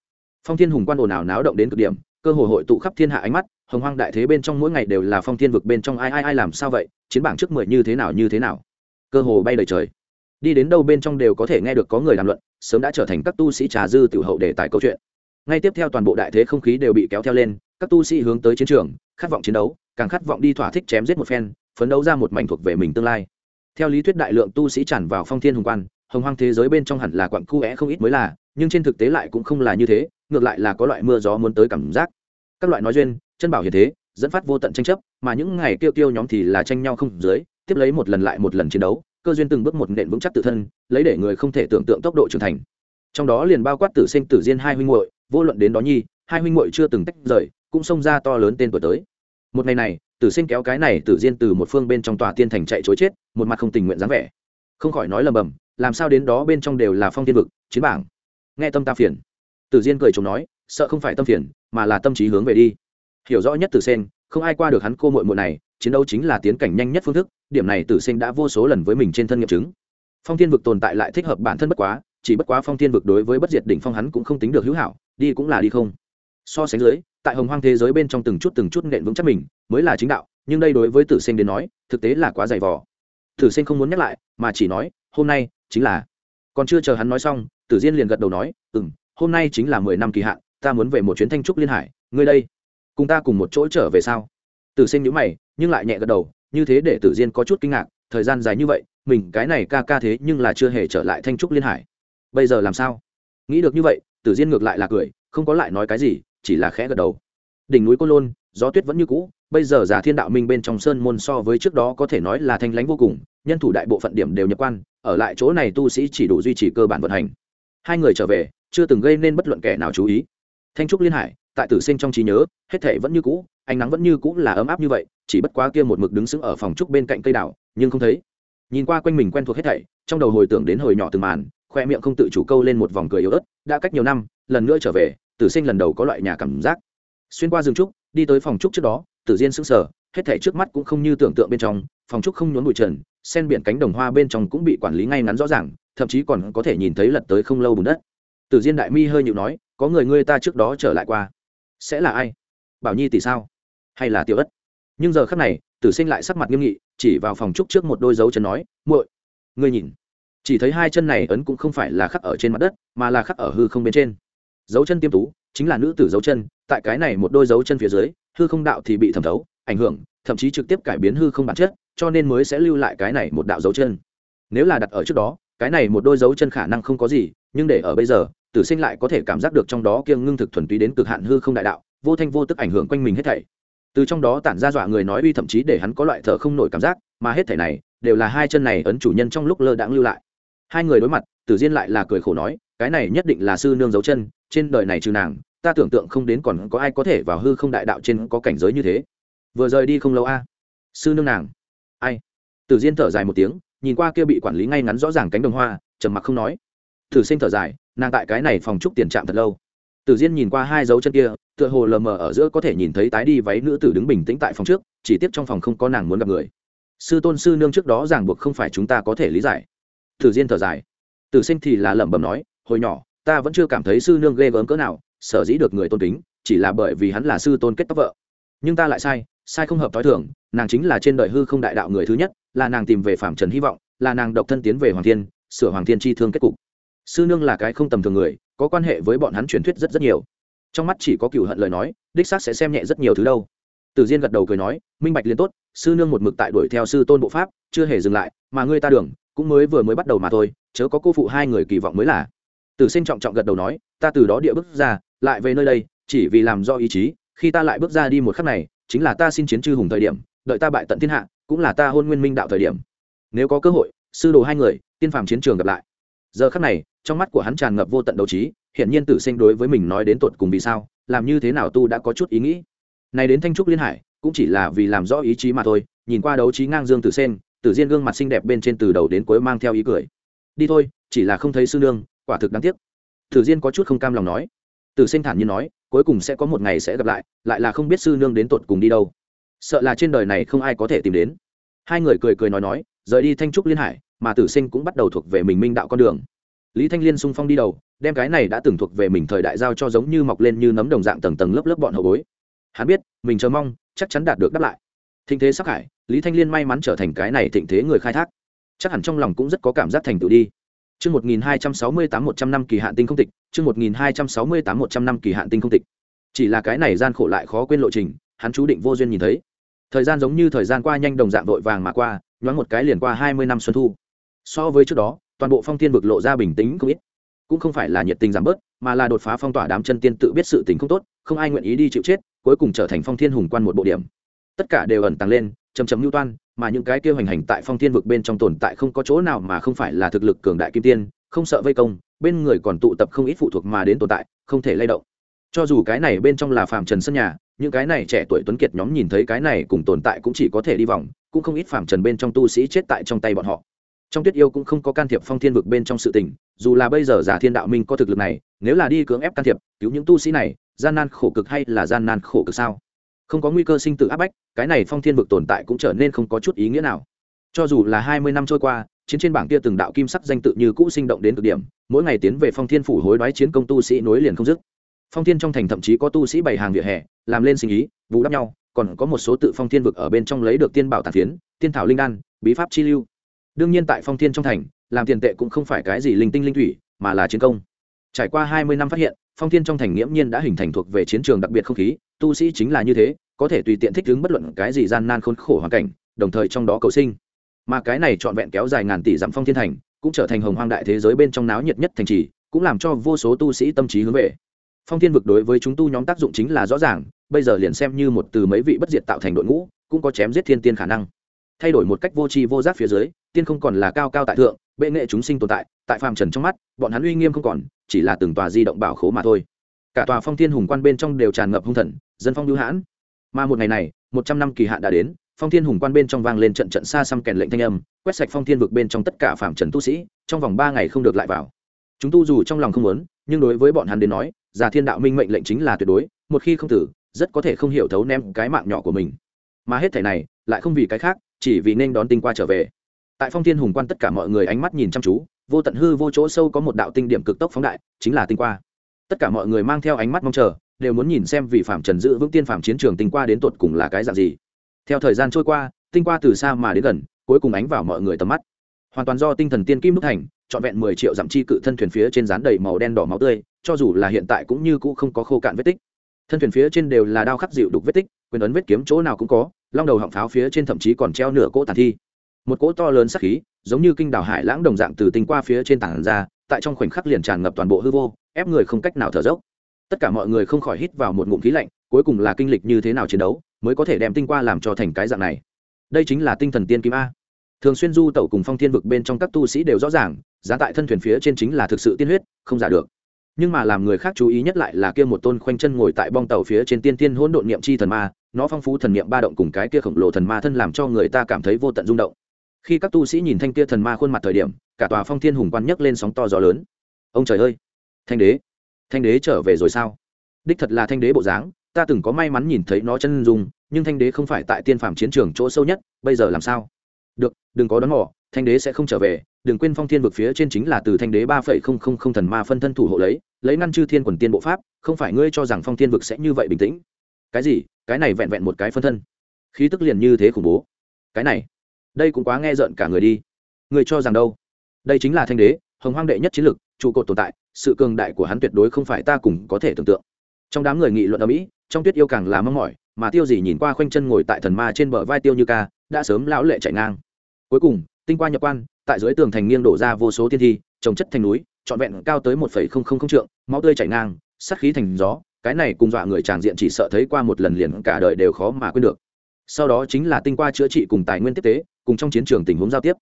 A: phong thiên hùng quan ồn ào náo động đến cực điểm cơ hội hội tụ khắp thiên hạ ánh mắt, hồng hoang đại thế bên trong mỗi ngày đều là phong thiên vực bên trong ai ai ai làm sao vậy, chiến bảng trước mười như thế nào như thế nào. Cơ hồ bay đời trời. Đi đến đâu bên trong đều có thể nghe được có người đàm luận, sớm đã trở thành các tu sĩ trà dư tiểu hậu để tài câu chuyện. Ngay tiếp theo toàn bộ đại thế không khí đều bị kéo theo lên, các tu sĩ hướng tới chiến trường, khát vọng chiến đấu, càng khát vọng đi thỏa thích chém giết một phen, phấn đấu ra một mảnh thuộc về mình tương lai. Theo lý thuyết đại lượng tu sĩ tràn vào phong thiên hùng quan, hồng hoang thế giới bên trong hẳn là quặng cu é không ít mới là nhưng trên thực tế lại cũng không là như thế, ngược lại là có loại mưa gió muốn tới cảm giác. Các loại nói duyên, chân bảo hiện thế, dẫn phát vô tận tranh chấp, mà những ngày tiêu tiêu nhóm thì là tranh nhau không dưới, tiếp lấy một lần lại một lần chiến đấu, cơ duyên từng bước một nện vững chắc tự thân, lấy để người không thể tưởng tượng tốc độ trưởng thành. Trong đó liền bao quát tử sinh tử diên hai huynh muội, vô luận đến đó nhi, hai huynh muội chưa từng tách rời, cũng xông ra to lớn tên tuổi tới. Một ngày này, tử sinh kéo cái này tử diên từ một phương bên trong tòa tiên thành chạy chối chết, một mặt không tình nguyện dáng vẻ. Không khỏi nói lầm bầm, làm sao đến đó bên trong đều là phong tiên vực, chiến bảng nghe tâm ta phiền. Tử diên cười chồng nói, sợ không phải tâm phiền, mà là tâm trí hướng về đi. Hiểu rõ nhất tử sen không ai qua được hắn cô muội muội này, chiến đấu chính là tiến cảnh nhanh nhất phương thức, điểm này tử sen đã vô số lần với mình trên thân nghiệm chứng. Phong thiên vực tồn tại lại thích hợp bản thân bất quá, chỉ bất quá phong thiên vực đối với bất diệt đỉnh phong hắn cũng không tính được hữu hảo, đi cũng là đi không. So sánh dưới, tại hồng hoang thế giới bên trong từng chút từng chút nện vững chắc mình, mới là chính đạo, nhưng đây đối với tử sinh đến nói, thực tế là quá dày vò. Tử sinh không muốn nhắc lại, mà chỉ nói, hôm nay, chính là còn chưa chờ hắn nói xong tử diên liền gật đầu nói ừ m hôm nay chính là mười năm kỳ hạn, ta muốn về một chuyến thanh trúc liên hải, ngươi đây, cùng ta cùng một chỗ trở về sao? Tử sinh nhữ mày, nhưng lại nhẹ gật đầu, như thế để tử diên có chút kinh ngạc, thời gian dài như vậy, mình, cái này ca ca thế nhưng là chưa hề trở lại thanh trúc liên hải. Bây giờ làm sao? Nghĩ được như vậy, tử diên ngược lại là cười, không có lại nói cái gì, chỉ là khẽ gật đầu. Đỉnh núi côn lôn, gió tuyết vẫn như cũ, bây giờ giả thiên đạo minh bên trong sơn môn so với trước đó có thể nói là thanh lãnh vô cùng, nhân thủ đại bộ phận điểm đều nhập quan, ở lại chỗ này tu sĩ chỉ đủ duy trì cơ bản vận hành hai người trở về, chưa từng gây nên bất luận kẻ nào chú ý. Thanh trúc liên hải, tại tử sinh trong trí nhớ, hết thể vẫn như cũ, ánh nắng vẫn như cũ là ấm áp như vậy, chỉ bất quá kia một mực đứng sững ở phòng trúc bên cạnh cây đảo nhưng không thấy. Nhìn qua quanh mình quen thuộc hết thảy, trong đầu hồi tưởng đến hồi nhỏ từng màn, khoe miệng không tự chủ câu lên một vòng cười yếu ớt, đã cách nhiều năm, lần nữa trở về, tử sinh lần đầu có loại nhà cảm giác. Xuyên qua rừng trúc, đi tới phòng trúc trước đó, tử diên sững sờ, hết thảy trước mắt cũng không như tưởng tượng bên trong, phòng trúc không nhốn bụi trần, sen biển cánh đồng hoa bên trong cũng bị quản lý ngay ngắn rõ ràng thậm chí còn có thể nhìn thấy lật tới không lâu bùn đất. Tử diên đại mi hơi nhịu nói, có người ngươi ta trước đó trở lại qua. Sẽ là ai? Bảo nhi tỷ sao? Hay là tiểu ất? Nhưng giờ khắc này, tử sinh lại sắc mặt nghiêm nghị, chỉ vào phòng trúc trước một đôi dấu chân nói, muội, ngươi nhìn. Chỉ thấy hai chân này ấn cũng không phải là khắc ở trên mặt đất, mà là khắc ở hư không bên trên. Dấu chân tiêm tú, chính là nữ tử dấu chân, tại cái này một đôi dấu chân phía dưới, hư không đạo thì bị thẩm thấu, ảnh hưởng, thậm chí trực tiếp cải biến hư không bản chất, cho nên mới sẽ lưu lại cái này một đạo dấu chân. Nếu là đặt ở trước đó cái này một đôi dấu chân khả năng không có gì, nhưng để ở bây giờ, tử sinh lại có thể cảm giác được trong đó kiêng ngưng thực thuần túy đến cực hạn hư không đại đạo, vô thanh vô tức ảnh hưởng quanh mình hết thảy. Từ trong đó tản ra dọa người nói uy thậm chí để hắn có loại thở không nổi cảm giác, mà hết thảy này đều là hai chân này ấn chủ nhân trong lúc lơ đãng lưu lại. Hai người đối mặt, tử diên lại là cười khổ nói, cái này nhất định là sư nương dấu chân, trên đời này trừ nàng, ta tưởng tượng không đến còn có ai có thể vào hư không đại đạo trên có cảnh giới như thế. Vừa rời đi không lâu a, sư nương nàng. Ai? Tử diên thở dài một tiếng nhìn qua kia bị quản lý ngay ngắn rõ ràng cánh đồng hoa, trầm mặc không nói. Thử sinh thở dài, nàng tại cái này phòng trúc tiền trạm thật lâu. Tử diên nhìn qua hai dấu chân kia, tựa hồ lờ mờ ở giữa có thể nhìn thấy tái đi váy nữ tử đứng bình tĩnh tại phòng trước, chỉ tiếp trong phòng không có nàng muốn gặp người. Sư tôn sư nương trước đó ràng buộc không phải chúng ta có thể lý giải. Tử diên thở dài. Tử sinh thì là lẩm bẩm nói, hồi nhỏ, ta vẫn chưa cảm thấy sư nương ghê gớm cỡ nào, sở dĩ được người tôn kính, chỉ là bởi vì hắn là sư tôn kết tóc vợ. Nhưng ta lại sai sai không hợp t h o i thường, nàng chính là trên đời hư không đại đạo người thứ nhất là nàng tìm về phạm trần hy vọng, là nàng độc thân tiến về hoàng thiên, sửa hoàng thiên chi thương kết cục. Sư nương là cái không tầm thường người, có quan hệ với bọn hắn truyền thuyết rất rất nhiều. Trong mắt chỉ có cựu hận lời nói, đích xác sẽ xem nhẹ rất nhiều thứ đâu. Tử diên gật đầu cười nói, minh bạch liên tốt, sư nương một mực tại đuổi theo sư tôn bộ pháp, chưa hề dừng lại, mà ngươi ta đường, cũng mới vừa mới bắt đầu mà thôi, chớ có cô phụ hai người kỳ vọng mới là. Tử sinh trọng trọng gật đầu nói, ta từ đó địa bước ra, lại về nơi đây, chỉ vì làm do ý chí, khi ta lại bước ra đi một khắc này, chính là ta xin chiến chư hùng thời điểm, đợi ta bại tận thiên hạ cũng là ta hôn nguyên minh đạo thời điểm. Nếu có cơ hội, sư đồ hai người, tiên phàm chiến trường gặp lại. Giờ khắc này, trong mắt của hắn tràn ngập vô tận đấu trí hiện nhiên tử sinh đối với mình nói đến tột cùng vì sao, làm như thế nào tu đã có chút ý nghĩ. Này đến thanh trúc liên hải, cũng chỉ là vì làm rõ ý chí mà thôi, nhìn qua đấu trí ngang dương tử sen tử diên gương mặt xinh đẹp bên trên từ đầu đến cuối mang theo ý cười. Đi thôi, chỉ là không thấy sư nương, quả thực đáng tiếc. Tử diên có chút không cam lòng nói. Tử sinh thản nhiên nói, cuối cùng sẽ có một ngày sẽ gặp lại lại là không biết sư nương đến tột cùng đi đâu sợ là trên đời này không ai có thể tìm đến. Hai người cười cười nói nói rời đi thanh trúc liên hải mà tử sinh cũng bắt đầu thuộc về mình minh đạo con đường. Lý thanh liên sung phong đi đầu đem cái này đã từng thuộc về mình thời đại giao cho giống như mọc lên như nấm đồng dạng tầng tầng lớp lớp bọn hậu bối. Hắn biết mình chờ mong chắc chắn đạt được đáp lại. Thịnh thế sắc hải lý thanh liên may mắn trở thành cái này thịnh thế người khai thác. Chắc hẳn trong lòng cũng rất có cảm giác thành tựu đi. Chương 1268 100 năm kỳ hạn tinh không tịch, chương 1268 100 năm kỳ hạn tinh không tịch. Chỉ là cái này gian khổ lại khó quên lộ trình, hắn chú định vô duyên nhìn thấy. Thời gian giống như thời gian qua nhanh đồng dạng vội vàng mà qua, nhoáng một cái liền qua 20 năm xuân thu. So với trước đó, toàn bộ phong thiên vực lộ ra bình tĩnh không ít. Cũng không phải là nhiệt tình giảm bớt, mà là đột phá phong tỏa đám chân tiên tự biết sự tình không tốt, không ai nguyện ý đi chịu chết, cuối cùng trở thành phong thiên hùng quan một bộ điểm. Tất cả đều ẩn tàng lên, chầm chầm lưu toan, mà những cái kia hành hành tại phong thiên vực bên trong tồn tại không có chỗ nào mà không phải là thực lực cường đại kim tiên không sợ vây công bên người còn tụ tập không ít phụ thuộc mà đến tồn tại không thể lay động cho dù cái này bên trong là phàm trần sân nhà những cái này trẻ tuổi tuấn kiệt nhóm nhìn thấy cái này cùng tồn tại cũng chỉ có thể đi vòng, cũng không ít phạm trần bên trong tu sĩ chết tại trong tay bọn họ. Trong tuyết yêu cũng không có can thiệp phong thiên vực bên trong sự tình, dù là bây giờ giả thiên đạo minh có thực lực này, nếu là đi cưỡng ép can thiệp, cứu những tu sĩ này, gian nan khổ cực hay là gian nan khổ cực sao? Không có nguy cơ sinh tử áp bách, cái này phong thiên vực tồn tại cũng trở nên không có chút ý nghĩa nào. Cho dù là hai mươi năm trôi qua, chiến trên bảng kia từng đạo kim sắc danh tự như cũ sinh động đến cực điểm, mỗi ngày tiến về phong thiên phủ hối đoái chiến công tu sĩ nối liền không dứt phong thiên trong thành thậm chí có tu sĩ bày hàng vỉa hè, làm lên sinh ý vụ đắp nhau, còn có một số tự phong thiên vực ở bên trong lấy được tiên bảo tàn phiến, tiên thảo linh đan, bí pháp chi lưu. Đương nhiên tại phong thiên trong thành, làm tiền tệ cũng không phải cái gì linh tinh linh thủy, mà là chiến công. Trải qua hai mươi năm phát hiện, phong thiên trong thành nghiễm nhiên đã hình thành thuộc về chiến trường đặc biệt không khí, tu sĩ chính là như thế, có thể tùy tiện thích ứng bất luận cái gì gian nan khốn khổ hoàn cảnh, đồng thời trong đó cầu sinh. Mà cái này trọn vẹn kéo dài ngàn tỷ dặm phong thiên thành, cũng trở thành hồng hoang đại thế giới bên trong náo nhiệt nhất thành trì, cũng làm cho vô số tu sĩ tâm trí hướng về phong thiên vực đối với chúng tu nhóm tác dụng chính là rõ ràng, bây giờ liền xem như một từ mấy vị bất diệt tạo thành đội ngũ, cũng có chém giết thiên tiên khả năng. Thay đổi một cách vô tri vô giác phía dưới, tiên không còn là cao cao tại thượng, bệ nghệ chúng sinh tồn tại tại phàm trần trong mắt, bọn hắn uy nghiêm không còn, chỉ là từng tòa di động bảo khố mà thôi. Cả tòa phong thiên hùng quan bên trong đều tràn ngập hung thần, dân phong hữu hãn. Mà một ngày này, một trăm năm kỳ hạn đã đến, phong thiên hùng quan bên trong vang lên trận trận xa xăm kèn lệnh thanh âm, quét sạch phong thiên vực bên trong tất cả phạm trần tu sĩ, trong vòng ba ngày không được lại vào. Chúng tu dù trong lòng không muốn, nhưng đối với bọn hắn đến nói giả thiên đạo minh mệnh lệnh chính là tuyệt đối, một khi không tử rất có thể không hiểu thấu ném cái mạng nhỏ của mình. Mà hết thể này, lại không vì cái khác, chỉ vì nên đón tinh qua trở về. Tại phong thiên hùng quan tất cả mọi người ánh mắt nhìn chăm chú, vô tận hư vô chỗ sâu có một đạo tinh điểm cực tốc phóng đại, chính là tinh qua. Tất cả mọi người mang theo ánh mắt mong chờ, đều muốn nhìn xem vị phạm trần giữ vững tiên phạm chiến trường tinh qua đến tột cùng là cái dạng gì. Theo thời gian trôi qua, tinh qua từ xa mà đến gần, cuối cùng ánh vào mọi người tầm mắt. Hoàn toàn do tinh thần tiên kim đúc thành trọn vẹn mười triệu dặm chi cự thân thuyền phía trên rán đầy màu đen đỏ máu tươi, cho dù là hiện tại cũng như cũ không có khô cạn vết tích. Thân thuyền phía trên đều là đao khắc dịu đục vết tích, quyền ấn vết kiếm chỗ nào cũng có, long đầu họng pháo phía trên thậm chí còn treo nửa cỗ tàn thi. Một cỗ to lớn sắc khí, giống như kinh đảo hải lãng đồng dạng từ tinh qua phía trên tảng ra, tại trong khoảnh khắc liền tràn ngập toàn bộ hư vô, ép người không cách nào thở dốc. Tất cả mọi người không khỏi hít vào một ngụm khí lạnh, cuối cùng là kinh lịch như thế nào chiến đấu, mới có thể đem tinh qua làm cho thành cái dạng này. Đây chính là tinh thần tiên kim a thường xuyên du tẩu cùng phong thiên vực bên trong các tu sĩ đều rõ ràng, giá tại thân thuyền phía trên chính là thực sự tiên huyết, không giả được. Nhưng mà làm người khác chú ý nhất lại là kia một tôn khoanh chân ngồi tại bong tàu phía trên tiên tiên hỗn độn niệm chi thần ma, nó phong phú thần niệm ba động cùng cái kia khổng lồ thần ma thân làm cho người ta cảm thấy vô tận rung động. Khi các tu sĩ nhìn thanh kia thần ma khuôn mặt thời điểm, cả tòa phong thiên hùng quan nhấc lên sóng to gió lớn. Ông trời ơi! Thanh đế! Thanh đế trở về rồi sao? Đích thật là thanh đế bộ dáng, ta từng có may mắn nhìn thấy nó chân dung, nhưng thanh đế không phải tại tiên phàm chiến trường chỗ sâu nhất, bây giờ làm sao? Được, đừng có đón mỏ thanh đế sẽ không trở về, đừng quên phong thiên vực phía trên chính là từ thanh đế ba phẩy không không không thần ma phân thân thủ hộ lấy lấy ngăn chư thiên quần tiên bộ pháp, không phải ngươi cho rằng phong thiên vực sẽ như vậy bình tĩnh. Cái gì? Cái này vẹn vẹn một cái phân thân. Khí tức liền như thế khủng bố. Cái này, đây cũng quá nghe rợn cả người đi. Người cho rằng đâu? Đây chính là thanh đế, hồng hoang đệ nhất chiến lực, trụ cột tồn tại, sự cường đại của hắn tuyệt đối không phải ta cùng có thể tưởng tượng. Trong đám người nghị luận ở mỹ, trong tuyết yêu càng là mong mỏi, mà tiêu gì nhìn qua khoanh chân ngồi tại thần ma trên bờ vai tiêu như ca, đã sớm lão lệ chạy ngang cuối cùng, tinh qua nhập quan, tại dưới tường thành nghiêng đổ ra vô số thiên thi, trồng chất thành núi, trọn vẹn cao tới một phẩy không không không trượng, máu tươi chảy ngang, sát khí thành gió, cái này cùng dọa người tràng diện chỉ sợ thấy qua một lần liền cả đời đều khó mà quên được. Sau đó chính là tinh qua chữa trị cùng tài nguyên tiếp tế, cùng trong chiến trường tình huống giao tiếp.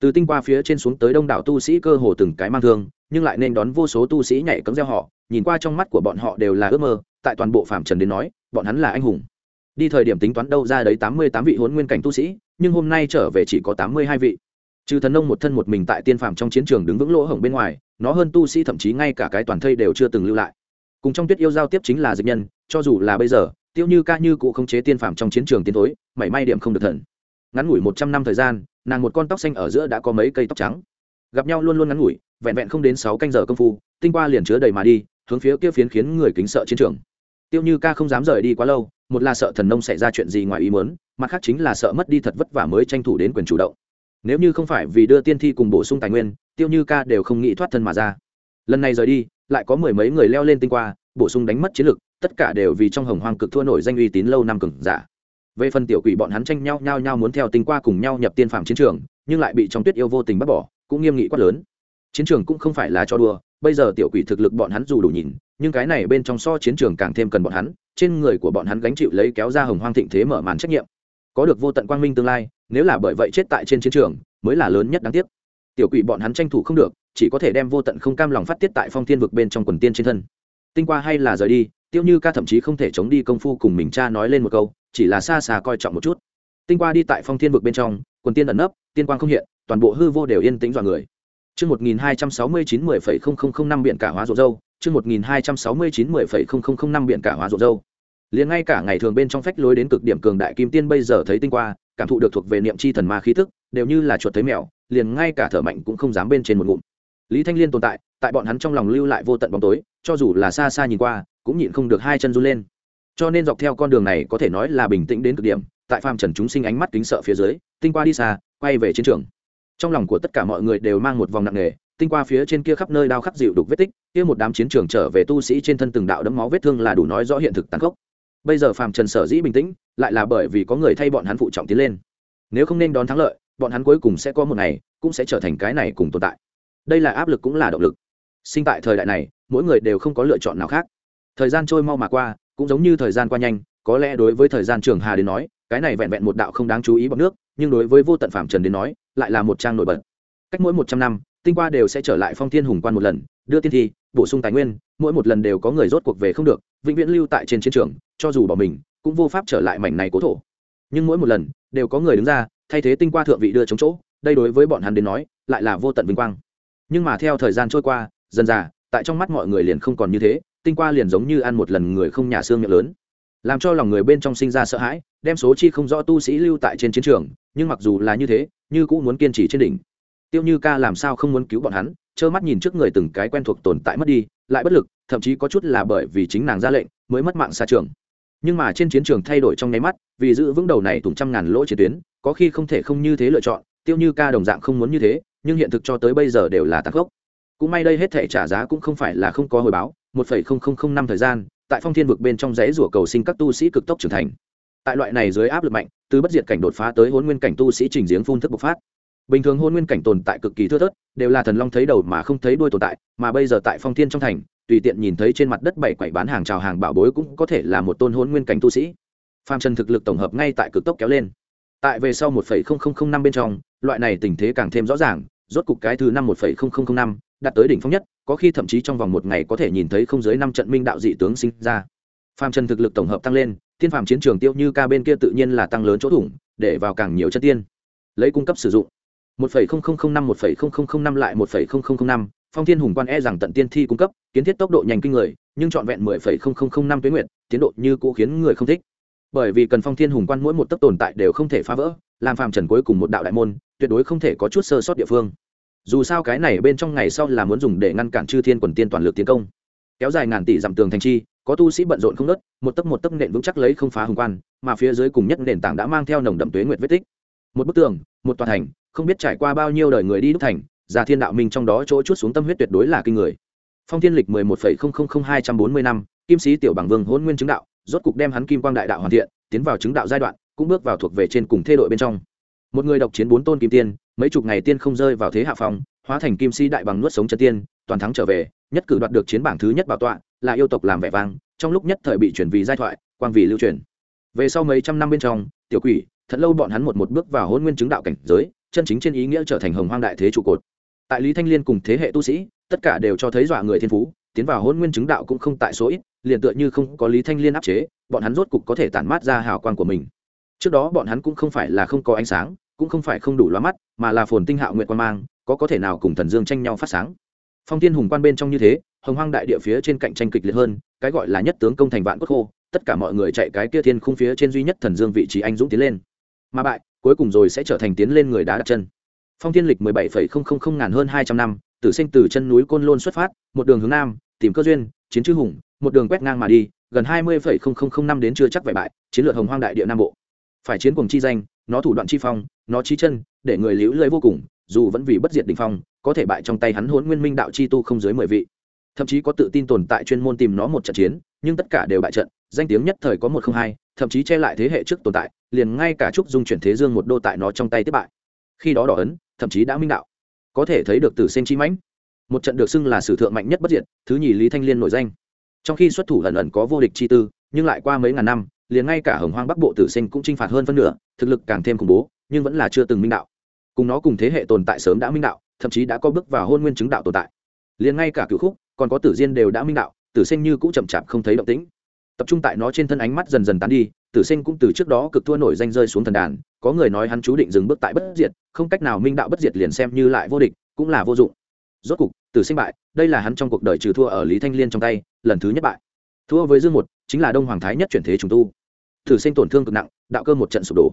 A: Từ tinh qua phía trên xuống tới đông đảo tu sĩ cơ hồ từng cái mang thương, nhưng lại nên đón vô số tu sĩ nhảy cấm gieo họ, nhìn qua trong mắt của bọn họ đều là ước mơ, tại toàn bộ phạm trần đến nói, bọn hắn là anh hùng đi thời điểm tính toán đâu ra đấy tám mươi tám vị huấn nguyên cảnh tu sĩ, nhưng hôm nay trở về chỉ có tám mươi hai vị. Trừ thần nông một thân một mình tại tiên phạm trong chiến trường đứng vững lỗ hổng bên ngoài, nó hơn tu sĩ thậm chí ngay cả cái toàn thây đều chưa từng lưu lại. Cùng trong tuyết yêu giao tiếp chính là dịch nhân, cho dù là bây giờ, tiêu như ca như cụ không chế tiên phạm trong chiến trường tiến tối mảy may điểm không được thần. Ngắn ngủi một trăm năm thời gian, nàng một con tóc xanh ở giữa đã có mấy cây tóc trắng. Gặp nhau luôn luôn ngắn ngủi, vẹn vẹn không đến sáu canh giờ công phu, tinh qua liền chứa đầy mà đi, hướng phía kia phiến khiến người kính sợ chiến trường tiêu như ca không dám rời đi quá lâu, một là sợ thần nông xảy ra chuyện gì ngoài ý muốn, mặt khác chính là sợ mất đi thật vất vả mới tranh thủ đến quyền chủ động. Nếu như không phải vì đưa tiên thi cùng bổ sung tài nguyên, tiêu như ca đều không nghĩ thoát thân mà ra. Lần này rời đi, lại có mười mấy người leo lên tinh qua, bổ sung đánh mất chiến lực, tất cả đều vì trong hồng hoang cực thua nổi danh uy tín lâu năm cừng giả. Về phần tiểu quỷ bọn hắn tranh nhau nhau nhau muốn theo tinh qua cùng nhau nhập tiên phạm chiến trường, nhưng lại bị trong tuyết yêu vô tình bắt bỏ, cũng nghiêm nghị quát lớn. Chiến trường cũng không phải là cho đùa bây giờ tiểu quỷ thực lực bọn hắn dù đủ nhìn, nhưng cái này bên trong so chiến trường càng thêm cần bọn hắn, trên người của bọn hắn gánh chịu lấy kéo ra hồng hoang thịnh thế mở màn trách nhiệm. Có được vô tận quang minh tương lai, nếu là bởi vậy chết tại trên chiến trường, mới là lớn nhất đáng tiếc. Tiểu quỷ bọn hắn tranh thủ không được, chỉ có thể đem vô tận không cam lòng phát tiết tại phong thiên vực bên trong quần tiên trên thân. Tinh qua hay là rời đi, tiêu như ca thậm chí không thể chống đi công phu cùng mình cha nói lên một câu, chỉ là xa xa coi trọng một chút. Tinh qua đi tại phong thiên vực bên trong, quần tiên ẩn nấp, tiên quang không hiện, toàn bộ hư vô đều yên tĩnh dọa người. Chương 1269 10.0005 biển cả hóa rộ dâu, chương 1269 10.0005 biển cả hóa rộ dâu. Liền ngay cả ngày thường bên trong phách lối đến cực điểm cường đại kim tiên bây giờ thấy tinh qua, cảm thụ được thuộc về niệm chi thần ma khí tức, đều như là chuột thấy mèo, liền ngay cả thở mạnh cũng không dám bên trên một ngụm. Lý Thanh Liên tồn tại, tại bọn hắn trong lòng lưu lại vô tận bóng tối, cho dù là xa xa nhìn qua, cũng nhịn không được hai chân run lên. Cho nên dọc theo con đường này có thể nói là bình tĩnh đến cực điểm, tại phàm trần chúng sinh ánh mắt kính sợ phía dưới, tinh qua đi xa, quay về chiến trường trong lòng của tất cả mọi người đều mang một vòng nặng nề, tinh qua phía trên kia khắp nơi đao khắc dịu đục vết tích, kia một đám chiến trường trở về tu sĩ trên thân từng đạo đấm máu vết thương là đủ nói rõ hiện thực tàn khốc. Bây giờ phàm trần sở dĩ bình tĩnh, lại là bởi vì có người thay bọn hắn phụ trọng tiến lên. Nếu không nên đón thắng lợi, bọn hắn cuối cùng sẽ có một ngày, cũng sẽ trở thành cái này cùng tồn tại. Đây là áp lực cũng là động lực. Sinh tại thời đại này, mỗi người đều không có lựa chọn nào khác. Thời gian trôi mau mà qua, cũng giống như thời gian qua nhanh, có lẽ đối với thời gian trường hà đến nói, cái này vẹn vẹn một đạo không đáng chú ý bọn nước, nhưng đối với vô tận phạm trần đến nói lại là một trang nổi bật. Cách mỗi một trăm năm, tinh qua đều sẽ trở lại phong thiên hùng quan một lần, đưa tiên thi, bổ sung tài nguyên, mỗi một lần đều có người rốt cuộc về không được, vĩnh viễn lưu tại trên chiến trường, cho dù bỏ mình, cũng vô pháp trở lại mảnh này cố thổ. Nhưng mỗi một lần, đều có người đứng ra, thay thế tinh qua thượng vị đưa chống chỗ, đây đối với bọn hắn đến nói, lại là vô tận vinh quang. Nhưng mà theo thời gian trôi qua, dần dà, tại trong mắt mọi người liền không còn như thế, tinh qua liền giống như ăn một lần người không nhà xương miệng lớn. Làm cho lòng người bên trong sinh ra sợ hãi đem số chi không rõ tu sĩ lưu tại trên chiến trường, nhưng mặc dù là như thế, như cũng muốn kiên trì trên đỉnh. Tiêu như ca làm sao không muốn cứu bọn hắn, trơ mắt nhìn trước người từng cái quen thuộc tồn tại mất đi, lại bất lực, thậm chí có chút là bởi vì chính nàng ra lệnh, mới mất mạng xa trường. Nhưng mà trên chiến trường thay đổi trong nháy mắt, vì giữ vững đầu này tùng trăm ngàn lỗ chiến tuyến, có khi không thể không như thế lựa chọn, tiêu như ca đồng dạng không muốn như thế, nhưng hiện thực cho tới bây giờ đều là tăng gốc cũng may đây hết thể trả giá cũng không phải là không có hồi báo, một phẩy không không không năm thời gian, tại phong thiên vực bên trong rẽ rủa cầu sinh các tu sĩ cực tốc trưởng thành tại loại này dưới áp lực mạnh, từ bất diệt cảnh đột phá tới hôn nguyên cảnh tu sĩ trình giếng phun thức bộc phát. Bình thường hôn nguyên cảnh tồn tại cực kỳ thưa thớt, đều là thần long thấy đầu mà không thấy đuôi tồn tại, mà bây giờ tại phong thiên trong thành, tùy tiện nhìn thấy trên mặt đất bảy quậy bán hàng trào hàng bảo bối cũng có thể là một tôn hôn nguyên cảnh tu sĩ. Phàm trần thực lực tổng hợp ngay tại cực tốc kéo lên. Tại về sau một năm bên trong, loại này tình thế càng thêm rõ ràng, rốt cục cái thứ năm một năm, đạt tới đỉnh phong nhất, có khi thậm chí trong vòng một ngày có thể nhìn thấy không dưới năm trận minh đạo dị tướng sinh ra. Phàm trần thực lực tổng hợp tăng lên tiên phàm chiến trường tiêu như ca bên kia tự nhiên là tăng lớn chỗ thủng, để vào càng nhiều chất tiên. Lấy cung cấp sử dụng. Một phẩy không không không năm, một phẩy không không không năm lại một phẩy không không không năm. Phong thiên hùng quan e rằng tận tiên thi cung cấp, kiến thiết tốc độ nhanh kinh người, nhưng trọn vẹn mười phẩy không không không năm tuyến nguyện tiến độ như cũ khiến người không thích. Bởi vì cần phong thiên hùng quan mỗi một tấc tồn tại đều không thể phá vỡ, làm phàm trần cuối cùng một đạo đại môn, tuyệt đối không thể có chút sơ sót địa phương. Dù sao cái này bên trong ngày sau là muốn dùng để ngăn cản chư thiên quần tiên toàn lực tiến công kéo dài ngàn tỷ dặm tường thành chi, có tu sĩ bận rộn không nớt một tấc một tấc nện vững chắc lấy không phá hùng quan, mà phía dưới cùng nhất nền tảng đã mang theo nồng đậm tuế nguyệt vết tích. Một bức tường, một tòa thành, không biết trải qua bao nhiêu đời người đi đúc thành, già thiên đạo minh trong đó chỗ chút xuống tâm huyết tuyệt đối là kinh người. Phong thiên lịch mười một phẩy không không không hai trăm bốn mươi năm, kim sĩ tiểu bằng vương hôn nguyên chứng đạo, rốt cục đem hắn kim quang đại đạo hoàn thiện, tiến vào chứng đạo giai đoạn, cũng bước vào thuộc về trên cùng thê đội bên trong. Một người độc chiến bốn tôn kim tiên, mấy chục ngày tiên không rơi vào thế hạ phong, hóa thành kim sĩ đại bằng nuốt sống chân tiên, toàn thắng trở về nhất cử đoạt được chiến bảng thứ nhất bảo tọa là yêu tộc làm vẻ vang, trong lúc nhất thời bị chuyển vì giai thoại, quang vì lưu truyền. Về sau mấy trăm năm bên trong, tiểu quỷ, thật lâu bọn hắn một một bước vào hôn nguyên chứng đạo cảnh giới, chân chính trên ý nghĩa trở thành hồng hoang đại thế trụ cột. Tại lý thanh liên cùng thế hệ tu sĩ, tất cả đều cho thấy dọa người thiên phú, tiến vào hôn nguyên chứng đạo cũng không tại số ít, liền tựa như không có lý thanh liên áp chế, bọn hắn rốt cục có thể tản mát ra hào quang của mình. Trước đó bọn hắn cũng không phải là không có ánh sáng, cũng không phải không đủ loa mắt, mà là phồn tinh hạo nguyện quan mang, có có thể nào cùng thần dương tranh nhau phát sáng phong Thiên hùng quan bên trong như thế, hồng hoang đại địa phía trên cạnh tranh kịch liệt hơn, cái gọi là nhất tướng công thành vạn quốc khô, tất cả mọi người chạy cái kia thiên khung phía trên duy nhất thần dương vị trí anh dũng tiến lên. Mà bại, cuối cùng rồi sẽ trở thành tiến lên người đá đặt chân. Phong thiên lịch mười bảy phẩy không không không ngàn hơn hai trăm năm, tử sinh từ chân núi côn lôn xuất phát, một đường hướng nam, tìm cơ duyên, chiến chư hùng, một đường quét ngang mà đi, gần hai mươi phẩy không không không năm đến chưa chắc vẻ bại, chiến lược hồng hoang đại địa nam bộ. Phải chiến cùng chi danh, nó thủ đoạn chi phong, nó chi chân, để người liễu lưới vô cùng, dù vẫn vì bất diệt đỉnh phong có thể bại trong tay hắn hôn nguyên minh đạo chi tu không dưới mười vị. Thậm chí có tự tin tồn tại chuyên môn tìm nó một trận chiến, nhưng tất cả đều bại trận, danh tiếng nhất thời có một không hai, thậm chí che lại thế hệ trước tồn tại, liền ngay cả trúc dung chuyển thế dương một đô tại nó trong tay tiếp bại. Khi đó đỏ ấn, thậm chí đã minh đạo. Có thể thấy được từ sen chi mãnh. Một trận được xưng là sử thượng mạnh nhất bất diệt, thứ nhì lý thanh liên nổi danh. Trong khi xuất thủ ẩn ẩn có vô địch chi tư, nhưng lại qua mấy ngàn năm, liền ngay cả hồng hoang bắc bộ tử sinh cũng chinh phạt hơn phân nửa, thực lực càng thêm khủng bố, nhưng vẫn là chưa từng minh đạo. Cùng nó cùng thế hệ tồn tại sớm đã minh đạo thậm chí đã có bước vào hôn nguyên chứng đạo tồn tại. Liền ngay cả cựu khúc, còn có tử diên đều đã minh đạo, tử sinh như cũng chậm chạp không thấy động tĩnh. Tập trung tại nó trên thân ánh mắt dần dần tán đi, tử sinh cũng từ trước đó cực thua nổi danh rơi xuống thần đàn, có người nói hắn chú định dừng bước tại bất diệt, không cách nào minh đạo bất diệt liền xem như lại vô địch, cũng là vô dụng. Rốt cục, tử sinh bại, đây là hắn trong cuộc đời trừ thua ở lý thanh liên trong tay, lần thứ nhất bại. Thua với dương một, chính là đông hoàng thái nhất chuyển thế trùng tu. Tử sinh tổn thương cực nặng, đạo cơ một trận sụp đổ.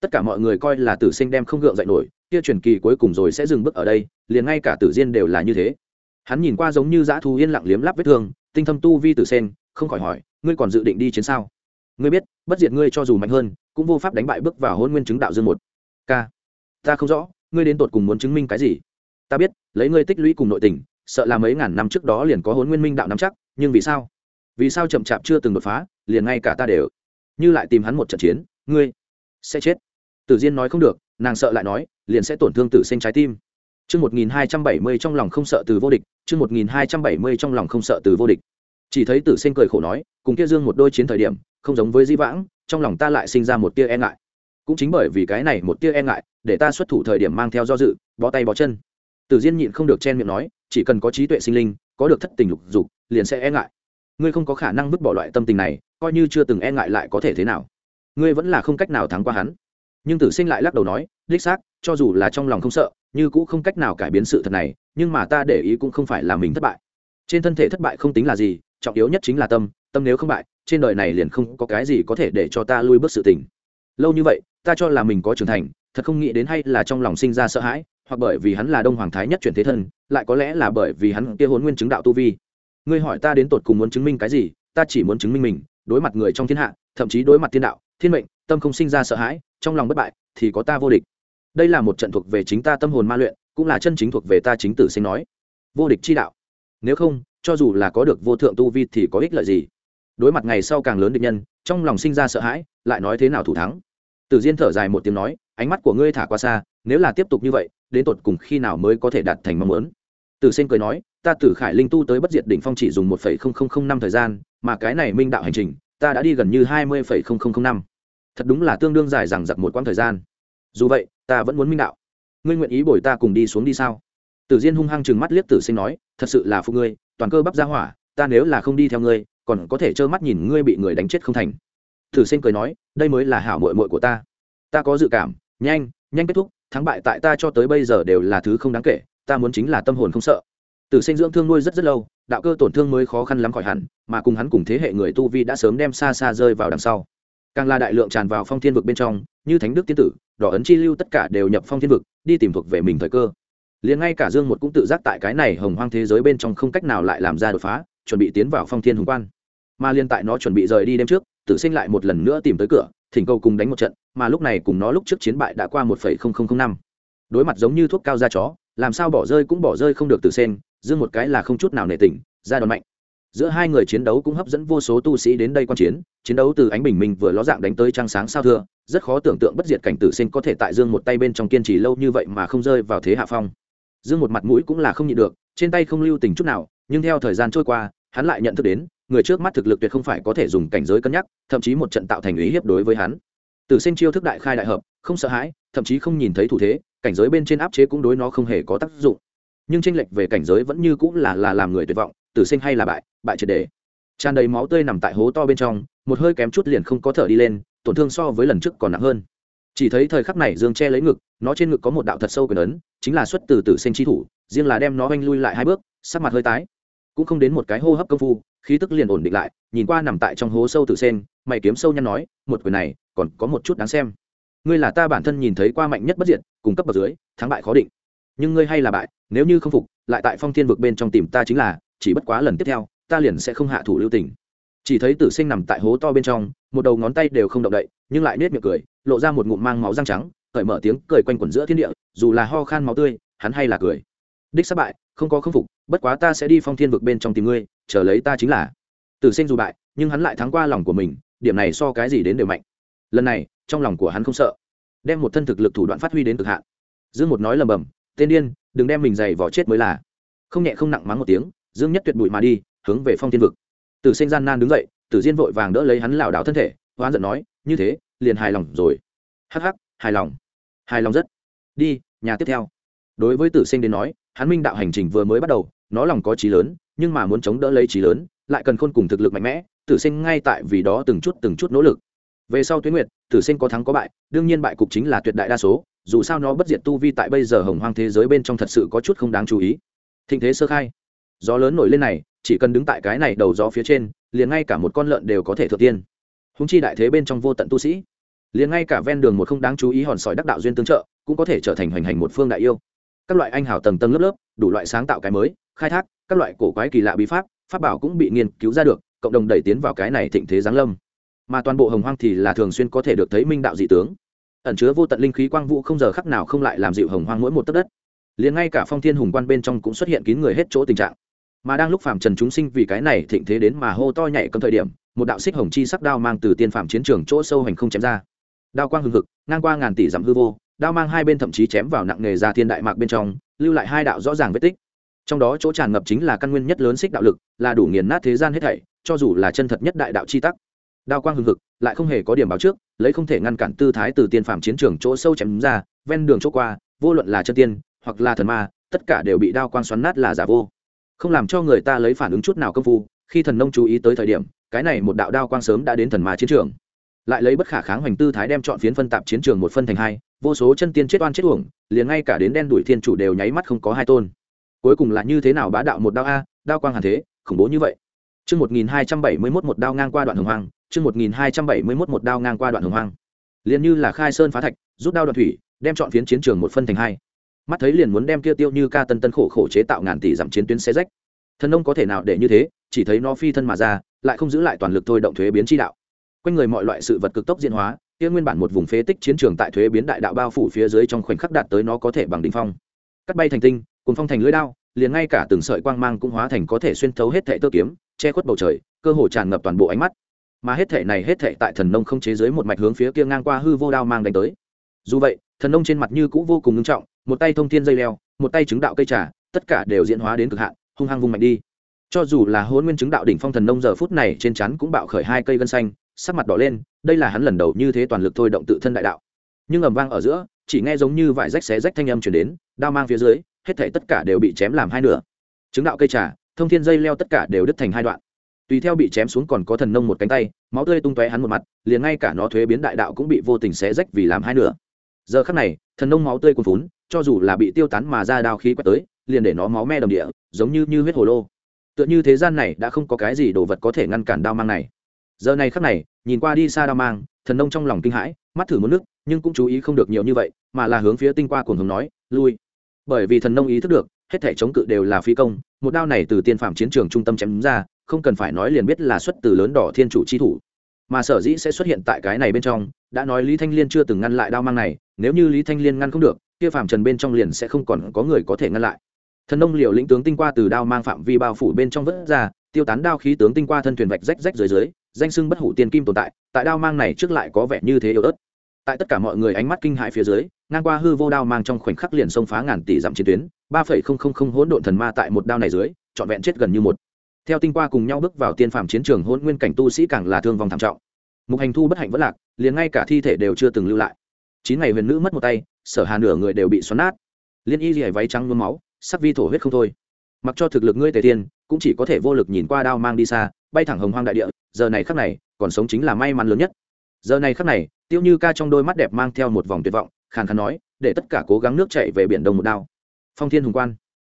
A: Tất cả mọi người coi là tử sinh đem không gượng dậy nổi kia truyền kỳ cuối cùng rồi sẽ dừng bước ở đây, liền ngay cả tử diên đều là như thế. Hắn nhìn qua giống như dã thu yên lặng liếm láp vết thương, tinh thâm tu vi tử sen, không khỏi hỏi, ngươi còn dự định đi chiến sao? Ngươi biết, bất diệt ngươi cho dù mạnh hơn, cũng vô pháp đánh bại bước vào hôn nguyên chứng đạo dương một. K ta không rõ, ngươi đến tột cùng muốn chứng minh cái gì? Ta biết, lấy ngươi tích lũy cùng nội tình, sợ là mấy ngàn năm trước đó liền có hôn nguyên minh đạo nắm chắc, nhưng vì sao? Vì sao chậm chạp chưa từng đột phá, liền ngay cả ta đều như lại tìm hắn một trận chiến, ngươi sẽ chết. Tử diên nói không được, nàng sợ lại nói liền sẽ tổn thương tử sinh trái tim Chương 1270 trong lòng không sợ từ vô địch, chương 1270 trong lòng không sợ từ vô địch. Chỉ thấy Tử Sinh cười khổ nói, cùng kia Dương một đôi chiến thời điểm, không giống với Di Vãng, trong lòng ta lại sinh ra một tia e ngại. Cũng chính bởi vì cái này một tia e ngại, để ta xuất thủ thời điểm mang theo do dự, bó tay bó chân. Tử Diên nhịn không được chen miệng nói, chỉ cần có trí tuệ sinh linh, có được thất tình lục dục, liền sẽ e ngại. Ngươi không có khả năng vứt bỏ loại tâm tình này, coi như chưa từng e ngại lại có thể thế nào? Ngươi vẫn là không cách nào thắng qua hắn. Nhưng Tử Sinh lại lắc đầu nói, đích xác, cho dù là trong lòng không sợ, như cũng không cách nào cải biến sự thật này nhưng mà ta để ý cũng không phải là mình thất bại. Trên thân thể thất bại không tính là gì trọng yếu nhất chính là tâm tâm nếu không bại trên đời này liền không có cái gì có thể để cho ta lui bước sự tình. Lâu như vậy ta cho là mình có trưởng thành thật không nghĩ đến hay là trong lòng sinh ra sợ hãi hoặc bởi vì hắn là đông hoàng thái nhất chuyển thế thân lại có lẽ là bởi vì hắn kia hôn nguyên chứng đạo tu vi. Ngươi hỏi ta đến tột cùng muốn chứng minh cái gì ta chỉ muốn chứng minh mình đối mặt người trong thiên hạ thậm chí đối mặt thiên đạo thiên mệnh tâm không sinh ra sợ hãi trong lòng bất bại thì có ta vô địch đây là một trận thuộc về chính ta tâm hồn ma luyện, cũng là chân chính thuộc về ta chính tử sinh nói. Vô địch chi đạo. Nếu không, cho dù là có được vô thượng tu vi thì có ích lợi gì? Đối mặt ngày sau càng lớn địch nhân, trong lòng sinh ra sợ hãi, lại nói thế nào thủ thắng? Tử diên thở dài một tiếng nói, ánh mắt của ngươi thả qua xa, nếu là tiếp tục như vậy, đến tột cùng khi nào mới có thể đạt thành mong muốn? Tử sinh cười nói, ta tử khải linh tu tới bất diệt đỉnh phong chỉ dùng một năm thời gian, mà cái này minh đạo hành trình, ta đã đi gần như hai mươi năm. Thật đúng là tương đương dài rằng giặc một quãng thời gian. Dù vậy ta vẫn muốn minh đạo. Ngươi nguyện ý bồi ta cùng đi xuống đi sao? Tử diên hung hăng chừng mắt liếc tử sinh nói, thật sự là phụ ngươi, toàn cơ bắp ra hỏa, ta nếu là không đi theo ngươi, còn có thể trơ mắt nhìn ngươi bị người đánh chết không thành. Tử sinh cười nói, đây mới là hảo mội mội của ta. Ta có dự cảm, nhanh nhanh kết thúc, thắng bại tại ta cho tới bây giờ đều là thứ không đáng kể, ta muốn chính là tâm hồn không sợ. Tử sinh dưỡng thương nuôi rất rất lâu, đạo cơ tổn thương mới khó khăn lắm khỏi hẳn, mà cùng hắn cùng thế hệ người tu vi đã sớm đem xa xa rơi vào đằng sau càng là đại lượng tràn vào phong thiên vực bên trong, như thánh đức tiên tử, đỏ ấn chi lưu tất cả đều nhập phong thiên vực, đi tìm thuộc về mình thời cơ. Liền ngay cả dương một cũng tự giác tại cái này hồng hoang thế giới bên trong không cách nào lại làm ra đột phá, chuẩn bị tiến vào phong thiên hùng quan. Mà liên tại nó chuẩn bị rời đi đêm trước tự sinh lại một lần nữa tìm tới cửa, thỉnh cầu cùng đánh một trận, mà lúc này cùng nó lúc trước chiến bại đã qua một năm. Đối mặt giống như thuốc cao da chó, làm sao bỏ rơi cũng bỏ rơi không được tự sen dương một cái là không chút nào nể tình ra đòn mạnh giữa hai người chiến đấu cũng hấp dẫn vô số tu sĩ đến đây quan chiến chiến đấu từ ánh bình minh vừa ló dạng đánh tới trăng sáng sao thưa, rất khó tưởng tượng bất diệt cảnh tử sinh có thể tại dương một tay bên trong kiên trì lâu như vậy mà không rơi vào thế hạ phong. Dương một mặt mũi cũng là không nhịn được, trên tay không lưu tình chút nào, nhưng theo thời gian trôi qua, hắn lại nhận thức đến, người trước mắt thực lực tuyệt không phải có thể dùng cảnh giới cân nhắc, thậm chí một trận tạo thành ý hiếp đối với hắn. Tử sinh chiêu thức đại khai đại hợp, không sợ hãi, thậm chí không nhìn thấy thủ thế, cảnh giới bên trên áp chế cũng đối nó không hề có tác dụng. Nhưng tranh lệch về cảnh giới vẫn như cũng là là làm người tuyệt vọng tử sinh hay là bại bại triệt đề. Tràn đầy máu tươi nằm tại hố to bên trong, một hơi kém chút liền không có thở đi lên, tổn thương so với lần trước còn nặng hơn. Chỉ thấy thời khắc này dương che lấy ngực, nó trên ngực có một đạo thật sâu quyền ấn, chính là xuất từ tử sinh chi thủ, riêng là đem nó oanh lui lại hai bước, sắc mặt hơi tái. Cũng không đến một cái hô hấp công phu, khí tức liền ổn định lại, nhìn qua nằm tại trong hố sâu tử sen mày kiếm sâu nhăn nói, một quyền này, còn có một chút đáng xem. Ngươi là ta bản thân nhìn thấy qua mạnh nhất bất diệt, cùng cấp bậc dưới, thắng bại khó định. Nhưng ngươi hay là bại, nếu như không phục, lại tại phong thiên vực bên trong tìm ta chính là chỉ bất quá lần tiếp theo, ta liền sẽ không hạ thủ lưu tình. Chỉ thấy tử sinh nằm tại hố to bên trong, một đầu ngón tay đều không động đậy, nhưng lại nết miệng cười, lộ ra một ngụm mang máu răng trắng, cởi mở tiếng cười quanh quẩn giữa thiên địa, dù là ho khan máu tươi, hắn hay là cười. Đích sắp bại, không có khâm phục, bất quá ta sẽ đi phong thiên vực bên trong tìm ngươi, chờ lấy ta chính là. Tử sinh dù bại, nhưng hắn lại thắng qua lòng của mình, điểm này so cái gì đến đều mạnh. Lần này, trong lòng của hắn không sợ. Đem một thân thực lực thủ đoạn phát huy đến cực hạn. Dương một nói lầm bầm, tên điên, đừng đem mình giày vỏ chết mới là. Không nhẹ không nặng mắng một tiếng dương nhất tuyệt bụi mà đi, hướng về phong thiên vực. Tử sinh gian nan đứng dậy, tử diên vội vàng đỡ lấy hắn lảo đảo thân thể, hoán giận nói, như thế, liền hài lòng rồi. Hắc hắc, hài lòng. Hài lòng rất. Đi, nhà tiếp theo. Đối với tử sinh đến nói, hắn minh đạo hành trình vừa mới bắt đầu, nó lòng có trí lớn, nhưng mà muốn chống đỡ lấy trí lớn, lại cần khôn cùng thực lực mạnh mẽ, tử sinh ngay tại vì đó từng chút từng chút nỗ lực. Về sau tuyến nguyệt, tử sinh có thắng có bại, đương nhiên bại cục chính là tuyệt đại đa số, dù sao nó bất diệt tu vi tại bây giờ hồng hoang thế giới bên trong thật sự có chút không đáng chú ý. Thịnh thế sơ khai gió lớn nổi lên này, chỉ cần đứng tại cái này đầu gió phía trên, liền ngay cả một con lợn đều có thể thượng tiên. Húng chi đại thế bên trong vô tận tu sĩ, liền ngay cả ven đường một không đáng chú ý hòn sỏi đắc đạo duyên tương trợ, cũng có thể trở thành hoành hành một phương đại yêu. Các loại anh hào tầng tầng lớp lớp, đủ loại sáng tạo cái mới, khai thác, các loại cổ quái kỳ lạ bí pháp pháp bảo cũng bị nghiên cứu ra được, cộng đồng đẩy tiến vào cái này thịnh thế giáng lâm. Mà toàn bộ hồng hoang thì là thường xuyên có thể được thấy minh đạo dị tướng. Ẩn chứa vô tận linh khí quang vũ không giờ khắc nào không lại làm dịu hồng hoang mỗi một tấc đất. Liền ngay cả phong thiên hùng quan bên trong cũng xuất hiện kín người hết chỗ tình trạng mà đang lúc phạm trần chúng sinh vì cái này thịnh thế đến mà hô to nhảy cầm thời điểm, một đạo xích hồng chi sắc đao mang từ tiên phạm chiến trường chỗ sâu hành không chém ra. Đao quang hừng hực, ngang qua ngàn tỷ dặm hư vô, đao mang hai bên thậm chí chém vào nặng nghề ra thiên đại mạc bên trong, lưu lại hai đạo rõ ràng vết tích. Trong đó chỗ tràn ngập chính là căn nguyên nhất lớn xích đạo lực, là đủ nghiền nát thế gian hết thảy, cho dù là chân thật nhất đại đạo chi tắc. Đao quang hừng hực, lại không hề có điểm báo trước, lấy không thể ngăn cản tư thái từ tiên phạm chiến trường chỗ sâu chém ra, ven đường chỗ qua, vô luận là chân tiên hoặc là thần ma, tất cả đều bị đao quang xoắn nát là giả vô không làm cho người ta lấy phản ứng chút nào công phu khi thần nông chú ý tới thời điểm cái này một đạo đao quang sớm đã đến thần ma chiến trường lại lấy bất khả kháng hoành tư thái đem chọn phiến phân tạp chiến trường một phân thành hai vô số chân tiên chết oan chết uổng liền ngay cả đến đen đuổi thiên chủ đều nháy mắt không có hai tôn cuối cùng là như thế nào bá đạo một đao a đao quang hàn thế khủng bố như vậy Chương 1271 một đao ngang qua đoạn hồng hoang, chương 1271 một đao ngang qua đoạn hồng hoang. Liền như là khai sơn phá thạch, rút đao đoạn thủy, đem chọn phiến chiến trường một phân thành hai. Mắt thấy liền muốn đem kia tiêu như ca tân tân khổ khổ chế tạo ngàn tỷ giảm chiến tuyến xé rách. Thần nông có thể nào để như thế, chỉ thấy nó phi thân mà ra, lại không giữ lại toàn lực thôi động thuế biến chi đạo. Quanh người mọi loại sự vật cực tốc diễn hóa, kia nguyên bản một vùng phế tích chiến trường tại thuế biến đại đạo bao phủ phía dưới trong khoảnh khắc đạt tới nó có thể bằng đỉnh phong. Cắt bay thành tinh, cuốn phong thành lưỡi đao, liền ngay cả từng sợi quang mang cũng hóa thành có thể xuyên thấu hết thảy tơ kiếm, che khuất bầu trời cơ hồ tràn ngập toàn bộ ánh mắt mà hết thể này hết thể tại thần nông không chế dưới một mạch hướng phía kia ngang qua hư vô đao mang đánh tới dù vậy thần nông trên mặt như cũ vô cùng nghiêm trọng một tay thông thiên dây leo, một tay chứng đạo cây trà, tất cả đều diễn hóa đến cực hạn, hung hăng vung mạnh đi. Cho dù là hôn nguyên chứng đạo đỉnh phong thần nông giờ phút này trên chắn cũng bạo khởi hai cây gân xanh, sắc mặt đỏ lên, đây là hắn lần đầu như thế toàn lực thôi động tự thân đại đạo. Nhưng ầm vang ở giữa, chỉ nghe giống như vải rách xé rách thanh âm chuyển đến, đao mang phía dưới, hết thể tất cả đều bị chém làm hai nửa. Chứng đạo cây trà, thông thiên dây leo tất cả đều đứt thành hai đoạn. Tùy theo bị chém xuống còn có thần nông một cánh tay, máu tươi tung tóe hắn một mặt, liền ngay cả nó thuế biến đại đạo cũng bị vô tình xé rách vì làm hai nửa. Giờ khắc này, thần nông máu tươi cuồn phún cho dù là bị tiêu tán mà ra đao khí quét tới, liền để nó máu me đầm địa, giống như như huyết hồ lô. Tựa như thế gian này đã không có cái gì đồ vật có thể ngăn cản đao mang này. Giờ này khắc này, nhìn qua đi xa đao mang, thần nông trong lòng kinh hãi, mắt thử một nước, nhưng cũng chú ý không được nhiều như vậy, mà là hướng phía tinh qua cuồng hùng nói, lui. Bởi vì thần nông ý thức được, hết thể chống cự đều là phi công, một đao này từ tiên phạm chiến trường trung tâm chém ra, không cần phải nói liền biết là xuất từ lớn đỏ thiên chủ chi thủ. Mà sở dĩ sẽ xuất hiện tại cái này bên trong, đã nói lý thanh liên chưa từng ngăn lại đao mang này, nếu như lý thanh liên ngăn không được kia phạm trần bên trong liền sẽ không còn có người có thể ngăn lại. Thần nông liều lĩnh tướng tinh qua từ đao mang phạm vi bao phủ bên trong vớt ra, tiêu tán đao khí tướng tinh qua thân thuyền vạch rách rách dưới dưới, danh sưng bất hủ tiên kim tồn tại tại đao mang này trước lại có vẻ như thế yếu ớt. Tại tất cả mọi người ánh mắt kinh hãi phía dưới, ngang qua hư vô đao mang trong khoảnh khắc liền xông phá ngàn tỷ dặm chiến tuyến, ba phẩy không không không hỗn độn thần ma tại một đao này dưới, trọn vẹn chết gần như một. Theo tinh qua cùng nhau bước vào tiên phàm chiến trường hôn nguyên cảnh tu sĩ càng là thương vong thảm trọng. Mục hành thu bất hạnh vẫn lạc, liền ngay cả thi thể đều chưa từng lưu lại chín ngày huyền nữ mất một tay, sở hà nửa người đều bị xoắn nát. Liên y dì váy trắng mướm máu, sắc vi thổ huyết không thôi. Mặc cho thực lực ngươi tề tiên, cũng chỉ có thể vô lực nhìn qua đao mang đi xa, bay thẳng hồng hoang đại địa, giờ này khắc này, còn sống chính là may mắn lớn nhất. Giờ này khắc này, tiêu như ca trong đôi mắt đẹp mang theo một vòng tuyệt vọng, khàn khàn nói, để tất cả cố gắng nước chạy về biển đông một đao. Phong thiên hùng quan.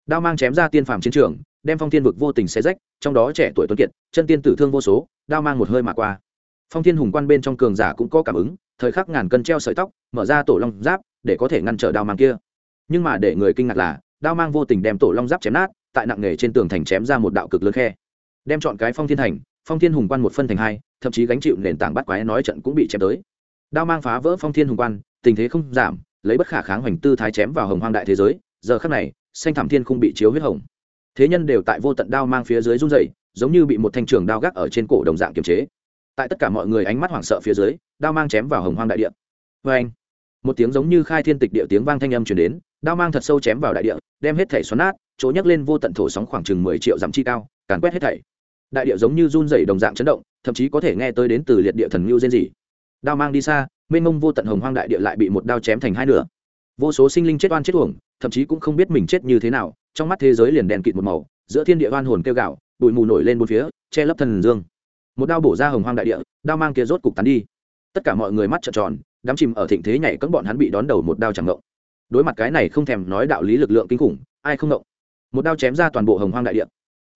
A: Đao mang chém ra tiên phàm chiến trường, đem phong thiên vực vô tình xé rách, trong đó trẻ tuổi tuấn kiệt, chân tiên tử thương vô số, đao mang một hơi mà qua. Phong thiên hùng quan bên trong cường giả cũng có cảm ứng thời khắc ngàn cân treo sợi tóc, mở ra tổ long giáp, để có thể ngăn trở đao mang kia. Nhưng mà để người kinh ngạc là, đao mang vô tình đem tổ long giáp chém nát, tại nặng nghề trên tường thành chém ra một đạo cực lớn khe. Đem chọn cái phong thiên thành, phong thiên hùng quan một phân thành hai, thậm chí gánh chịu nền tảng bắt quái nói trận cũng bị chém tới. Đao mang phá vỡ phong thiên hùng quan, tình thế không giảm, lấy bất khả kháng hoành tư thái chém vào hồng hoang đại thế giới, giờ khắc này, xanh thảm thiên không bị chiếu huyết hồng. Thế nhân đều tại vô tận đao mang phía dưới run dậy giống như bị một thanh trường đao gác ở trên cổ đồng dạng kiềm chế tại tất cả mọi người ánh mắt hoảng sợ phía dưới, đao mang chém vào hồng hoang đại địa. Vê anh, một tiếng giống như khai thiên tịch địa tiếng vang thanh âm chuyển đến, đao mang thật sâu chém vào đại địa, đem hết thể xoắn nát, chỗ nhấc lên vô tận thổ sóng khoảng chừng mười triệu dặm chi cao, càn quét hết thảy. Đại địa giống như run dày đồng dạng chấn động, thậm chí có thể nghe tới đến từ liệt địa thần ngưu rên rỉ. Đao mang đi xa, mênh mông vô tận hồng hoang đại địa lại bị một đao chém thành hai nửa. Vô số sinh linh chết oan chết uổng, thậm chí cũng không biết mình chết như thế nào, trong mắt thế giới liền đèn kịt một màu, giữa thiên địa oan hồn kêu gạo bụi mù nổi lên bốn phía, che lấp thần dương một đao bổ ra hồng hoang đại địa, đao mang kia rốt cục tán đi. Tất cả mọi người mắt trợn tròn, đám chìm ở thịnh thế nhảy cấm bọn hắn bị đón đầu một đao chẳng ngộng. Đối mặt cái này không thèm nói đạo lý lực lượng kinh khủng, ai không ngộng? Một đao chém ra toàn bộ hồng hoang đại địa.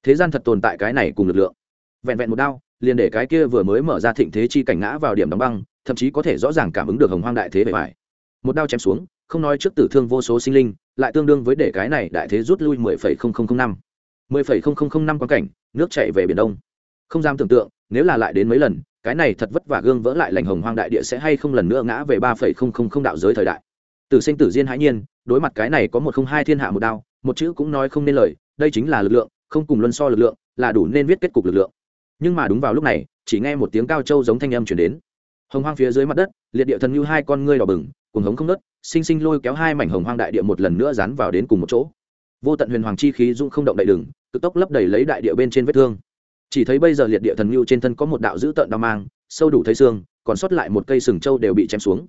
A: Thế gian thật tồn tại cái này cùng lực lượng. Vẹn vẹn một đao, liền để cái kia vừa mới mở ra thịnh thế chi cảnh ngã vào điểm đóng băng, thậm chí có thể rõ ràng cảm ứng được hồng hoang đại thế bề ngoài. Một đao chém xuống, không nói trước tử thương vô số sinh linh, lại tương đương với để cái này đại thế rút lui mười phẩy không không không năm. Mười phẩy không không không năm quan cảnh, nước chảy về biển đông không dám tưởng tượng, nếu là lại đến mấy lần, cái này thật vất vả gương vỡ lại lành hồng hoang đại địa sẽ hay không lần nữa ngã về ba phẩy không không không đạo giới thời đại. Tử sinh tử diên hãi nhiên, đối mặt cái này có một không hai thiên hạ một đao, một chữ cũng nói không nên lời, đây chính là lực lượng, không cùng luân so lực lượng, là đủ nên viết kết cục lực lượng. Nhưng mà đúng vào lúc này, chỉ nghe một tiếng cao châu giống thanh âm chuyển đến. Hồng hoang phía dưới mặt đất, liệt địa thần như hai con ngươi đỏ bừng cùng hống không nớt sinh sinh lôi kéo hai mảnh hồng hoang đại địa một lần nữa dán vào đến cùng một chỗ. Vô tận huyền hoàng chi khí dung không động đại đừng, cực tốc lấp đầy lấy đại địa bên trên vết thương chỉ thấy bây giờ liệt địa thần lưu trên thân có một đạo dữ tợn đao mang, sâu đủ thấy xương, còn sót lại một cây sừng trâu đều bị chém xuống.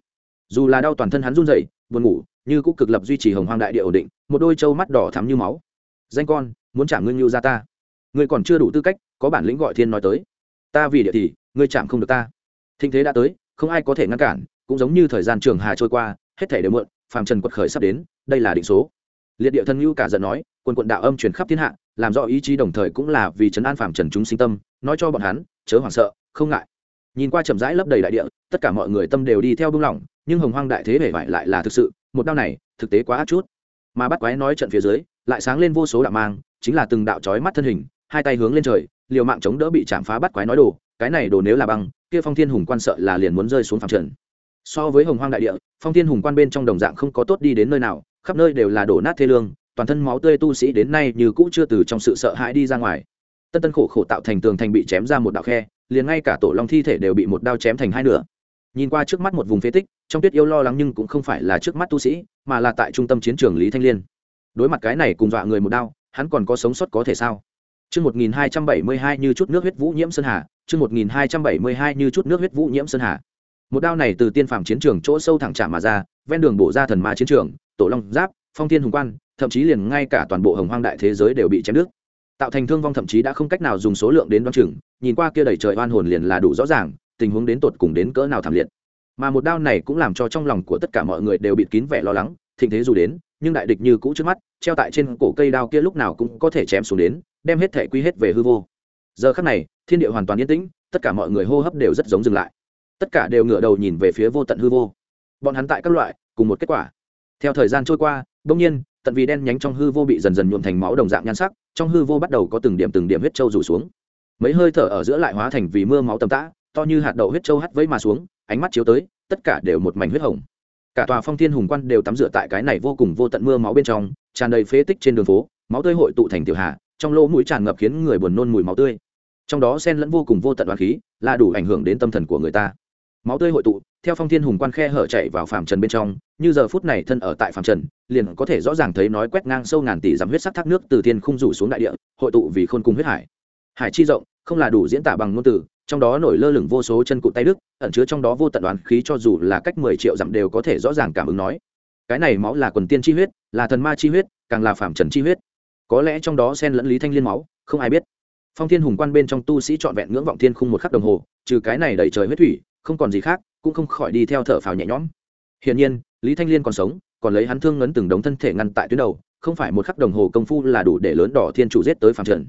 A: Dù là đau toàn thân hắn run rẩy, buồn ngủ, như cũng cực lập duy trì hồng hoang đại địa ổn định, một đôi trâu mắt đỏ thắm như máu. Danh con, muốn trả ngưng như ra ta. Ngươi còn chưa đủ tư cách, có bản lĩnh gọi thiên nói tới. Ta vì địa thì, ngươi chạm không được ta. Thinh thế đã tới, không ai có thể ngăn cản, cũng giống như thời gian trường hà trôi qua, hết thể đều mượn phàm trần quật khởi sắp đến, đây là định số. Liệt địa thần lưu cả giận nói quân quận đạo âm truyền khắp thiên hạ làm rõ ý chí đồng thời cũng là vì trấn an phàm trần chúng sinh tâm, nói cho bọn hắn, chớ hoảng sợ, không ngại. Nhìn qua chậm rãi lấp đầy đại địa, tất cả mọi người tâm đều đi theo bưng lỏng, nhưng hồng hoang đại thế bể vải lại là thực sự, một đau này, thực tế quá ác chút. Mà bắt quái nói trận phía dưới, lại sáng lên vô số đạo mang, chính là từng đạo trói mắt thân hình, hai tay hướng lên trời, liều mạng chống đỡ bị chạm phá bắt quái nói đồ, cái này đồ nếu là băng, kia phong thiên hùng quan sợ là liền muốn rơi xuống phàm trần. So với hồng hoang đại địa, phong thiên hùng quan bên trong đồng dạng không có tốt đi đến nơi nào, khắp nơi đều là đổ nát thê lương toàn thân máu tươi tu sĩ đến nay như cũ chưa từ trong sự sợ hãi đi ra ngoài. Tân tân khổ khổ tạo thành tường thành bị chém ra một đạo khe liền ngay cả tổ long thi thể đều bị một đao chém thành hai nửa. Nhìn qua trước mắt một vùng phế tích trong tuyết yêu lo lắng nhưng cũng không phải là trước mắt tu sĩ mà là tại trung tâm chiến trường lý thanh liên. Đối mặt cái này cùng dọa người một đao hắn còn có sống sót có thể sao? Chương 1272 như chút nước huyết vũ nhiễm sơn hà, chương 1272 như chút nước huyết vũ nhiễm sơn hà. Một đao này từ tiên phàm chiến trường chỗ sâu thẳng chạm mà ra, ven đường bổ ra thần ma chiến trường, tổ long giáp, phong thiên hùng quan, thậm chí liền ngay cả toàn bộ hồng hoang đại thế giới đều bị chém đứt. Tạo thành thương vong thậm chí đã không cách nào dùng số lượng đến đoán chừng, nhìn qua kia đầy trời oan hồn liền là đủ rõ ràng, tình huống đến tột cùng đến cỡ nào thảm liệt. Mà một đao này cũng làm cho trong lòng của tất cả mọi người đều bịt kín vẻ lo lắng, thịnh thế dù đến, nhưng đại địch như cũ trước mắt, treo tại trên cổ cây đao kia lúc nào cũng có thể chém xuống đến, đem hết thể quy hết về hư vô giờ khắc này thiên địa hoàn toàn yên tĩnh tất cả mọi người hô hấp đều rất giống dừng lại tất cả đều ngửa đầu nhìn về phía vô tận hư vô bọn hắn tại các loại cùng một kết quả theo thời gian trôi qua đông nhiên, tận vì đen nhánh trong hư vô bị dần dần nhuộm thành máu đồng dạng nhan sắc, trong hư vô bắt đầu có từng điểm từng điểm huyết trâu rủ xuống. Mấy hơi thở ở giữa lại hóa thành vì mưa máu tầm tã, to như hạt đậu huyết trâu hắt vẫy mà xuống, ánh mắt chiếu tới, tất cả đều một mảnh huyết hồng. Cả tòa phong thiên hùng quan đều tắm rửa tại cái này vô cùng vô tận mưa máu bên trong, tràn đầy phế tích trên đường phố, máu tươi hội tụ thành tiểu hạ trong lỗ mũi tràn ngập khiến người buồn nôn mùi máu tươi. Trong đó sen lẫn vô cùng vô tận đoán khí, là đủ ảnh hưởng đến tâm thần của người ta máu tươi hội tụ, theo phong thiên hùng quan khe hở chạy vào phàm trần bên trong, như giờ phút này thân ở tại phàm trần, liền có thể rõ ràng thấy nói quét ngang sâu ngàn tỷ dặm huyết sắc thác nước từ thiên khung rủ xuống đại địa, hội tụ vì khôn cùng huyết hải. Hải chi rộng, không là đủ diễn tả bằng ngôn từ, trong đó nổi lơ lửng vô số chân cụt tay đức, ẩn chứa trong đó vô tận đoán khí cho dù là cách mười triệu dặm đều có thể rõ ràng cảm ứng nói. Cái này máu là quần tiên chi huyết, là thần ma chi huyết, càng là phạm trần chi huyết. Có lẽ trong đó xen lẫn lý thanh liên máu, không ai biết. Phong thiên hùng quan bên trong tu sĩ trọn vẹn ngưỡng vọng thiên khung một khắc đồng hồ, trừ cái này đầy trời huyết thủy không còn gì khác, cũng không khỏi đi theo thở phào nhẹ nhõm. Hiển nhiên, lý thanh liên còn sống, còn lấy hắn thương ngấn từng đống thân thể ngăn tại tuyến đầu, không phải một khắc đồng hồ công phu là đủ để lớn đỏ thiên chủ giết tới phạm trần.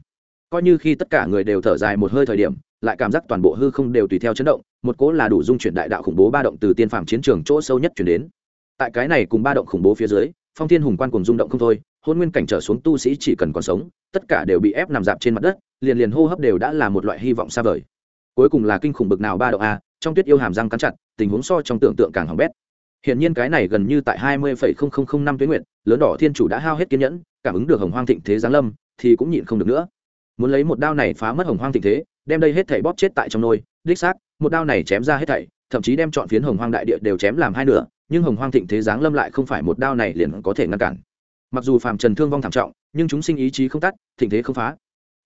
A: Coi như khi tất cả người đều thở dài một hơi thời điểm, lại cảm giác toàn bộ hư không đều tùy theo chấn động, một cỗ là đủ dung chuyển đại đạo khủng bố ba động từ tiên phạm chiến trường chỗ sâu nhất chuyển đến. Tại cái này cùng ba động khủng bố phía dưới, phong thiên hùng quan cùng rung động không thôi, hôn nguyên cảnh trở xuống tu sĩ chỉ cần còn sống, tất cả đều bị ép nằm dạp trên mặt đất, liền liền hô hấp đều đã là một loại hy vọng xa vời. Cuối cùng là kinh khủng bực nào ba động a trong tuyết yêu hàm răng cắn chặt tình huống so trong tưởng tượng càng hỏng bét hiện nhiên cái này gần như tại 20.0005 năm tuyến nguyện, lớn đỏ thiên chủ đã hao hết kiên nhẫn, cảm ứng được hồng hoang thịnh thế giáng lâm, thì cũng nhịn không được nữa. Muốn lấy một đao này phá mất hồng hoang thịnh thế, đem đây hết thảy bóp chết tại trong nôi. đích xác, một đao này chém ra hết thảy, thậm chí đem chọn phiến hồng hoang đại địa đều chém làm hai nửa, nhưng hồng hoang thịnh thế giáng lâm lại không phải một đao này liền có thể ngăn cản. Mặc dù phàm trần thương vong thảm trọng, nhưng chúng sinh ý chí không tắt, thịnh thế không phá.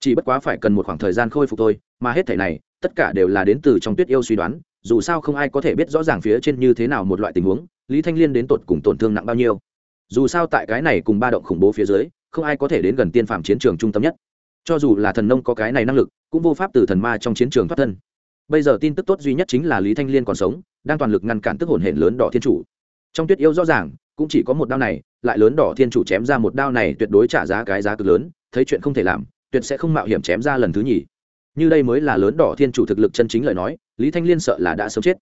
A: Chỉ bất quá phải cần một khoảng thời gian khôi phục thôi, mà hết thảy này, tất cả đều là đến từ trong tuyết yêu suy đoán, dù sao không ai có thể biết rõ ràng phía trên như thế nào một loại tình huống, lý thanh liên đến tột cùng tổn thương nặng bao nhiêu. Dù sao tại cái này cùng ba động khủng bố phía dưới không ai có thể đến gần tiên phạm chiến trường trung tâm nhất. Cho dù là thần nông có cái này năng lực cũng vô pháp từ thần ma trong chiến trường thoát thân. Bây giờ tin tức tốt duy nhất chính là lý thanh liên còn sống đang toàn lực ngăn cản tức hồn hển lớn đỏ thiên chủ. Trong tuyết yêu rõ ràng cũng chỉ có một đao này lại lớn đỏ thiên chủ chém ra một đao này tuyệt đối trả giá cái giá cực lớn thấy chuyện không thể làm tuyệt sẽ không mạo hiểm chém ra lần thứ nhì. Như đây mới là lớn đỏ thiên chủ thực lực chân chính lời nói, lý thanh liên sợ là đã sớm chết.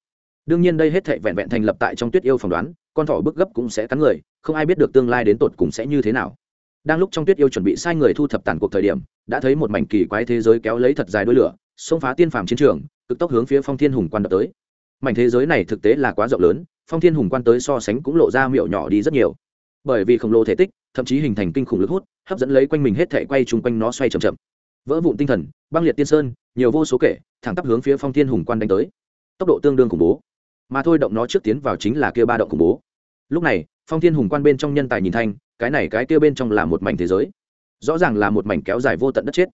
A: Đương nhiên đây hết thệ vẹn vẹn thành lập tại trong tuyết yêu phỏng đoán, con thỏ bức gấp cũng sẽ cắn người, không ai biết được tương lai đến tột cùng sẽ như thế nào. Đang lúc trong tuyết yêu chuẩn bị sai người thu thập tàn cuộc thời điểm, đã thấy một mảnh kỳ quái thế giới kéo lấy thật dài đôi lửa, xông phá tiên phàm chiến trường, cực tốc hướng phía phong thiên hùng quan đập tới. Mảnh thế giới này thực tế là quá rộng lớn, phong thiên hùng quan tới so sánh cũng lộ ra miệu nhỏ đi rất nhiều bởi vì khổng lồ thể tích, thậm chí hình thành kinh khủng lực hút, hấp dẫn lấy quanh mình hết thể quay chung quanh nó xoay c h ậ m chậm. Vỡ vụn tinh thần, băng liệt tiên sơn, nhiều vô số kể, thẳng tắp hướng phía phong thiên hùng quan đánh tới. Tốc độ tương đương khủng bố. Mà thôi động nó trước tiến vào chính là kia ba động khủng bố. Lúc này, phong thiên hùng quan bên trong nhân tài nhìn thanh, cái này cái kia bên trong là một mảnh thế giới. Rõ ràng là một mảnh kéo dài vô tận đất chết.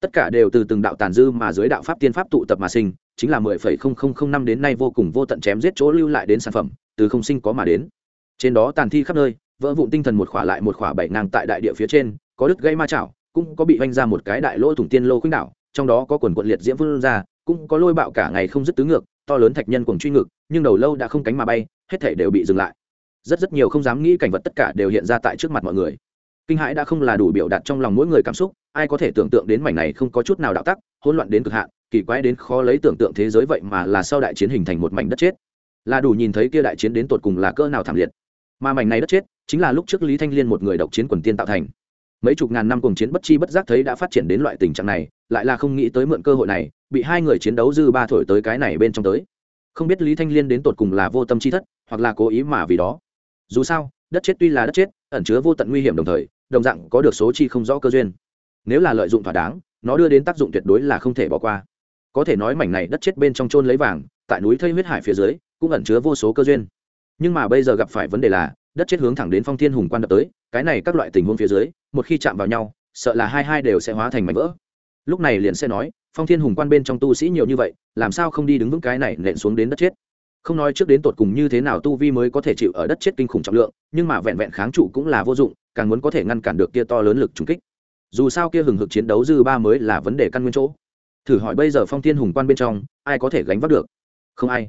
A: Tất cả đều từ từng đạo tàn dư mà dưới đạo pháp tiên pháp tụ tập mà sinh, chính là mười phẩy không không không năm đến nay vô cùng vô tận chém giết chỗ lưu lại đến sản phẩm, từ không sinh có mà đến. Trên đó tàn thi khắp nơi vỡ vụn tinh thần một khỏa lại một khỏa bảy ngang tại đại địa phía trên, có đứt gây ma chảo, cũng có bị vanh ra một cái đại lỗ thủng tiên lô khuynh đảo, trong đó có quần quận liệt diễm phương ra, cũng có lôi bạo cả ngày không dứt tứ ngược, to lớn thạch nhân cùng truy ngực nhưng đầu lâu đã không cánh mà bay, hết thể đều bị dừng lại. Rất rất nhiều không dám nghĩ cảnh vật tất cả đều hiện ra tại trước mặt mọi người. Kinh hãi đã không là đủ biểu đạt trong lòng mỗi người cảm xúc, ai có thể tưởng tượng đến mảnh này không có chút nào đạo tắc, hỗn loạn đến cực hạn, kỳ quái đến khó lấy tưởng tượng thế giới vậy mà là sau đại chiến hình thành một mảnh đất chết. Là đủ nhìn thấy kia đại chiến đến tột cùng là cỡ nào thảm liệt. Mà mảnh này đất chết chính là lúc trước lý thanh liên một người độc chiến quần tiên tạo thành. Mấy chục ngàn năm cùng chiến bất chi bất giác thấy đã phát triển đến loại tình trạng này, lại là không nghĩ tới mượn cơ hội này, bị hai người chiến đấu dư ba thổi tới cái này bên trong tới. Không biết lý thanh liên đến tột cùng là vô tâm chi thất, hoặc là cố ý mà vì đó. Dù sao, đất chết tuy là đất chết, ẩn chứa vô tận nguy hiểm đồng thời, đồng dạng có được số chi không rõ cơ duyên. Nếu là lợi dụng thỏa đáng, nó đưa đến tác dụng tuyệt đối là không thể bỏ qua. Có thể nói mảnh này đất chết bên trong trôn lấy vàng, tại núi thây huyết hải phía dưới, cũng ẩn chứa vô số cơ duyên. Nhưng mà bây giờ gặp phải vấn đề là đất chết hướng thẳng đến phong thiên hùng quan đập tới, cái này các loại tình huống phía dưới, một khi chạm vào nhau, sợ là hai hai đều sẽ hóa thành mảnh vỡ. Lúc này liền sẽ nói, phong thiên hùng quan bên trong tu sĩ nhiều như vậy, làm sao không đi đứng vững cái này nện xuống đến đất chết? Không nói trước đến tột cùng như thế nào tu vi mới có thể chịu ở đất chết kinh khủng trọng lượng, nhưng mà vẹn vẹn kháng trụ cũng là vô dụng, càng muốn có thể ngăn cản được kia to lớn lực trùng kích. Dù sao kia hừng hực chiến đấu dư ba mới là vấn đề căn nguyên chỗ. Thử hỏi bây giờ phong thiên hùng quan bên trong, ai có thể gánh vác được? Không ai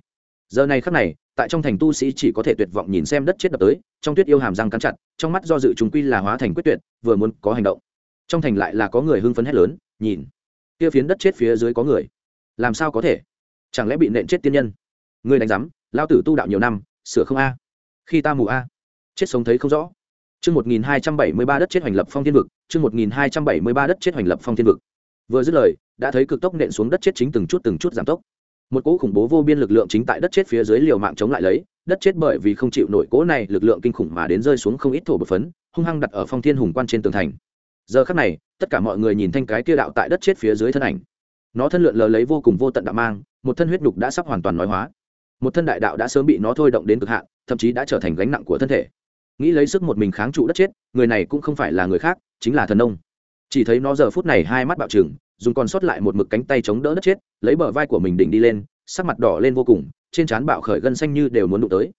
A: giờ này khắc này tại trong thành tu sĩ chỉ có thể tuyệt vọng nhìn xem đất chết đập tới trong tuyết yêu hàm răng cắn chặt trong mắt do dự chúng quy là hóa thành quyết tuyệt vừa muốn có hành động. Trong thành lại là có người hưng phấn hét lớn nhìn. Kia phiến đất chết phía dưới có người. Làm sao có thể? Chẳng lẽ bị nện chết tiên nhân? Ngươi đánh giám lao tử tu đạo nhiều năm sửa không a? Khi ta mù a. Chết sống thấy không rõ. Chương 1273 đất chết hoành lập phong thiên vực, chương 1273 đất chết hoành lập phong thiên vực. Vừa dứt lời, đã thấy cực tốc nện xuống đất chết chính từng chút từng chút giảm tốc. Một cỗ khủng bố vô biên lực lượng chính tại đất chết phía dưới liều mạng chống lại lấy, đất chết bởi vì không chịu nổi cỗ này, lực lượng kinh khủng mà đến rơi xuống không ít thổ bột phấn, hung hăng đặt ở phong thiên hùng quan trên tường thành. Giờ khắc này, tất cả mọi người nhìn thanh cái kia đạo tại đất chết phía dưới thân ảnh. Nó thân lượn lờ lấy vô cùng vô tận đạo mang, một thân huyết nhục đã sắp hoàn toàn nói hóa một thân đại đạo đã sớm bị nó thôi động đến cực hạn thậm chí đã trở thành gánh nặng của thân thể nghĩ lấy sức một mình kháng trụ đất chết người này cũng không phải là người khác chính là thần nông chỉ thấy nó giờ phút này hai mắt bạo trừng dùng còn sót lại một mực cánh tay chống đỡ đất chết, lấy bờ vai của mình đỉnh đi lên, sắc mặt đỏ lên vô cùng, trên trán bạo khởi gân xanh như đều muốn đụng tới.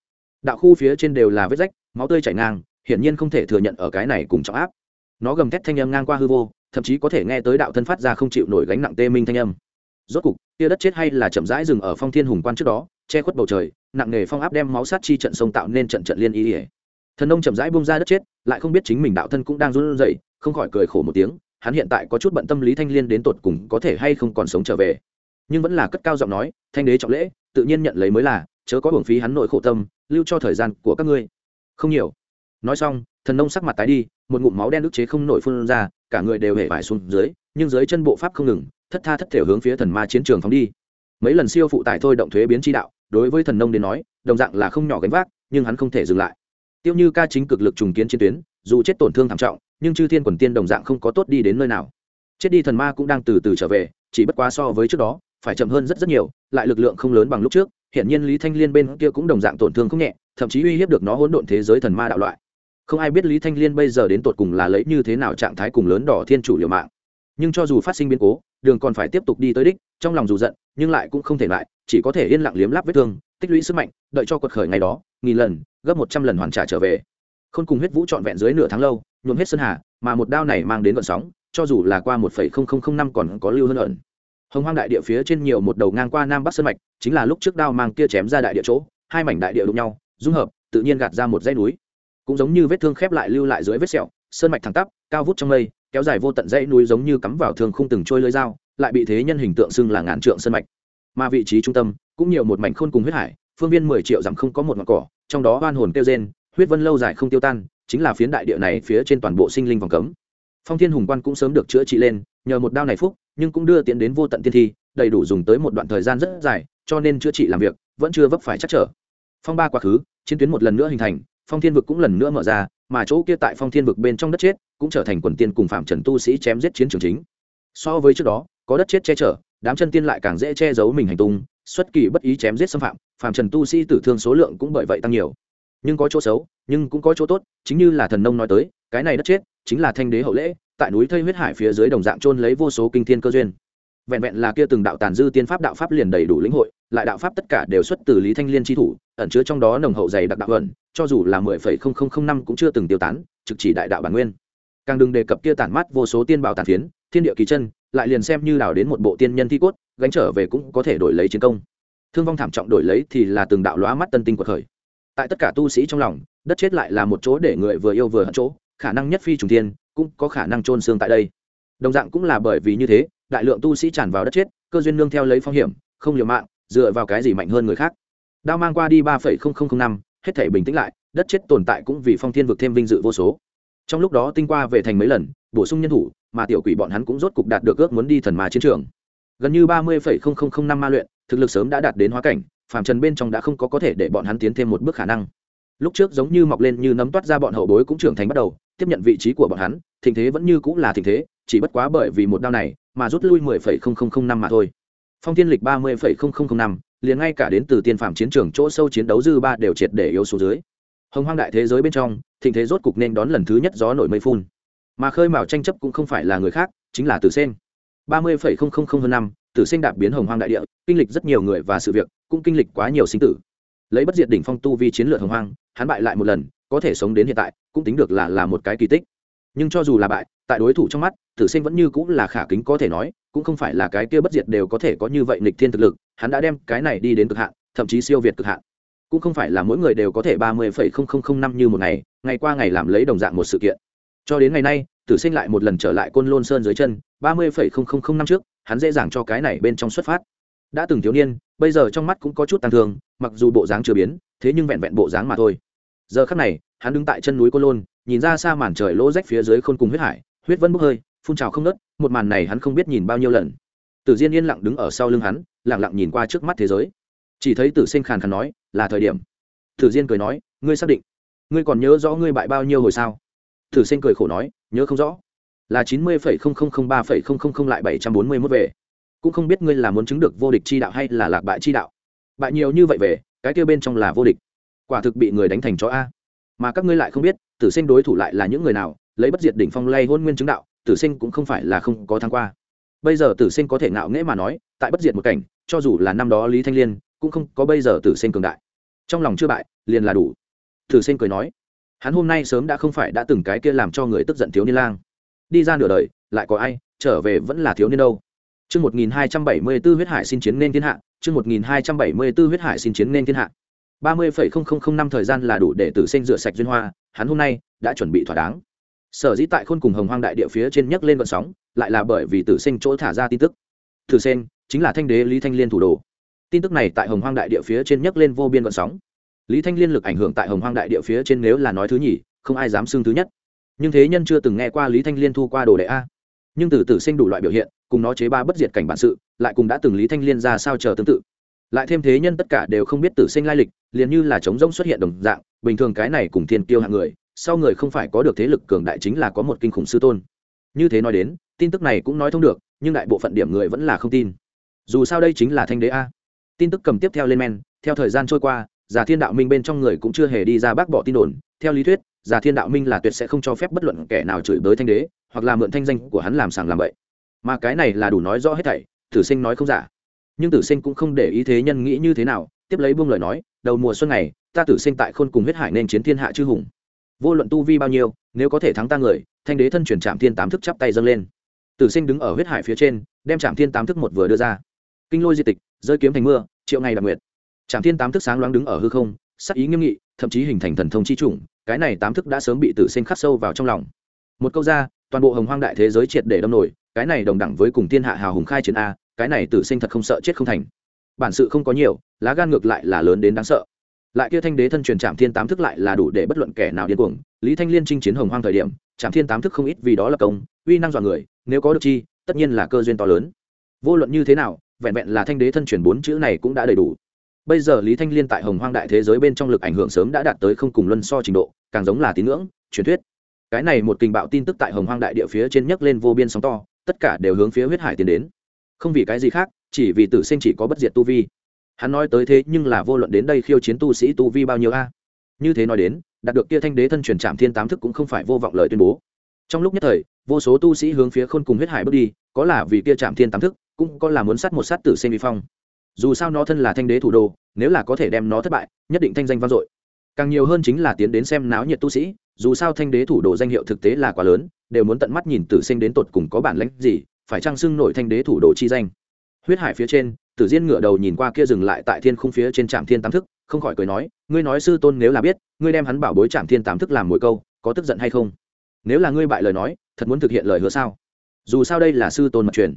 A: Đạo khu phía trên đều là vết rách, máu tươi chảy ngang, hiển nhiên không thể thừa nhận ở cái này cùng trọng áp. Nó gầm thét thanh âm ngang qua hư vô, thậm chí có thể nghe tới đạo thân phát ra không chịu nổi gánh nặng tê minh thanh âm. Rốt cục, tia đất chết hay là chậm rãi dừng ở phong thiên hùng quan trước đó, che khuất bầu trời, nặng nề phong áp đem máu sát chi trận sông tạo nên trận trận liên ý ỉa thần ông chậm rãi bung ra đất chết, lại không biết chính mình đạo thân cũng đang run rẩy, không khỏi cười khổ một tiếng hắn hiện tại có chút bận tâm lý thanh liên đến tột cùng có thể hay không còn sống trở về. Nhưng vẫn là cất cao giọng nói, thanh đế trọng lễ, tự nhiên nhận lấy mới là, chớ có hưởng phí hắn nội khổ tâm, lưu cho thời gian của các ngươi. Không nhiều. Nói xong, thần nông sắc mặt tái đi, một ngụm máu đen ức chế không nổi phun ra, cả người đều hề vải xuống dưới, nhưng dưới chân bộ pháp không ngừng, thất tha thất thể hướng phía thần ma chiến trường phóng đi. Mấy lần siêu phụ tải thôi động thuế biến chi đạo, đối với thần nông đến nói, đồng dạng là không nhỏ gánh vác, nhưng hắn không thể dừng lại. Tiêu như ca chính cực lực trùng kiến chiến tuyến, dù chết tổn thương thảm trọng nhưng chư thiên quần tiên đồng dạng không có tốt đi đến nơi nào. Chết đi thần ma cũng đang từ từ trở về, chỉ bất quá so với trước đó, phải chậm hơn rất rất nhiều, lại lực lượng không lớn bằng lúc trước hiện nhiên lý thanh liên bên kia cũng đồng dạng tổn thương không nhẹ, thậm chí uy hiếp được nó hỗn độn thế giới thần ma đạo loại. Không ai biết lý thanh liên bây giờ đến tột cùng là lấy như thế nào trạng thái cùng lớn đỏ thiên chủ liều mạng. Nhưng cho dù phát sinh biến cố, đường còn phải tiếp tục đi tới đích, trong lòng dù giận, nhưng lại cũng không thể lại, chỉ có thể yên lặng liếm láp vết thương, tích lũy sức mạnh, đợi cho quật khởi ngày đó, nghìn lần, gấp một trăm lần hoàn trả trở về. Không cùng huyết vũ trọn vẹn dưới nửa tháng lâu nhuộm hết sơn hà, mà một đao này mang đến vận sóng, cho dù là qua một phẩy không không không năm còn có lưu hơn ẩn. Hồng hoang đại địa phía trên nhiều một đầu ngang qua nam bắc sơn mạch, chính là lúc trước đao mang kia chém ra đại địa chỗ, hai mảnh đại địa đụng nhau, dung hợp, tự nhiên gạt ra một dãy núi. Cũng giống như vết thương khép lại lưu lại dưới vết sẹo, sơn mạch thẳng tắp, cao vút trong mây, kéo dài vô tận dãy núi giống như cắm vào thường không từng trôi lưới dao, lại bị thế nhân hình tượng xưng là ngàn trượng sơn mạch. Mà vị trí trung tâm, cũng nhiều một mảnh khôn cùng huyết hải, phương viên mười triệu dặm không có một ngọn cỏ, trong đó oan hồn tiêu rên, huyết vân lâu dài không tiêu tan chính là phiến đại địa này phía trên toàn bộ sinh linh vòng cấm. Phong thiên hùng quan cũng sớm được chữa trị lên, nhờ một đao này phúc, nhưng cũng đưa tiến đến vô tận tiên thi, đầy đủ dùng tới một đoạn thời gian rất dài, cho nên chữa trị làm việc vẫn chưa vấp phải chắc trở. Phong ba quá khứ, chiến tuyến một lần nữa hình thành, phong thiên vực cũng lần nữa mở ra, mà chỗ kia tại phong thiên vực bên trong đất chết, cũng trở thành quần tiên cùng phạm trần tu sĩ chém giết chiến trường chính. So với trước đó, có đất chết che chở, đám chân tiên lại càng dễ che giấu mình hành tung, xuất kỳ bất ý chém giết xâm phạm phạm trần tu sĩ tử thương số lượng cũng bởi vậy tăng nhiều nhưng có chỗ xấu, nhưng cũng có chỗ tốt, chính như là thần nông nói tới, cái này đất chết chính là thanh đế hậu lễ, tại núi thây huyết hải phía dưới đồng dạng trôn lấy vô số kinh thiên cơ duyên. Vẹn vẹn là kia từng đạo tàn dư tiên pháp đạo pháp liền đầy đủ lĩnh hội, lại đạo pháp tất cả đều xuất từ lý thanh liên tri thủ, ẩn chứa trong đó nồng hậu dày đặc đạo ẩn, cho dù là mười phẩy không không không năm cũng chưa từng tiêu tán, trực chỉ đại đạo bản nguyên. Càng đừng đề cập kia tản mát vô số tiên bảo tàn phiến, thiên địa kỳ chân, lại liền xem như đào đến một bộ tiên nhân thi cốt, gánh trở về cũng có thể đổi lấy chiến công. Thương vong thảm trọng đổi lấy thì là từng đạo lóa mắt tân tinh của khởi tại tất cả tu sĩ trong lòng, đất chết lại là một chỗ để người vừa yêu vừa hận chỗ, khả năng nhất phi trùng thiên, cũng có khả năng trôn xương tại đây. Đồng dạng cũng là bởi vì như thế, đại lượng tu sĩ tràn vào đất chết, cơ duyên nương theo lấy phong hiểm, không liều mạng, dựa vào cái gì mạnh hơn người khác. Đao mang qua đi ba phẩy không không không năm, hết thể bình tĩnh lại, đất chết tồn tại cũng vì phong thiên vực thêm vinh dự vô số. Trong lúc đó tinh qua về thành mấy lần, bổ sung nhân thủ, mà tiểu quỷ bọn hắn cũng rốt cục đạt được ước muốn đi thần ma chiến trường. Gần như ba mươi phẩy không không không năm ma luyện, thực lực sớm đã đạt đến hóa cảnh phàm trần bên trong đã không có có thể để bọn hắn tiến thêm một bước khả năng. Lúc trước giống như mọc lên như nấm toát ra bọn hậu bối cũng trưởng thành bắt đầu, tiếp nhận vị trí của bọn hắn, thịnh thế vẫn như cũng là thịnh thế, chỉ bất quá bởi vì một đao này mà rút lui mười phẩy không không không năm mà thôi. Phong thiên lịch ba mươi phẩy không không không năm, liền ngay cả đến từ tiên phạm chiến trường chỗ sâu chiến đấu dư ba đều triệt để yếu số dưới. Hồng hoang đại thế giới bên trong, thịnh thế rốt cục nên đón lần thứ nhất gió nổi mây phun. Mà khơi mào tranh chấp cũng không phải là người khác, chính là tử sen ba mươi phẩy không không không hơn năm tử sinh đạp biến hồng hoang đại địa, kinh lịch rất nhiều người và sự việc, cũng kinh lịch quá nhiều sinh tử. Lấy bất diệt đỉnh phong tu vi chiến lược hồng hoang, hắn bại lại một lần, có thể sống đến hiện tại, cũng tính được là là một cái kỳ tích. Nhưng cho dù là bại, tại đối thủ trong mắt, tử sinh vẫn như cũng là khả kính có thể nói, cũng không phải là cái kia bất diệt đều có thể có như vậy nghịch thiên thực lực, hắn đã đem cái này đi đến cực hạn, thậm chí siêu việt cực hạn. Cũng không phải là mỗi người đều có thể ba mươi phẩy không không không năm như một ngày ngày qua ngày làm lấy đồng dạng một sự kiện. Cho đến ngày nay, tử sinh lại một lần trở lại côn lôn sơn dưới chân, ba mươi phẩy không không không năm trước hắn dễ dàng cho cái này bên trong xuất phát. Đã từng thiếu niên, bây giờ trong mắt cũng có chút tăng thương, mặc dù bộ dáng chưa biến, thế nhưng vẹn vẹn bộ dáng mà thôi. Giờ khắc này, hắn đứng tại chân núi côn lôn, nhìn ra xa màn trời lỗ rách phía dưới khôn cùng huyết hải, huyết vân bốc hơi, phun trào không nớt một màn này hắn không biết nhìn bao nhiêu lần. Tử diên yên lặng đứng ở sau lưng hắn, lặng lặng nhìn qua trước mắt thế giới. Chỉ thấy tử sinh khàn khàn nói, là thời điểm. Tử diên cười nói, ngươi xác định. Ngươi còn nhớ rõ ngươi bại bao nhiêu hồi sao? Tử sinh cười khổ nói, nhớ không rõ là chín mươi phẩy không không không ba phẩy không không không lại bảy trăm bốn mươi mốt về. Cũng không biết ngươi là muốn chứng được vô địch chi đạo hay là lạc bại chi đạo. Bại nhiều như vậy về, cái kia bên trong là vô địch. Quả thực bị người đánh thành chó a. Mà các ngươi lại không biết, tử sinh đối thủ lại là những người nào, lấy bất diệt đỉnh phong lay hôn nguyên chứng đạo, tử sinh cũng không phải là không có thắng qua. Bây giờ tử sinh có thể ngạo nghễ mà nói, tại bất diệt một cảnh, cho dù là năm đó lý thanh liên, cũng không có bây giờ tử sinh cường đại. Trong lòng chưa bại, liền là đủ. Tử sinh cười nói, hắn hôm nay sớm đã không phải đã từng cái kia làm cho người tức giận thiếu niên lang đi ra nửa đời lại có ai trở về vẫn là thiếu niên đâu Chương 1274 huyết hải xin chiến nên thiên hạ, chương 1274 huyết hải xin chiến nên thiên hạ. 30.0005 năm thời gian là đủ để tử sinh rửa sạch duyên hoa, hắn hôm nay đã chuẩn bị thỏa đáng. Sở dĩ tại khôn cùng Hồng Hoang đại địa phía trên nhấc lên gợn sóng, lại là bởi vì tử sinh chỗ thả ra tin tức. Tử sinh chính là thanh đế Lý Thanh Liên thủ đồ. Tin tức này tại Hồng Hoang đại địa phía trên nhấc lên vô biên gợn sóng. Lý Thanh Liên lực ảnh hưởng tại Hồng Hoang đại địa phía trên nếu là nói thứ nhì, không ai dám xưng thứ nhất. Nhưng thế nhân chưa từng nghe qua Lý Thanh Liên thu qua đồ đệ a. Nhưng tử tử sinh đủ loại biểu hiện, cùng nó chế ba bất diệt cảnh bản sự lại cùng đã từng lý thanh liên ra sao chờ tương tự. Lại thêm thế nhân tất cả đều không biết tử sinh lai lịch liền như là trống rỗng xuất hiện đồng dạng bình thường cái này cùng thiên tiêu hạng người sau người không phải có được thế lực cường đại chính là có một kinh khủng sư tôn. Như thế nói đến tin tức này cũng nói thông được nhưng đại bộ phận điểm người vẫn là không tin. Dù sao đây chính là thanh đế a. Tin tức cầm tiếp theo lên men theo thời gian trôi qua giả thiên đạo minh bên trong người cũng chưa hề đi ra bác bỏ tin đồn theo lý thuyết giả thiên đạo minh là tuyệt sẽ không cho phép bất luận kẻ nào chửi bới thanh đế, hoặc là mượn thanh danh của hắn làm sàng làm vậy mà cái này là đủ nói rõ hết thảy, tử sinh nói không giả. Nhưng tử sinh cũng không để ý thế nhân nghĩ như thế nào, tiếp lấy buông lời nói, đầu mùa xuân này, ta tử sinh tại khôn cùng huyết hải nên chiến thiên hạ chư hùng. Vô luận tu vi bao nhiêu, nếu có thể thắng ta người, thanh đế thân chuyển trạm thiên tám thức chắp tay dâng lên. Tử sinh đứng ở huyết hải phía trên, đem trạm thiên tám thức một vừa đưa ra. Kinh lôi di tịch, rơi kiếm thành mưa, triệu ngày đặc nguyệt. Trạm thiên tám thức sáng loáng đứng ở hư không, sắc ý nghiêm nghị thậm chí hình thành thần thông chi chủng, cái này tám thức đã sớm bị tử sinh khắc sâu vào trong lòng. Một câu ra, toàn bộ hồng hoang đại thế giới triệt để đâm nổi, cái này đồng đẳng với cùng thiên hạ hào hùng khai chiến a, cái này tử sinh thật không sợ chết không thành. Bản sự không có nhiều, lá gan ngược lại là lớn đến đáng sợ. Lại kia thanh đế thân truyền trạm thiên tám thức lại là đủ để bất luận kẻ nào điên cuồng. Lý thanh liên chinh chiến hồng hoang thời điểm trạm thiên tám thức không ít vì đó là công, uy năng dọa người, nếu có được chi, tất nhiên là cơ duyên to lớn. Vô luận như thế nào, vẹn vẹn là thanh đế thân truyền bốn chữ này cũng đã đầy đủ bây giờ lý thanh liên tại hồng hoang đại thế giới bên trong lực ảnh hưởng sớm đã đạt tới không cùng luân so trình độ, càng giống là tín ngưỡng, truyền thuyết. Cái này một kinh bạo tin tức tại hồng hoang đại địa phía trên nhấc lên vô biên sóng to, tất cả đều hướng phía huyết hải tiến đến. Không vì cái gì khác, chỉ vì tử sinh chỉ có bất diệt tu vi. Hắn nói tới thế nhưng là vô luận đến đây khiêu chiến tu sĩ tu vi bao nhiêu a? Như thế nói đến, đạt được kia thanh đế thân truyền trạm thiên tám thức cũng không phải vô vọng lời tuyên bố. Trong lúc nhất thời, vô số tu sĩ hướng phía khôn cùng huyết hải bước đi, có là vì kia trạm thiên tám thức, cũng có là muốn sát một sát tử sinh vi phong dù sao nó thân là thanh đế thủ đô, nếu là có thể đem nó thất bại, nhất định thanh danh vang dội. Càng nhiều hơn chính là tiến đến xem náo nhiệt tu sĩ, dù sao thanh đế thủ đồ danh hiệu thực tế là quá lớn, đều muốn tận mắt nhìn tử sinh đến tột cùng có bản lãnh gì, phải trang xưng nổi thanh đế thủ đồ chi danh. Huyết hải phía trên, tử diên ngửa đầu nhìn qua kia dừng lại tại thiên khung phía trên trạm thiên tám thức, không khỏi cười nói, ngươi nói sư tôn nếu là biết, ngươi đem hắn bảo bối trạm thiên tám thức làm mỗi câu, có tức giận hay không? Nếu là ngươi bại lời nói, thật muốn thực hiện lời hứa sao? Dù sao đây là sư tôn mật truyền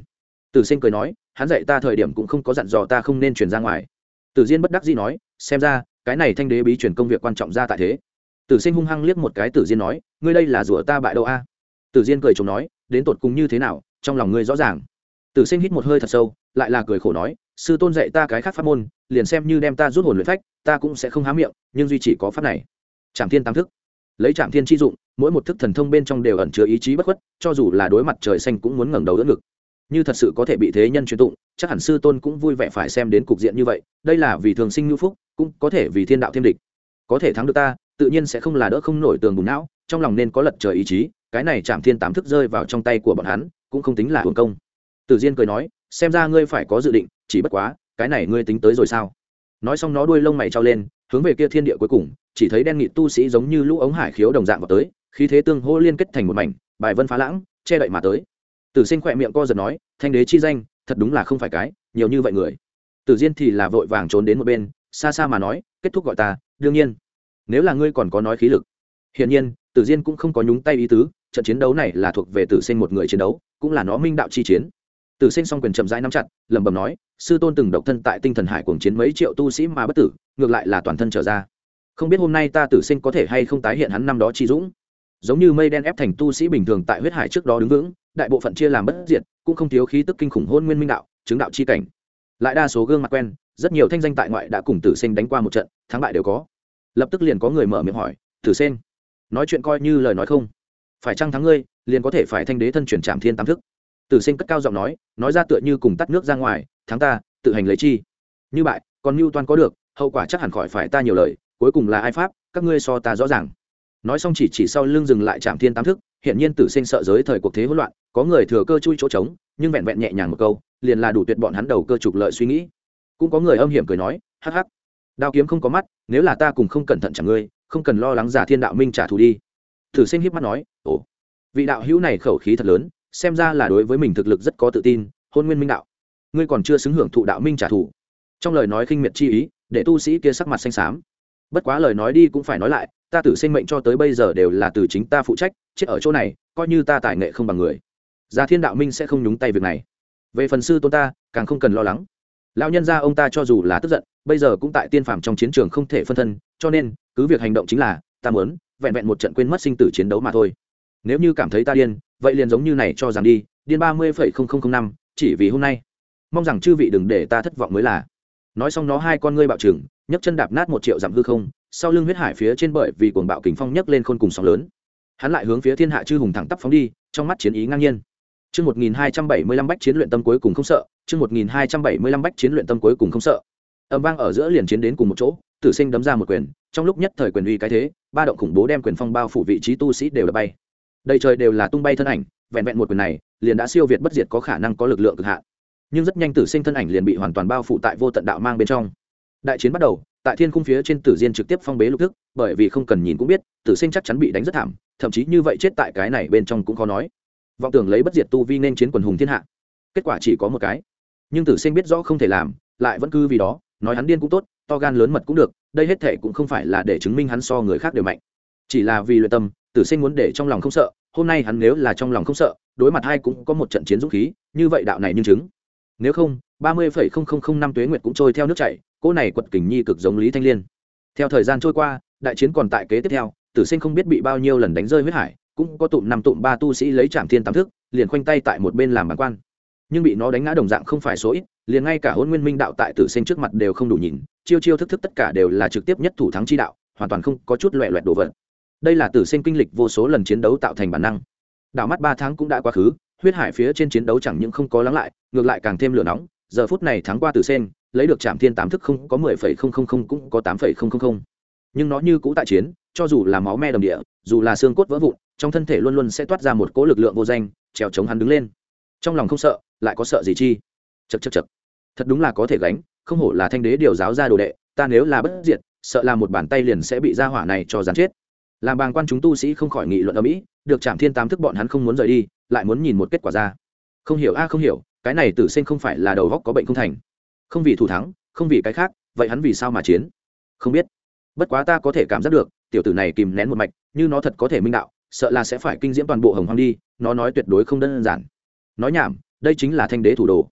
A: tử sinh cười nói, hắn dạy ta thời điểm cũng không có dặn dò ta không nên truyền ra ngoài. Tử diên bất đắc dĩ nói, xem ra, cái này thanh đế bí truyền công việc quan trọng ra tại thế. Tử sinh hung hăng liếc một cái tử diên nói, ngươi đây là rủa ta bại đâu a? Tử diên cười chồng nói, đến tột cùng như thế nào, trong lòng ngươi rõ ràng. Tử sinh hít một hơi thật sâu, lại là cười khổ nói, sư tôn dạy ta cái khác pháp môn, liền xem như đem ta rút hồn luyện phách, ta cũng sẽ không há miệng, nhưng duy chỉ có pháp này. Trạm thiên tam thức. Lấy trạm thiên chi dụng, mỗi một thức thần thông bên trong đều ẩn chứa ý chí bất khuất, cho dù là đối mặt trời xanh cũng muốn ngẩng đầu đỡ ngực như thật sự có thể bị thế nhân truyền tụng, chắc hẳn sư tôn cũng vui vẻ phải xem đến cục diện như vậy, đây là vì thường sinh ngữ phúc, cũng có thể vì thiên đạo thêm địch. Có thể thắng được ta, tự nhiên sẽ không là đỡ không nổi tường bùn não, trong lòng nên có lật trời ý chí, cái này chạm thiên tám thức rơi vào trong tay của bọn hắn, cũng không tính là hưởng công. Tử diên cười nói, xem ra ngươi phải có dự định, chỉ bất quá, cái này ngươi tính tới rồi sao? Nói xong nó đuôi lông mày trao lên, hướng về kia thiên địa cuối cùng, chỉ thấy đen nghị tu sĩ giống như lũ ống hải khiếu đồng dạng vào tới, khí thế tương hô liên kết thành một mảnh, bài vân phá lãng, che đậy mà tới tử sinh khỏe miệng co giật nói, thanh đế chi danh, thật đúng là không phải cái, nhiều như vậy người. Tử diên thì là vội vàng trốn đến một bên, xa xa mà nói, kết thúc gọi ta, đương nhiên. Nếu là ngươi còn có nói khí lực. Hiển nhiên, tử diên cũng không có nhúng tay ý tứ, trận chiến đấu này là thuộc về tử sinh một người chiến đấu, cũng là nó minh đạo chi chiến. Tử sinh song quyền chậm rãi nắm chặt, lẩm bẩm nói, sư tôn từng độc thân tại tinh thần hải cuồng chiến mấy triệu tu sĩ mà bất tử, ngược lại là toàn thân trở ra. Không biết hôm nay ta tử sinh có thể hay không tái hiện hắn năm đó chi dũng. Giống như mây đen ép thành tu sĩ bình thường tại huyết hải trước đó đứng vững đại bộ phận chia làm bất diệt, cũng không thiếu khí tức kinh khủng hôn nguyên minh đạo, chứng đạo chi cảnh. Lại đa số gương mặt quen, rất nhiều thanh danh tại ngoại đã cùng tử sinh đánh qua một trận, thắng bại đều có. Lập tức liền có người mở miệng hỏi, tử sinh nói chuyện coi như lời nói không? Phải chăng thắng ngươi, liền có thể phải thanh đế thân chuyển trạm thiên tam thức? Tử sinh cất cao giọng nói nói ra tựa như cùng tắt nước ra ngoài, thắng ta, tự hành lấy chi. Như bại còn mưu toan có được, hậu quả chắc hẳn khỏi phải ta nhiều lời, cuối cùng là ai pháp, các ngươi so ta rõ ràng. Nói xong chỉ chỉ sau lưng dừng lại trạm thiên tam thức hiện nhiên tử sinh sợ giới thời cuộc thế hỗn loạn, có người thừa cơ chui chỗ trống, nhưng vẹn vẹn nhẹ nhàng một câu, liền là đủ tuyệt bọn hắn đầu cơ trục lợi suy nghĩ. Cũng có người âm hiểm cười nói, hắc hắc, đao kiếm không có mắt, nếu là ta cùng không cẩn thận chẳng ngươi, không cần lo lắng giả thiên đạo minh trả thù đi. Tử sinh hiếp mắt nói, ồ, vị đạo hữu này khẩu khí thật lớn, xem ra là đối với mình thực lực rất có tự tin, hôn nguyên minh đạo. Ngươi còn chưa xứng hưởng thụ đạo minh trả thù. Trong lời nói khinh miệt chi ý, để tu sĩ kia sắc mặt xanh xám. Bất quá lời nói đi cũng phải nói lại ta tử sinh mệnh cho tới bây giờ đều là từ chính ta phụ trách, chết ở chỗ này, coi như ta tài nghệ không bằng người. Gia thiên đạo minh sẽ không nhúng tay việc này. Về phần sư tôn ta, càng không cần lo lắng. Lão nhân gia ông ta cho dù là tức giận, bây giờ cũng tại tiên phàm trong chiến trường không thể phân thân, cho nên, cứ việc hành động chính là, ta muốn, vẹn vẹn một trận quên mất sinh tử chiến đấu mà thôi. Nếu như cảm thấy ta điên, vậy liền giống như này cho rằng đi, điên ba mươi phẩy không không không năm, chỉ vì hôm nay. Mong rằng chư vị đừng để ta thất vọng mới là. Nói xong nó hai con ngươi bạo trừng, nhấc chân đạp nát một triệu dặm hư không sau lưng huyết hải phía trên bởi vì cuồng bạo kình phong nhấc lên khôn cùng sóng lớn hắn lại hướng phía thiên hạ chư hùng thẳng tắp phóng đi trong mắt chiến ý ngang nhiên Chương 1275 bách chiến luyện tâm cuối cùng không sợ, chương 1275 bách chiến luyện tâm cuối cùng không sợ. Âm vang ở giữa liền chiến đến cùng một chỗ, Tử Sinh đấm ra một quyền, trong lúc nhất thời quyền uy cái thế, ba động khủng bố đem quyền phong bao phủ vị trí tu sĩ đều là bay. Đây trời đều là tung bay thân ảnh, vẹn vẹn một quyền này, liền đã siêu việt bất diệt có khả năng có lực lượng cực hạn. Nhưng rất nhanh Tử Sinh thân ảnh liền bị hoàn toàn bao phủ tại vô tận đạo mang bên trong. Đại chiến bắt đầu, tại thiên khung phía trên Tử Diên trực tiếp phong bế lục thức, bởi vì không cần nhìn cũng biết, Tử Sinh chắc chắn bị đánh rất thảm, thậm chí như vậy chết tại cái này bên trong cũng khó nói. Vọng tưởng lấy bất diệt tu vi nên chiến quần hùng thiên hạ. Kết quả chỉ có một cái. Nhưng tử sinh biết rõ không thể làm lại vẫn cứ vì đó nói hắn điên cũng tốt to gan lớn mật cũng được đây hết thể cũng không phải là để chứng minh hắn so người khác đều mạnh. Chỉ là vì luyện tâm tử sinh muốn để trong lòng không sợ hôm nay hắn nếu là trong lòng không sợ đối mặt hai cũng có một trận chiến dũng khí như vậy đạo này nhưng chứng. Nếu không ba mươi phẩy không không không năm tuế nguyệt cũng trôi theo nước chảy Cô này quật kình nhi cực giống lý thanh liên. Theo thời gian trôi qua, đại chiến còn tại kế tiếp theo, tử sinh không biết bị bao nhiêu lần đánh rơi huyết hải, cũng có tụm năm tụm ba tu sĩ lấy trạm thiên tám thức, liền khoanh tay tại một bên làm bản quan. Nhưng bị nó đánh ngã đồng dạng không phải số ít, liền ngay cả hôn nguyên minh đạo tại tử sinh trước mặt đều không đủ nhìn, chiêu chiêu thức thức tất cả đều là trực tiếp nhất thủ thắng chi đạo, hoàn toàn không có chút loẹ loẹt đồ vật. Đây là tử sinh kinh lịch vô số lần chiến đấu tạo thành bản năng. Đạo mắt ba tháng cũng đã quá khứ, huyết hải phía trên chiến đấu chẳng những không có lắng lại, ngược lại càng thêm lửa nóng giờ phút này thắng qua từ sen, lấy được trạm thiên tám thức không có mười phẩy không không không cũng có tám phẩy không không không. Nhưng nó như cũ tại chiến, cho dù là máu me đồng địa, dù là xương cốt vỡ vụn, trong thân thể luôn luôn sẽ toát ra một cỗ lực lượng vô danh, trèo chống hắn đứng lên. Trong lòng không sợ, lại có sợ gì chi? Chật chật chật thật đúng là có thể gánh, không hổ là thanh đế điều giáo ra đồ đệ, ta nếu là bất diệt, sợ là một bàn tay liền sẽ bị ra hỏa này cho dán chết. Làm bàng quan chúng tu sĩ không khỏi nghị luận ở mỹ, được chạm thiên tám thức bọn hắn không muốn rời đi, lại muốn nhìn một kết quả ra. Không hiểu a, không hiểu cái này tử sinh không phải là đầu góc có bệnh không thành. Không vì thủ thắng, không vì cái khác, vậy hắn vì sao mà chiến? Không biết. Bất quá ta có thể cảm giác được, tiểu tử này kìm nén một mạch, như nó thật có thể minh đạo, sợ là sẽ phải kinh diễm toàn bộ hồng hoang đi, nó nói tuyệt đối không đơn giản. Nói nhảm, đây chính là thanh đế thủ đồ.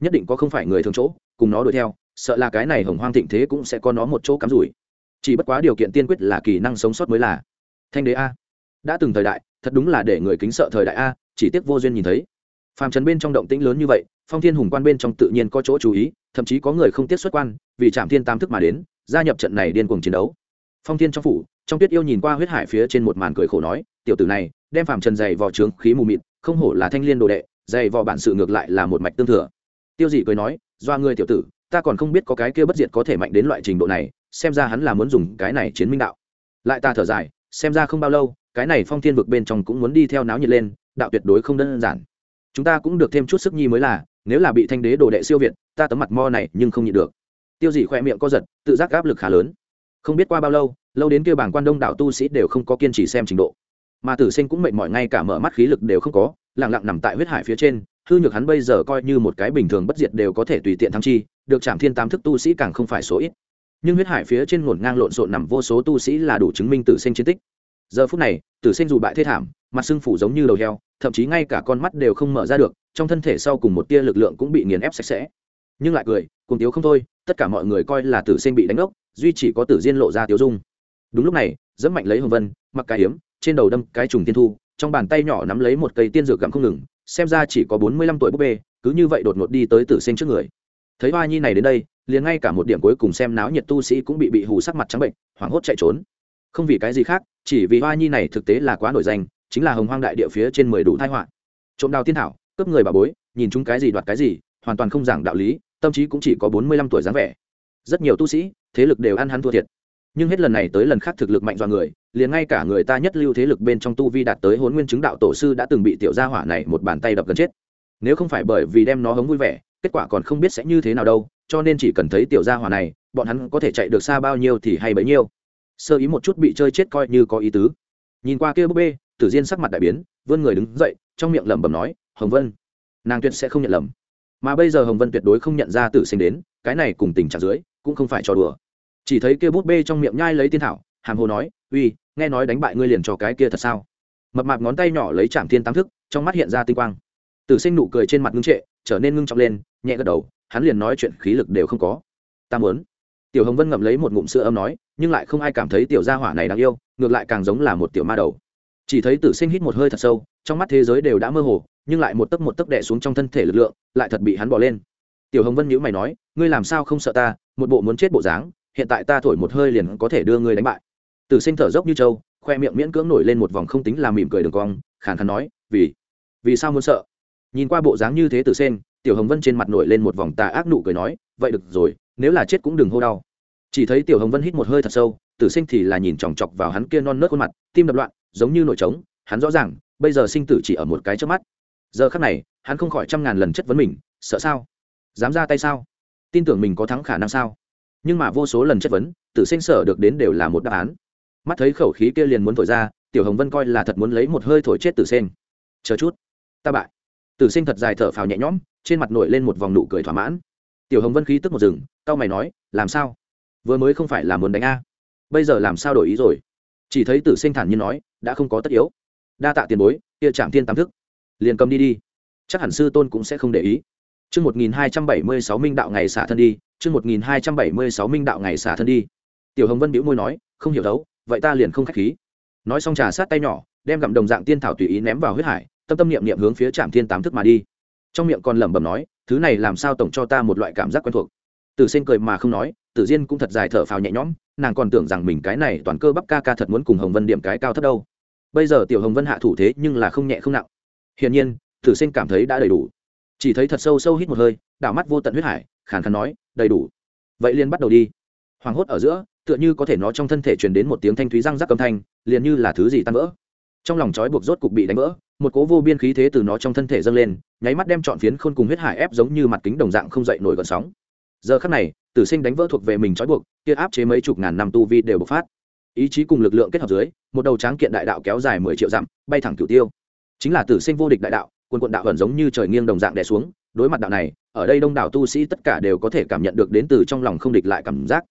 A: Nhất định có không phải người thường chỗ, cùng nó đuổi theo, sợ là cái này hồng hoang thịnh thế cũng sẽ có nó một chỗ cắm rủi. Chỉ bất quá điều kiện tiên quyết là kỹ năng sống sót mới là. Thanh đế a. Đã từng thời đại, thật đúng là để người kính sợ thời đại a, chỉ tiếc vô duyên nhìn thấy phàm trần bên trong động tĩnh lớn như vậy, phong thiên hùng quan bên trong tự nhiên có chỗ chú ý, thậm chí có người không tiết xuất quan, vì trạm thiên tam thức mà đến, gia nhập trận này điên cuồng chiến đấu. Phong thiên trong phủ, trong tuyết yêu nhìn qua huyết hải phía trên một màn cười khổ nói, tiểu tử này, đem phàm trần dày vò trướng khí mù mịt, không hổ là thanh liên đồ đệ, dày vò bản sự ngược lại là một mạch tương thừa. Tiêu dị cười nói do ngươi tiểu tử, ta còn không biết có cái kia bất diệt có thể mạnh đến loại trình độ này, xem ra hắn là muốn dùng cái này chiến minh đạo. Lại ta thở dài, xem ra không bao lâu, cái này phong thiên vực bên trong cũng muốn đi theo náo nhiệt lên, đạo tuyệt đối không đơn giản chúng ta cũng được thêm chút sức nhi mới là, nếu là bị thanh đế đồ đệ siêu việt, ta tấm mặt mo này nhưng không nhịn được. Tiêu dị khoe miệng co giật, tự giác áp lực khá lớn. Không biết qua bao lâu lâu đến kêu bảng quan đông đảo tu sĩ đều không có kiên trì xem trình độ. Mà tử sinh cũng mệt mỏi ngay cả mở mắt khí lực đều không có lẳng lặng nằm tại huyết hải phía trên, hư nhược hắn bây giờ coi như một cái bình thường bất diệt đều có thể tùy tiện thắng chi, được chạm thiên tám thức tu sĩ càng không phải số ít. Nhưng huyết hải phía trên ngổn ngang lộn xộn nằm vô số tu sĩ là đủ chứng minh tử sinh chiến tích. Giờ phút này, tử sinh dù bại thê thảm, mặt sưng phủ giống như đầu heo thậm chí ngay cả con mắt đều không mở ra được, trong thân thể sau cùng một tia lực lượng cũng bị nghiền ép sạch sẽ. Nhưng lại cười, cùng tiếu không thôi, tất cả mọi người coi là tử sinh bị đánh ốc duy chỉ có tử diên lộ ra tiếu dung. Đúng lúc này, dẫm mạnh lấy hồng vân, mặc cái hiếm, trên đầu đâm cái trùng tiên thu, trong bàn tay nhỏ nắm lấy một cây tiên dược gặm không ngừng, xem ra chỉ có bốn mươi lăm tuổi búp bê, cứ như vậy đột ngột đi tới tử sinh trước người. Thấy hoa nhi này đến đây, liền ngay cả một điểm cuối cùng xem náo nhiệt tu sĩ cũng bị bị hù sắc mặt trắng bệnh, hoảng hốt chạy trốn. Không vì cái gì khác, chỉ vì hoa nhi này thực tế là quá nổi danh chính là hồng hoang đại địa phía trên mười đủ thai họa. Trộm đào tiên thảo, cướp người bà bối, nhìn chúng cái gì đoạt cái gì, hoàn toàn không giảng đạo lý, tâm trí cũng chỉ có bốn mươi lăm tuổi dáng vẻ. Rất nhiều tu sĩ, thế lực đều ăn hắn thua thiệt. Nhưng hết lần này tới lần khác thực lực mạnh do người, liền ngay cả người ta nhất lưu thế lực bên trong tu vi đạt tới hôn nguyên chứng đạo tổ sư đã từng bị tiểu gia hỏa này một bàn tay đập gần chết. Nếu không phải bởi vì đem nó hống vui vẻ, kết quả còn không biết sẽ như thế nào đâu, cho nên chỉ cần thấy tiểu gia hỏa này, bọn hắn có thể chạy được xa bao nhiêu thì hay bấy nhiêu. Sơ ý một chút bị chơi chết coi như có ý tứ. Nhìn qua kia búp bê tử diên sắc mặt đại biến, vươn người đứng dậy, trong miệng lẩm bẩm nói, hồng vân, nàng tuyệt sẽ không nhận lầm. Mà bây giờ hồng vân tuyệt đối không nhận ra tử sinh đến, cái này cùng tình trạng dưới, cũng không phải trò đùa. Chỉ thấy kia bút bê trong miệng nhai lấy tiên thảo, hàm hồ nói, uy, nghe nói đánh bại ngươi liền cho cái kia thật sao? Mập mạp ngón tay nhỏ lấy chạm thiên tám thức, trong mắt hiện ra tinh quang. Tử sinh nụ cười trên mặt ngưng trệ, trở nên ngưng trọng lên, nhẹ gật đầu, hắn liền nói chuyện khí lực đều không có. Ta muốn. Tiểu hồng vân ngậm lấy một ngụm sữa âm nói, nhưng lại không ai cảm thấy tiểu gia hỏa này đáng yêu, ngược lại càng giống là một tiểu ma đầu chỉ thấy tử sinh hít một hơi thật sâu trong mắt thế giới đều đã mơ hồ nhưng lại một tấc một tấc đẻ xuống trong thân thể lực lượng lại thật bị hắn bỏ lên. Tiểu hồng vân nhữ mày nói ngươi làm sao không sợ ta một bộ muốn chết bộ dáng hiện tại ta thổi một hơi liền có thể đưa ngươi đánh bại. Tử sinh thở dốc như trâu khoe miệng miễn cưỡng nổi lên một vòng không tính làm mỉm cười đường cong khàn khàn nói vì vì sao muốn sợ? Nhìn qua bộ dáng như thế tử Sinh, tiểu hồng vân trên mặt nổi lên một vòng tà ác nụ cười nói vậy được rồi nếu là chết cũng đừng hô đau. Chỉ thấy tiểu hồng vân hít một hơi thật sâu tử sinh thì là nhìn chòng chọc vào hắn kia non nớt khuôn mặt tim đập loạn giống như nổi trống, hắn rõ ràng, bây giờ sinh tử chỉ ở một cái trước mắt. Giờ khắc này, hắn không khỏi trăm ngàn lần chất vấn mình, sợ sao? Dám ra tay sao? Tin tưởng mình có thắng khả năng sao? Nhưng mà vô số lần chất vấn, tử sinh sở được đến đều là một đáp án. Mắt thấy khẩu khí kia liền muốn thổi ra, tiểu hồng vân coi là thật muốn lấy một hơi thổi chết tử sinh. Chờ chút. Ta bại. Tử sinh thật dài thở phào nhẹ nhõm, trên mặt nổi lên một vòng nụ cười thỏa mãn. Tiểu hồng vân khí tức một rừng tao mày nói, làm sao? Vừa mới không phải là muốn đánh a. Bây giờ làm sao đổi ý rồi? Chỉ thấy tử sinh thản nhiên nói đã không có tất yếu. Đa tạ tiền bối, kia trạm thiên tám thức. Liền cầm đi đi. Chắc hẳn sư tôn cũng sẽ không để ý. Chương một nghìn hai trăm bảy mươi sáu minh đạo ngày xả thân đi, chương một nghìn hai trăm bảy mươi sáu minh đạo ngày xả thân đi. Tiểu hồng vân bĩu môi nói, không hiểu đấu, vậy ta liền không k h á c h khí. Nói xong trà sát tay nhỏ, đem gặm đồng dạng tiên thảo tùy ý ném vào huyết hải, tâm tâm niệm niệm hướng phía trạm thiên tám thức mà đi. Trong miệng còn lẩm bẩm nói, thứ này làm sao tổng cho ta một loại cảm giác quen thuộc. Tử sinh cười mà không nói, tử diên cũng thật dài thở phào nhẹ nhõm, nàng còn tưởng rằng mình cái này toàn cơ bắp ca ca thật muốn cùng hồng vân điểm cái cao thấp đâu bây giờ tiểu hồng vân hạ thủ thế nhưng là không nhẹ không nặng. Hiển nhiên tử sinh cảm thấy đã đầy đủ. Chỉ thấy thật sâu sâu hít một hơi, đảo mắt vô tận huyết hải, khàn khàn nói, đầy đủ. Vậy liền bắt đầu đi. Hoảng hốt ở giữa, tựa như có thể nó trong thân thể truyền đến một tiếng thanh thúy răng rắc âm thanh, liền như là thứ gì tan vỡ. Trong lòng trói buộc rốt cục bị đánh vỡ, một cố vô biên khí thế từ nó trong thân thể dâng lên, nháy mắt đem trọn phiến khôn cùng huyết hải ép giống như mặt kính đồng dạng không dậy nổi gọn sóng. Giờ khắc này, tử sinh đánh vỡ thuộc về mình trói buộc, kia áp chế mấy chục ngàn năm tu vi đều bộc phát ý chí cùng lực lượng kết hợp dưới, một đầu tráng kiện đại đạo kéo dài mười triệu dặm, bay thẳng cửu tiêu. Chính là tử sinh vô địch đại đạo quân quận đạo ẩn giống như trời nghiêng đồng dạng đè xuống, đối mặt đạo này, ở đây đông đảo tu sĩ tất cả đều có thể cảm nhận được đến từ trong lòng không địch lại cảm giác.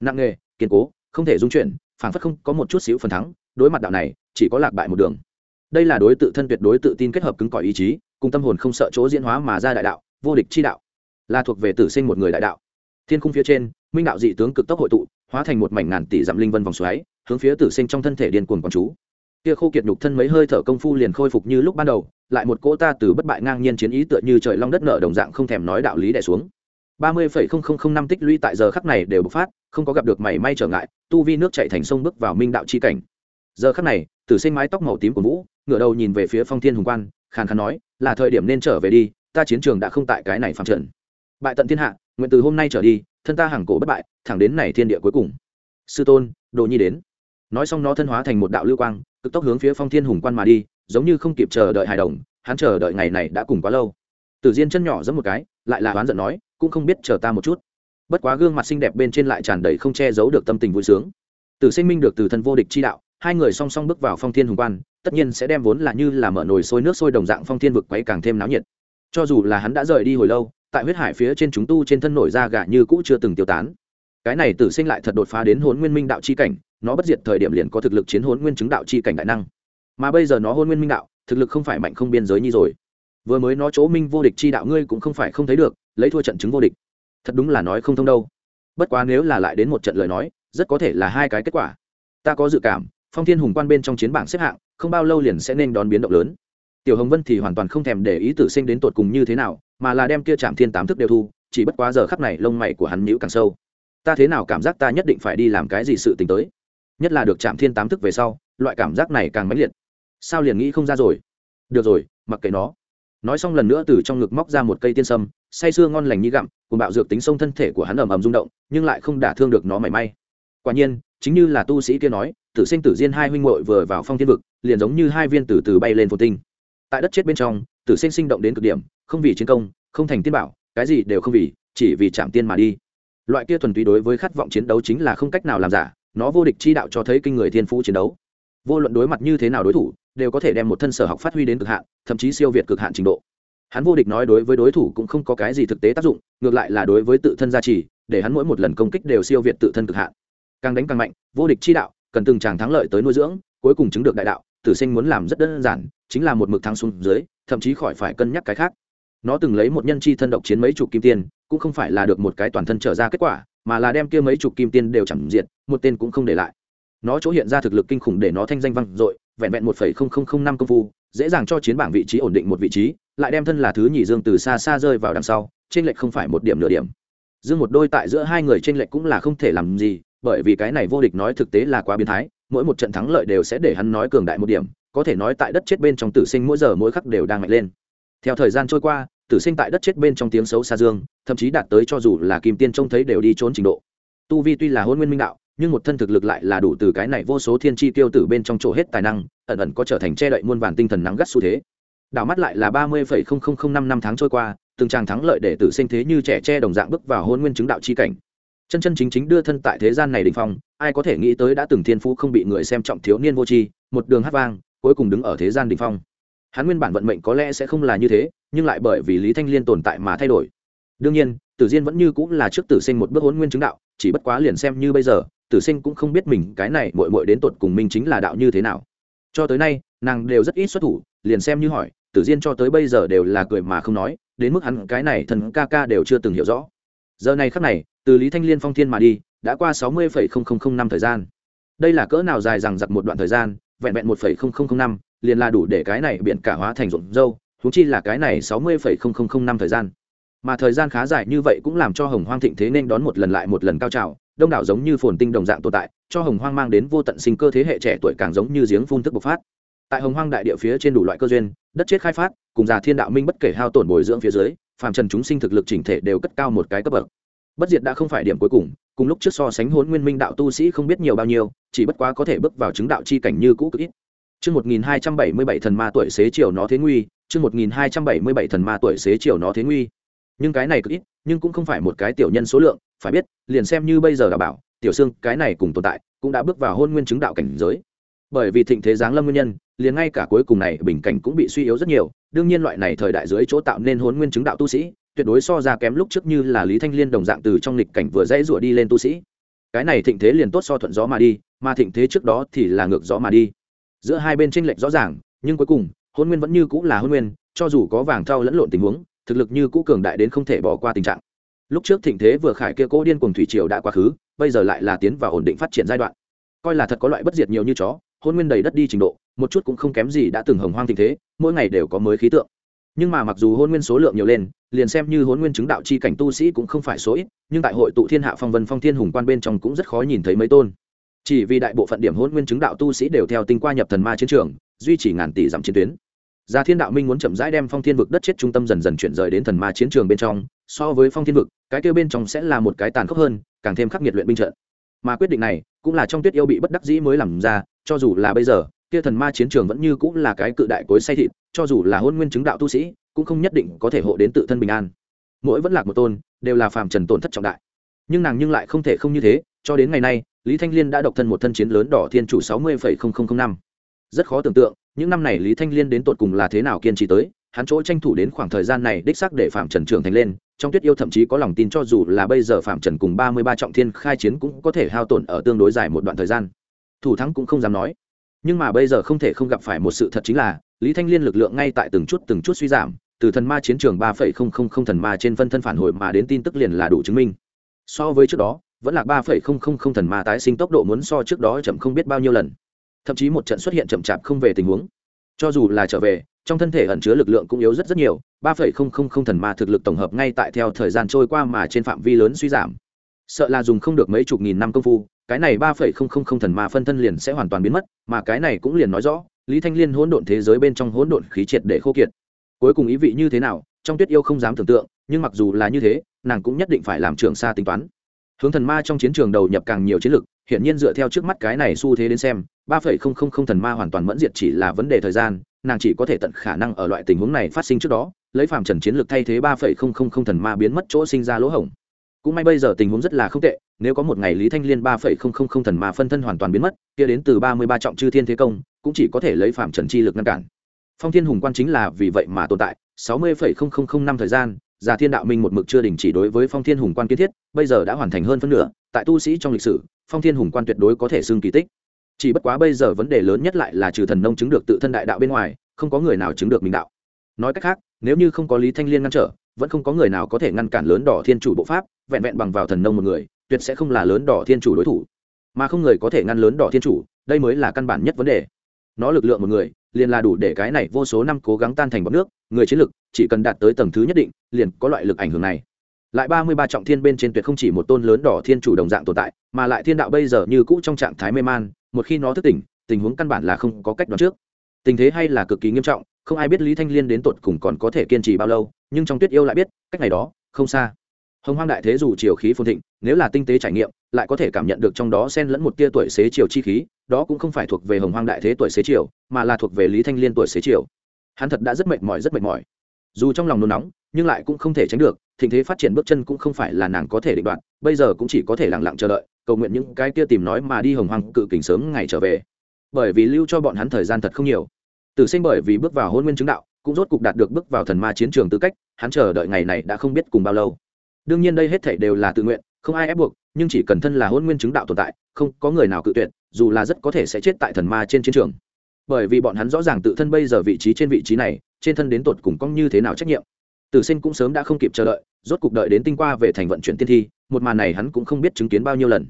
A: Nặng nghề, kiên cố, không thể dung chuyển phản phất không có một chút xíu phần thắng, đối mặt đạo này, chỉ có lạc bại một đường. Đây là đối tự thân tuyệt đối tự tin kết hợp cứng cỏi ý chí, cùng tâm hồn không sợ chỗ diễn hóa mà ra đại đạo, vô địch chi đạo. Là thuộc về tử sinh một người đại đạo. Thiên khung phía trên, minh đạo dị tướng cực tốc hội tụ hóa thành một mảnh ngàn tỷ dặm linh vân vòng xoáy, hướng phía tử sinh trong thân thể điên cuồng quán chú. Kia khô kiệt nhục thân mấy hơi thở công phu liền khôi phục như lúc ban đầu, lại một cỗ ta từ bất bại ngang nhiên chiến ý tựa như trời long đất nở đồng dạng không thèm nói đạo lý đẻ xuống. ba mươi phẩy không không không năm tích lũy tại giờ khắc này đều bộc phát, không có gặp được mảy may trở ngại, tu vi nước chạy thành sông bước vào minh đạo chi cảnh. Giờ khắc này, tử sinh mái tóc màu tím của vũ, ngửa đầu nhìn về phía phong thiên hùng quan, khàn khàn nói, là thời điểm nên trở về đi, ta chiến trường đã không tại cái này phạm trận. Bại tận thiên hạ, nguyện từ hôm nay trở đi thân ta hàng cổ bất bại, thẳng đến này thiên địa cuối cùng. Sư tôn, đồ nhi đến. Nói xong nó thân hóa thành một đạo lưu quang, cực tốc hướng phía phong thiên hùng quan mà đi, giống như không kịp chờ đợi hài đồng, hắn chờ đợi ngày này đã cùng quá lâu. Tử diên chân nhỏ giấm một cái, lại là oán giận nói, cũng không biết chờ ta một chút. Bất quá gương mặt xinh đẹp bên trên lại tràn đầy không che giấu được tâm tình vui sướng. Tử sinh minh được từ thân vô địch chi đạo, hai người song song bước vào phong thiên hùng quan, tất nhiên sẽ đem vốn là như là mở nồi sôi nước sôi đồng dạng phong thiên vực quấy càng thêm náo nhiệt. Cho dù là hắn đã rời đi hồi lâu tại huyết hải phía trên chúng tu trên thân nổi ra gà như cũ chưa từng tiêu tán. Cái này tử sinh lại thật đột phá đến hồn nguyên minh đạo chi cảnh, nó bất diệt thời điểm liền có thực lực chiến hồn nguyên chứng đạo chi cảnh đại năng. Mà bây giờ nó hôn nguyên minh đạo, thực lực không phải mạnh không biên giới như rồi. Vừa mới nó chỗ minh vô địch chi đạo ngươi cũng không phải không thấy được, lấy thua trận chứng vô địch. Thật đúng là nói không thông đâu. Bất quá nếu là lại đến một trận lời nói, rất có thể là hai cái kết quả. Ta có dự cảm, phong thiên hùng quan bên trong chiến bảng xếp hạng, không bao lâu liền sẽ nên đón biến động lớn. Tiểu hồng vân thì hoàn toàn không thèm để ý tử sinh đến tột cùng như thế nào mà là đem kia chạm thiên tám thức đều thu, chỉ bất quá giờ khắc này lông mày của hắn nhữ càng sâu. Ta thế nào cảm giác ta nhất định phải đi làm cái gì sự t tới? Nhất là được chạm thiên tám thức về sau, loại cảm giác này càng mãnh liệt. Sao liền nghĩ không ra rồi? Được rồi, mặc kệ nó. Nói xong lần nữa từ trong ngực móc ra một cây tiên sâm, say sưa ngon lành như gặm, cùng bạo dược tính sông thân thể của hắn ầm ầm rung động, nhưng lại không đả thương được nó mảy may. Quả nhiên, chính như là tu sĩ kia nói, tử sinh tử diên hai huynh muội vừa vào phong thiên vực, liền giống như hai viên tử từ bay lên phồn tinh. Tại đất chết bên trong tử sinh sinh động đến cực điểm, không vì chiến công, không thành tiên bảo, cái gì đều không vì, chỉ vì chạm tiên mà đi. Loại kia thuần túy đối với khát vọng chiến đấu chính là không cách nào làm giả, nó vô địch chi đạo cho thấy kinh người thiên phú chiến đấu. Vô luận đối mặt như thế nào đối thủ, đều có thể đem một thân sở học phát huy đến cực hạn, thậm chí siêu việt cực hạn trình độ. Hắn vô địch nói đối với đối thủ cũng không có cái gì thực tế tác dụng, ngược lại là đối với tự thân gia trì, để hắn mỗi một lần công kích đều siêu việt tự thân cực hạn. Càng đánh càng mạnh, vô địch chi đạo, cần từng tràng thắng lợi tới nuôi dưỡng, cuối cùng chứng được đại đạo, tử sinh muốn làm rất đơn giản chính là một mực thắng xuống dưới, thậm chí khỏi phải cân nhắc cái khác. Nó từng lấy một nhân chi thân độc chiến mấy chục kim tiên cũng không phải là được một cái toàn thân trở ra kết quả, mà là đem kia mấy chục kim tiên đều chẳng diệt, một tên cũng không để lại. Nó chỗ hiện ra thực lực kinh khủng để nó thanh danh vang dội, vẹn vẹn một phẩy không không không năm công phu, dễ dàng cho chiến bảng vị trí ổn định một vị trí, lại đem thân là thứ nhì dương từ xa xa rơi vào đằng sau trên lệch không phải một điểm nửa điểm. Dương một đôi tại giữa hai người trên lệch cũng là không thể làm gì, bởi vì cái này vô địch nói thực tế là quá biến thái, mỗi một trận thắng lợi đều sẽ để hắn nói cường đại một điểm có thể nói tại đất chết bên trong tử sinh mỗi giờ mỗi khắc đều đang mạnh lên. Theo thời gian trôi qua, tử sinh tại đất chết bên trong tiếng xấu xa dương, thậm chí đạt tới cho dù là kim tiên trông thấy đều đi trốn trình độ. Tu vi tuy là hôn nguyên minh đạo, nhưng một thân thực lực lại là đủ từ cái này vô số thiên chi tiêu tử bên trong chỗ hết tài năng, ẩn ẩn có trở thành che đậy muôn vàn tinh thần nắng gắt xu thế. Đảo mắt lại là ba mươi phẩy không không không năm năm tháng trôi qua, từng tràng thắng lợi để tử sinh thế như trẻ che đồng dạng bước vào hôn nguyên chứng đạo chi cảnh. Chân chân chính chính đưa thân tại thế gian này đình phong, ai có thể nghĩ tới đã từng thiên phú không bị người xem trọng thiếu niên vô tri, một đường hát vang cuối cùng đứng ở thế gian đỉnh phong. Hắn nguyên bản vận mệnh có lẽ sẽ không là như thế, nhưng lại bởi vì lý thanh liên tồn tại mà thay đổi. Đương nhiên, tử diên vẫn như cũng là trước tử sinh một bước hôn nguyên chứng đạo, chỉ bất quá liền xem như bây giờ, tử sinh cũng không biết mình cái này mội mội đến tột cùng mình chính là đạo như thế nào. Cho tới nay, nàng đều rất ít xuất thủ, liền xem như hỏi, tử diên cho tới bây giờ đều là cười mà không nói, đến mức hắn cái này thần ca ca đều chưa từng hiểu rõ. Giờ này khắc này, từ lý thanh liên phong thiên mà đi, đã qua sáu mươi năm thời gian. Đây là cỡ nào dài rằng giặc một đoạn thời gian vẹn vẹn một phẩy không không không năm, liền là đủ để cái này biển cả hóa thành rộn dâu húng chi là cái này sáu mươi phẩy không không không năm thời gian. Mà thời gian khá dài như vậy cũng làm cho hồng hoang thịnh thế nên đón một lần lại một lần cao trào, đông đảo giống như phồn tinh đồng dạng tồn tại, cho hồng hoang mang đến vô tận sinh cơ thế hệ trẻ tuổi càng giống như giếng phun thức bộc phát. Tại hồng hoang đại địa phía trên đủ loại cơ duyên, đất chết khai phát, cùng già thiên đạo minh bất kể hao tổn bồi dưỡng phía dưới, phàm trần chúng sinh thực lực chỉnh thể đều cất cao một cái cấp bậc. Bất diệt đã không phải điểm cuối cùng cùng lúc trước so sánh hôn nguyên minh đạo tu sĩ không biết nhiều bao nhiêu chỉ bất quá có thể bước vào chứng đạo chi cảnh như cũ cực ít Chương 1277 thần ma tuổi xế chiều nó thế nguy, chương 1277 thần ma tuổi xế chiều nó thế nguy. Nhưng cái này cực ít, nhưng cũng không phải một cái tiểu nhân số lượng, phải biết, liền xem như bây giờ đã bảo, tiểu xương cái này cùng tồn tại, cũng đã bước vào hôn nguyên chứng đạo cảnh giới. Bởi vì thịnh thế giáng lâm nguyên nhân, liền ngay cả cuối cùng này bình cảnh cũng bị suy yếu rất nhiều, đương nhiên loại này thời đại dưới chỗ tạo nên hôn nguyên chứng đạo tu sĩ, tuyệt đối so ra kém lúc trước như là Lý Thanh Liên đồng dạng từ trong lịch cảnh vừa dãy rủa đi lên tu sĩ. Cái này thịnh thế liền tốt so thuận gió mà đi, mà thịnh thế trước đó thì là ngược gió mà đi. Giữa hai bên tranh lệch rõ ràng nhưng cuối cùng hôn nguyên vẫn như cũng là hôn nguyên cho dù có vàng thau lẫn lộn tình huống thực lực như cũ cường đại đến không thể bỏ qua tình trạng. Lúc trước thịnh thế vừa khải kia cố điên cùng thủy triều đã quá khứ bây giờ lại là tiến vào ổn định phát triển giai đoạn. Coi là thật có loại bất diệt nhiều như chó hôn nguyên đầy đất đi trình độ một chút cũng không kém gì đã từng hồng hoang thịnh thế mỗi ngày đều có mới khí tượng. Nhưng mà mặc dù hôn nguyên số lượng nhiều lên liền xem như hôn nguyên chứng đạo chi cảnh tu sĩ cũng không phải số ít, nhưng tại hội tụ thiên hạ phong vân phong thiên hùng quan bên trong cũng rất khó nhìn thấy mấy tôn. Chỉ vì đại bộ phận điểm hôn nguyên chứng đạo tu sĩ đều theo tinh qua nhập thần ma chiến trường, duy trì ngàn tỷ giảm chiến tuyến. Gia thiên đạo minh muốn chậm rãi đem phong thiên vực đất chết trung tâm dần dần chuyển rời đến thần ma chiến trường bên trong, so với phong thiên vực, cái kia bên trong sẽ là một cái tàn khốc hơn, càng thêm khắc nghiệt luyện binh trận. Mà quyết định này, cũng là trong tuyết yêu bị bất đắc dĩ mới làm ra, cho dù là bây giờ, kia thần ma chiến trường vẫn như cũng là cái cự đại cối say thịt, cho dù là hôn nguyên chứng đạo tu sĩ cũng không nhất định có thể hộ đến tự thân bình an. Mỗi vẫn lạc một tôn, đều là phàm trần tổn thất trọng đại. Nhưng nàng nhưng lại không thể không như thế, cho đến ngày nay, lý thanh liên đã độc thân một thân chiến lớn đỏ thiên chủ sáu mươi năm. Rất khó tưởng tượng, những năm này lý thanh liên đến tột cùng là thế nào kiên trì tới, hắn chỗ tranh thủ đến khoảng thời gian này đích xác để phạm trần trưởng thành lên, trong tuyết yêu thậm chí có lòng tin cho dù là bây giờ phạm trần cùng ba mươi ba trọng thiên khai chiến cũng có thể hao tổn ở tương đối dài một đoạn thời gian. Thủ thắng cũng không dám nói. Nhưng mà bây giờ không thể không gặp phải một sự thật chính là, lý thanh liên lực lượng ngay tại từng chút từng chút suy giảm từ thần ma chiến trường ba phẩy không không không thần ma trên phân thân phản hồi mà đến tin tức liền là đủ chứng minh. So với trước đó, vẫn là ba phẩy không không không thần ma tái sinh tốc độ muốn so trước đó chậm không biết bao nhiêu lần. Thậm chí một trận xuất hiện chậm chạp không về tình huống. Cho dù là trở về, trong thân thể ẩn chứa lực lượng cũng yếu rất rất nhiều, ba phẩy không không không thần ma thực lực tổng hợp ngay tại theo thời gian trôi qua mà trên phạm vi lớn suy giảm. Sợ là dùng không được mấy chục nghìn năm công phu, cái này ba phẩy không không không thần ma phân thân liền sẽ hoàn toàn biến mất, mà cái này cũng liền nói rõ, lý thanh liên hỗn độn thế giới bên trong hỗn độn khí triệt để khô kiệt cuối cùng ý vị như thế nào, trong tuyết yêu không dám tưởng tượng, nhưng mặc dù là như thế, nàng cũng nhất định phải làm trường xa tính toán. Hướng thần ma trong chiến trường đầu nhập càng nhiều chiến lực hiện nhiên dựa theo trước mắt cái này xu thế đến xem, ba phẩy không không không thần ma hoàn toàn mẫn diệt chỉ là vấn đề thời gian, nàng chỉ có thể tận khả năng ở loại tình huống này phát sinh trước đó, lấy phàm trần chiến lược thay thế ba phẩy không không không thần ma biến mất chỗ sinh ra lỗ hổng. Cũng may bây giờ tình huống rất là không tệ, nếu có một ngày lý thanh liên ba phẩy không không không thần ma phân thân hoàn toàn biến mất, kia đến từ ba mươi ba trọng chư thiên thế công, cũng chỉ có thể lấy phàm trần chi lực ngăn cản phong thiên hùng quan chính là vì vậy mà tồn tại, sáu mươi phẩy không không không năm thời gian già thiên đạo minh một mực chưa đình chỉ đối với phong thiên hùng quan kiến thiết, bây giờ đã hoàn thành hơn phân nửa, tại tu sĩ trong lịch sử, phong thiên hùng quan tuyệt đối có thể xưng kỳ tích. Chỉ bất quá bây giờ vấn đề lớn nhất lại là trừ thần nông chứng được tự thân đại đạo bên ngoài, không có người nào chứng được mình đạo. Nói cách khác, nếu như không có lý thanh liên ngăn trở, vẫn không có người nào có thể ngăn cản lớn đỏ thiên chủ bộ pháp, vẹn vẹn bằng vào thần nông một người, tuyệt sẽ không là lớn đỏ thiên chủ đối thủ. Mà không người có thể ngăn lớn đỏ thiên chủ, đây mới là căn bản nhất vấn đề. Nó lực lượng một người liền là đủ để cái này vô số năm cố gắng tan thành bọc nước, người chiến lực chỉ cần đạt tới tầng thứ nhất định, liền có loại lực ảnh hưởng này. Lại ba mươi ba trọng thiên bên trên tuyệt không chỉ một tôn lớn đỏ thiên chủ đồng dạng tồn tại, mà lại thiên đạo bây giờ như cũ trong trạng thái mê man, một khi nó thức tỉnh, tình huống căn bản là không có cách đoán trước. Tình thế hay là cực kỳ nghiêm trọng, không ai biết lý thanh liên đến tột cùng còn có thể kiên trì bao lâu, nhưng trong tuyết yêu lại biết, cách này đó, không xa hồng hoang đại thế dù chiều khí phồn thịnh, nếu là tinh tế trải nghiệm, lại có thể cảm nhận được trong đó xen lẫn một tia tuổi xế chiều chi khí, đó cũng không phải thuộc về hồng hoang đại thế tuổi xế chiều, mà là thuộc về lý thanh liên tuổi xế chiều. Hắn thật đã rất mệt mỏi, rất mệt mỏi. Dù trong lòng nôn nóng, nhưng lại cũng không thể tránh được, thịnh thế phát triển bước chân cũng không phải là nàng có thể định đoạn bây giờ cũng chỉ có thể lặng lặng chờ đợi, cầu nguyện những cái kia tìm nói mà đi hồng hoang cự kình sớm ngày trở về. Bởi vì lưu cho bọn hắn thời gian thật không nhiều. Tử sinh bởi vì bước vào hôn nguyên chứng đạo, cũng rốt cục đạt được bước vào thần ma chiến trường tư cách, hắn chờ đợi ngày này đã không biết cùng bao lâu đương nhiên đây hết thảy đều là tự nguyện, không ai ép buộc, nhưng chỉ cần thân là hôn nguyên chứng đạo tồn tại, không có người nào cự tuyệt, dù là rất có thể sẽ chết tại thần ma trên chiến trường. Bởi vì bọn hắn rõ ràng tự thân bây giờ vị trí trên vị trí này, trên thân đến tột cùng cong như thế nào trách nhiệm. Tử sinh cũng sớm đã không kịp chờ đợi, rốt cục đợi đến tinh qua về thành vận chuyển tiên thi, một màn này hắn cũng không biết chứng kiến bao nhiêu lần.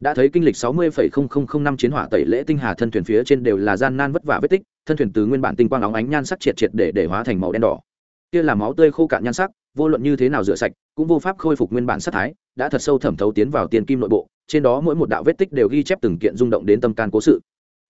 A: Đã thấy kinh lịch sáu mươi năm chiến hỏa tẩy lễ tinh hà thân thuyền phía trên đều là gian nan vất vả vết tích, thân thuyền từ nguyên bản tinh quang óng ánh nhan sắc triệt triệt để để hóa thành màu đen đỏ. Kia là máu tươi khô cạn nhan sắc, vô luận như thế nào rửa sạch cũng vô pháp khôi phục nguyên bản sát thái, đã thật sâu thẩm thấu tiến vào tiền kim nội bộ, trên đó mỗi một đạo vết tích đều ghi chép từng kiện rung động đến tâm can cố sự.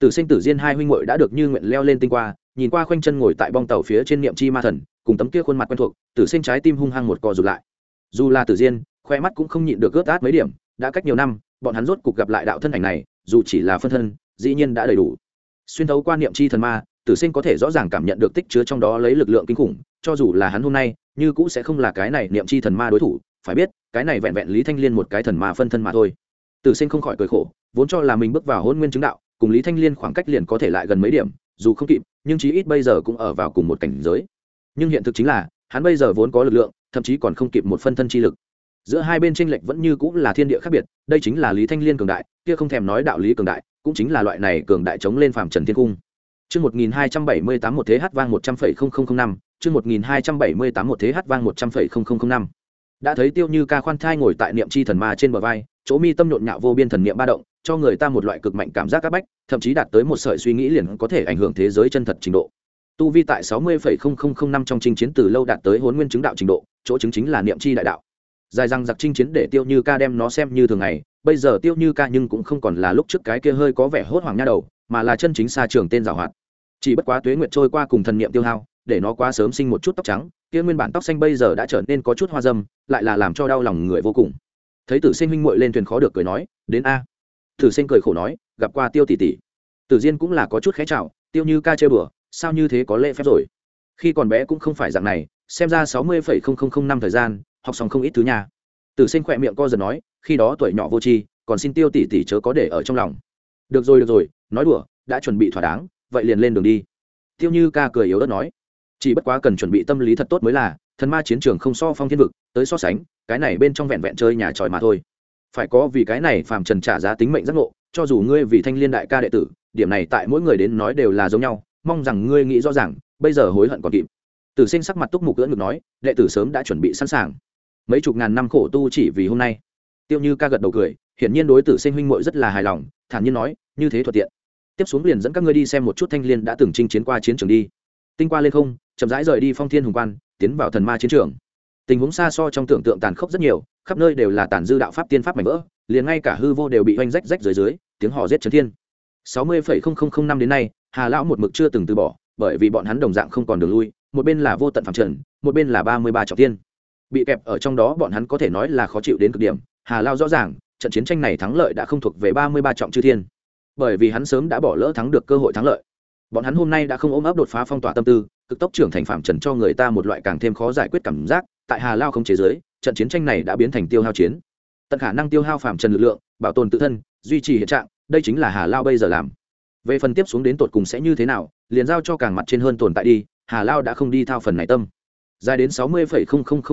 A: Tử sinh tử diên hai huynh muội đã được như nguyện leo lên tinh qua, nhìn qua khoanh chân ngồi tại bong tàu phía trên niệm chi ma thần, cùng tấm kia khuôn mặt quen thuộc, tử sinh trái tim hung hăng một cò rụt lại. Dù là tử diên, khoe mắt cũng không nhịn được ướt át mấy điểm, đã cách nhiều năm, bọn hắn rốt cục gặp lại đạo thân ảnh này, dù chỉ là phân thân, dĩ nhiên đã đầy đủ. Xuyên thấu qua niệm chi thần ma, tử sinh có thể rõ ràng cảm nhận được tích chứa trong đó lấy lực lượng kinh khủng, cho dù là hắn hôm nay như cũ sẽ không là cái này niệm chi thần ma đối thủ, phải biết, cái này vẹn vẹn lý thanh liên một cái thần ma phân thân mà thôi. Tử sinh không khỏi cười khổ, vốn cho là mình bước vào hôn nguyên chứng đạo, cùng lý thanh liên khoảng cách liền có thể lại gần mấy điểm, dù không kịp, nhưng chí ít bây giờ cũng ở vào cùng một cảnh giới. Nhưng hiện thực chính là, hắn bây giờ vốn có lực lượng, thậm chí còn không kịp một phân thân chi lực. Giữa hai bên tranh lệch vẫn như cũng là thiên địa khác biệt, đây chính là lý thanh liên cường đại, kia không thèm nói đạo lý cường đại, cũng chính là loại này cường đại chống lên phàm trần thiên cung. Chương 1278 một thế hát vang 100.0005, chương 1278 một thế hát vang 100.0005. Đã thấy Tiêu Như Ca khoan thai ngồi tại niệm chi thần ma trên bờ vai, chỗ mi tâm nhộn nhạo vô biên thần niệm ba động, cho người ta một loại cực mạnh cảm giác các bách, thậm chí đạt tới một sợi suy nghĩ liền có thể ảnh hưởng thế giới chân thật trình độ. Tu vi tại 60.0005 trong chinh chiến từ lâu đạt tới Hỗn Nguyên chứng đạo trình độ, chỗ chứng chính là niệm chi đại đạo. Dài răng giặc chinh chiến để Tiêu Như Ca đem nó xem như thường ngày, bây giờ Tiêu Như Ca nhưng cũng không còn là lúc trước cái kia hơi có vẻ hốt hoảng nha đầu, mà là chân chính xa trường tên giàu hoạt chỉ bất quá tuế nguyệt trôi qua cùng thần niệm tiêu hao, để nó quá sớm sinh một chút tóc trắng, kia nguyên bản tóc xanh bây giờ đã trở nên có chút hoa dâm, lại là làm cho đau lòng người vô cùng. Thấy tử sinh huynh muội lên thuyền khó được cười nói, đến a. Tử sinh cười khổ nói, gặp qua tiêu tỷ tỷ. Tử diên cũng là có chút khé chào tiêu như ca chơi bừa, sao như thế có lễ phép rồi? Khi còn bé cũng không phải dạng này, xem ra sáu mươi phẩy không không không năm thời gian, học xong không ít thứ nhà tử sinh khỏe miệng co giật nói, khi đó tuổi nhỏ vô tri, còn xin tiêu tỷ tỷ chớ có để ở trong lòng. Được rồi được rồi, nói đùa, đã chuẩn bị thỏa đáng vậy liền lên đường đi. Tiêu như ca cười yếu ớt nói, chỉ bất quá cần chuẩn bị tâm lý thật tốt mới là, thần ma chiến trường không so phong thiên vực, tới so sánh, cái này bên trong vẹn vẹn chơi nhà tròi mà thôi. Phải có vì cái này phàm trần trả giá tính mệnh giác ngộ, cho dù ngươi vì thanh liên đại ca đệ tử, điểm này tại mỗi người đến nói đều là giống nhau, mong rằng ngươi nghĩ rõ ràng, bây giờ hối hận còn kịp. Tử sinh sắc mặt túc mục cưỡng ngực nói, đệ tử sớm đã chuẩn bị sẵn sàng. Mấy chục ngàn năm khổ tu chỉ vì hôm nay. Tiêu như ca gật đầu cười, hiển nhiên đối tử sinh huynh muội rất là hài lòng, thản nhiên nói, như thế thuận tiện tiếp xuống liền dẫn các ngươi đi xem một chút thanh liên đã từng chinh chiến qua chiến trường đi. Tinh qua lên không, chậm rãi rời đi phong thiên hùng quan, tiến vào thần ma chiến trường. Tình huống xa so trong tưởng tượng tàn khốc rất nhiều, khắp nơi đều là tàn dư đạo pháp tiên pháp mảnh vỡ, liền ngay cả hư vô đều bị oanh rách rách dưới dưới, tiếng hò rết trấn thiên. Sáu mươi phẩy không không không năm đến nay, hà lão một mực chưa từng từ bỏ, bởi vì bọn hắn đồng dạng không còn đường lui, một bên là vô tận phạm trần, một bên là ba mươi ba trọng tiên bị kẹp ở trong đó bọn hắn có thể nói là khó chịu đến cực điểm, hà lao rõ ràng, trận chiến tranh này thắng lợi đã không thuộc về ba mươi ba trọng chư thiên bởi vì hắn sớm đã bỏ lỡ thắng được cơ hội thắng lợi. Bọn hắn hôm nay đã không ôm ấp đột phá phong tỏa tâm tư, cực tốc trưởng thành phạm trần cho người ta một loại càng thêm khó giải quyết cảm giác, tại hà lao không chế giới, trận chiến tranh này đã biến thành tiêu hao chiến. Tận khả năng tiêu hao phạm trần lực lượng, bảo tồn tự thân, duy trì hiện trạng, đây chính là hà lao bây giờ làm. Về phần tiếp xuống đến tột cùng sẽ như thế nào, liền giao cho càng mặt trên hơn tồn tại đi, hà lao đã không đi thao phần này tâm. Dài đến sáu mươi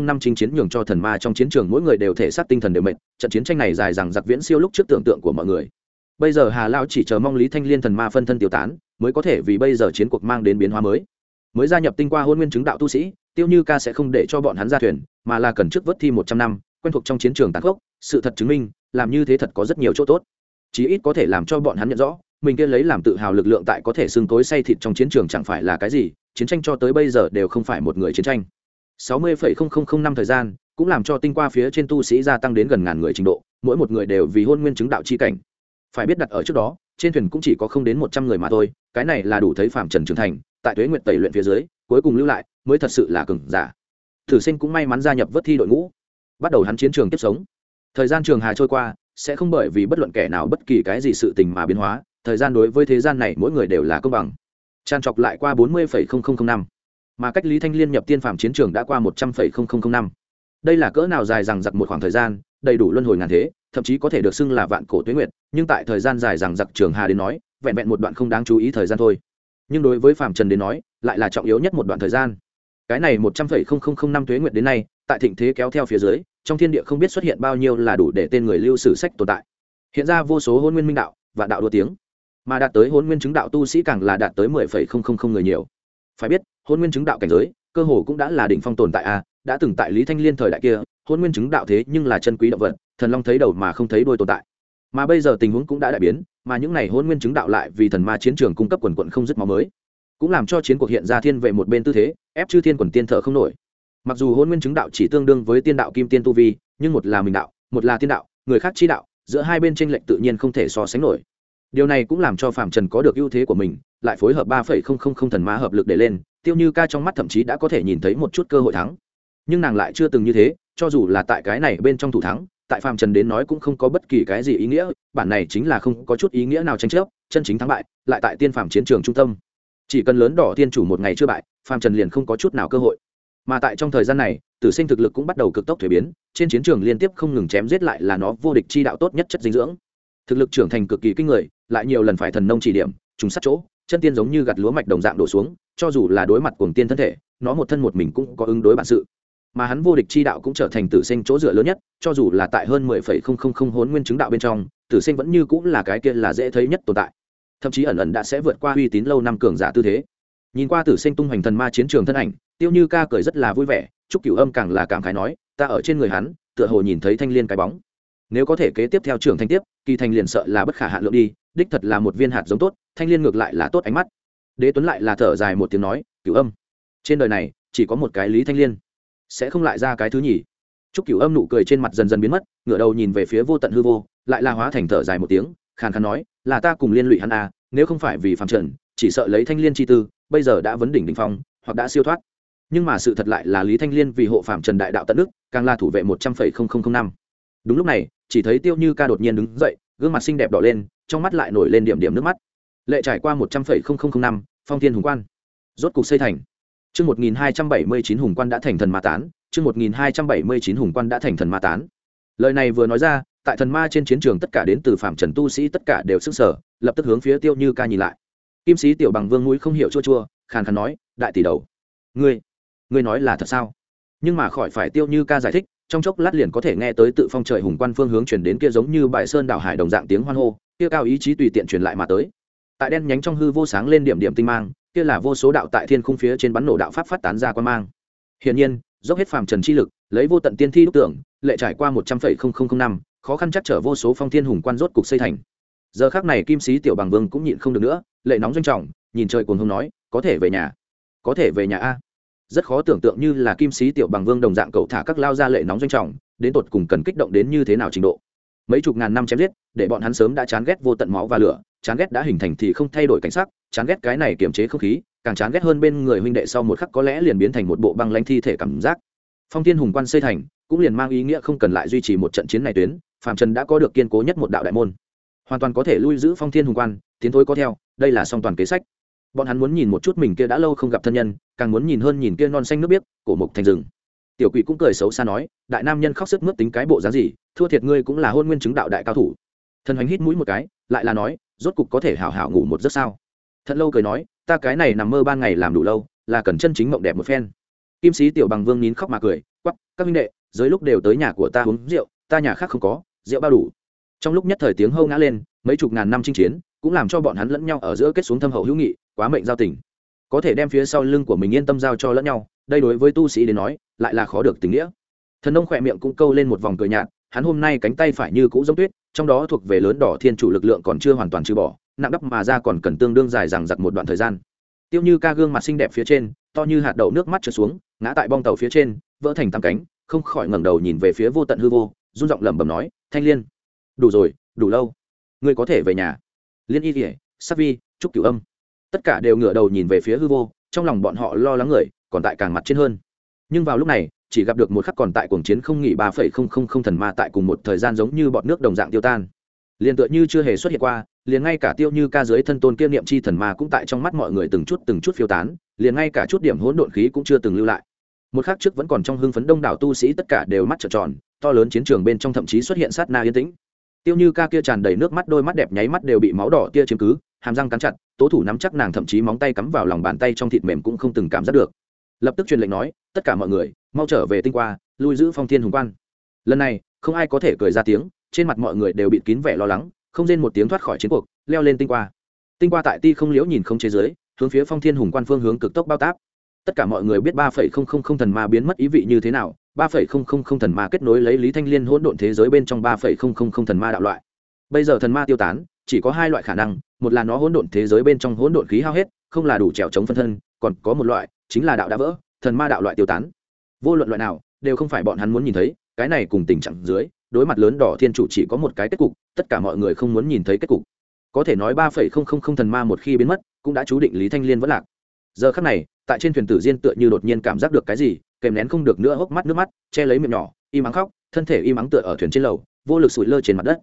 A: năm chinh chiến nhường cho thần ma trong chiến trường mỗi người đều thể xác tinh thần đều mệt, trận chiến tranh này dài rằng giặc viễn siêu lúc trước tưởng tượng của mọi người bây giờ hà lao chỉ chờ mong lý thanh liên thần ma phân thân tiêu tán, mới có thể vì bây giờ chiến cuộc mang đến biến hóa mới. Mới gia nhập tinh qua hôn nguyên chứng đạo tu sĩ, tiêu như ca sẽ không để cho bọn hắn ra thuyền, mà là cần trước vớt thi một trăm năm, quen thuộc trong chiến trường tàn khốc, sự thật chứng minh, làm như thế thật có rất nhiều chỗ tốt. Chí ít có thể làm cho bọn hắn nhận rõ, mình kia lấy làm tự hào lực lượng tại có thể xương tối say thịt trong chiến trường chẳng phải là cái gì, chiến tranh cho tới bây giờ đều không phải một người chiến tranh. Sáu mươi năm thời gian, cũng làm cho tinh qua phía trên tu sĩ gia tăng đến gần ngàn người trình độ, mỗi một người đều vì hôn nguyên chứng đạo chi cảnh phải biết đặt ở trước đó, trên thuyền cũng chỉ có không đến một trăm người mà thôi, cái này là đủ thấy phạm trần trưởng thành, tại tuế nguyện tẩy luyện phía dưới, cuối cùng lưu lại, mới thật sự là cừng giả. Thử sinh cũng may mắn gia nhập vớt thi đội ngũ, bắt đầu hắn chiến trường tiếp sống. Thời gian trường hà trôi qua, sẽ không bởi vì bất luận kẻ nào bất kỳ cái gì sự tình mà biến hóa, thời gian đối với thế gian này mỗi người đều là công bằng. Tràn trọc lại qua bốn mươi năm, mà cách lý thanh liên nhập tiên phạm chiến trường đã qua một trăm linh năm. Đây là cỡ nào dài rằng giặc một khoảng thời gian, đầy đủ luân hồi ngàn thế thậm chí có thể được xưng là vạn cổ tuế nguyệt, nhưng tại thời gian dài rằng giặc trường hà đến nói, vẹn vẹn một đoạn không đáng chú ý thời gian thôi. Nhưng đối với phạm trần đến nói, lại là trọng yếu nhất một đoạn thời gian. Cái này một trăm linh năm tuế nguyệt đến nay, tại thịnh thế kéo theo phía dưới, trong thiên địa không biết xuất hiện bao nhiêu là đủ để tên người lưu sử sách tồn tại. Hiện ra vô số hôn nguyên minh đạo, và đạo đua tiếng. Mà đạt tới hôn nguyên chứng đạo tu sĩ càng là đạt tới mười phẩy không không không người nhiều. Phải biết, hôn nguyên chứng đạo cảnh giới, cơ hồ cũng đã là đỉnh phong tồn tại a, đã từng tại lý thanh liên thời đại kia hôn nguyên chứng đạo thế nhưng là chân quý động vật, thần long thấy đầu mà không thấy đôi tồn tại. Mà bây giờ tình huống cũng đã đại biến, mà những n à y hôn nguyên chứng đạo lại vì thần ma chiến trường cung cấp quần quận không dứt máu mới. Cũng làm cho chiến cuộc hiện ra thiên về một bên tư thế, ép chư thiên quần tiên thở không nổi. Mặc dù hôn nguyên chứng đạo chỉ tương đương với tiên đạo kim tiên tu vi, nhưng một là mình đạo, một là tiên đạo, người khác chi đạo, giữa hai bên tranh lệch tự nhiên không thể so sánh nổi. Điều này cũng làm cho phạm trần có được ưu thế của mình, lại phối hợp ba phẩy không không không thần ma hợp lực để lên, tiêu như ca trong mắt thậm chí đã có thể nhìn thấy một chút cơ hội thắng. Nhưng nàng lại chưa từng như thế cho dù là tại cái này bên trong thủ thắng, tại phạm trần đến nói cũng không có bất kỳ cái gì ý nghĩa, bản này chính là không có chút ý nghĩa nào tranh chấp, chân chính thắng bại, lại tại tiên phạm chiến trường trung tâm. Chỉ cần lớn đỏ tiên chủ một ngày chưa bại, phạm trần liền không có chút nào cơ hội. Mà tại trong thời gian này, tử sinh thực lực cũng bắt đầu cực tốc thuế biến, trên chiến trường liên tiếp không ngừng chém giết lại là nó vô địch chi đạo tốt nhất chất dinh dưỡng. Thực lực trưởng thành cực kỳ kinh người, lại nhiều lần phải thần nông chỉ điểm, trùng sát chỗ, chân tiên giống như gặt lúa mạch đồng dạng đổ xuống, cho dù là đối mặt cuồng tiên thân thể, nó một thân một mình cũng có ứng đối bản sự mà hắn vô địch chi đạo cũng trở thành tử sinh chỗ dựa lớn nhất, cho dù là tại hơn mười phẩy không không không hốn nguyên chứng đạo bên trong, tử sinh vẫn như cũng là cái kia là dễ thấy nhất tồn tại. Thậm chí ẩn ẩn đã sẽ vượt qua uy tín lâu năm cường giả tư thế. Nhìn qua tử sinh tung hoành thần ma chiến trường thân ảnh, tiêu như ca cười rất là vui vẻ chúc cửu âm càng là cảm khái nói, ta ở trên người hắn, tựa hồ nhìn thấy thanh liên cái bóng. Nếu có thể kế tiếp theo trưởng thanh tiếp, kỳ thành liền sợ là bất khả hạ lượng đi, đích thật là một viên hạt giống tốt, thanh liên ngược lại là tốt ánh mắt. Đế tuấn lại là thở dài một tiếng nói, cửu âm, trên đời này chỉ có một cái lý thanh liên sẽ không lại ra cái thứ nhỉ. chúc cửu âm nụ cười trên mặt dần dần biến mất, ngửa đầu nhìn về phía vô tận hư vô, lại là hóa thành thở dài một tiếng, khàn khàn nói, là ta cùng liên lụy hắn à nếu không phải vì phạm trần, chỉ sợ lấy thanh liên chi tư, bây giờ đã vấn đỉnh đỉnh phong, hoặc đã siêu thoát. Nhưng mà sự thật lại là lý thanh liên vì hộ phạm trần đại đạo tận đức, càng là thủ vệ một trăm phẩy không không năm. Đúng lúc này, chỉ thấy tiêu như ca đột nhiên đứng dậy, gương mặt xinh đẹp đỏ lên, trong mắt lại nổi lên điểm điểm nước mắt. Lệ trải qua một trăm phẩy không không năm, phong thiên hùng quan, rốt cục xây thành chương một nghìn hai trăm bảy mươi chín hùng quan đã thành thần ma tán, chương một nghìn hai trăm bảy mươi chín hùng quan đã thành thần ma tán. Lời này vừa nói ra, tại thần ma trên chiến trường tất cả đến từ phạm trần tu sĩ tất cả đều sức sở lập tức hướng phía tiêu như ca nhìn lại. Kim sĩ tiểu bằng vương mũi không hiểu chua chua, khàn khàn nói, đại tỷ đầu, ngươi ngươi nói là thật sao? Nhưng mà khỏi phải tiêu như ca giải thích, trong chốc lát liền có thể nghe tới tự phong trời hùng quan phương hướng truyền đến kia giống như bài sơn đảo hải đồng dạng tiếng hoan hô, kia cao ý chí tùy tiện truyền lại mà tới. Tại đen nhánh trong hư vô sáng lên điểm điểm tinh mang kia là vô số đạo tại thiên khung phía trên bắn nổ đạo pháp phát tán ra quan mang. Hiển nhiên, dốc hết phàm trần chi lực, lấy vô tận tiên thi đúc tưởng, lệ trải qua một trăm phẩy không không không năm, khó khăn chắc trở vô số phong thiên hùng quan rốt cục xây thành. Giờ khác này kim sĩ tiểu bằng vương cũng nhịn không được nữa, lệ nóng doanh trọng, nhìn trời cuồng hùng nói, có thể về nhà, có thể về nhà a. Rất khó tưởng tượng như là kim sĩ tiểu bằng vương đồng dạng cậu thả các lao ra lệ nóng doanh trọng, đến tột cùng cần kích động đến như thế nào trình độ. Mấy chục ngàn năm chém giết, để bọn hắn sớm đã chán ghét vô tận máu và lửa chán ghét đã hình thành thì không thay đổi cảnh sắc, chán ghét cái này kiềm chế không khí, càng chán ghét hơn bên người huynh đệ sau một khắc có lẽ liền biến thành một bộ băng lanh thi thể cảm giác. Phong thiên hùng quan xây thành, cũng liền mang ý nghĩa không cần lại duy trì một trận chiến này tuyến, phạm trần đã có được kiên cố nhất một đạo đại môn. Hoàn toàn có thể lui giữ phong thiên hùng quan, tiến thối có theo, đây là song toàn kế sách. Bọn hắn muốn nhìn một chút mình kia đã lâu không gặp thân nhân, càng muốn nhìn hơn nhìn kia non xanh nước biếc, cổ mục thành rừng. Tiểu quỷ cũng cười xấu xa nói, đại nam nhân khóc sức mướt tính cái bộ dáng gì, thua thiệt ngươi cũng là hôn nguyên chứng đạo đại cao thủ. Thần hoành hít mũi một cái, lại là nói rốt cục có thể hảo hảo ngủ một giấc sao? Thật lâu cười nói, ta cái này nằm mơ ban ngày làm đủ lâu, là cần chân chính mộng đẹp một phen. Kim sĩ tiểu bằng vương nín khóc mà cười quắp các minh đệ, dưới lúc đều tới nhà của ta uống rượu, ta nhà khác không có, rượu bao đủ. Trong lúc nhất thời tiếng hâu ngã lên, mấy chục ngàn năm chinh chiến, cũng làm cho bọn hắn lẫn nhau ở giữa kết xuống thâm hậu hữu nghị, quá mệnh giao tình. Có thể đem phía sau lưng của mình yên tâm giao cho lẫn nhau, đây đối với tu sĩ đến nói, lại là khó được tình nghĩa. Thần nông khỏe miệng cũng câu lên một vòng cười nhạt hắn hôm nay cánh tay phải như cũ giống tuyết, trong đó thuộc về lớn đỏ thiên chủ lực lượng còn chưa hoàn toàn trừ bỏ, nặng đắp mà ra còn cần tương đương dài rằng giặc một đoạn thời gian. Tiêu như ca gương mặt xinh đẹp phía trên, to như hạt đậu nước mắt trượt xuống, ngã tại bong tàu phía trên, vỡ thành tam cánh, không khỏi ngẩng đầu nhìn về phía vô tận hư vô, run giọng lẩm bẩm nói, thanh liên, đủ rồi, đủ lâu. Ngươi có thể về nhà. Liên y kỉa sắc vi, trúc cửu âm. Tất cả đều ngửa đầu nhìn về phía hư vô, trong lòng bọn họ lo lắng người, còn tại càng mặt trên hơn. Nhưng vào lúc này chỉ gặp được một khắc còn tại cuồng chiến không nghỉ ba phẩy không không không thần ma tại cùng một thời gian giống như bọn nước đồng dạng tiêu tan. Liền tựa như chưa hề xuất hiện qua, liền ngay cả tiêu như ca dưới thân tôn kiêm niệm chi thần ma cũng tại trong mắt mọi người từng chút từng chút phiêu tán, liền ngay cả chút điểm hỗn độn khí cũng chưa từng lưu lại. Một khắc trước vẫn còn trong hưng phấn đông đảo tu sĩ tất cả đều mắt trợn tròn, to lớn chiến trường bên trong thậm chí xuất hiện sát na yên tĩnh. Tiêu như ca kia tràn đầy nước mắt, đôi mắt đẹp nháy mắt đều bị máu đỏ tia chiếm cứ, hàm răng cắn chặt, tố thủ nắm chắc nàng thậm chí móng tay cắm vào lòng bàn tay trong thịt mềm cũng không từng cảm giác được lập tức truyền lệnh nói, tất cả mọi người, mau trở về tinh qua, lui giữ phong thiên hùng quan. Lần này, không ai có thể cười ra tiếng, trên mặt mọi người đều bị kín vẻ lo lắng, không rên một tiếng thoát khỏi chiến cuộc, leo lên tinh qua. Tinh qua tại ti không liễu nhìn không chế giới, hướng phía phong thiên hùng quan phương hướng cực tốc bao táp. Tất cả mọi người biết ba phẩy không không không thần ma biến mất ý vị như thế nào, ba phẩy không không không thần ma kết nối lấy lý thanh liên hỗn độn thế giới bên trong ba phẩy không không không thần ma đạo loại. Bây giờ thần ma tiêu tán, chỉ có hai loại khả năng, một là nó hỗn độn thế giới bên trong hỗn độn khí hao hết, không là đủ trèo chống phân thân còn có một loại, chính là đạo đã vỡ, thần ma đạo loại tiêu tán. Vô luận loại nào, đều không phải bọn hắn muốn nhìn thấy, cái này cùng tình trạng dưới, đối mặt lớn đỏ thiên chủ chỉ có một cái kết cục, tất cả mọi người không muốn nhìn thấy kết cục. Có thể nói ba phẩy không không không thần ma một khi biến mất, cũng đã chú định lý thanh liên vẫn lạc. Giờ khắc này, tại trên thuyền tử diên tựa như đột nhiên cảm giác được cái gì, kèm nén không được nữa hốc mắt nước mắt, che lấy miệng nhỏ, im ắng khóc, thân thể im ắng tựa ở thuyền trên lầu, vô lực sụi lơ trên mặt đất.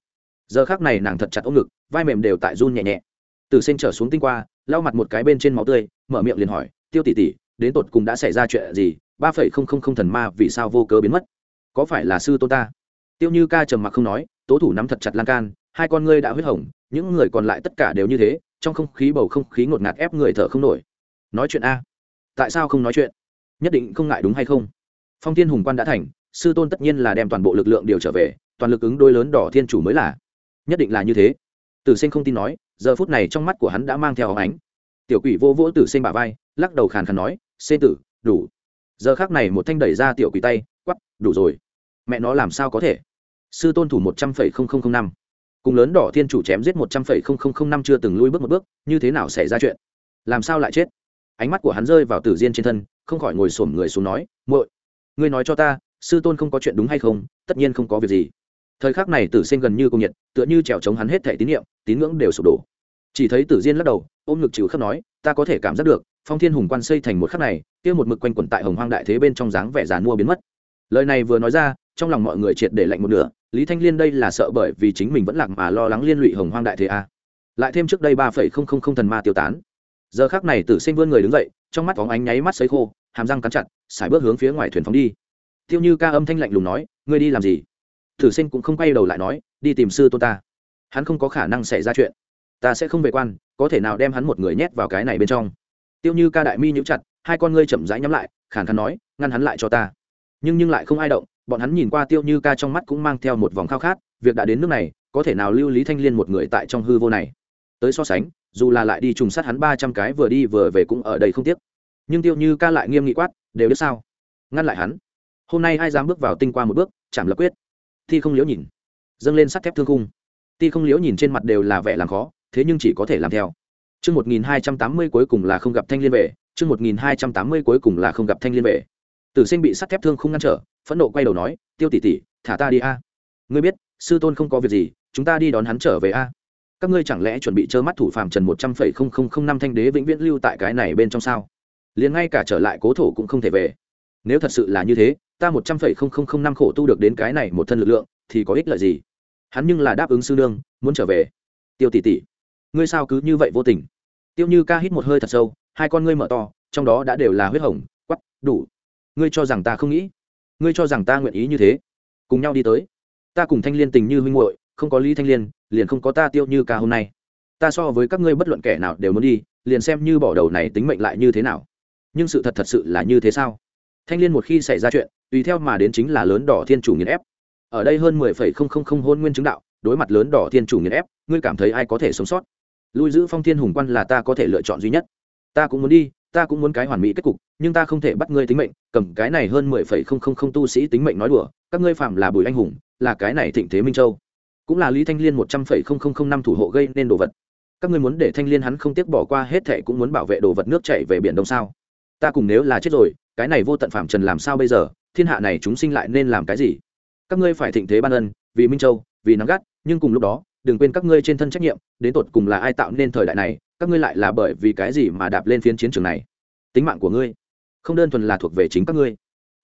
A: Giờ khắc này nàng thật chặt ôm ngực, vai mềm đều tại run nhẹ nhẹ. Từ sinh trở xuống tinh qua, lau mặt một cái bên trên máu tươi mở miệng liền hỏi, tiêu tỷ tỷ, đến tột cùng đã xảy ra chuyện gì? Ba phẩy không không không thần ma vì sao vô cớ biến mất? Có phải là sư tôn ta? Tiêu như ca trầm mặc không nói, tố thủ nắm thật chặt lan can, hai con ngươi đã huyết hồng, những người còn lại tất cả đều như thế, trong không khí bầu không khí ngột ngạt ép người thở không nổi. Nói chuyện a? Tại sao không nói chuyện? Nhất định không ngại đúng hay không? Phong thiên hùng quan đã thành, sư tôn tất nhiên là đem toàn bộ lực lượng điều trở về, toàn lực ứng đôi lớn đỏ thiên chủ mới là. Nhất định là như thế. Tử sinh không tin nói, giờ phút này trong mắt của hắn đã mang theo ánh tiểu quỷ vô vỗ tử sinh bả vai, lắc đầu khàn khàn nói, xê tử, đủ. Giờ khác này một thanh đẩy ra tiểu quỷ tay quắp đủ rồi. Mẹ nó làm sao có thể? Sư tôn thủ một trăm phẩy không không không năm. Cùng lớn đỏ thiên chủ chém giết một trăm phẩy không không không năm chưa từng lui bước một bước, như thế nào xảy ra chuyện? Làm sao lại chết? Ánh mắt của hắn rơi vào tử diên trên thân, không khỏi ngồi xổm người xuống nói, muội, ngươi nói cho ta, sư tôn không có chuyện đúng hay không? Tất nhiên không có việc gì. Thời khắc này tử sinh gần như công nhiệt, tựa như trèo chống hắn hết thẻ tín nhiệm tín ngưỡng đều sụp đổ. Chỉ thấy tử diên lắc đầu ôm ngực chịu khắc nói, ta có thể cảm giác được, phong thiên hùng quan xây thành một khắc này, kia một mực quanh quẩn tại hồng hoang đại thế bên trong dáng vẻ giàn mua biến mất. Lời này vừa nói ra, trong lòng mọi người triệt để lạnh một nửa, lý thanh liên đây là sợ bởi vì chính mình vẫn lạc mà lo lắng liên lụy hồng hoang đại thế a. Lại thêm trước đây ba phẩy không không không thần ma tiêu tán. Giờ khác này tử sinh vươn người đứng dậy, trong mắt phóng ánh nháy mắt sấy khô, hàm răng cắn chặt xài bước hướng phía ngoài thuyền phóng đi. Tiêu như ca âm thanh lạnh lùng nói, ngươi đi làm gì? Tử sinh cũng không quay đầu lại nói, đi tìm sư tôn ta. Hắn không có khả năng xảy ra chuyện. Ta sẽ không về quan có thể nào đem hắn một người nhét vào cái này bên trong? Tiêu như ca đại mi nhũ chặt, hai con ngươi chậm rãi nhắm lại, khàn khàn nói, ngăn hắn lại cho ta. Nhưng nhưng lại không ai động, bọn hắn nhìn qua tiêu như ca trong mắt cũng mang theo một vòng khao khát, việc đã đến nước này, có thể nào lưu lý thanh liên một người tại trong hư vô này? Tới so sánh, dù là lại đi trùng sát hắn ba trăm cái vừa đi vừa về cũng ở đây không tiếc. Nhưng tiêu như ca lại nghiêm nghị quát, đều biết sao? Ngăn lại hắn. Hôm nay ai dám bước vào tinh qua một bước, chạm lập quyết. Thi không liễu nhìn, dâng lên sắt thép thương cung ti không liễu nhìn trên mặt đều là vẻ làm khó thế nhưng chỉ có thể làm theo. Chương một nghìn hai trăm tám mươi cuối cùng là không gặp thanh liên về, chương một nghìn hai trăm tám mươi cuối cùng là không gặp thanh liên về. Tử sinh bị sắt thép thương không ngăn trở, phẫn nộ quay đầu nói, tiêu tỷ tỷ, thả ta đi a. Ngươi biết, sư tôn không có việc gì, chúng ta đi đón hắn trở về a. Các ngươi chẳng lẽ chuẩn bị trơ mắt thủ phạm trần một trăm phẩy không không không năm thanh đế vĩnh viễn lưu tại cái này bên trong sao? Liền ngay cả trở lại cố thổ cũng không thể về. Nếu thật sự là như thế, ta một trăm phẩy không không không năm khổ tu được đến cái này một thân lực lượng, thì có ích lợi gì? Hắn nhưng là đáp ứng sư nương, muốn trở về. Tiêu tỷ tỷ ngươi sao cứ như vậy vô tình? Tiêu như ca hít một hơi thật sâu, hai con ngươi mở to, trong đó đã đều là huyết hồng quắp đủ. Ngươi cho rằng ta không nghĩ? Ngươi cho rằng ta nguyện ý như thế? Cùng nhau đi tới. Ta cùng thanh liên tình như huynh muội, không có lý thanh liên, liền không có ta tiêu như ca hôm nay. Ta so với các ngươi bất luận kẻ nào đều muốn đi, liền xem như bỏ đầu này tính mệnh lại như thế nào. Nhưng sự thật thật sự là như thế sao? Thanh liên một khi xảy ra chuyện, tùy theo mà đến chính là lớn đỏ thiên chủ nghiền ép. Ở đây hơn mười phẩy không không không hôn nguyên chứng đạo, đối mặt lớn đỏ thiên chủ nghiền ép, ngươi cảm thấy ai có thể sống sót? Lui giữ phong thiên hùng quan là ta có thể lựa chọn duy nhất. Ta cũng muốn đi, ta cũng muốn cái hoàn mỹ kết cục, nhưng ta không thể bắt ngươi tính mệnh, cầm cái này hơn mười phẩy không không không tu sĩ tính mệnh nói đùa, các ngươi phạm là bùi anh hùng, là cái này thịnh thế minh châu. Cũng là lý thanh liên một trăm phẩy không không không năm thủ hộ gây nên đồ vật. Các ngươi muốn để thanh liên hắn không tiếc bỏ qua hết thệ cũng muốn bảo vệ đồ vật nước chảy về biển đông sao? Ta cùng nếu là chết rồi, cái này vô tận phạm trần làm sao bây giờ? Thiên hạ này chúng sinh lại nên làm cái gì? Các ngươi phải thịnh thế ban ân, vì minh châu, vì nắng gắt, nhưng cùng lúc đó đừng quên các ngươi trên thân trách nhiệm, đến tột cùng là ai tạo nên thời đại này, các ngươi lại là bởi vì cái gì mà đạp lên phiến chiến trường này? Tính mạng của ngươi, không đơn thuần là thuộc về chính các ngươi,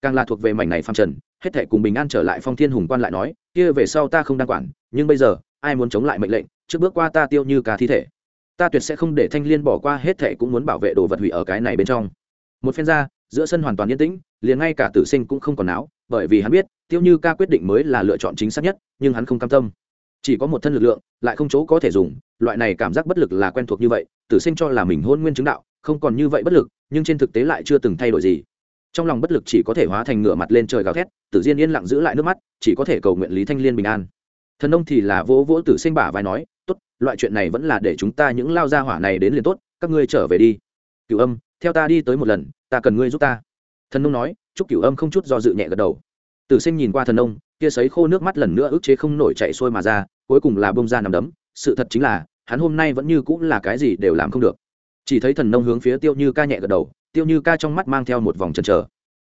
A: càng là thuộc về mảnh này phong trần, hết thể cùng bình an trở lại phong thiên hùng quan lại nói, kia về sau ta không đăng quản, nhưng bây giờ, ai muốn chống lại mệnh lệnh, trước bước qua ta tiêu như cả thi thể. Ta tuyệt sẽ không để thanh liên bỏ qua hết thể cũng muốn bảo vệ đồ vật hủy ở cái này bên trong. Một phen ra, giữa sân hoàn toàn yên tĩnh, liền ngay cả tử sinh cũng không còn não, bởi vì hắn biết, tiêu như ca quyết định mới là lựa chọn chính xác nhất, nhưng hắn không cam tâm chỉ có một thân lực lượng, lại không chỗ có thể dùng, loại này cảm giác bất lực là quen thuộc như vậy, tử sinh cho là mình hôn nguyên chứng đạo, không còn như vậy bất lực, nhưng trên thực tế lại chưa từng thay đổi gì. Trong lòng bất lực chỉ có thể hóa thành ngửa mặt lên trời gào thét, tử diên yên lặng giữ lại nước mắt, chỉ có thể cầu nguyện lý thanh liên bình an. Thần ông thì là vỗ vỗ tử sinh bả vai nói, tốt, loại chuyện này vẫn là để chúng ta những lao gia hỏa này đến liền tốt, các ngươi trở về đi. Cửu âm, theo ta đi tới một lần, ta cần ngươi giúp ta. Thần nông nói, chúc cửu âm không chút do dự nhẹ gật đầu. Tử sinh nhìn qua thần nông kia sấy khô nước mắt lần nữa ức chế không nổi chạy xuôi mà ra, cuối cùng là bông ra nằm đấm. Sự thật chính là, hắn hôm nay vẫn như cũng là cái gì đều làm không được. Chỉ thấy thần nông hướng phía tiêu như ca nhẹ gật đầu, tiêu như ca trong mắt mang theo một vòng chần chờ.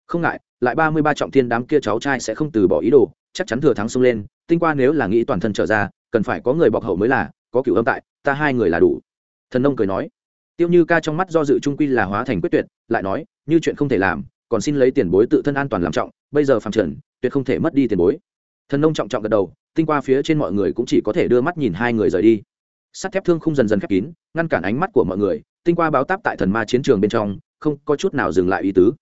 A: Không ngại, lại ba mươi ba trọng thiên đám kia cháu trai sẽ không từ bỏ ý đồ, chắc chắn thừa thắng xông lên, tinh qua nếu là nghĩ toàn thân trở ra, cần phải có người bọc hậu mới là, có cửu âm tại, ta hai người là đủ. Thần nông cười nói. Tiêu như ca trong mắt do dự trung quy là hóa thành quyết tuyệt, lại nói, như chuyện không thể làm còn xin lấy tiền bối tự thân an toàn làm trọng, bây giờ phạm trần, tuyệt không thể mất đi tiền bối. Thần nông trọng trọng gật đầu, tinh qua phía trên mọi người cũng chỉ có thể đưa mắt nhìn hai người rời đi. Sắt thép thương không dần dần khép kín, ngăn cản ánh mắt của mọi người, tinh qua báo táp tại thần ma chiến trường bên trong, không có chút nào dừng lại ý tứ.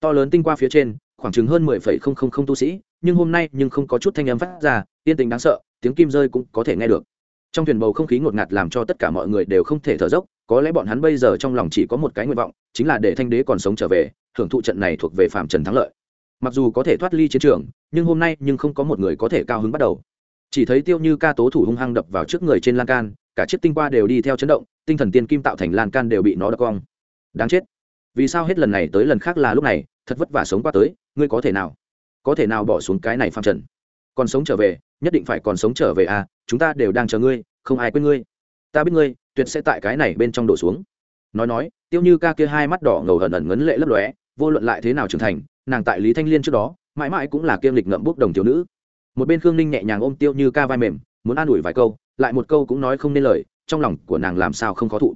A: To lớn tinh qua phía trên, khoảng chừng hơn mười phẩy không không không tu sĩ, nhưng hôm nay nhưng không có chút thanh âm phát ra, yên tình đáng sợ, tiếng kim rơi cũng có thể nghe được. Trong thuyền bầu không khí ngột ngạt làm cho tất cả mọi người đều không thể thở dốc, có lẽ bọn hắn bây giờ trong lòng chỉ có một cái nguyện vọng, chính là để thanh đế còn sống trở về hưởng thụ trận này thuộc về phạm trần thắng lợi. Mặc dù có thể thoát ly chiến trường, nhưng hôm nay nhưng không có một người có thể cao hứng bắt đầu. Chỉ thấy tiêu như ca tố thủ hung hăng đập vào trước người trên lan can, cả chiếc tinh qua đều đi theo chấn động, tinh thần tiên kim tạo thành lan can đều bị nó đập cong. Đáng chết. Vì sao hết lần này tới lần khác là lúc này, thật vất vả sống qua tới, ngươi có thể nào, có thể nào bỏ xuống cái này phạm trần? Còn sống trở về, nhất định phải còn sống trở về à chúng ta đều đang chờ ngươi, không ai quên ngươi. Ta biết ngươi, tuyệt sẽ tại cái này bên trong đổ xuống. Nói nói, tiêu như ca kia hai mắt đỏ ngầu hận ẩn ngấn lệ lấp lóe vô luận lại thế nào trưởng thành, nàng tại lý thanh liên trước đó, mãi mãi cũng là kiêm lịch ngậm bốc đồng thiếu nữ. Một bên khương ninh nhẹ nhàng ôm tiêu như ca vai mềm, muốn an ủi vài câu, lại một câu cũng nói không nên lời, trong lòng của nàng làm sao không khó thụ.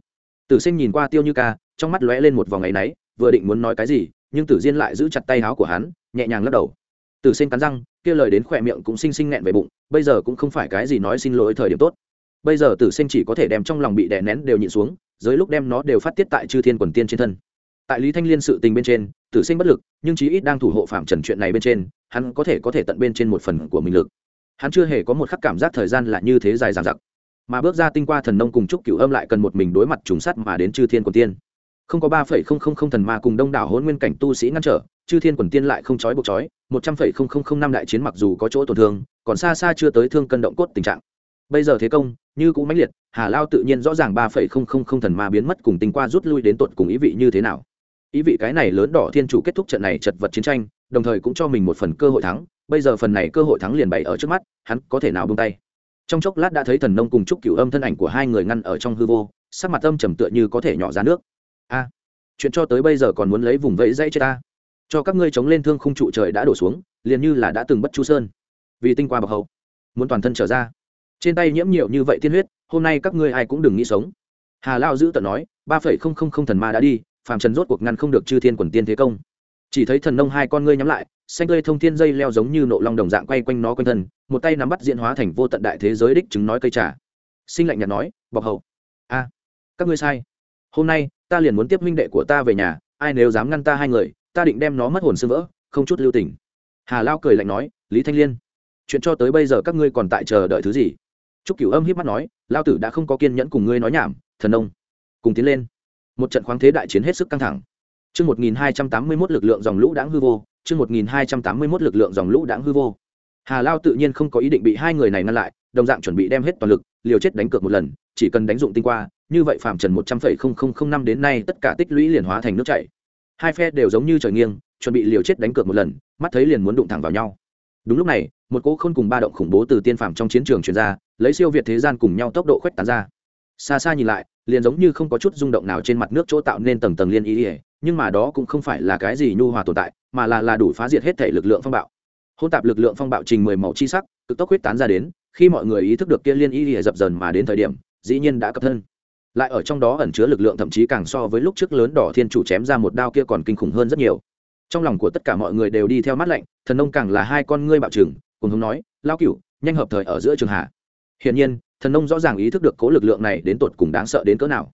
A: Tử sinh nhìn qua tiêu như ca, trong mắt lóe lên một vòng áy náy, vừa định muốn nói cái gì, nhưng tử diên lại giữ chặt tay áo của hắn, nhẹ nhàng lắc đầu. Tử sinh cắn răng, kia lời đến khỏe miệng cũng xinh xinh nghẹn về bụng, bây giờ cũng không phải cái gì nói xin lỗi thời điểm tốt. Bây giờ tử sinh chỉ có thể đem trong lòng bị đè nén đều nhịn xuống dưới lúc đem nó đều phát tiết tại chư thiên quần tiên trên thân tại lý thanh liên sự tình bên trên, tử sinh bất lực, nhưng chí ít đang thủ hộ phạm trần chuyện này bên trên, hắn có thể có thể tận bên trên một phần của mình lực. Hắn chưa hề có một khắc cảm giác thời gian là như thế dài dằng dặc. Mà bước ra tinh qua thần nông cùng chúc cửu âm lại cần một mình đối mặt trùng sắt mà đến chư thiên quần tiên. Không có ba phẩy không không không thần ma cùng đông đảo hôn nguyên cảnh tu sĩ ngăn trở, chư thiên quần tiên lại không trói buộc trói, một trăm phẩy không không không năm đại chiến mặc dù có chỗ tổn thương, còn xa xa chưa tới thương cân động cốt tình trạng. Bây giờ thế công, như cũng mãnh liệt, hà lao tự nhiên rõ ràng ba phẩy không không không thần ma biến mất cùng tinh qua rút lui đến tột cùng ý vị như thế nào ý vị cái này lớn đỏ thiên chủ kết thúc trận này chật vật chiến tranh, đồng thời cũng cho mình một phần cơ hội thắng, bây giờ phần này cơ hội thắng liền bày ở trước mắt, hắn có thể nào bung tay. Trong chốc lát đã thấy thần nông cùng chúc cửu âm thân ảnh của hai người ngăn ở trong hư vô, sắc mặt âm trầm tựa như có thể nhỏ ra nước. A, chuyện cho tới bây giờ còn muốn lấy vùng vẫy dãy chết ta. Cho các ngươi chống lên thương khung trụ trời đã đổ xuống, liền như là đã từng bất chu sơn. Vì tinh qua bậc hậu, muốn toàn thân trở ra. Trên tay nhiễm nhiều như vậy tiên huyết, hôm nay các ngươi ai cũng đừng nghĩ sống. Hà lao giữ tận nói, ba phẩy không không không thần ma đã đi phàm trần rốt cuộc ngăn không được chư thiên quần tiên thế công. Chỉ thấy thần nông hai con ngươi nhắm lại, xanh tươi thông thiên dây leo giống như nộ long đồng dạng quay quanh nó quanh thân, một tay nắm bắt diễn hóa thành vô tận đại thế giới đích chứng nói cây trà. Sinh lạnh nhạt nói bọc hậu a, các ngươi sai. Hôm nay, ta liền muốn tiếp minh đệ của ta về nhà, ai nếu dám ngăn ta hai người, ta định đem nó mất hồn sương vỡ, không chút lưu tình. Hà lao cười lạnh nói, lý thanh liên, chuyện cho tới bây giờ các ngươi còn tại chờ đợi thứ gì? Trúc cửu âm hiếp mắt nói, lao tử đã không có kiên nhẫn cùng ngươi nói nhảm, thần ông cùng tiến lên một trận khoáng thế đại chiến hết sức căng thẳng Trước 1281 lực lượng dòng lũ đãng hư vô, trước 1281 lực lượng dòng lũ đãng hư vô. Hà Lao tự nhiên không có ý định bị hai người này ngăn lại, đồng dạng chuẩn bị đem hết toàn lực, liều chết đánh cược một lần, chỉ cần đánh dụng tinh qua, như vậy phạm trần 100,0005 đến nay tất cả tích lũy liền hóa thành nước chảy. Hai phe đều giống như trời nghiêng, chuẩn bị liều chết đánh cược một lần, mắt thấy liền muốn đụng thẳng vào nhau. Đúng lúc này, một cỗ khôn cùng ba động khủng bố từ tiên phàm trong chiến trường truyền ra, lấy siêu việt thế gian cùng nhau tốc độ khuếch tán ra. Xa xa nhìn lại, liền giống như không có chút rung động nào trên mặt nước chỗ tạo nên tầng tầng liên ý, ý nhưng mà đó cũng không phải là cái gì nhu hòa tồn tại mà là là đủ phá diệt hết thể lực lượng phong bạo. Hôn tạp lực lượng phong bạo trình mười màu chi sắc cực tốc huyết tán ra đến khi mọi người ý thức được kia liên ý lìa dập dần mà đến thời điểm dĩ nhiên đã cấp thân. Lại ở trong đó ẩn chứa lực lượng thậm chí càng so với lúc trước lớn đỏ thiên chủ chém ra một đao kia còn kinh khủng hơn rất nhiều. Trong lòng của tất cả mọi người đều đi theo mắt lạnh thần nông càng là hai con ngươi bạo trừng cùng hùng nói lao cửu nhanh hợp thời ở giữa trường hạ hiển nhiên, thần nông rõ ràng ý thức được cố lực lượng này đến tột cùng đáng sợ đến cỡ nào.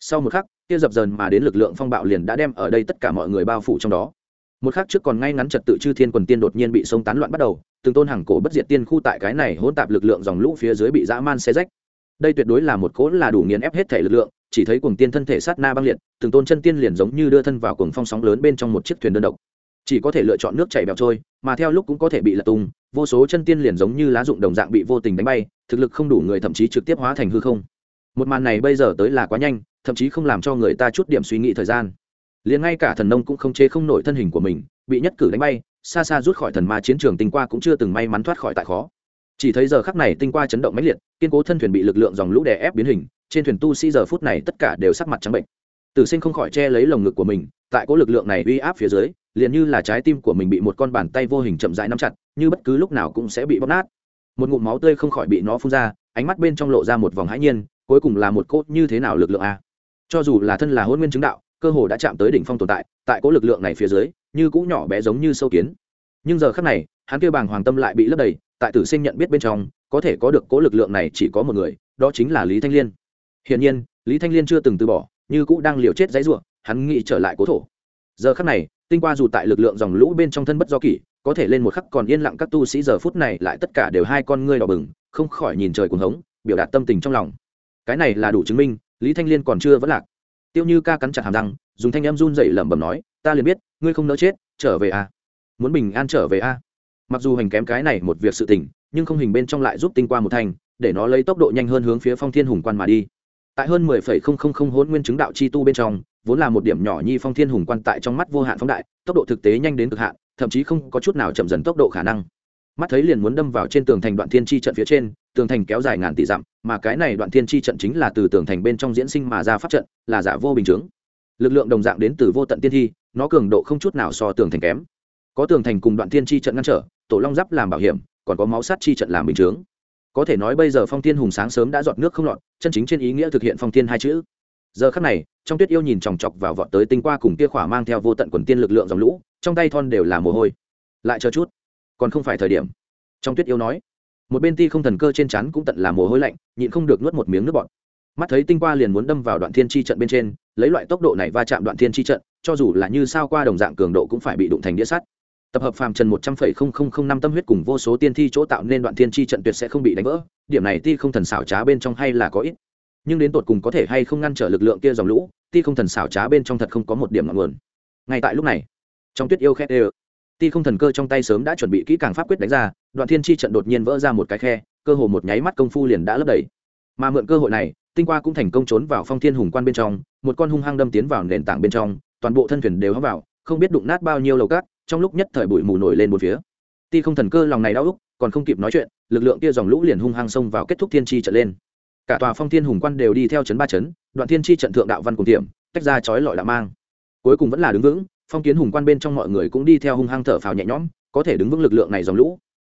A: Sau một khắc kia dập dờn mà đến lực lượng phong bạo liền đã đem ở đây tất cả mọi người bao phủ trong đó. Một khắc trước còn ngay ngắn trật tự chư thiên quần tiên đột nhiên bị sông tán loạn bắt đầu, từng tôn hàng cổ bất diệt tiên khu tại cái này hỗn tạp lực lượng dòng lũ phía dưới bị dã man xe rách. Đây tuyệt đối là một cỗ là đủ nghiền ép hết thể lực lượng, chỉ thấy cuồng tiên thân thể sát na băng liệt, từng tôn chân tiên liền giống như đưa thân vào cuồng phong sóng lớn bên trong một chiếc thuyền đơn độc. Chỉ có thể lựa chọn nước chảy bèo trôi, mà theo lúc cũng có thể bị lật tung vô số chân tiên liền giống như lá dụng đồng dạng bị vô tình đánh bay, thực lực không đủ người thậm chí trực tiếp hóa thành hư không. Một màn này bây giờ tới là quá nhanh, thậm chí không làm cho người ta chút điểm suy nghĩ thời gian. Liền ngay cả thần nông cũng không chế không nổi thân hình của mình, bị nhất cử đánh bay, xa xa rút khỏi thần ma chiến trường tinh qua cũng chưa từng may mắn thoát khỏi tại khó. Chỉ thấy giờ khắc này tinh qua chấn động mãnh liệt, kiên cố thân thuyền bị lực lượng dòng lũ đè ép biến hình, trên thuyền tu sĩ giờ phút này tất cả đều sắc mặt trắng bệnh. Tử sinh không khỏi che lấy lồng ngực của mình, tại cố lực lượng này uy áp phía dưới liền như là trái tim của mình bị một con bàn tay vô hình chậm rãi nắm chặt, như bất cứ lúc nào cũng sẽ bị bóp nát. Một ngụm máu tươi không khỏi bị nó phun ra, ánh mắt bên trong lộ ra một vòng hãi nhiên, cuối cùng là một cốt như thế nào lực lượng a? Cho dù là thân là hôn nguyên chứng đạo, cơ hồ đã chạm tới đỉnh phong tồn tại tại cố lực lượng này phía dưới, như cũng nhỏ bé giống như sâu kiến. Nhưng giờ khắc này, hắn kêu bàng hoàng tâm lại bị lấp đầy, tại tử sinh nhận biết bên trong, có thể có được cố lực lượng này chỉ có một người, đó chính là lý thanh liên. Hiển nhiên, lý thanh liên chưa từng từ bỏ, như cũng đang liều chết dãy ruộng hắn nghĩ trở lại cố thổ. Giờ khắc này tinh qua dù tại lực lượng dòng lũ bên trong thân bất do kỷ, có thể lên một khắc còn yên lặng các tu sĩ giờ phút này lại tất cả đều hai con ngươi đỏ bừng, không khỏi nhìn trời cuồng hống, biểu đạt tâm tình trong lòng cái này là đủ chứng minh, lý thanh liên còn chưa vẫn lạc tiêu như ca cắn chặt hàm răng, dùng thanh em run dậy lẩm bẩm nói, ta liền biết, ngươi không nỡ chết, trở về à? muốn bình an trở về à? mặc dù hành kém cái này một việc sự tình, nhưng không hình bên trong lại giúp tinh qua một thành, để nó lấy tốc độ nhanh hơn hướng phía phong thiên hùng quan mà đi tại hơn mười phẩy không không không hôn nguyên chứng đạo chi tu bên trong vốn là một điểm nhỏ nhi phong thiên hùng quan tại trong mắt vô hạn phóng đại, tốc độ thực tế nhanh đến cực hạn, thậm chí không có chút nào chậm dần tốc độ khả năng. Mắt thấy liền muốn đâm vào trên tường thành đoạn thiên chi trận phía trên, tường thành kéo dài ngàn tỷ dặm, mà cái này đoạn thiên chi trận chính là từ tường thành bên trong diễn sinh mà ra pháp trận, là giả vô bình chứng lực lượng đồng dạng đến từ vô tận tiên thi, nó cường độ không chút nào so tường thành kém. Có tường thành cùng đoạn thiên chi trận ngăn trở, tổ long giáp làm bảo hiểm, còn có máu sát chi trận làm bình chứng có thể nói bây giờ phong thiên hùng sáng sớm đã dọn nước không lọt, chân chính trên ý nghĩa thực hiện phong thiên hai chữ giờ khắc này, trong tuyết yêu nhìn chòng chọc vào vọt tới tinh qua cùng kia khỏa mang theo vô tận quần tiên lực lượng dòng lũ, trong tay thon đều là mồ hôi. Lại chờ chút, còn không phải thời điểm. Trong tuyết yêu nói, một bên ti không thần cơ trên chắn cũng tận là mồ hôi lạnh, nhịn không được nuốt một miếng nước bọt. Mắt thấy tinh qua liền muốn đâm vào đoạn thiên tri trận bên trên, lấy loại tốc độ này va chạm đoạn thiên tri trận, cho dù là như sao qua đồng dạng cường độ cũng phải bị đụng thành đĩa sắt. Tập hợp phàm trần một trăm phẩy không không không năm tâm huyết cùng vô số tiên thi chỗ tạo nên đoạn thiên tri trận tuyệt sẽ không bị đánh vỡ, điểm này ti không thần xảo trá bên trong hay là có ít nhưng đến tột cùng có thể hay không ngăn trở lực lượng kia dòng lũ, ti không thần xảo trá bên trong thật không có một điểm ngọn nguồn. Ngay tại lúc này, trong tuyết yêu khét ê ti không thần cơ trong tay sớm đã chuẩn bị kỹ càng pháp quyết đánh ra, đoạn thiên tri trận đột nhiên vỡ ra một cái khe, cơ hồ một nháy mắt công phu liền đã lấp đầy. Mà mượn cơ hội này, tinh qua cũng thành công trốn vào phong thiên hùng quan bên trong, một con hung hăng đâm tiến vào nền tảng bên trong, toàn bộ thân thuyền đều hấp vào, không biết đụng nát bao nhiêu lầu cát, trong lúc nhất thời bụi mù nổi lên một phía. Ti không thần cơ lòng này đau úc còn không kịp nói chuyện, lực lượng kia dòng lũ liền hung hăng xông vào kết thúc thiên tri trận lên cả tòa phong thiên hùng quan đều đi theo chấn ba chấn, đoạn thiên tri trận thượng đạo văn cùng tiệm, tách ra chói lọi đạo mang. Cuối cùng vẫn là đứng vững, phong kiến hùng quan bên trong mọi người cũng đi theo hung hăng thở phào nhẹ nhõm, có thể đứng vững lực lượng này dòng lũ.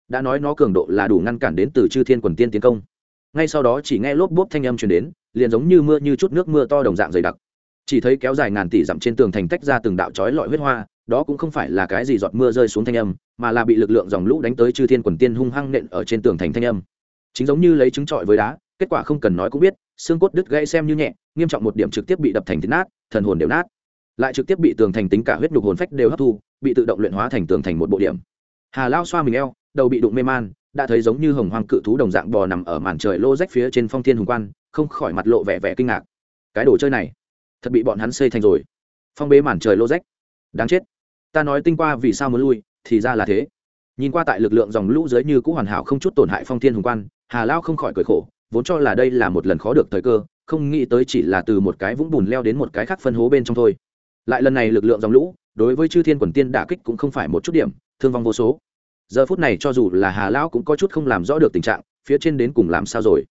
A: Đã nói nó cường độ là đủ ngăn cản đến từ chư thiên quần tiên tiến công. Ngay sau đó chỉ nghe lốp bốp thanh âm truyền đến, liền giống như mưa như chút nước mưa to đồng dạng dày đặc. Chỉ thấy kéo dài ngàn tỷ dặm trên tường thành tách ra từng đạo chói lọi huyết hoa, đó cũng không phải là cái gì giọt mưa rơi xuống thanh âm, mà là bị lực lượng dòng lũ đánh tới chư thiên quần tiên hung hăng nện ở trên tường thành thanh âm. Chính giống như lấy trứng trọi với đá kết quả không cần nói cũng biết, xương cốt đứt gãy xem như nhẹ, nghiêm trọng một điểm trực tiếp bị đập thành thịt nát, thần hồn đều nát. Lại trực tiếp bị tường thành tính cả huyết nhục hồn phách đều hấp thu, bị tự động luyện hóa thành tường thành một bộ điểm. Hà lao xoa mình eo, đầu bị đụng mê man, đã thấy giống như hồng hoang cự thú đồng dạng bò nằm ở màn trời lô rách phía trên phong thiên hùng quan, không khỏi mặt lộ vẻ vẻ kinh ngạc. Cái đồ chơi này, thật bị bọn hắn xây thành rồi. Phong bế màn trời lô rách. Đáng chết. Ta nói tinh qua vì sao muốn lui, thì ra là thế. Nhìn qua tại lực lượng dòng lũ dưới như cũng hoàn hảo không chút tổn hại phong thiên hùng quan, hà lao không khỏi cười khổ vốn cho là đây là một lần khó được thời cơ, không nghĩ tới chỉ là từ một cái vũng bùn leo đến một cái khác phân hố bên trong thôi. Lại lần này lực lượng dòng lũ, đối với chư thiên quần tiên đả kích cũng không phải một chút điểm, thương vong vô số. Giờ phút này cho dù là hà lão cũng có chút không làm rõ được tình trạng, phía trên đến cùng làm sao rồi.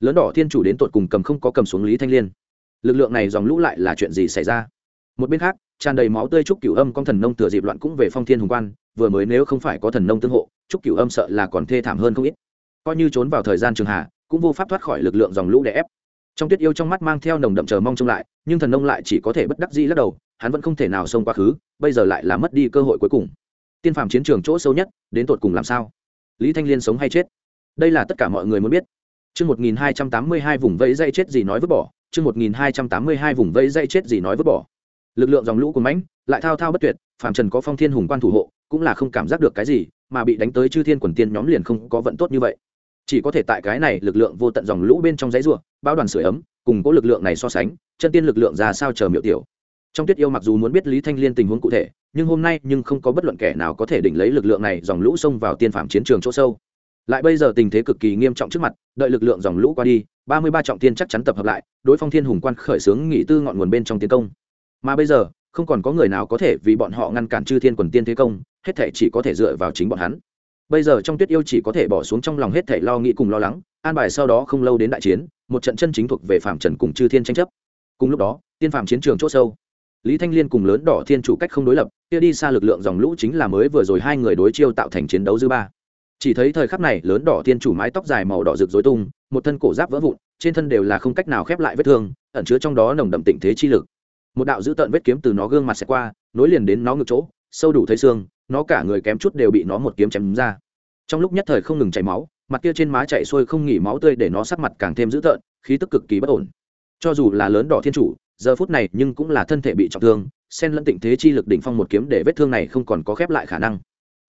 A: Lớn đỏ thiên chủ đến tột cùng cầm không có cầm xuống lý thanh liên. Lực lượng này dòng lũ lại là chuyện gì xảy ra? Một bên khác, tràn đầy máu tươi trúc cửu âm con thần nông thừa dịp loạn cũng về phong thiên hùng quan, vừa mới nếu không phải có thần nông tương hộ, trúc cửu âm sợ là còn thê thảm hơn không ít. Coi như trốn vào thời gian trường hạ cũng vô pháp thoát khỏi lực lượng dòng lũ đè ép. Trong tuyết yêu trong mắt mang theo nồng đậm chờ mong trông lại nhưng thần nông lại chỉ có thể bất đắc dĩ lắc đầu hắn vẫn không thể nào xông quá khứ bây giờ lại là mất đi cơ hội cuối cùng. Tiên phàm chiến trường chỗ sâu nhất đến tột cùng làm sao? Lý thanh liên sống hay chết? Đây là tất cả mọi người muốn biết. Chương 1282 vùng vẫy dây chết gì nói vứt bỏ, chương 1282 vùng vẫy dây chết gì nói vứt bỏ. Lực lượng dòng lũ của mãnh, lại thao thao bất tuyệt, phàm trần có phong thiên hùng quan thủ hộ, cũng là không cảm giác được cái gì, mà bị đánh tới chư thiên quần tiên nhóm liền không có vận tốt như vậy. Chỉ có thể tại cái này lực lượng vô tận dòng lũ bên trong dãy rùa, bao đoàn sưởi ấm, cùng cố lực lượng này so sánh, chân tiên lực lượng ra sao chờ miệu tiểu. Trong Tuyết yêu mặc dù muốn biết Lý Thanh Liên tình huống cụ thể, nhưng hôm nay nhưng không có bất luận kẻ nào có thể đỉnh lấy lực lượng này dòng lũ xông vào tiên phạm chiến trường chỗ sâu. Lại bây giờ tình thế cực kỳ nghiêm trọng trước mặt đợi lực lượng dòng lũ qua đi ba mươi ba trọng tiên chắc chắn tập hợp lại đối phong thiên hùng quan khởi xướng nghỉ tư ngọn nguồn bên trong tiến công. Mà bây giờ không còn có người nào có thể vì bọn họ ngăn cản chư thiên quần tiên thế công hết thể chỉ có thể dựa vào chính bọn hắn bây giờ trong tuyết yêu chỉ có thể bỏ xuống trong lòng hết thể lo nghĩ cùng lo lắng, an bài sau đó không lâu đến đại chiến, một trận chân chính thuộc về phạm trần cùng chư thiên tranh chấp. Cùng lúc đó, tiên phạm chiến trường c h ỗ sâu, lý thanh liên cùng lớn đỏ thiên chủ cách không đối lập, kia đi xa lực lượng dòng lũ chính là mới vừa rồi hai người đối chiêu tạo thành chiến đấu dư ba. Chỉ thấy thời khắc này, lớn đỏ thiên chủ mái tóc dài màu đỏ rực rối tung, một thân cổ giáp vỡ vụn, trên thân đều là không cách nào khép lại vết thương, ẩn chứa trong đó nồng đậm tịnh thế chi lực. Một đạo dữ tợn vết kiếm từ nó gương mặt xẹt qua, nối liền đến nó ngực chỗ, sâu đủ thấy xương nó cả người kém chút đều bị nó một kiếm chém ra. Trong lúc nhất thời không ngừng chảy máu, mặt kia trên má chạy xuôi không nghỉ máu tươi để nó sắc mặt càng thêm dữ tợn, khí tức cực kỳ bất ổn. Cho dù là lớn đỏ thiên chủ, giờ phút này nhưng cũng là thân thể bị trọng thương sen lẫn tịnh thế chi lực đỉnh phong một kiếm để vết thương này không còn có khép lại khả năng.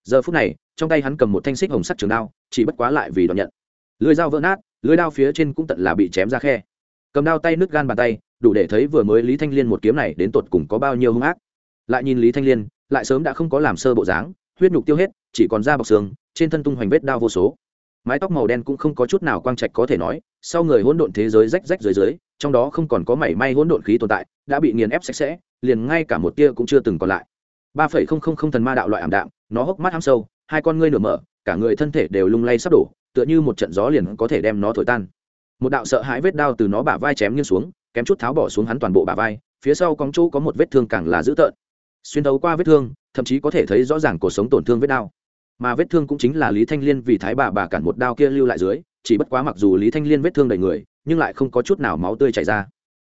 A: Giờ phút này, trong tay hắn cầm một thanh xích hồng sắt trường đao, chỉ bất quá lại vì đoạn nhận. Lưới dao vỡ nát lưới đao phía trên cũng tận là bị chém ra khe. Cầm đao tay nứt gan bàn tay, đủ để thấy vừa mới lý thanh liên một kiếm này đến tột cùng có bao nhiêu hung ác. Lại nhìn lý thanh liên lại sớm đã không có làm sơ bộ dáng, huyết nhục tiêu hết, chỉ còn da bọc xương, trên thân tung hoành vết đao vô số. Mái tóc màu đen cũng không có chút nào quang trạch có thể nói, sau người hỗn độn thế giới rách rách dưới dưới trong đó không còn có mảy may hỗn độn khí tồn tại, đã bị nghiền ép sạch sẽ, liền ngay cả một tia cũng chưa từng còn lại. Ba phẩy không không không thần ma đạo loại ảm đạm, nó hốc mắt ham sâu, hai con ngươi nửa mở, cả người thân thể đều lung lay sắp đổ, tựa như một trận gió liền có thể đem nó thổi tan. Một đạo sợ hãi vết đao từ nó bả vai chém nghiêng xuống, kém chút tháo bỏ xuống hắn toàn bộ bả vai, phía sau cong chỗ có một vết thương càng là dữ tợn xuyên tấu qua vết thương, thậm chí có thể thấy rõ ràng cuộc sống tổn thương vết đao mà vết thương cũng chính là lý thanh liên vì thái bà bà cản một đao kia lưu lại dưới, chỉ bất quá mặc dù lý thanh liên vết thương đầy người, nhưng lại không có chút nào máu tươi chảy ra.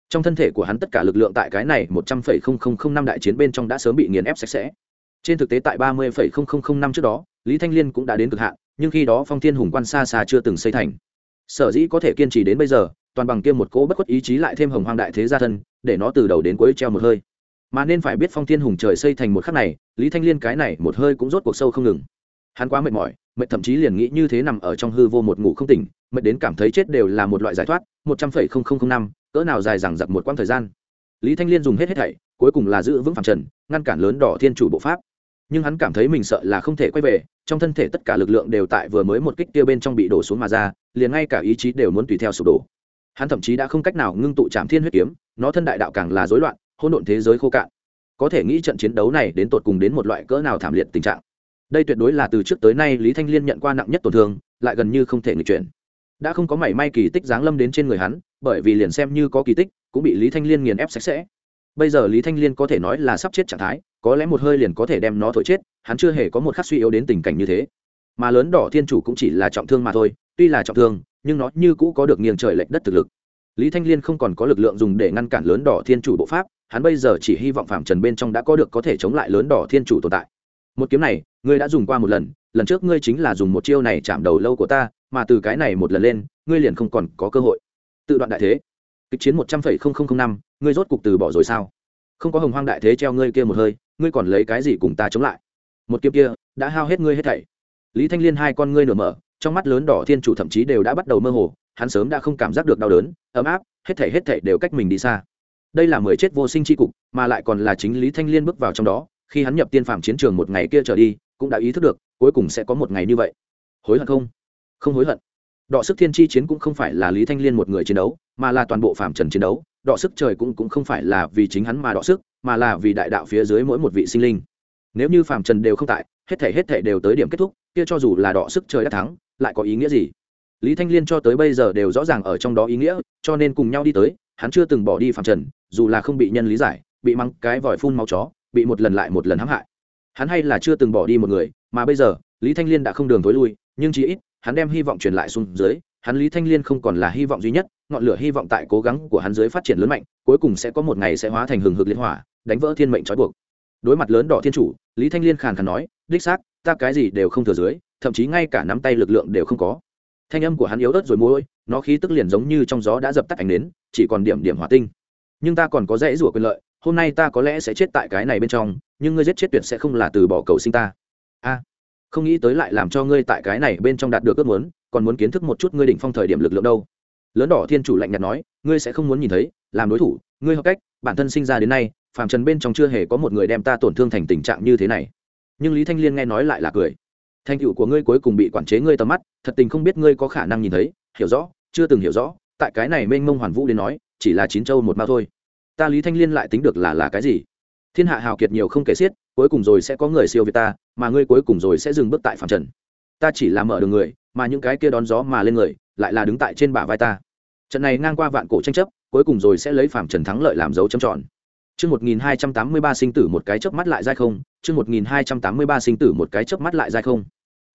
A: Trong thân thể của hắn tất cả lực lượng tại cái này một trăm phẩy không không không năm đại chiến bên trong đã sớm bị nghiền ép sạch sẽ. Trên thực tế tại ba mươi phẩy không không không năm trước đó, lý thanh liên cũng đã đến cực hạn, nhưng khi đó phong thiên hùng quan xa xa chưa từng xây thành. Sở dĩ có thể kiên trì đến bây giờ, toàn bằng kiêm một cỗ bất khuất ý chí lại thêm hồng hoang đại thế gia thân, để nó từ đầu đến cuối treo một hơi mà nên phải biết phong thiên hùng trời xây thành một khắc này, lý thanh liên cái này một hơi cũng rốt cuộc sâu không ngừng. Hắn quá mệt mỏi, mệt thậm chí liền nghĩ như thế nằm ở trong hư vô một ngủ không tỉnh, mệt đến cảm thấy chết đều là một loại giải thoát, một trăm phẩy không không không năm, cỡ nào dài dằng dặc một quãng thời gian. Lý thanh liên dùng hết hết thảy, cuối cùng là giữ vững phạm trần, ngăn cản lớn đỏ thiên chủ bộ pháp. Nhưng hắn cảm thấy mình sợ là không thể quay về, trong thân thể tất cả lực lượng đều tại vừa mới một kích tiêu bên trong bị đổ xuống mà ra, liền ngay cả ý chí đều muốn tùy theo sụp đổ. Hắn thậm chí đã không cách nào ngưng tụ chạm thiên huyết kiếm, nó thân đại đạo càng là rối loạn hỗn độn thế giới khô cạn. Có thể nghĩ trận chiến đấu này đến tột cùng đến một loại cỡ nào thảm liệt tình trạng. Đây tuyệt đối là từ trước tới nay lý thanh liên nhận qua nặng nhất tổn thương, lại gần như không thể nghịch chuyển. Đã không có mảy may kỳ tích giáng lâm đến trên người hắn, bởi vì liền xem như có kỳ tích, cũng bị lý thanh liên nghiền ép sạch sẽ. Bây giờ lý thanh liên có thể nói là sắp chết trạng thái, có lẽ một hơi liền có thể đem nó thổi chết, hắn chưa hề có một khắc suy yếu đến tình cảnh như thế. Mà lớn đỏ thiên chủ cũng chỉ là trọng thương mà thôi, tuy là trọng thương, nhưng nó như cũ có được nghiêng trời lệch đất thực lực. Lý thanh liên không còn có lực lượng dùng để ngăn cản lớn đỏ thiên chủ bộ pháp hắn bây giờ chỉ hy vọng phạm trần bên trong đã có được có thể chống lại lớn đỏ thiên chủ tồn tại. Một kiếm này, ngươi đã dùng qua một lần lần trước ngươi chính là dùng một chiêu này chạm đầu lâu của ta, mà từ cái này một lần lên, ngươi liền không còn có cơ hội. Tự đoạn đại thế. Kịch chiến một trăm phẩy không không không năm, ngươi rốt cục từ bỏ rồi sao? Không có hồng hoang đại thế treo ngươi kia một hơi, ngươi còn lấy cái gì cùng ta chống lại? Một kiếm kia, đã hao hết ngươi hết thảy. Lý thanh liên hai con ngươi nửa mở, trong mắt lớn đỏ thiên chủ thậm chí đều đã bắt đầu mơ hồ, hắn sớm đã không cảm giác được đau đớn, ấm áp, hết thảy hết thảy đều cách mình đi xa đây là mười chết vô sinh chi cục, mà lại còn là chính lý thanh liên bước vào trong đó, khi hắn nhập tiên phạm chiến trường một ngày kia trở đi, cũng đã ý thức được, cuối cùng sẽ có một ngày như vậy. Hối hận không? Không hối hận. Đọ sức thiên chi chiến cũng không phải là lý thanh liên một người chiến đấu, mà là toàn bộ phạm trần chiến đấu. Đọ sức trời cũng cũng không phải là vì chính hắn mà đọ sức, mà là vì đại đạo phía dưới mỗi một vị sinh linh. Nếu như phạm trần đều không tại, hết thể hết thể đều tới điểm kết thúc, kia cho dù là đọ sức trời đã thắng, lại có ý nghĩa gì? Lý thanh liên cho tới bây giờ đều rõ ràng ở trong đó ý nghĩa, cho nên cùng nhau đi tới hắn chưa từng bỏ đi phạm trần, dù là không bị nhân lý giải, bị măng cái vòi phun máu chó, bị một lần lại một lần hãm hại. Hắn hay là chưa từng bỏ đi một người, mà bây giờ, lý thanh liên đã không đường tối lui, nhưng chí ít, hắn đem hy vọng truyền lại xuống dưới, hắn lý thanh liên không còn là hy vọng duy nhất, ngọn lửa hy vọng tại cố gắng của hắn dưới phát triển lớn mạnh, cuối cùng sẽ có một ngày sẽ hóa thành hừng hực liên hỏa, đánh vỡ thiên mệnh trói buộc. Đối mặt lớn đỏ thiên chủ, lý thanh liên khàn khàn nói, đích xác, ta cái gì đều không thừa dưới, thậm chí ngay cả nắm tay lực lượng đều không có. Thanh âm của hắn yếu ớt rồi môi nó khí tức liền giống như trong gió đã dập tắt ánh nến, chỉ còn điểm điểm hỏa tinh. Nhưng ta còn có dễ rủa quyền lợi, hôm nay ta có lẽ sẽ chết tại cái này bên trong, nhưng ngươi giết chết tuyệt sẽ không là từ bỏ cầu sinh ta. A, không nghĩ tới lại làm cho ngươi tại cái này bên trong đạt được ước muốn, còn muốn kiến thức một chút ngươi đỉnh phong thời điểm lực lượng đâu. Lớn đỏ thiên chủ lạnh nhạt nói, ngươi sẽ không muốn nhìn thấy, làm đối thủ, ngươi hợp cách, bản thân sinh ra đến nay, phàm trần bên trong chưa hề có một người đem ta tổn thương thành tình trạng như thế này. Nhưng lý thanh liên nghe nói lại là cười. Thành tựu của ngươi cuối cùng bị quản chế ngươi tầm mắt, thật tình không biết ngươi có khả năng nhìn thấy, hiểu rõ chưa từng hiểu rõ tại cái này mênh mông hoàn vũ đến nói chỉ là chín châu một mao thôi. Ta lý thanh liên lại tính được là là cái gì? Thiên hạ hào kiệt nhiều không kể xiết cuối cùng rồi sẽ có người siêu việt ta mà ngươi cuối cùng rồi sẽ dừng bước tại phạm trần. Ta chỉ là mở đường người mà những cái kia đón gió mà lên người lại là đứng tại trên bả vai ta. Trận này ngang qua vạn cổ tranh chấp cuối cùng rồi sẽ lấy phạm trần thắng lợi làm dấu châm tròn. Chương 1283 sinh tử một cái chớp mắt lại dai không, chương 1283 sinh tử một cái chớp mắt lại dai không.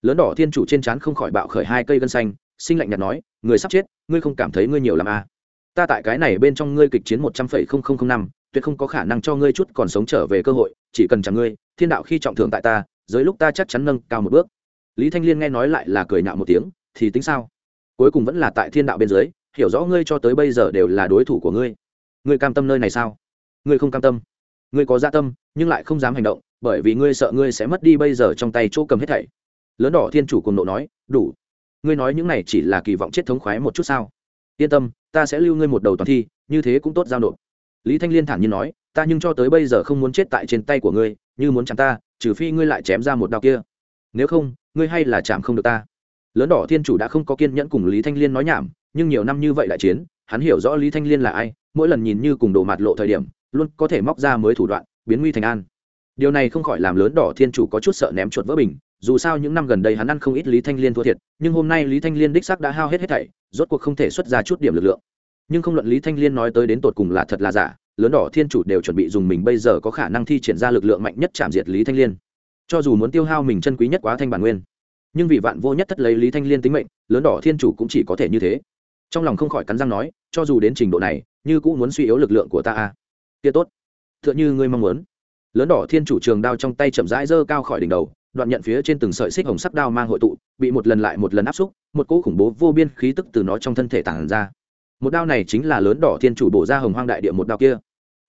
A: Lớn đỏ thiên chủ trên trán không khỏi bạo khởi hai cây gân xanh, sinh lạnh nhạt nói, người sắp chết, ngươi không cảm thấy ngươi nhiều làm à? Ta tại cái này bên trong ngươi kịch chiến một trăm phẩy không không không năm, tuyệt không có khả năng cho ngươi chút còn sống trở về cơ hội, chỉ cần chẳng ngươi, thiên đạo khi trọng thưởng tại ta, dưới lúc ta chắc chắn nâng cao một bước. Lý Thanh Liên nghe nói lại là cười nhạo một tiếng, thì tính sao? Cuối cùng vẫn là tại thiên đạo bên dưới, hiểu rõ ngươi cho tới bây giờ đều là đối thủ của ngươi. Ngươi cam tâm nơi này sao? ngươi không cam tâm ngươi có dạ tâm nhưng lại không dám hành động bởi vì ngươi sợ ngươi sẽ mất đi bây giờ trong tay chỗ cầm hết thảy lớn đỏ thiên chủ cùng nộ nói đủ ngươi nói những này chỉ là kỳ vọng chết thống khoái một chút sao? Yên tâm, ta sẽ lưu ngươi một đầu toàn thi, như thế cũng tốt giao nộp. Lý thanh liên thản nhiên nói, ta nhưng cho tới bây giờ không muốn chết tại trên tay của ngươi, như muốn chạm ta, trừ phi ngươi lại chém ra một đao kia. Nếu không, ngươi hay là chạm không được ta. Lớn đỏ thiên chủ đã không có kiên nhẫn cùng lý thanh liên nói nhảm, nhưng nhiều năm như vậy lại chiến, hắn hiểu rõ lý thanh liên là ai, mỗi lần nhìn như cùng đồ mặt lộ thời điểm, luôn có thể móc ra mới thủ đoạn, biến nguy thành an. Điều này không khỏi làm lớn đỏ thiên chủ có chút sợ ném chuột vỡ bình dù sao những năm gần đây hắn ăn không ít lý thanh liên thua thiệt, nhưng hôm nay lý thanh liên đích sắc đã hao hết hết thảy, rốt cuộc không thể xuất ra chút điểm lực lượng. Nhưng không luận lý thanh liên nói tới đến tột cùng là thật là giả, lớn đỏ thiên chủ đều chuẩn bị dùng mình bây giờ có khả năng thi triển ra lực lượng mạnh nhất chạm diệt lý thanh liên. Cho dù muốn tiêu hao mình chân quý nhất quá thanh bản nguyên, nhưng vì vạn vô nhất thất lấy lý thanh liên tính mệnh, lớn đỏ thiên chủ cũng chỉ có thể như thế. Trong lòng không khỏi cắn răng nói, cho dù đến trình độ này, như cũng muốn suy yếu lực lượng của ta a kia tốt t h ư ợ n h ư ngươi mong muốn. Lớn đỏ thiên chủ trường đao trong tay chậm rãi dơ cao khỏi đỉnh đầu đoạn nhận phía trên từng sợi xích hồng sắc đao mang hội tụ, bị một lần lại một lần áp xúc, một cỗ khủng bố vô biên khí tức từ nó trong thân thể tản ra. Một đao này chính là lớn đỏ thiên chủ bổ ra hồng hoang đại địa một đao kia.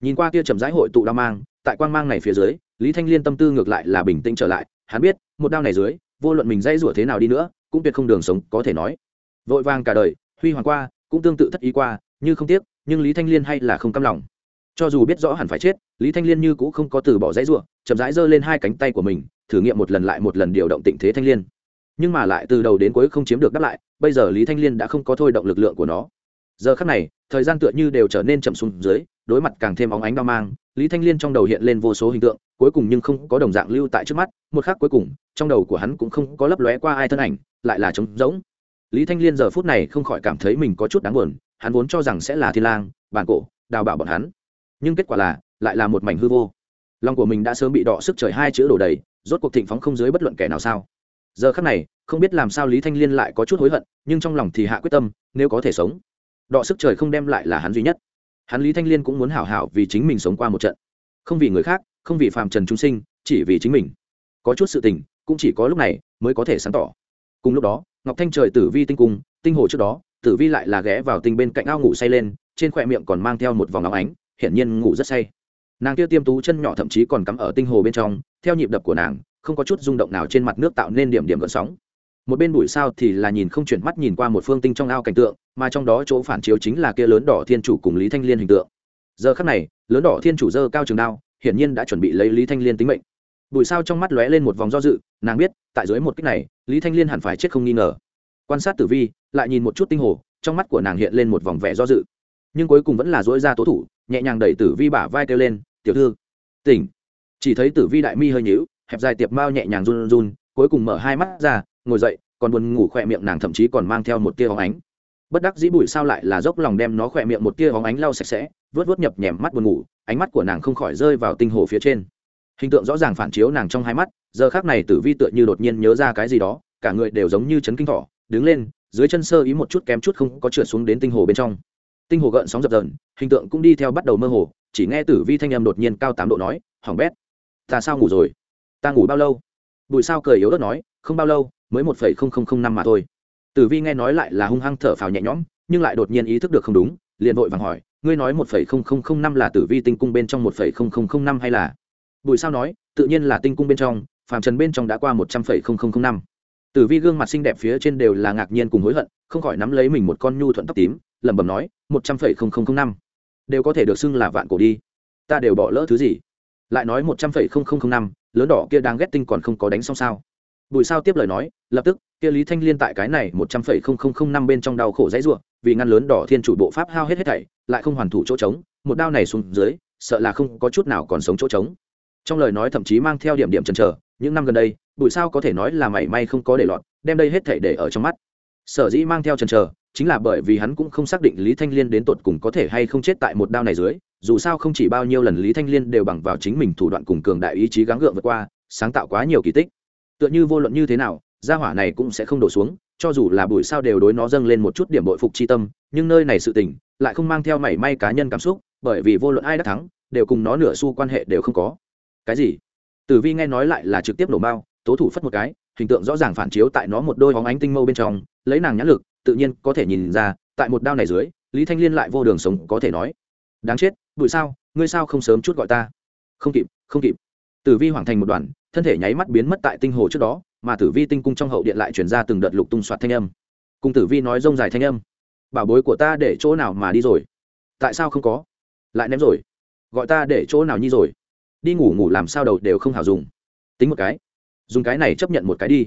A: Nhìn qua kia chậm rãi hội tụ đao mang, tại quang mang này phía dưới, lý thanh liên tâm tư ngược lại là bình tĩnh trở lại, hắn biết, một đao này dưới, vô luận mình dây rủa thế nào đi nữa, cũng tuyệt không đường sống, có thể nói. Vội vàng cả đời, huy hoàng qua, cũng tương tự thất ý qua, như không tiếc, nhưng lý thanh liên hay là không cam lòng cho dù biết rõ hẳn phải chết, lý thanh liên như cũng không có từ bỏ dãy ruộng chậm rãi giơ lên hai cánh tay của mình, thử nghiệm một lần lại một lần điều động tịnh thế thanh liên. Nhưng mà lại từ đầu đến cuối không chiếm được đáp lại, bây giờ lý thanh liên đã không có thôi động lực lượng của nó. Giờ khắc này, thời gian tựa như đều trở nên chậm xuống dưới, đối mặt càng thêm óng ánh đao mang, lý thanh liên trong đầu hiện lên vô số hình tượng, cuối cùng nhưng không có đồng dạng lưu tại trước mắt, một khắc cuối cùng, trong đầu của hắn cũng không có lấp lóe qua ai thân ảnh, lại là trống rỗng. Lý thanh liên giờ phút này không khỏi cảm thấy mình có chút đáng buồn, hắn vốn cho rằng sẽ là thiên lang, bản cổ, đào bảo bọn hắn nhưng kết quả là, lại là một mảnh hư vô. Lòng của mình đã sớm bị đọ sức trời hai chữ đổ đầy, rốt cuộc thịnh phóng không dưới bất luận kẻ nào sao. Giờ khắc này, không biết làm sao lý thanh liên lại có chút hối hận, nhưng trong lòng thì hạ quyết tâm, nếu có thể sống. Đọ sức trời không đem lại là hắn duy nhất. Hắn lý thanh liên cũng muốn hảo hảo vì chính mình sống qua một trận. Không vì người khác, không vì phàm trần trung sinh, chỉ vì chính mình. Có chút sự tình, cũng chỉ có lúc này mới có thể sáng tỏ. Cùng lúc đó, ngọc thanh trời tử vi tinh cung, tinh hồ trước đó, tử vi lại là ghé vào tinh bên cạnh ao ngủ say lên, trên khỏe miệng còn mang theo một vòng óng ánh hiển nhiên ngủ rất say. Nàng kia tiêm tú chân nhỏ thậm chí còn cắm ở tinh hồ bên trong, theo nhịp đập của nàng, không có chút rung động nào trên mặt nước tạo nên điểm điểm gợn sóng. Một bên bụi sao thì là nhìn không chuyển mắt nhìn qua một phương tinh trong ao cảnh tượng, mà trong đó chỗ phản chiếu chính là kia lớn đỏ thiên chủ cùng lý thanh liên hình tượng. Giờ khắc này, lớn đỏ thiên chủ dơ cao trường đao, hiển nhiên đã chuẩn bị lấy lý thanh liên tính mệnh. Bụi sao trong mắt lóe lên một vòng do dự, nàng biết, tại dưới một cách này, lý thanh liên hẳn phải chết không nghi ngờ. Quan sát tử vi, lại nhìn một chút tinh hồ, trong mắt của nàng hiện lên một vòng vẻ do dự. Nhưng cuối cùng vẫn là dỗi ra tố thủ nhẹ nhàng đẩy tử vi bả vai kêu lên, tiểu thư, tỉnh. Chỉ thấy tử vi đại mi hơi nhíu, hẹp dài tiệp mao nhẹ nhàng run run cuối cùng mở hai mắt ra, ngồi dậy, còn buồn ngủ khỏe miệng nàng thậm chí còn mang theo một tia hóng ánh. Bất đắc dĩ bụi sao lại là dốc lòng đem nó khỏe miệng một tia hóng ánh lau sạch sẽ vớt vớt nhập nhèm mắt buồn ngủ, ánh mắt của nàng không khỏi rơi vào tinh hồ phía trên. Hình tượng rõ ràng phản chiếu nàng trong hai mắt, giờ khác này tử vi tựa như đột nhiên nhớ ra cái gì đó, cả người đều giống như chấn kinh thỏ đứng lên, dưới chân sơ ý một chút kém chút không có trượt xuống đến tinh hồ bên trong tinh hồ gợn sóng dập dờn, hình tượng cũng đi theo bắt đầu mơ hồ, chỉ nghe tử vi thanh âm đột nhiên cao tám độ nói hỏng bét, ta sao ngủ rồi? Ta ngủ bao lâu? Bùi sao cười yếu đất nói, không bao lâu, mới một phẩy không không không năm mà thôi. Tử vi nghe nói lại là hung hăng thở phào nhẹ nhõm, nhưng lại đột nhiên ý thức được không đúng, liền vội vàng hỏi, ngươi nói một phẩy không không không năm là tử vi tinh cung bên trong một phẩy không không không năm hay là? Bùi sao nói, tự nhiên là tinh cung bên trong, phàm trần bên trong đã qua một trăm phẩy không không không năm tử vi gương mặt xinh đẹp phía trên đều là ngạc nhiên cùng hối hận, không khỏi nắm lấy mình một con nhu thuận tóc tím, lẩm bẩm nói, một trăm phẩy không không không năm, đều có thể được xưng là vạn cổ đi. Ta đều bỏ lỡ thứ gì? Lại nói, một trăm phẩy không không không năm, lớn đỏ kia đang ghét tinh còn không có đánh xong sao? Bùi sao tiếp lời nói, lập tức, kia lý thanh liên tại cái này một trăm phẩy không không không năm bên trong đau khổ dãy ruộng vì ngăn lớn đỏ thiên chủ bộ pháp hao hết hết thảy, lại không hoàn thủ chỗ trống, một đao này xuống dưới, sợ là không có chút nào còn sống chỗ trống. Trong lời nói thậm chí mang theo điểm điểm chần chờ những năm gần đây bùi sao có thể nói là mảy may không có để lọt, đem đây hết thể để ở trong mắt. Sở dĩ mang theo trần chờ, chính là bởi vì hắn cũng không xác định lý thanh liên đến tột cùng có thể hay không chết tại một đao này dưới, dù sao không chỉ bao nhiêu lần lý thanh liên đều bằng vào chính mình thủ đoạn cùng cường đại ý chí gắng gượng vượt qua, sáng tạo quá nhiều kỳ tích. Tựa như vô luận như thế nào, gia hỏa này cũng sẽ không đổ xuống, cho dù là bụi sao đều đối nó dâng lên một chút điểm bội phục c h i tâm, nhưng nơi này sự tình, lại không mang theo mảy may cá nhân cảm xúc, bởi vì vô luận ai đã thắng, đều cùng nó nửa xu quan hệ đều không có. Cái gì? Tử vi nghe nói lại là trực tiếp nổ bao, tố thủ phất một cái, hình tượng rõ ràng phản chiếu tại nó một đôi hóng ánh tinh mâu bên trong, lấy nàng nhãn lực, tự nhiên có thể nhìn ra, tại một đao này dưới, lý thanh liên lại vô đường sống, có thể nói. Đáng chết, bụi sao, ngươi sao không sớm chút gọi ta? Không kịp không kịp. Tử vi hoàng thành một đoàn, thân thể nháy mắt biến mất tại tinh hồ trước đó, mà tử vi tinh cung trong hậu điện lại chuyển ra từng đợt lục tung soạt thanh âm. Cùng tử vi nói rông dài thanh âm. Bảo bối của ta để chỗ nào mà đi rồi? Tại sao không có? Lại ném rồi. Gọi ta để chỗ nào nhi rồi? Đi ngủ ngủ làm sao đầu đều không hảo dùng tính một cái dùng cái này chấp nhận một cái đi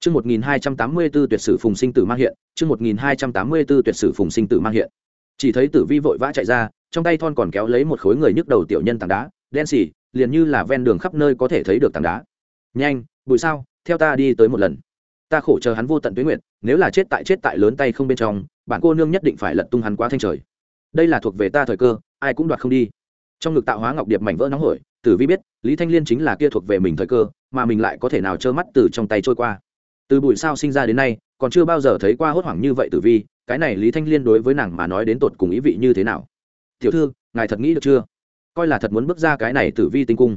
A: Chương 1284 tuyệt sử phùng sinh tử mang hiện, chương 1284 tuyệt sử phùng sinh tử mang hiện. Chỉ thấy Tử Vi vội vã chạy ra, trong tay thon còn kéo lấy một khối người nhức đầu tiểu nhân tảng đá, đen xỉ, liền như là ven đường khắp nơi có thể thấy được tảng đá. Nhanh, bụi sao, theo ta đi tới một lần. Ta khổ chờ hắn vô tận tuế nguyệt, nếu là chết tại chết tại lớn tay không bên trong, bản cô nương nhất định phải lật tung hắn quá thanh trời. Đây là thuộc về ta thời cơ, ai cũng đoạt không đi. Trong ngực tạo hóa ngọc điệp mảnh vỡ nóng hổi, Tử Vi biết, Lý Thanh Liên chính là kia thuộc về mình thời cơ, mà mình lại có thể nào trơ mắt từ trong tay trôi qua. Từ bụi sao sinh ra đến nay còn chưa bao giờ thấy qua hốt hoảng như vậy tử vi cái này lý thanh liên đối với nàng mà nói đến tột cùng ý vị như thế nào? Tiểu thư ngài thật nghĩ được chưa? Coi là thật muốn bước ra cái này tử vi tinh cung.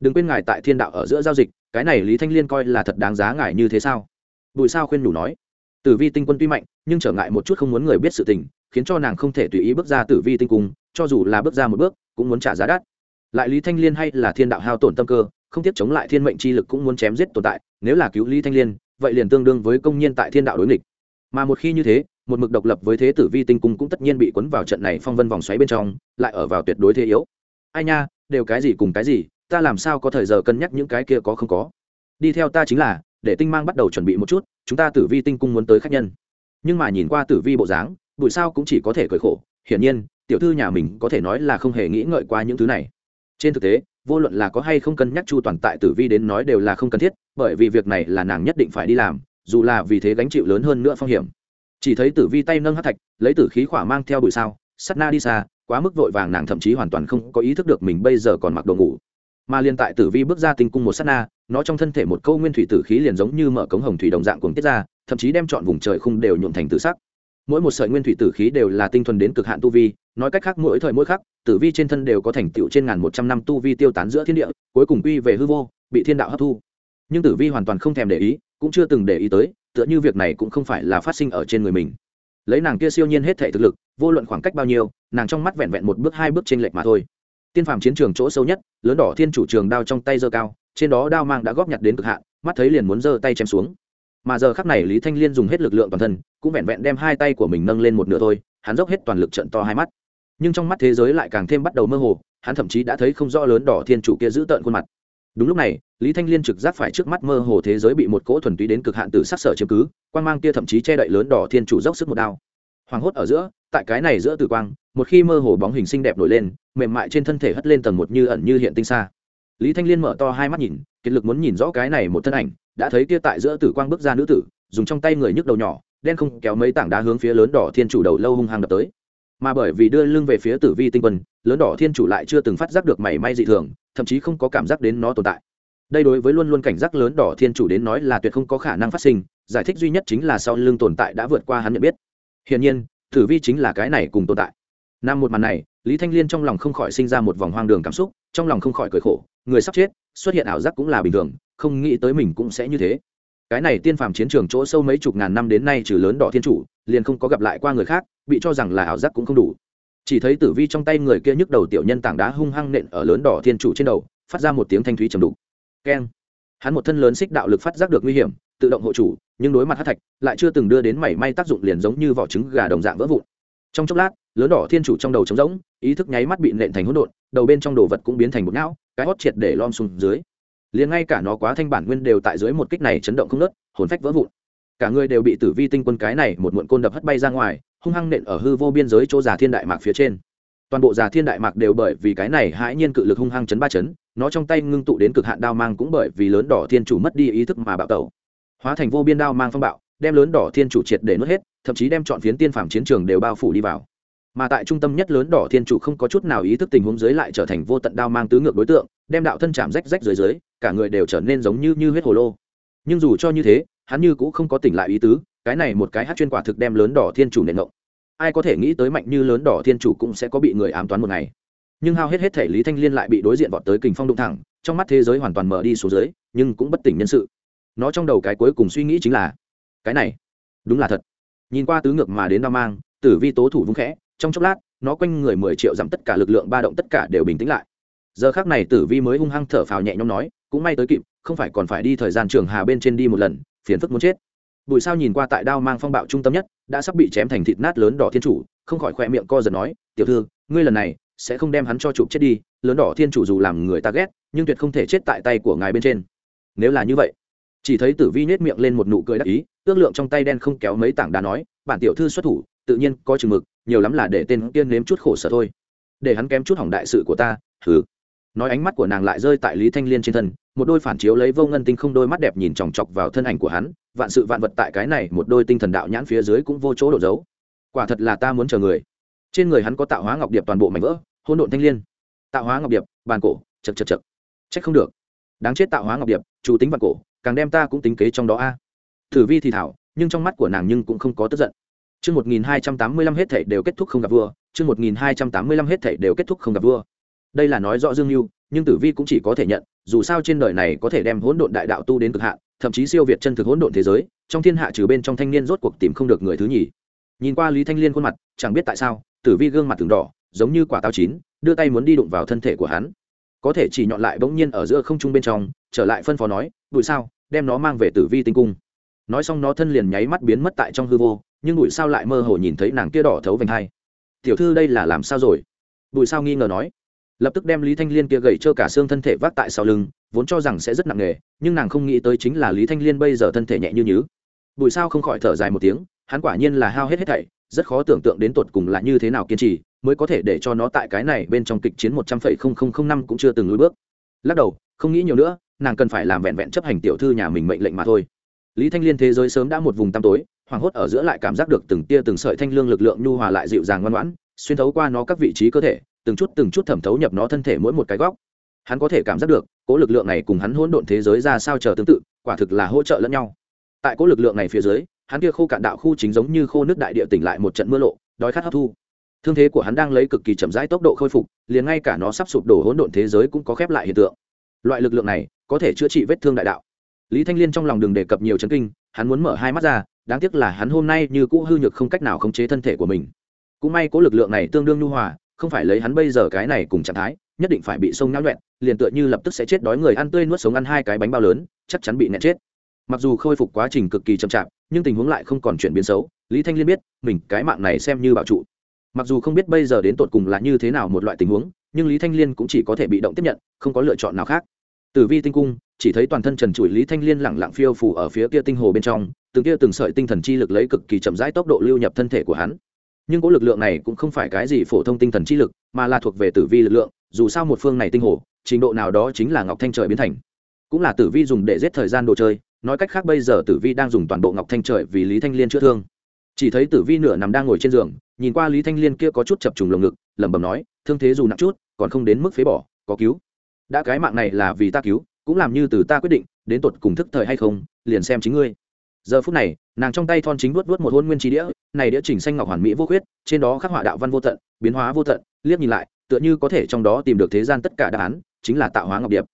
A: Đừng quên ngài tại thiên đạo ở giữa giao dịch cái này lý thanh liên coi là thật đáng giá ngài như thế sao? Bụi sao khuyên đủ nói. Tử vi tinh quân tuy mạnh nhưng trở ngại một chút không muốn người biết sự tình khiến cho nàng không thể tùy ý bước ra tử vi tinh cung cho dù là bước ra một bước cũng muốn trả giá đắt lại lý thanh liên hay là thiên đạo hao tổn tâm cơ, không tiếp chống lại thiên mệnh chi lực cũng muốn chém giết tồn tại, nếu là cứu lý thanh liên, vậy liền tương đương với công nhân tại thiên đạo đối nghịch. Mà một khi như thế, một mực độc lập với thế tử vi tinh cung cũng tất nhiên bị cuốn vào trận này phong vân vòng xoáy bên trong, lại ở vào tuyệt đối thế yếu. Ai nha, đều cái gì cùng cái gì, ta làm sao có thời giờ cân nhắc những cái kia có không có. Đi theo ta chính là, để tinh mang bắt đầu chuẩn bị một chút, chúng ta tử vi tinh cung muốn tới khách nhân. Nhưng mà nhìn qua tử vi bộ dáng bụi sao cũng chỉ có thể cười khổ, hiển nhiên, tiểu thư nhà mình có thể nói là không hề nghĩ ngợi qua những thứ này trên thực tế, vô luận là có hay không cân nhắc chu toàn tại tử vi đến nói đều là không cần thiết, bởi vì việc này là nàng nhất định phải đi làm, dù là vì thế gánh chịu lớn hơn nữa phong hiểm. Chỉ thấy tử vi tay nâng hát thạch, lấy tử khí khỏa mang theo bụi sao, sắt na đi xa, quá mức vội vàng nàng thậm chí hoàn toàn không có ý thức được mình bây giờ còn mặc đồ ngủ. Mà liền tại tử vi bước ra tinh cung một s á t na, nó trong thân thể một câu nguyên thủy tử khí liền giống như mở cống hồng thủy đồng dạng cuồng tiết ra, thậm chí đem chọn vùng trời khung đều nhuộm thành tử sắc. Mỗi một sợi nguyên thủy tử khí đều là tinh thuần đến cực hạn tu vi nói cách khác mỗi thời mỗi khắc, tử vi trên thân đều có thành tựu trên ngàn một trăm năm tu vi tiêu tán giữa thiên địa, cuối cùng quy về hư vô, bị thiên đạo hấp thu. Nhưng tử vi hoàn toàn không thèm để ý, cũng chưa từng để ý tới, tựa như việc này cũng không phải là phát sinh ở trên người mình. Lấy nàng kia siêu nhiên hết thể thực lực, vô luận khoảng cách bao nhiêu, nàng trong mắt vẹn vẹn một bước hai bước trên lệch mà thôi. Tiên phàm chiến trường chỗ sâu nhất, lớn đỏ thiên chủ trường đao trong tay giơ cao, trên đó đao mang đã góp nhặt đến cực hạn, mắt thấy liền muốn giơ tay chém xuống. Mà giờ khắc này lý thanh liên dùng hết lực lượng toàn thân, cũng vẹn vẹn đem hai tay của mình nâng lên một nửa thôi, hắn dốc hết toàn lực trận to hai mắt nhưng trong mắt thế giới lại càng thêm bắt đầu mơ hồ, hắn thậm chí đã thấy không rõ lớn đỏ thiên chủ kia giữ tợn khuôn mặt. Đúng lúc này, lý thanh liên trực giác phải trước mắt mơ hồ thế giới bị một cỗ thuần túy đến cực hạn từ sắc sở chiếm cứ quan g mang kia thậm chí che đậy lớn đỏ thiên chủ dốc sức một đao. Hoàng hốt ở giữa, tại cái này giữa tử quang, một khi mơ hồ bóng hình xinh đẹp nổi lên, mềm mại trên thân thể hất lên tầng một như ẩn như hiện tinh xa lý thanh liên mở to hai mắt nhìn, kiệt lực muốn nhìn rõ cái này một thân ảnh, đã thấy kia tại giữa tử quang bước ra nữ tử, dùng trong tay người nhức đầu nhỏ, đen không kéo mấy tảng đá hướng phía lớn đỏ thiên chủ đầu lâu hung hăng đập tới mà bởi vì đưa lưng về phía tử vi tinh quân, lớn đỏ thiên chủ lại chưa từng phát giác được mảy may dị thường, thậm chí không có cảm giác đến nó tồn tại. Đây đối với luôn luôn cảnh giác lớn đỏ thiên chủ đến nói là tuyệt không có khả năng phát sinh, giải thích duy nhất chính là sau lưng tồn tại đã vượt qua hắn nhận biết. Hiển nhiên, tử vi chính là cái này cùng tồn tại. Năm một màn này, lý thanh liên trong lòng không khỏi sinh ra một vòng hoang đường cảm xúc, trong lòng không khỏi cười khổ, người sắp chết, xuất hiện ảo giác cũng là bình thường, không nghĩ tới mình cũng sẽ như thế. Cái này tiên phàm chiến trường chỗ sâu mấy chục ngàn năm đến nay trừ lớn đỏ thiên chủ liền không có gặp lại qua người khác, bị cho rằng là ảo giác cũng không đủ. Chỉ thấy tử vi trong tay người kia nhức đầu tiểu nhân tảng đá hung hăng nện ở lớn đỏ thiên chủ trên đầu, phát ra một tiếng thanh thúy trầm đục. Keng. Hắn một thân lớn xích đạo lực phát giác được nguy hiểm, tự động hộ chủ, nhưng đối mặt hát thạch, lại chưa từng đưa đến mảy may tác dụng liền giống như vỏ trứng gà đồng dạng vỡ vụn. Trong chốc lát, lớn đỏ thiên chủ trong đầu trống rỗng, ý thức nháy mắt bị nện thành hỗn độn, đầu bên trong đồ vật cũng biến thành một não, cái hót triệt để lom xuống dưới. Liền ngay cả nó quá thanh bản nguyên đều tại dưới một kích này chấn động không nớt hồn phách vỡ vụn cả người đều bị tử vi tinh quân cái này một muộn côn đập hất bay ra ngoài, hung hăng nện ở hư vô biên giới chỗ già thiên đại mạc phía trên. Toàn bộ già thiên đại mạc đều bởi vì cái này hãi nhiên cự lực hung hăng chấn ba chấn, nó trong tay ngưng tụ đến cực hạn đao mang cũng bởi vì lớn đỏ thiên chủ mất đi ý thức mà bạo tẩu. Hóa thành vô biên đao mang phong bạo, đem lớn đỏ thiên chủ triệt để nuốt hết, thậm chí đem chọn phiến tiên phàm chiến trường đều bao phủ đi vào. Mà tại trung tâm nhất lớn đỏ thiên chủ không có chút nào ý thức tình huống dưới lại trở thành vô tận đao mang tứ ngược đối tượng, đem đạo thân chạm rách rách dưới dưới, cả người đều trở nên giống như như huyết hồ lô. Nhưng dù cho như thế hắn như cũng không có tỉnh lại ý tứ, cái này một cái hát chuyên quả thực đem lớn đỏ thiên chủ nền ngộng. Ai có thể nghĩ tới mạnh như lớn đỏ thiên chủ cũng sẽ có bị người ám toán một ngày. Nhưng hao hết hết thể lý thanh liên lại bị đối diện vọt tới kình phong đụng thẳng, trong mắt thế giới hoàn toàn mở đi xuống dưới, nhưng cũng bất tỉnh nhân sự. Nó trong đầu cái cuối cùng suy nghĩ chính là, cái này, đúng là thật. Nhìn qua tứ ngược mà đến đao mang, tử vi tố thủ vung khẽ, trong chốc lát, nó quanh người mười triệu giảm tất cả lực lượng ba động tất cả đều bình tĩnh lại. Giờ khác này tử vi mới hung hăng thở phào nhẹ nhõm nói, cũng may tới kịp, không phải còn phải đi thời gian trường hà bên trên đi một lần phiền phức muốn chết. Bùi sao nhìn qua tại đao mang phong bạo trung tâm nhất, đã sắp bị chém thành thịt nát lớn đỏ thiên chủ, không khỏi khoe miệng co giật nói, tiểu thư, ngươi lần này sẽ không đem hắn cho chụp chết đi, lớn đỏ thiên chủ dù làm người ta ghét, nhưng tuyệt không thể chết tại tay của ngài bên trên. Nếu là như vậy, chỉ thấy tử vi nhét miệng lên một nụ cười đắc ý, ước lượng trong tay đen không kéo mấy tảng đá nói, bản tiểu thư xuất thủ, tự nhiên có chừng mực, nhiều lắm là để tên tiên nếm chút khổ sở thôi. Để hắn kém chút hỏng đại sự của ta thử nói ánh mắt của nàng lại rơi tại lý thanh liên trên thân một đôi phản chiếu lấy vô ngân tinh không đôi mắt đẹp nhìn chòng chọc vào thân ảnh của hắn vạn sự vạn vật tại cái này một đôi tinh thần đạo nhãn phía dưới cũng vô chỗ đổ dấu. Quả thật là ta muốn chờ người. Trên người hắn có tạo hóa ngọc điệp toàn bộ mảnh vỡ hôn độn thanh liên. Tạo hóa ngọc điệp bàn cổ chật chật chật. Trách không được. Đáng chết tạo hóa ngọc điệp chủ tính bàn cổ càng đem ta cũng tính kế trong đó a. Thử vi thì thảo nhưng trong mắt của nàng nhưng cũng không có tức giận. Chương 1285 hết thảy đều kết thúc không gặp vua, chương 1285 hết thảy đều kết thúc không gặp vua. Đây là nói rõ Dương mưu nhưng Tử Vi cũng chỉ có thể nhận, dù sao trên đời này có thể đem hỗn độn đại đạo tu đến cực hạn, thậm chí siêu việt chân thực hỗn độn thế giới, trong thiên hạ trừ bên trong thanh niên rốt cuộc tìm không được người thứ nhì. Nhìn qua Lý Thanh Liên khuôn mặt, chẳng biết tại sao, Tử Vi gương mặt từng đỏ, giống như quả táo chín, đưa tay muốn đi đụng vào thân thể của hắn. Có thể chỉ nhọn lại bỗng nhiên ở giữa không trung bên trong, trở lại phân phó nói, "Đuổi sao, đem nó mang về Tử Vi tinh cung." Nói xong nó thân liền nháy mắt biến mất tại trong hư vô, nhưng bụi sao lại mơ hồ nhìn thấy nàng kia đỏ thấu vành hai tiểu thư đây là làm sao rồi bụi sao nghi ngờ nói lập tức đem lý thanh liên kia gậy trơ cả xương thân thể vác tại sau lưng, vốn cho rằng sẽ rất nặng nề, nhưng nàng không nghĩ tới chính là lý thanh liên bây giờ thân thể nhẹ như nhứ. Bụi sao không khỏi thở dài một tiếng, hắn quả nhiên là hao hết hết thảy, rất khó tưởng tượng đến tột cùng là như thế nào kiên trì, mới có thể để cho nó tại cái này bên trong kịch chiến một trăm phẩy không không không năm cũng chưa từng lùi bước. Lắc đầu, không nghĩ nhiều nữa, nàng cần phải làm vẹn vẹn chấp hành tiểu thư nhà mình mệnh lệnh mà thôi. Lý thanh liên thế giới sớm đã một vùng tăm tối, hoảng hốt ở giữa lại cảm giác được từng tia từng sợi thanh lương lực lượng nhu hòa lại dịu dàng ngoan ngoãn, xuyên thấu qua nó các vị trí cơ thể từng chút từng chút thẩm thấu nhập nó thân thể mỗi một cái góc. Hắn có thể cảm giác được, cố lực lượng này cùng hắn hỗn độn thế giới ra sao chờ tương tự, quả thực là hỗ trợ lẫn nhau. Tại cố lực lượng này phía dưới, hắn kia khô cạn đạo khu chính giống như khô nước đại địa tỉnh lại một trận mưa lộ, đói khát hấp thu. Thương thế của hắn đang lấy cực kỳ chậm rãi tốc độ khôi phục, liền ngay cả nó sắp sụp đổ hỗn độn thế giới cũng có khép lại hiện tượng. Loại lực lượng này, có thể chữa trị vết thương đại đạo. Lý thanh liên trong lòng đừng đề cập nhiều chấn kinh, hắn muốn mở hai mắt ra, đáng tiếc là hắn hôm nay như cũ hư nhược không cách nào khống chế thân thể của mình. Cũng may có lực lượng này tương đương nhu hòa không phải lấy hắn bây giờ cái này cùng trạng thái, nhất định phải bị sông náo nhuẹn, liền tựa như lập tức sẽ chết đói người ăn tươi nuốt sống ăn hai cái bánh bao lớn, chắc chắn bị nẹt chết. Mặc dù khôi phục quá trình cực kỳ chậm chạp, nhưng tình huống lại không còn chuyển biến xấu, lý thanh liên biết, mình cái mạng này xem như bảo trụ. Mặc dù không biết bây giờ đến tột cùng là như thế nào một loại tình huống, nhưng lý thanh liên cũng chỉ có thể bị động tiếp nhận, không có lựa chọn nào khác. Từ vi tinh cung, chỉ thấy toàn thân trần trụi lý thanh liên lẳng lặng phiêu phủ ở phía kia tinh hồ bên trong, từng kia từng sợi tinh thần chi lực lấy cực kỳ chậm rãi tốc độ lưu nhập thân thể của hắn nhưng cỗ lực lượng này cũng không phải cái gì phổ thông tinh thần chi lực, mà là thuộc về tử vi lực lượng, dù sao một phương này tinh hồ, trình độ nào đó chính là ngọc thanh trời biến thành. Cũng là tử vi dùng để giết thời gian đồ chơi, nói cách khác bây giờ tử vi đang dùng toàn bộ ngọc thanh trời vì lý thanh liên chữa thương. Chỉ thấy tử vi nửa nằm đang ngồi trên giường, nhìn qua lý thanh liên kia có chút chập trùng lồng ngực, lẩm bẩm nói, thương thế dù nặng chút, còn không đến mức phế bỏ, có cứu. Đã cái mạng này là vì ta cứu, cũng làm như từ ta quyết định, đến tột cùng thức thời hay không, liền xem chính ngươi giờ phút này, nàng trong tay thon chính vuốt vuốt một hôn nguyên trí đĩa, này đĩa chỉnh xanh ngọc hoàn mỹ vô khuyết, trên đó khắc họa đạo văn vô tận, biến hóa vô tận, liếc nhìn lại, tựa như có thể trong đó tìm được thế gian tất cả đáp án, chính là tạo hóa ngọc điệp.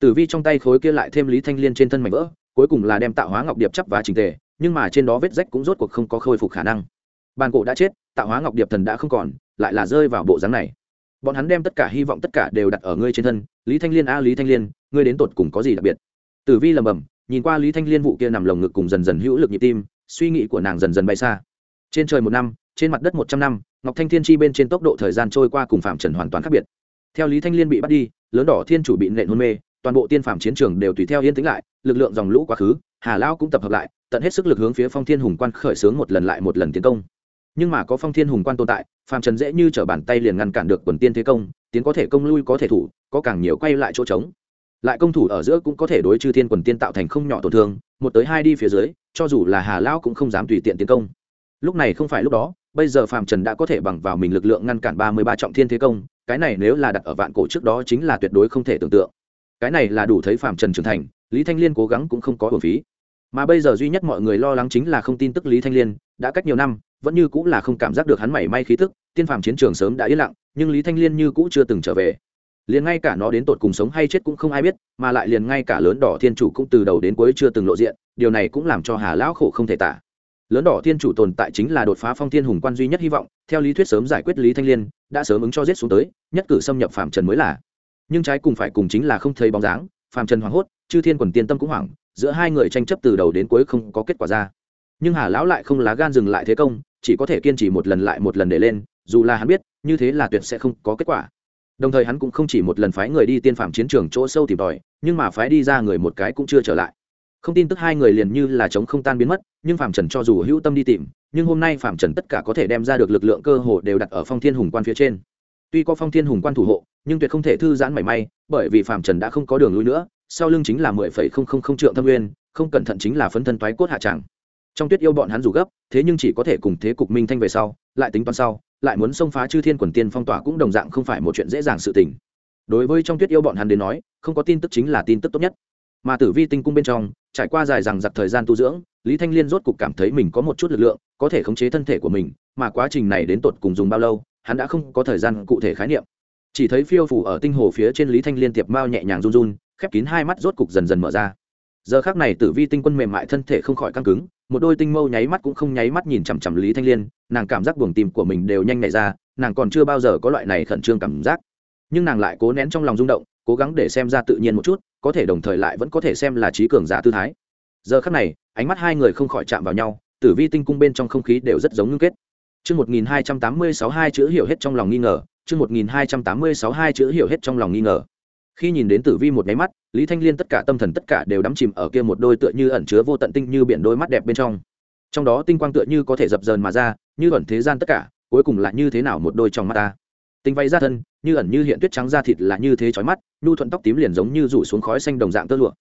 A: Tử vi trong tay khối kia lại thêm lý thanh liên trên thân mảnh vỡ, cuối cùng là đem tạo hóa ngọc điệp chắp và trình tề, nhưng mà trên đó vết rách cũng rốt cuộc không có khôi phục khả năng. Bàn cổ đã chết, tạo hóa ngọc điệp thần đã không còn, lại là rơi vào bộ dáng này. Bọn hắn đem tất cả hy vọng tất cả đều đặt ở ngươi trên thân, lý thanh liên a, lý thanh liên, ngươi đến tột cùng có gì đặc biệt? Tử vi lầm bầm nhìn qua lý thanh liên vụ kia nằm lồng ngực cùng dần dần hữu lực nhịp tim, suy nghĩ của nàng dần dần bay xa. Trên trời một năm, trên mặt đất một trăm năm, ngọc thanh thiên chi bên trên tốc độ thời gian trôi qua cùng phạm trần hoàn toàn khác biệt. Theo lý thanh liên bị bắt đi, lớn đỏ thiên chủ bị nện hôn mê, toàn bộ tiên phạm chiến trường đều tùy theo yên tĩnh lại, lực lượng dòng lũ quá khứ, hà lao cũng tập hợp lại, tận hết sức lực hướng phía phong thiên hùng quan khởi xướng một lần lại một lần tiến công. Nhưng mà có phong thiên hùng quan tồn tại, phạm trần dễ như t r ở bàn tay liền ngăn cản được quần tiên thế công, tiến có thể công lui có thể thủ, có càng nhiều quay lại chỗ trống lại công thủ ở giữa cũng có thể đối chư thiên quần tiên tạo thành không nhỏ tổn thương, một tới hai đi phía dưới, cho dù là hà lao cũng không dám tùy tiện tiến công. Lúc này không phải lúc đó, bây giờ phạm trần đã có thể bằng vào mình lực lượng ngăn cản ba mươi ba trọng thiên thế công, cái này nếu là đặt ở vạn cổ trước đó chính là tuyệt đối không thể tưởng tượng. Cái này là đủ thấy phạm trần trưởng thành, lý thanh liên cố gắng cũng không có hồn phí. Mà bây giờ duy nhất mọi người lo lắng chính là không tin tức lý thanh liên, đã cách nhiều năm, vẫn như cũng là không cảm giác được hắn mảy may khí tức, tiên phàm chiến trường sớm đã yên lặng, nhưng lý thanh liên như cũ chưa từng trở về liền ngay cả nó đến tột cùng sống hay chết cũng không ai biết, mà lại liền ngay cả lớn đỏ thiên chủ cũng từ đầu đến cuối chưa từng lộ diện, điều này cũng làm cho hà lão khổ không thể tả. Lớn đỏ thiên chủ tồn tại chính là đột phá phong thiên hùng quan duy nhất hy vọng, theo lý thuyết sớm giải quyết lý thanh liên, đã sớm ứng cho giết xuống tới, nhất cử xâm nhập phạm trần mới là. Nhưng trái cùng phải cùng chính là không thấy bóng dáng, phạm trần hoảng hốt, chư thiên quần tiên tâm cũng hoảng, giữa hai người tranh chấp từ đầu đến cuối không có kết quả ra. Nhưng hà lão lại không lá gan dừng lại thế công, chỉ có thể kiên trì một lần lại một lần để lên, dù là hắn biết, như thế là tuyệt sẽ không có kết quả đồng thời hắn cũng không chỉ một lần phái người đi tiên phạm chiến trường chỗ sâu tìm tòi, nhưng mà phái đi ra người một cái cũng chưa trở lại. Không tin tức hai người liền như là chống không tan biến mất, nhưng phạm trần cho dù hữu tâm đi tìm, nhưng hôm nay phạm trần tất cả có thể đem ra được lực lượng cơ hồ đều đặt ở phong thiên hùng quan phía trên. Tuy có phong thiên hùng quan thủ hộ, nhưng tuyệt không thể thư giãn mảy may, bởi vì phạm trần đã không có đường lui nữa, sau lưng chính là mười phẩy không không không trượng thâm nguyên, không cẩn thận chính là phấn thân toái cốt hạ tràng. Trong tuyết yêu bọn hắn dù gấp, thế nhưng chỉ có thể cùng thế cục minh thanh về sau lại tính toán sau, lại muốn xông phá chư thiên quần tiên phong tỏa cũng đồng dạng không phải một chuyện dễ dàng sự tình. Đối với trong tuyết yêu bọn hắn đến nói, không có tin tức chính là tin tức tốt nhất. Mà tử vi tinh cung bên trong, trải qua dài rằng giặc thời gian tu dưỡng, lý thanh liên rốt cục cảm thấy mình có một chút lực lượng, có thể khống chế thân thể của mình, mà quá trình này đến tột cùng dùng bao lâu, hắn đã không có thời gian cụ thể khái niệm. Chỉ thấy phiêu phủ ở tinh hồ phía trên lý thanh liên tiệp mao nhẹ nhàng run run, khép kín hai mắt rốt cục dần dần mở ra. Giờ khác này tử vi tinh quân mềm mại thân thể không khỏi căng cứng một đôi tinh mâu nháy mắt cũng không nháy mắt nhìn chằm chằm lý thanh liên nàng cảm giác buồng tim của mình đều nhanh nhảy ra nàng còn chưa bao giờ có loại này khẩn trương cảm giác. Nhưng nàng lại cố nén trong lòng rung động cố gắng để xem ra tự nhiên một chút có thể đồng thời lại vẫn có thể xem là trí cường giả tư thái. Giờ khắc này ánh mắt hai người không khỏi chạm vào nhau tử vi tinh cung bên trong không khí đều rất giống ngưng kết. Chương 1286 hai chữ hiểu hết trong lòng nghi ngờ, chương 1286 hai chữ hiểu hết trong lòng nghi ngờ khi nhìn đến tử vi một máy mắt, lý thanh liên tất cả tâm thần tất cả đều đắm chìm ở kia một đôi tựa như ẩn chứa vô tận tinh như biển đôi mắt đẹp bên trong. Trong đó tinh quang tựa như có thể dập dờn mà ra, như ẩn thế gian tất cả, cuối cùng là như thế nào một đôi trong mắt ta. Tinh vay ra thân, như ẩn như hiện tuyết trắng da thịt là như thế chói mắt, nhu thuận tóc tím liền giống như rủ xuống khói xanh đồng dạng tơ lụa.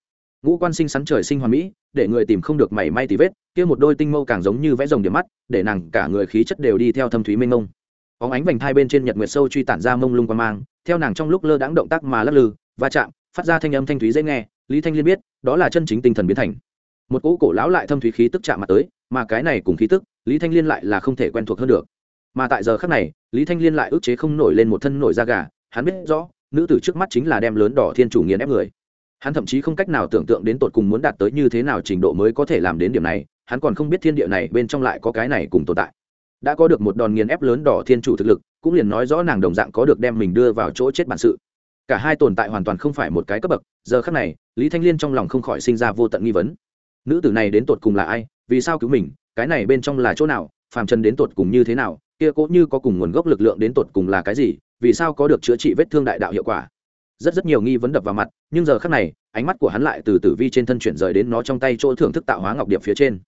A: Ngũ quan sinh sắn trời sinh hoa mỹ, để người tìm không được mảy may tì vết, kia một đôi tinh mâu càng giống như vẽ rồng điểm mắt, để nàng cả người khí chất đều đi theo thâm thúy mênh mông. Óng ánh vành thai bên trên nhật nguyệt sâu truy tản ra mông lung qua mang, theo nàng trong lúc lơ đãng động tác mà lắc lư va chạm, phát ra thanh âm thanh thúy dễ nghe, lý thanh liên biết, đó là chân chính tinh thần biến thành. Một cỗ cổ lão lại thâm thúy khí tức chạm mặt tới, mà cái này cùng khí tức, lý thanh liên lại là không thể quen thuộc hơn được. Mà tại giờ khác này, lý thanh liên lại ức chế không nổi lên một thân nổi da gà, hắn biết rõ, nữ tử trước mắt chính là đem lớn đỏ thiên chủ nghiền ép người. Hắn thậm chí không cách nào tưởng tượng đến tột cùng muốn đạt tới như thế nào trình độ mới có thể làm đến điểm này, hắn còn không biết thiên địa này bên trong lại có cái này cùng tồn tại. Đã có được một đòn nghiền ép lớn đỏ thiên chủ thực lực, cũng liền nói rõ nàng đồng dạng có được đem mình đưa vào chỗ chết bản sự cả hai tồn tại hoàn toàn không phải một cái cấp bậc, giờ khác này, lý thanh liên trong lòng không khỏi sinh ra vô tận nghi vấn. Nữ tử này đến tột cùng là ai, vì sao cứu mình, cái này bên trong là chỗ nào, phàm trần đến tột cùng như thế nào, kia cố như có cùng nguồn gốc lực lượng đến tột cùng là cái gì, vì sao có được chữa trị vết thương đại đạo hiệu quả? Rất rất nhiều nghi vấn đập vào mặt, nhưng giờ khác này, ánh mắt của hắn lại từ tử vi trên thân chuyển rời đến nó trong tay chỗ thưởng thức tạo hóa ngọc điệp phía trên.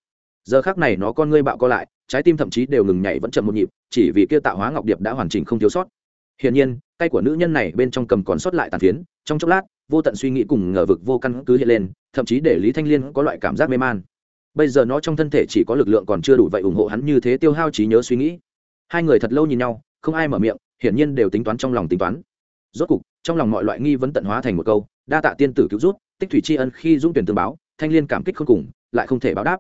A: Giờ khác này nó con ngươi bạo co lại, trái tim thậm chí đều ngừng nhảy vẫn chậm một nhịp, chỉ vì kia tạo hóa ngọc điệp đã hoàn chỉnh không thiếu sót hiển nhiên, tay của nữ nhân này bên trong cầm còn sót lại tàn phiến, trong chốc lát, vô tận suy nghĩ cùng ngờ vực vô căn cứ hiện lên, thậm chí để lý thanh liên có loại cảm giác mê man. Bây giờ nó trong thân thể chỉ có lực lượng còn chưa đủ vậy ủng hộ hắn như thế tiêu hao trí nhớ suy nghĩ. Hai người thật lâu nhìn nhau, không ai mở miệng, hiển nhiên đều tính toán trong lòng tính toán. Rốt cục, trong lòng mọi loại nghi vấn tận hóa thành một câu, đa tạ tiên tử cứu rút tích thủy tri ân khi dũng tuyển tương báo, thanh liên cảm kích không cùng, lại không thể báo đáp.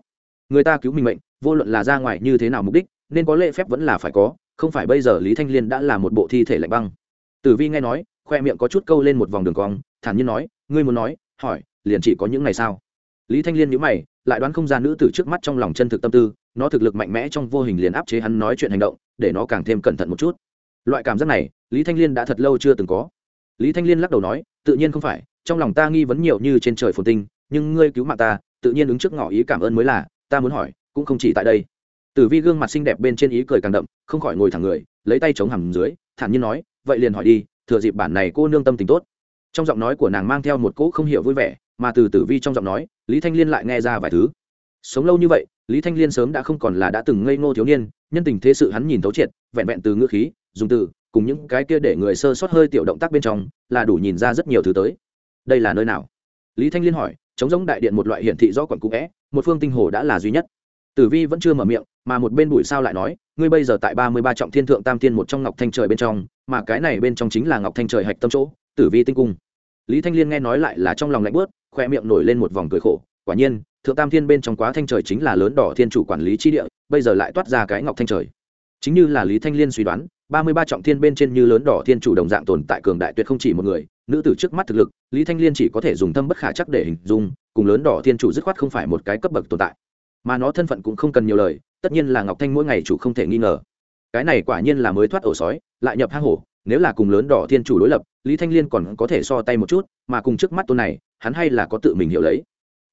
A: Người ta cứu mình mệnh, vô luận là ra ngoài như thế nào mục đích, nên có lễ phép vẫn là phải có không phải bây giờ lý thanh liên đã là một bộ thi thể lạnh băng. Tử vi nghe nói, khoe miệng có chút câu lên một vòng đường cong, thản nhiên nói, ngươi muốn nói, hỏi, liền chỉ có những ngày sao lý thanh liên nhữ mày, lại đoán không gian nữ tử trước mắt trong lòng chân thực tâm tư, nó thực lực mạnh mẽ trong vô hình liền áp chế hắn nói chuyện hành động, để nó càng thêm cẩn thận một chút. Loại cảm giác này, lý thanh liên đã thật lâu chưa từng có. Lý thanh liên lắc đầu nói, tự nhiên không phải, trong lòng ta nghi vấn nhiều như trên trời phồn tinh, nhưng ngươi cứu mạng ta, tự nhiên ứng trước ngỏ ý cảm ơn mới là, ta muốn hỏi, cũng không chỉ tại đây tử vi gương mặt xinh đẹp bên trên ý cười càng đậm, không khỏi ngồi thẳng người, lấy tay chống hầm dưới, thản nhiên nói, vậy liền hỏi đi, thừa dịp bản này cô nương tâm tình tốt. Trong giọng nói của nàng mang theo một cỗ không hiểu vui vẻ, mà từ tử vi trong giọng nói, lý thanh liên lại nghe ra vài thứ. Sống lâu như vậy, lý thanh liên sớm đã không còn là đã từng ngây ngô thiếu niên, nhân tình thế sự hắn nhìn thấu triệt, vẹn vẹn từ ngữ khí, dùng từ, cùng những cái kia để người sơ sót hơi tiểu động tác bên trong, là đủ nhìn ra rất nhiều thứ tới. Đây là nơi nào? Lý thanh liên hỏi, chống giống đại điện một loại hiển thị rõ quận cũ vẽ, một phương tinh hồ đã là duy nhất tử vi vẫn chưa mở miệng, mà một bên bụi sao lại nói, ngươi bây giờ tại ba mươi ba trọng thiên thượng tam thiên một trong ngọc thanh trời bên trong, mà cái này bên trong chính là ngọc thanh trời hạch tâm chỗ, tử vi tinh cung. Lý thanh liên nghe nói lại là trong lòng lạnh bớt khoe miệng nổi lên một vòng cười khổ, quả nhiên, thượng tam thiên bên trong quá thanh trời chính là lớn đỏ thiên chủ quản lý chi địa, bây giờ lại toát ra cái ngọc thanh trời. Chính như là lý thanh liên suy đoán, ba mươi ba trọng thiên bên trên như lớn đỏ thiên chủ đồng dạng tồn tại cường đại tuyệt không chỉ một người, nữ tử trước mắt thực lực, lý thanh liên chỉ có thể dùng thâm bất khả chắc để hình dung, cùng lớn đỏ thiên chủ dứt khoát không phải một cái cấp bậc tồn tại mà nó thân phận cũng không cần nhiều lời, tất nhiên là ngọc thanh mỗi ngày chủ không thể nghi ngờ. Cái này quả nhiên là mới thoát ổ sói, lại nhập hang hổ, nếu là cùng lớn đỏ thiên chủ đối lập, lý thanh liên còn có thể so tay một chút, mà cùng trước mắt tôn này, hắn hay là có tự mình hiểu lấy.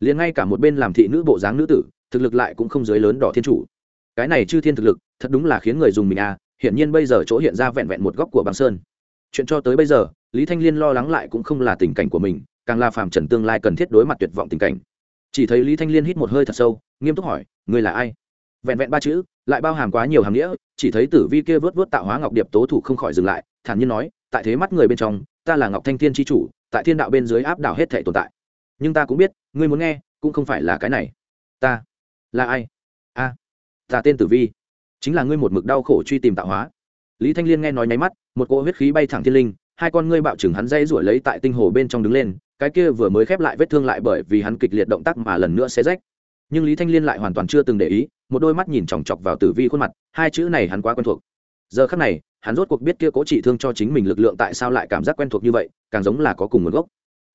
A: Liền ngay cả một bên làm thị nữ bộ dáng nữ tử, thực lực lại cũng không dưới lớn đỏ thiên chủ. Cái này chư thiên thực lực, thật đúng là khiến người dùng mình à hiển nhiên bây giờ chỗ hiện ra vẹn vẹn một góc của băng sơn. Chuyện cho tới bây giờ, lý thanh liên lo lắng lại cũng không là tình cảnh của mình, càng là phàm trần tương lai cần thiết đối mặt tuyệt vọng tình cảnh chỉ thấy lý thanh liên hít một hơi thật sâu, nghiêm túc hỏi, ngươi là ai? Vẹn vẹn ba chữ, lại bao hàm quá nhiều hàm nghĩa, chỉ thấy tử vi kia vớt vớt tạo hóa ngọc điệp tố thủ không khỏi dừng lại, thản nhiên nói, tại thế mắt người bên trong, ta là ngọc thanh thiên tri chủ, tại thiên đạo bên dưới áp đảo hết thể tồn tại. Nhưng ta cũng biết, ngươi muốn nghe, cũng không phải là cái này. Ta là ai? A, ta tên tử vi, chính là ngươi một mực đau khổ truy tìm tạo hóa. Lý thanh liên nghe nói nháy mắt, một cỗ huyết khí bay thẳng thiên linh, hai con ngươi bạo chừng hắn dây rủi lấy tại tinh hồ bên trong đứng lên cái kia vừa mới khép lại vết thương lại bởi vì hắn kịch liệt động tác mà lần nữa sẽ rách. Nhưng lý thanh liên lại hoàn toàn chưa từng để ý, một đôi mắt nhìn chòng chọc vào tử vi khuôn mặt, hai chữ này hắn quá quen thuộc. Giờ khắc này, hắn rốt cuộc biết kia cố trị thương cho chính mình lực lượng tại sao lại cảm giác quen thuộc như vậy, càng giống là có cùng nguồn gốc.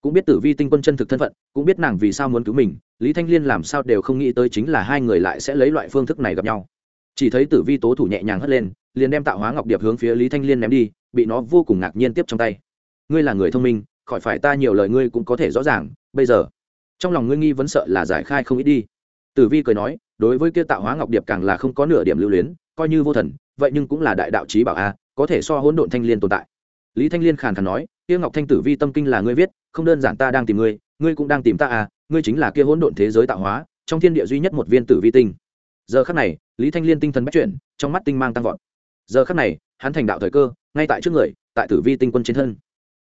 A: Cũng biết tử vi tinh quân chân thực thân phận, cũng biết nàng vì sao muốn cứu mình, lý thanh liên làm sao đều không nghĩ tới chính là hai người lại sẽ lấy loại phương thức này gặp nhau. Chỉ thấy tử vi tố thủ nhẹ nhàng hất lên, liền đem tạo hóa ngọc điệp hướng phía lý thanh liên ném đi, bị nó vô cùng ngạc nhiên tiếp trong tay. Ngươi là người thông minh khỏi phải ta nhiều lời ngươi cũng có thể rõ ràng, bây giờ, trong lòng ngươi nghi vẫn sợ là giải khai không ít đi. Tử vi cười nói, đối với kia tạo hóa ngọc điệp càng là không có nửa điểm lưu luyến, coi như vô thần, vậy nhưng cũng là đại đạo trí bảo a, có thể so hỗn độn thanh liên tồn tại. Lý thanh liên khàn khàn nói, kia ngọc thanh tử vi tâm kinh là ngươi viết, không đơn giản ta đang tìm ngươi ngươi cũng đang tìm ta à ngươi chính là kia hỗn độn thế giới tạo hóa, trong thiên địa duy nhất một viên tử vi tinh. Giờ khắc này, lý thanh liên tinh thần bắt chuyển, trong mắt tinh mang tăng vọt. Giờ khắc này, hắn thành đạo thời cơ, ngay tại trước người, tại tử vi tinh quân chiến thân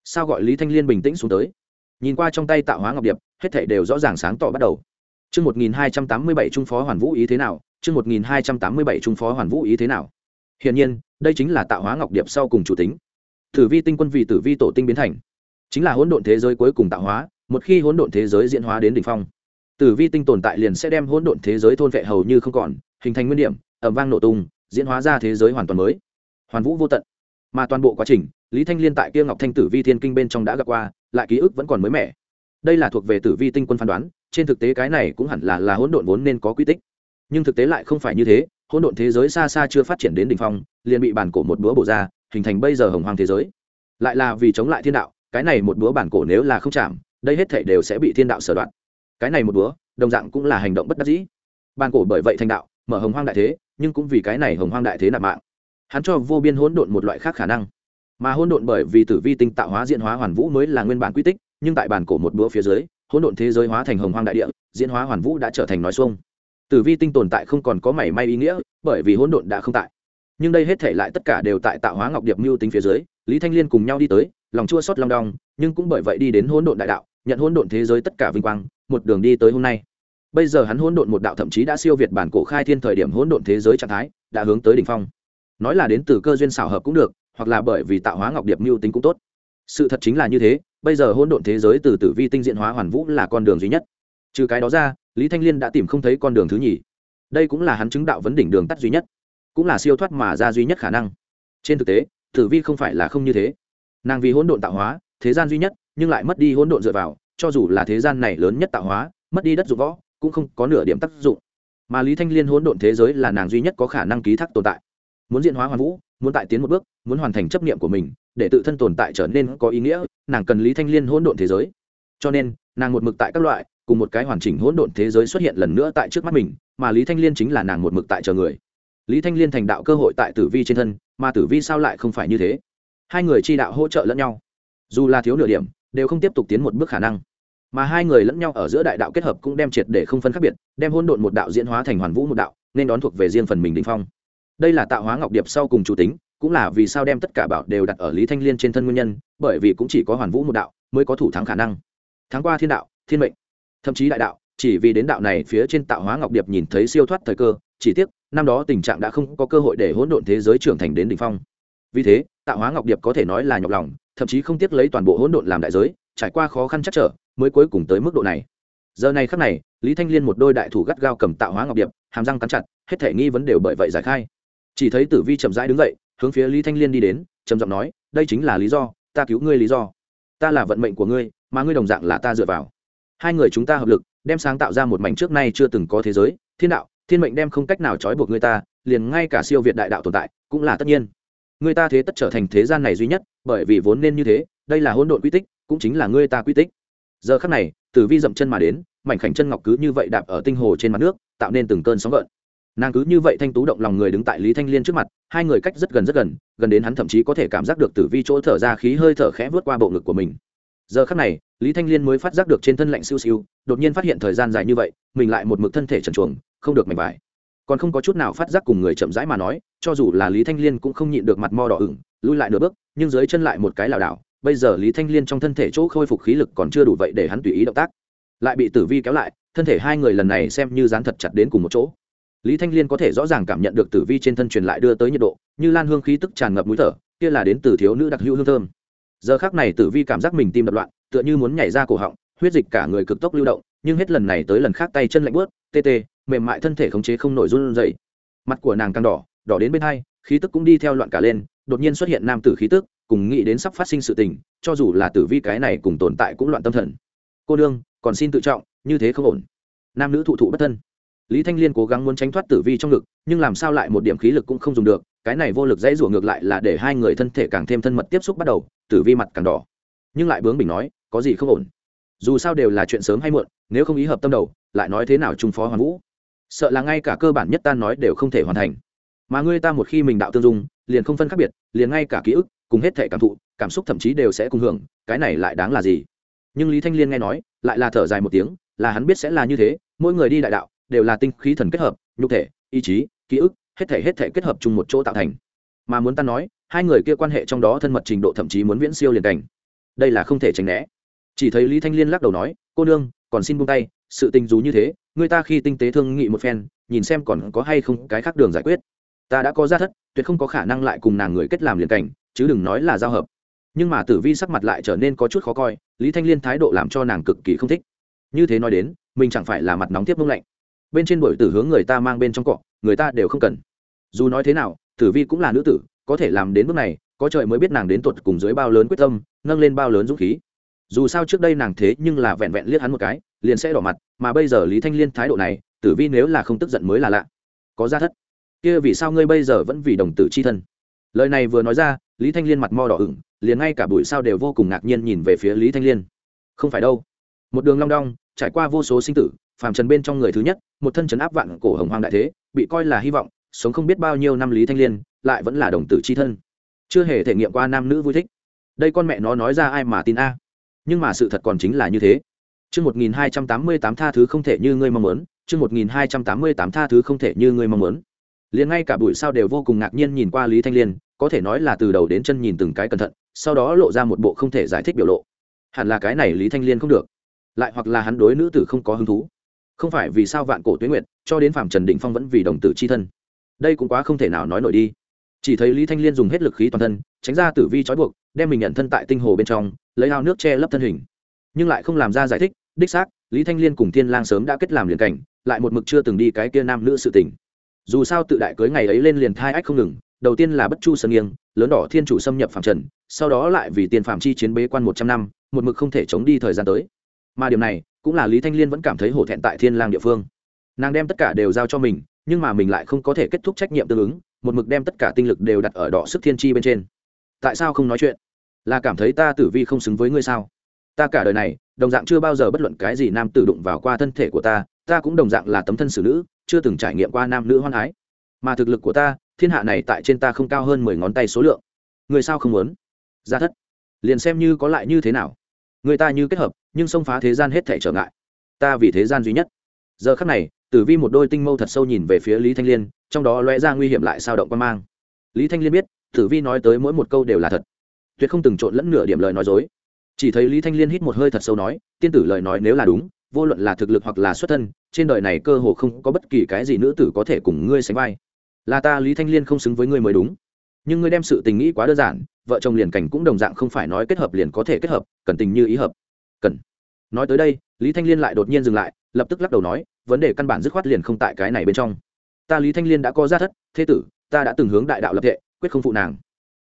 A: sao gọi lý thanh liên bình tĩnh xuống tới nhìn qua trong tay tạo hóa ngọc điệp hết thảy đều rõ ràng sáng tỏ bắt đầu Chương 1287 trung phó Hoàn Vũ ý thế nào? Chương 1287 trung phó Hoàn Vũ ý thế nào? Hiển nhiên, đây chính là tạo hóa ngọc điệp sau cùng chủ tính. Tử vi tinh quân vì tử vi tổ tinh biến thành, chính là hỗn độn thế giới cuối cùng tạo hóa, một khi hỗn độn thế giới diễn hóa đến đỉnh phong, tử vi tinh tồn tại liền sẽ đem hỗn độn thế giới thôn vệ hầu như không còn, hình thành nguyên điểm, ẩm vang nổ tung, diễn hóa ra thế giới hoàn toàn mới hoàn vũ vô tận mà toàn bộ quá trình lý thanh liên tại kia ngọc thanh tử vi thiên kinh bên trong đã gặp qua, lại ký ức vẫn còn mới mẻ. Đây là thuộc về tử vi tinh quân phán đoán, trên thực tế cái này cũng hẳn là là hỗn độn vốn nên có quy tích. Nhưng thực tế lại không phải như thế, hỗn độn thế giới xa xa chưa phát triển đến đ ỉ n h phong, liền bị bản cổ một búa bổ ra, hình thành bây giờ hồng hoàng thế giới. Lại là vì chống lại thiên đạo, cái này một búa bản cổ nếu là không chạm, đây hết thể đều sẽ bị thiên đạo sở đoạn cái này một búa, đồng dạng cũng là hành động bất đắc dĩ. Bản cổ bởi vậy thành đạo, mở hồng hoang đại thế, nhưng cũng vì cái này hồng hoang đại thế nạp mạng. Hắn cho vô biên hỗn độn một loại khác khả năng mà hỗn độn bởi vì tử vi tinh tạo hóa diễn hóa hoàn vũ mới là nguyên bản quy tích, nhưng tại bản cổ một búa phía dưới, hỗn độn thế giới hóa thành hồng hoang đại địa, diễn hóa hoàn vũ đã trở thành nói xuông. Tử vi tinh tồn tại không còn có mảy may ý nghĩa, bởi vì hỗn độn đã không tại. Nhưng đây hết thể lại tất cả đều tại tạo hóa ngọc điệp mưu tính phía dưới, lý thanh liên cùng nhau đi tới, lòng chua xót long đong, nhưng cũng bởi vậy đi đến hỗn độn đại đạo, nhận hỗn độn thế giới tất cả vinh quang, một đường đi tới hôm nay. Bây giờ hắn hỗn độn một đạo thậm chí đã siêu việt bản cổ khai thiên thời điểm hỗn độn thế giới trạng thái, đã hướng tới đỉnh phong. Nói là đến từ cơ duyên xảo hợp cũng được hoặc là bởi vì tạo hóa ngọc điệp mưu tính cũng tốt. Sự thật chính là như thế, bây giờ hỗn độn thế giới từ tử vi tinh diện hóa hoàn vũ là con đường duy nhất. Trừ cái đó ra, lý thanh liên đã tìm không thấy con đường thứ nhì. Đây cũng là hắn chứng đạo vấn đỉnh đường tắt duy nhất, cũng là siêu thoát mà ra duy nhất khả năng. Trên thực tế, tử vi không phải là không như thế. Nàng vì hỗn độn tạo hóa, thế gian duy nhất, nhưng lại mất đi hỗn độn dựa vào, cho dù là thế gian này lớn nhất tạo hóa, mất đi đất dụng võ, cũng không có nửa điểm tác dụng. Mà lý thanh liên hỗn độn thế giới là nàng duy nhất có khả năng ký thác tồn tại. Muốn diện hóa hoàn vũ muốn tại tiến một bước, muốn hoàn thành chấp niệm của mình, để tự thân tồn tại trở nên có ý nghĩa, nàng cần lý thanh liên hỗn độn thế giới. Cho nên, nàng một mực tại các loại, cùng một cái hoàn chỉnh hỗn độn thế giới xuất hiện lần nữa tại trước mắt mình, mà lý thanh liên chính là nàng một mực tại chờ người. Lý thanh liên thành đạo cơ hội tại tử vi trên thân, mà tử vi sao lại không phải như thế? Hai người chi đạo hỗ trợ lẫn nhau. Dù là thiếu nửa điểm, đều không tiếp tục tiến một bước khả năng. Mà hai người lẫn nhau ở giữa đại đạo kết hợp cũng đem triệt để không phân khác biệt, đem hỗn độn một đạo diễn hóa thành hoàn vũ một đạo, nên đón thuộc về riêng phần mình đình phong đây là tạo hóa ngọc điệp sau cùng chủ tính, cũng là vì sao đem tất cả bảo đều đặt ở lý thanh liên trên thân nguyên nhân, bởi vì cũng chỉ có hoàn vũ một đạo, mới có thủ thắng khả năng. Thắng qua thiên đạo, thiên mệnh, thậm chí đại đạo, chỉ vì đến đạo này phía trên tạo hóa ngọc điệp nhìn thấy siêu thoát thời cơ, chỉ tiếc, năm đó tình trạng đã không có cơ hội để hỗn độn thế giới trưởng thành đến đ ỉ n h phong. Vì thế, tạo hóa ngọc điệp có thể nói là nhọc lòng, thậm chí không tiếc lấy toàn bộ hỗn độn làm đại giới, trải qua khó khăn chắc trở, mới cuối cùng tới mức độ này. Giờ này khắc này, lý thanh liên một đôi đại thủ gắt gao cầm tạo hóa ngọc điệp, hàm răng cắn chặt, hết thể nghi vấn đều bởi vậy giải khai chỉ thấy tử vi chậm rãi đứng dậy, hướng phía lý thanh liên đi đến, trầm giọng nói, đây chính là lý do, ta cứu ngươi lý do. Ta là vận mệnh của ngươi, mà ngươi đồng dạng là ta dựa vào. Hai người chúng ta hợp lực, đem sáng tạo ra một mảnh trước nay chưa từng có thế giới. Thiên đạo, thiên mệnh đem không cách nào trói buộc ngươi ta, liền ngay cả siêu việt đại đạo tồn tại cũng là tất nhiên. Người ta thế tất trở thành thế gian này duy nhất, bởi vì vốn nên như thế, đây là hỗn độn quy tích, cũng chính là ngươi ta quy tích. Giờ khắc này, tử vi dậm chân mà đến, mảnh khảnh chân ngọc cứ như vậy đạp ở tinh hồ trên mặt nước, tạo nên từng cơn sóng gợn nàng cứ như vậy thanh tú động lòng người đứng tại lý thanh liên trước mặt, hai người cách rất gần rất gần gần đến hắn thậm chí có thể cảm giác được tử vi chỗ thở ra khí hơi thở khẽ vượt qua bộ ngực của mình. Giờ khắc này, lý thanh liên mới phát giác được trên thân lạnh siêu siêu, đột nhiên phát hiện thời gian dài như vậy, mình lại một mực thân thể trần chuồng không được mảnh vải. Còn không có chút nào phát giác cùng người chậm rãi mà nói, cho dù là lý thanh liên cũng không nhịn được mặt mo đỏ ửng, lui lại nửa bước, nhưng dưới chân lại một cái lảo đảo. Bây giờ lý thanh liên trong thân thể chỗ khôi phục khí lực còn chưa đủ vậy để hắn tùy ý động tác. Lại bị tử vi kéo lại, thân thể hai người lần này xem như dán thật chặt đến cùng một chỗ lý thanh liên có thể rõ ràng cảm nhận được tử vi trên thân truyền lại đưa tới nhiệt độ, như lan hương khí tức tràn ngập mũi thở, kia là đến từ thiếu nữ đặc hữu hương thơm. Giờ khác này tử vi cảm giác mình tim đập loạn, tựa như muốn nhảy ra cổ họng, huyết dịch cả người cực tốc lưu động, nhưng hết lần này tới lần khác tay chân lạnh bớt tê tê, mềm mại thân thể khống chế không nổi run dậy mặt của nàng càng đỏ đỏ đến bên hai, khí tức cũng đi theo loạn cả lên, đột nhiên xuất hiện nam tử khí tức, cùng nghĩ đến sắp phát sinh sự tình, cho dù là tử vi cái này cùng tồn tại cũng loạn tâm thần. Cô đương còn xin tự trọng, như thế không ổn. Nam nữ thụ thụ bất thân lý thanh liên cố gắng muốn tránh thoát tử vi trong ngực, nhưng làm sao lại một điểm khí lực cũng không dùng được, cái này vô lực dãy rủa ngược lại là để hai người thân thể càng thêm thân mật tiếp xúc bắt đầu, tử vi mặt càng đỏ. Nhưng lại bướng bình nói, có gì không ổn? Dù sao đều là chuyện sớm hay muộn, nếu không ý hợp tâm đầu, lại nói thế nào trung phó hoàn vũ? Sợ là ngay cả cơ bản nhất ta nói đều không thể hoàn thành. Mà ngươi ta một khi mình đạo tương dung, liền không phân khác biệt, liền ngay cả ký ức, cùng hết thể cảm thụ, cảm xúc thậm chí đều sẽ cùng hưởng, cái này lại đáng là gì? Nhưng lý thanh liên nghe nói, lại là thở dài một tiếng, là hắn biết sẽ là như thế, mỗi người đi đại đạo đều là tinh khí thần kết hợp, nhục thể, ý chí, ký ức, hết thể hết thể kết hợp chung một chỗ tạo thành. Mà muốn ta nói, hai người kia quan hệ trong đó thân mật trình độ thậm chí muốn viễn siêu liền cảnh. Đây là không thể tránh né. Chỉ thấy lý thanh liên lắc đầu nói, cô nương, còn xin buông tay, sự tình dù như thế, người ta khi tinh tế thương nghị một phen, nhìn xem còn có hay không cái khác đường giải quyết. Ta đã có ra thất, tuyệt không có khả năng lại cùng nàng người kết làm liền cảnh, chứ đừng nói là giao hợp. Nhưng mà tử vi sắc mặt lại trở nên có chút khó coi, lý thanh liên thái độ làm cho nàng cực kỳ không thích. Như thế nói đến, mình chẳng phải là mặt nóng tiếp mông lạnh bên trên bội tử hướng người ta mang bên trong cọ, người ta đều không cần. Dù nói thế nào, tử vi cũng là nữ tử, có thể làm đến bước này, có trời mới biết nàng đến tuột cùng dưới bao lớn quyết tâm, nâng lên bao lớn dũng khí. Dù sao trước đây nàng thế nhưng là vẹn vẹn liếc hắn một cái, liền sẽ đỏ mặt, mà bây giờ lý thanh liên thái độ này, tử vi nếu là không tức giận mới là lạ. Có ra thất. Kia vì sao ngươi bây giờ vẫn vì đồng tử c h i thân? Lời này vừa nói ra, lý thanh liên mặt mo đỏ ửng, liền ngay cả bụi sao đều vô cùng ngạc nhiên nhìn về phía lý thanh liên. Không phải đâu. Một đường long đong, trải qua vô số sinh tử, phàm trần bên trong người thứ nhất một thân chấn áp vạn cổ hồng hoang đại thế bị coi là hy vọng sống không biết bao nhiêu năm lý thanh liên lại vẫn là đồng tử c h i thân chưa hề thể nghiệm qua nam nữ vui thích đây con mẹ nó nói ra ai mà tin a nhưng mà sự thật còn chính là như thế Chương 1288 tha thứ không thể như ngươi mong muốn, chương 1288 tha thứ không thể như ngươi mong muốn. Liền ngay cả bụi sao đều vô cùng ngạc nhiên nhìn qua Lý Thanh Liên, có thể nói là từ đầu đến chân nhìn từng cái cẩn thận, sau đó lộ ra một bộ không thể giải thích biểu lộ. Hẳn là cái này Lý Thanh Liên không được, lại hoặc là hắn đối nữ tử không có hứng thú. Không phải vì sao vạn cổ tuyết nguyệt, cho đến Phạm Trần Định Phong vẫn vì đồng tử chi thân. Đây cũng quá không thể nào nói nổi đi. Chỉ thấy Lý Thanh Liên dùng hết lực khí toàn thân, tránh ra tử vi trói buộc, đem mình nhận thân tại tinh hồ bên trong, lấy ao nước che lấp thân hình, nhưng lại không làm ra giải thích, đích xác lý thanh liên cùng thiên lang sớm đã kết làm liền cảnh lại một mực chưa từng đi cái kia nam nữ sự tình dù sao tự đại cưới ngày ấy lên liền thai ách không ngừng đầu tiên là bất chu sơn nghiêng lớn đỏ thiên chủ xâm nhập phạm trần sau đó lại vì tiền phạm chi chiến bế quan một trăm năm một mực không thể chống đi thời gian tới mà điểm này cũng là lý thanh liên vẫn cảm thấy hổ thẹn tại thiên lang địa phương. Nàng đem tất cả đều giao cho mình, nhưng mà mình lại không có thể kết thúc trách nhiệm tương ứng, một mực đem tất cả tinh lực đều đặt ở đỏ sức thiên chi bên trên. Tại sao không nói chuyện? Là cảm thấy ta tử vi không xứng với ngươi sao? Ta cả đời này, đồng dạng chưa bao giờ bất luận cái gì nam tử đụng vào qua thân thể của ta ta cũng đồng dạng là tấm thân xử nữ, chưa từng trải nghiệm qua nam nữ hoan ái mà thực lực của ta, thiên hạ này tại trên ta không cao hơn mười ngón tay số lượng. Người sao không muốn? Ra thất. Liền xem như có lại như thế nào người ta như kết hợp, nhưng xông phá thế gian hết thể trở ngại. Ta vì thế gian duy nhất. Giờ khắc này, tử vi một đôi tinh mâu thật sâu nhìn về phía lý thanh liên, trong đó lóe ra nguy hiểm lại sao động quan mang. Lý thanh liên biết, tử vi nói tới mỗi một câu đều là thật. Tuyệt không từng trộn lẫn nửa điểm lời nói dối. Chỉ thấy lý thanh liên hít một hơi thật sâu nói, tiên tử lời nói nếu là đúng, vô luận là thực lực hoặc là xuất thân, trên đời này cơ hồ không có bất kỳ cái gì nữ tử có thể cùng ngươi sánh vai. Là ta lý thanh liên không xứng với ngươi mới đúng nhưng ngươi đem sự tình nghĩ quá đơn giản, vợ chồng liền cảnh cũng đồng dạng không phải nói kết hợp liền có thể kết hợp, cần tình như ý hợp. Cần. Nói tới đây, lý thanh liên lại đột nhiên dừng lại, lập tức lắc đầu nói, vấn đề căn bản dứt khoát liền không tại cái này bên trong. Ta lý thanh liên đã có ra thất, thế tử, ta đã từng hướng đại đạo lập thệ, quyết không phụ nàng.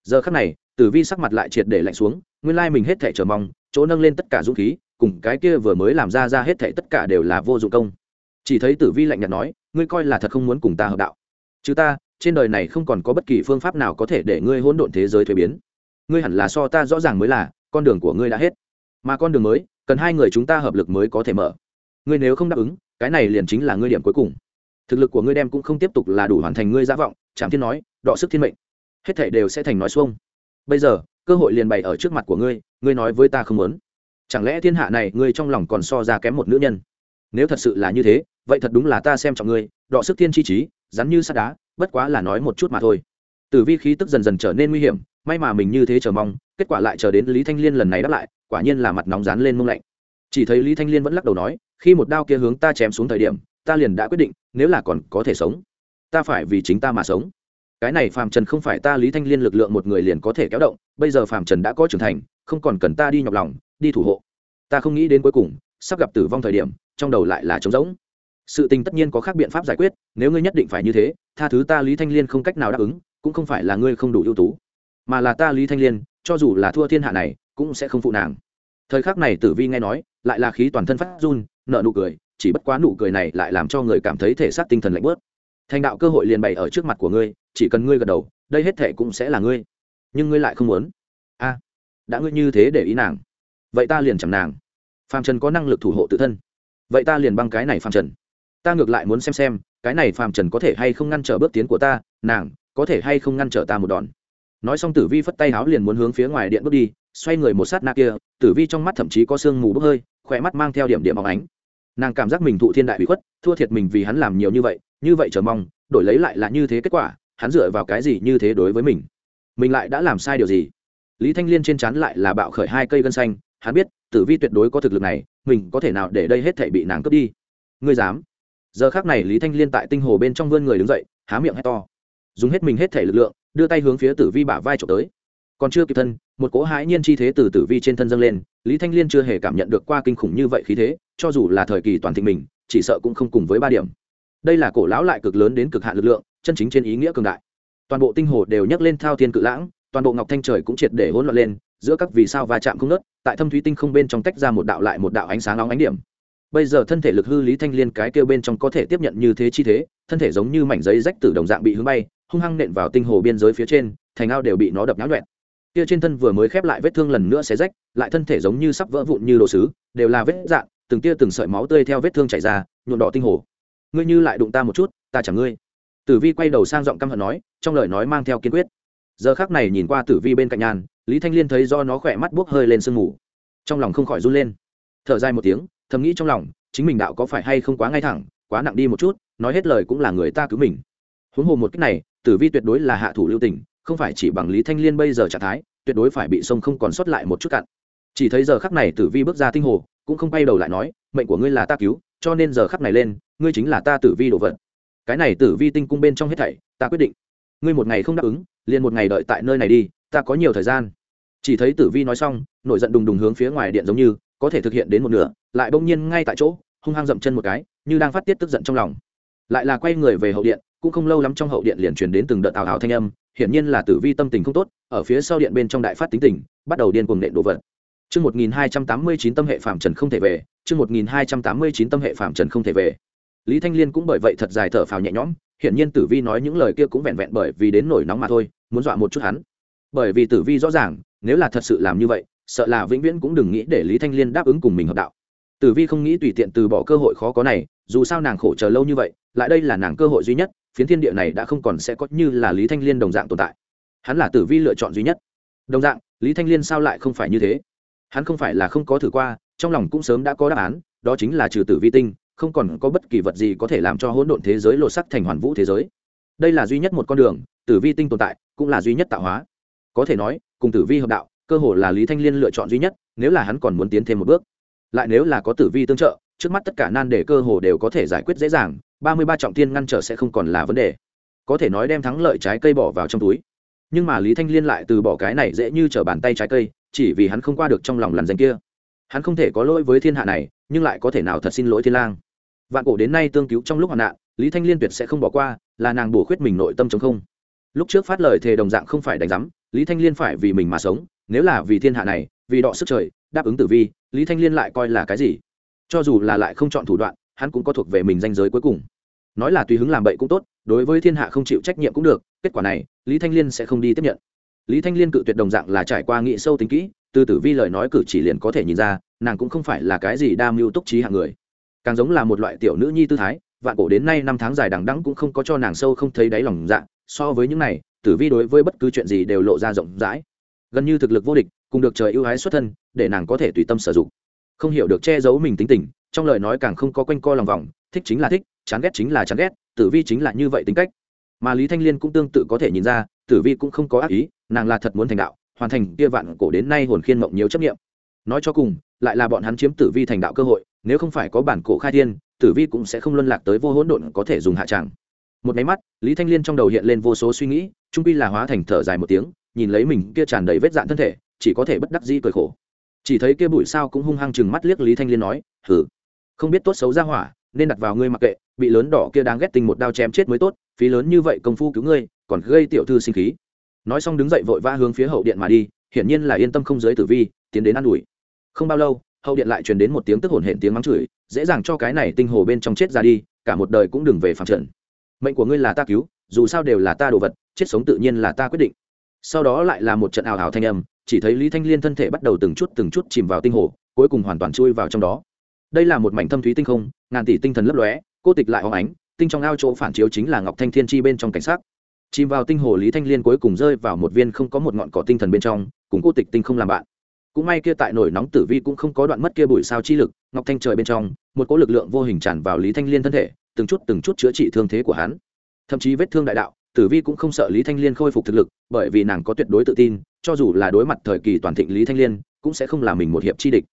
A: Giờ khắc này, tử vi sắc mặt lại triệt để lạnh xuống, nguyên lai mình hết thể chờ mong, chỗ nâng lên tất cả dũng khí, cùng cái kia vừa mới làm ra ra hết thể tất cả đều là vô dụng công. Chỉ thấy tử vi lạnh nhạt nói, ngươi coi là thật không muốn cùng ta hợp đạo. Chứ ta trên đời này không còn có bất kỳ phương pháp nào có thể để ngươi hỗn độn thế giới thuế biến. Ngươi hẳn là so ta rõ ràng mới là, con đường của ngươi đã hết. Mà con đường mới, cần hai người chúng ta hợp lực mới có thể mở. Ngươi nếu không đáp ứng, cái này liền chính là ngươi điểm cuối cùng. Thực lực của ngươi đem cũng không tiếp tục là đủ hoàn thành ngươi giả vọng trạm thiên nói, đọ sức thiên mệnh. Hết thể đều sẽ thành nói xuông. Bây giờ, cơ hội liền bày ở trước mặt của ngươi ngươi nói với ta không muốn. Chẳng lẽ thiên hạ này ngươi trong lòng còn so ra kém một nữ nhân? Nếu thật sự là như thế, vậy thật đúng là ta xem trọng ngươi, đọ sức thiên chi trí, rắn như sắt đá bất quá là nói một chút mà thôi. Tử vi khí tức dần dần trở nên nguy hiểm, may mà mình như thế chờ mong, kết quả lại chờ đến lý thanh liên lần này đáp lại, quả nhiên là mặt nóng rán lên mông lạnh. Chỉ thấy lý thanh liên vẫn lắc đầu nói, khi một đao kia hướng ta chém xuống thời điểm, ta liền đã quyết định, nếu là còn có thể sống, ta phải vì chính ta mà sống. Cái này phàm trần không phải ta, lý thanh liên lực lượng một người liền có thể kéo động, bây giờ phàm trần đã có trưởng thành, không còn cần ta đi nhọc lòng, đi thủ hộ. Ta không nghĩ đến cuối cùng, sắp gặp tử vong thời điểm, trong đầu lại là trống rỗng sự tình tất nhiên có khác biện pháp giải quyết, nếu ngươi nhất định phải như thế, tha thứ ta lý thanh liên không cách nào đáp ứng, cũng không phải là ngươi không đủ ưu tú, mà là ta lý thanh liên, cho dù là thua thiên hạ này, cũng sẽ không phụ nàng. Thời khắc này tử vi nghe nói, lại là khí toàn thân phát run nợ nụ cười, chỉ bất quá nụ cười này lại làm cho người cảm thấy thể xác tinh thần lạnh bớt thành đạo cơ hội liền bày ở trước mặt của ngươi, chỉ cần ngươi gật đầu, đây hết thể cũng sẽ là ngươi. Nhưng ngươi lại không muốn. A, đã ngươi như thế để ý nàng, vậy ta liền chẳng nàng. Phàm trần có năng lực thủ hộ tự thân. Vậy ta liền băng cái này phàm trần ta ngược lại muốn xem xem, cái này phàm trần có thể hay không ngăn trở bước tiến của ta, nàng, có thể hay không ngăn trở ta một đòn. Nói xong tử vi phất tay háo liền muốn hướng phía ngoài điện bước đi, xoay người một sát na kia, tử vi trong mắt thậm chí có sương mù bốc hơi, khỏe mắt mang theo điểm điểm bóng ánh. Nàng cảm giác mình thụ thiên đại bị khuất, thua thiệt mình vì hắn làm nhiều như vậy như vậy chờ mong, đổi lấy lại là như thế kết quả, hắn dựa vào cái gì như thế đối với mình? Mình lại đã làm sai điều gì? Lý thanh liên trên chắn lại là bạo khởi hai cây gân xanh, hắn biết, tử vi tuyệt đối có thực lực này, mình có thể nào để đây hết thể bị nàng cướp đi? Ngươi dám? Giờ khác này lý thanh liên tại tinh hồ bên trong vươn người đứng dậy, há miệng hét to. Dùng hết mình hết thể lực lượng, đưa tay hướng phía tử vi bả vai trộm tới. Còn chưa kịp thân, một cỗ hãi nhiên chi thế từ tử vi trên thân dâng lên, lý thanh liên chưa hề cảm nhận được qua kinh khủng như vậy khí thế, cho dù là thời kỳ toàn thịnh mình, chỉ sợ cũng không cùng với ba điểm. Đây là cổ lão lại cực lớn đến cực hạn lực lượng, chân chính trên ý nghĩa cường đại. Toàn bộ tinh hồ đều nhấc lên thao thiên cự lãng, toàn bộ ngọc thanh trời cũng triệt để hỗn loạn lên, giữa các vì sao va chạm không nớt tại thâm thúy tinh không bên trong tách ra một đạo lại một đạo ánh sáng nóng ánh điểm bây giờ thân thể lực hư lý thanh liên cái kêu bên trong có thể tiếp nhận như thế chi thế, thân thể giống như mảnh giấy rách từ đồng dạng bị hướng bay, hung hăng nện vào tinh hồ biên giới phía trên, thành ao đều bị nó đập nháo nhuẹn. Kia trên thân vừa mới khép lại vết thương lần nữa sẽ rách, lại thân thể giống như sắp vỡ vụn như đồ sứ, đều là vết dạn từng tia từng sợi máu tươi theo vết thương chảy ra, nhuộm đỏ tinh hồ. Ngươi như lại đụng ta một chút, ta chẳng ngươi. Tử vi quay đầu sang giọng căm hận nói, trong lời nói mang theo kiên quyết. Giờ khác này nhìn qua tử vi bên cạnh nhàn lý thanh liên thấy do nó khỏe mắt buốc hơi lên sương mù. Trong lòng không khỏi run lên. Thở dài một tiếng thầm nghĩ trong lòng, chính mình đạo có phải hay không quá ngay thẳng, quá nặng đi một chút, nói hết lời cũng là người ta cứu mình. Huống hồ một cách này, tử vi tuyệt đối là hạ thủ lưu tình, không phải chỉ bằng lý thanh liên bây giờ trạng thái, tuyệt đối phải bị sông không còn sót lại một chút cặn. Chỉ thấy giờ khắc này tử vi bước ra tinh hồ, cũng không bay đầu lại nói, mệnh của ngươi là ta cứu, cho nên giờ khắc này lên, ngươi chính là ta tử vi đồ vật. Cái này tử vi tinh cung bên trong hết thảy, ta quyết định. Ngươi một ngày không đáp ứng, liền một ngày đợi tại nơi này đi, ta có nhiều thời gian. Chỉ thấy tử vi nói xong, nổi giận đùng đùng hướng phía ngoài điện giống như có thể thực hiện đến một nửa lại bỗng nhiên ngay tại chỗ hung hăng dậm chân một cái như đang phát tiết tức giận trong lòng lại là quay người về hậu điện cũng không lâu lắm trong hậu điện liền truyền đến từng đợt ảo ảo thanh âm hiển nhiên là tử vi tâm tình không tốt ở phía sau điện bên trong đại phát tính tình bắt đầu điên cuồng nện đồ vật Chương 1289 tâm hệ phạm trần không thể về, chương 1289 tâm hệ phạm trần không thể về. Lý Thanh Liên cũng bởi vậy thật dài thở phào nhẹ nhõm, hiển nhiên Tử Vi nói những lời kia cũng vẹn vẹn bởi vì đến nổi nóng mà thôi, muốn dọa một chút hắn. Bởi vì Tử Vi rõ ràng, nếu là thật sự làm như vậy, sợ là vĩnh viễn cũng đừng nghĩ để Lý Thanh Liên đáp ứng cùng mình hợp đạo. Tử Vi không nghĩ tùy tiện từ bỏ cơ hội khó có này, dù sao nàng khổ chờ lâu như vậy, lại đây là nàng cơ hội duy nhất, phiến thiên địa này đã không còn sẽ có như là Lý Thanh Liên đồng dạng tồn tại. Hắn là Tử Vi lựa chọn duy nhất. Đồng dạng, Lý Thanh Liên sao lại không phải như thế? hắn không phải là không có thử qua trong lòng cũng sớm đã có đáp án đó chính là trừ tử vi tinh không còn có bất kỳ vật gì có thể làm cho hỗn độn thế giới lột sắc thành hoàn vũ thế giới đây là duy nhất một con đường tử vi tinh tồn tại cũng là duy nhất tạo hóa có thể nói cùng tử vi hợp đạo cơ hội là lý thanh liên lựa chọn duy nhất, nếu là hắn còn muốn tiến thêm một bước. Lại nếu là có tử vi tương trợ, trước mắt tất cả nan đề cơ hồ đều có thể giải quyết dễ dàng, ba mươi ba trọng tiên ngăn trở sẽ không còn là vấn đề. Có thể nói đem thắng lợi trái cây bỏ vào trong túi. Nhưng mà lý thanh liên lại từ bỏ cái này dễ như t r ở bàn tay trái cây, chỉ vì hắn không qua được trong lòng làn danh kia. Hắn không thể có lỗi với thiên hạ này, nhưng lại có thể nào thật xin lỗi thiên lang. Vạn cổ đến nay tương cứu trong lúc hoạn nạn, lý thanh liên tuyệt sẽ không bỏ qua, là nàng bổ khuyết mình nội tâm chống không. Lúc trước phát lời thề đồng dạng không phải đánh giám, lý thanh liên phải vì mình mà sống nếu là vì thiên hạ này, vì đọ sức trời, đáp ứng tử vi, lý thanh liên lại coi là cái gì? Cho dù là lại không chọn thủ đoạn, hắn cũng có thuộc về mình danh giới cuối cùng. Nói là tùy hứng làm bậy cũng tốt, đối với thiên hạ không chịu trách nhiệm cũng được, kết quả này, lý thanh liên sẽ không đi tiếp nhận. Lý thanh liên cự tuyệt đồng dạng là trải qua nghị sâu tính kỹ, từ tử vi lời nói cử chỉ liền có thể nhìn ra, nàng cũng không phải là cái gì đa mưu túc trí hạng người. Càng giống là một loại tiểu nữ nhi tư thái, vạn cổ đến nay năm tháng dài đằng đẵng cũng không có cho nàng sâu không thấy đáy lòng dạ so với những này, tử vi đối với bất cứ chuyện gì đều lộ ra rộng rãi gần như thực lực vô địch, cùng được trời ưu ái xuất thân, để nàng có thể tùy tâm sử dụng. Không hiểu được che giấu mình tính tình, trong lời nói càng không có quanh co lòng vòng, thích chính là thích, chán ghét chính là chán ghét, tử vi chính là như vậy tính cách. Mà lý thanh liên cũng tương tự có thể nhìn ra, tử vi cũng không có ác ý, nàng là thật muốn thành đạo, hoàn thành kia vạn cổ đến nay hồn khiên mộng nhiều chấp nghiệm nói cho cùng, lại là bọn hắn chiếm tử vi thành đạo cơ hội, nếu không phải có bản cổ khai thiên, tử vi cũng sẽ không luân lạc tới vô hỗn độn có thể dùng hạ tràng. Một máy mắt, lý thanh liên trong đầu hiện lên vô số suy nghĩ, trung pi là hóa thành thở dài một tiếng nhìn lấy mình kia tràn đầy vết dạn thân thể, chỉ có thể bất đắc dĩ cười khổ. Chỉ thấy kia bụi sao cũng hung hăng chừng mắt liếc lý thanh liên nói, hử, không biết tốt xấu ra hỏa, nên đặt vào ngươi mặc kệ, bị lớn đỏ kia đáng ghét tình một đao chém chết mới tốt, phí lớn như vậy công phu cứu ngươi, còn gây tiểu thư sinh khí. Nói xong đứng dậy vội vã hướng phía hậu điện mà đi, hiển nhiên là yên tâm không giới tử vi, tiến đến ă n ủi. Không bao lâu, hậu điện lại truyền đến một tiếng tức hồn hển tiếng mắng chửi, dễ dàng cho cái này tinh hồ bên trong chết ra đi, cả một đời cũng đừng về phạm trận mệnh của ngươi là ta cứu, dù sao đều là ta đồ vật, chết sống tự nhiên là ta quyết định sau đó lại là một trận ảo ảo thanh âm, chỉ thấy lý thanh liên thân thể bắt đầu từng chút từng chút chìm vào tinh hồ, cuối cùng hoàn toàn chui vào trong đó. Đây là một mảnh thâm thúy tinh không, ngàn tỷ tinh thần lấp lóe, cô tịch lại hóng ánh, tinh trong ao chỗ phản chiếu chính là ngọc thanh thiên chi bên trong cảnh sát chìm vào tinh hồ, lý thanh liên cuối cùng rơi vào một viên không có một ngọn cỏ tinh thần bên trong, cùng cô tịch tinh không làm bạn. Cũng may kia tại nổi nóng tử vi cũng không có đoạn mất kia bụi sao chi lực, ngọc thanh trời bên trong, một cỗ lực lượng vô hình tràn vào lý thanh liên thân thể, từng chút từng chút chữa trị thương thế của hắn. Thậm chí vết thương đại đạo tử vi cũng không sợ lý thanh liên khôi phục thực lực, bởi vì nàng có tuyệt đối tự tin, cho dù là đối mặt thời kỳ toàn thịnh lý thanh liên, cũng sẽ không làm mình một hiệp chi địch.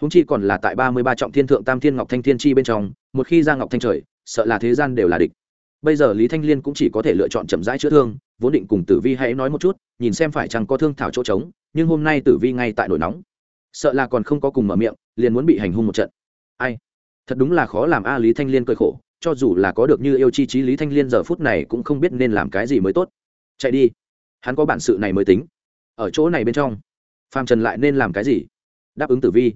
A: Húng chi còn là tại ba mươi ba trọng thiên thượng tam thiên ngọc thanh thiên chi bên trong, một khi ra ngọc thanh trời, sợ là thế gian đều là địch. Bây giờ lý thanh liên cũng chỉ có thể lựa chọn chậm rãi chữa thương, vốn định cùng tử vi hãy nói một chút, nhìn xem phải chăng có thương thảo chỗ trống, nhưng hôm nay tử vi ngay tại nổi nóng. Sợ là còn không có cùng mở miệng, liền muốn bị hành hung một trận. Ai? Thật đúng là khó làm a, lý thanh liên cười khổ cho dù là có được như yêu chi trí lý thanh liên giờ phút này cũng không biết nên làm cái gì mới tốt. Chạy đi. Hắn có bản sự này mới tính. Ở chỗ này bên trong, phàm trần lại nên làm cái gì? Đáp ứng tử vi.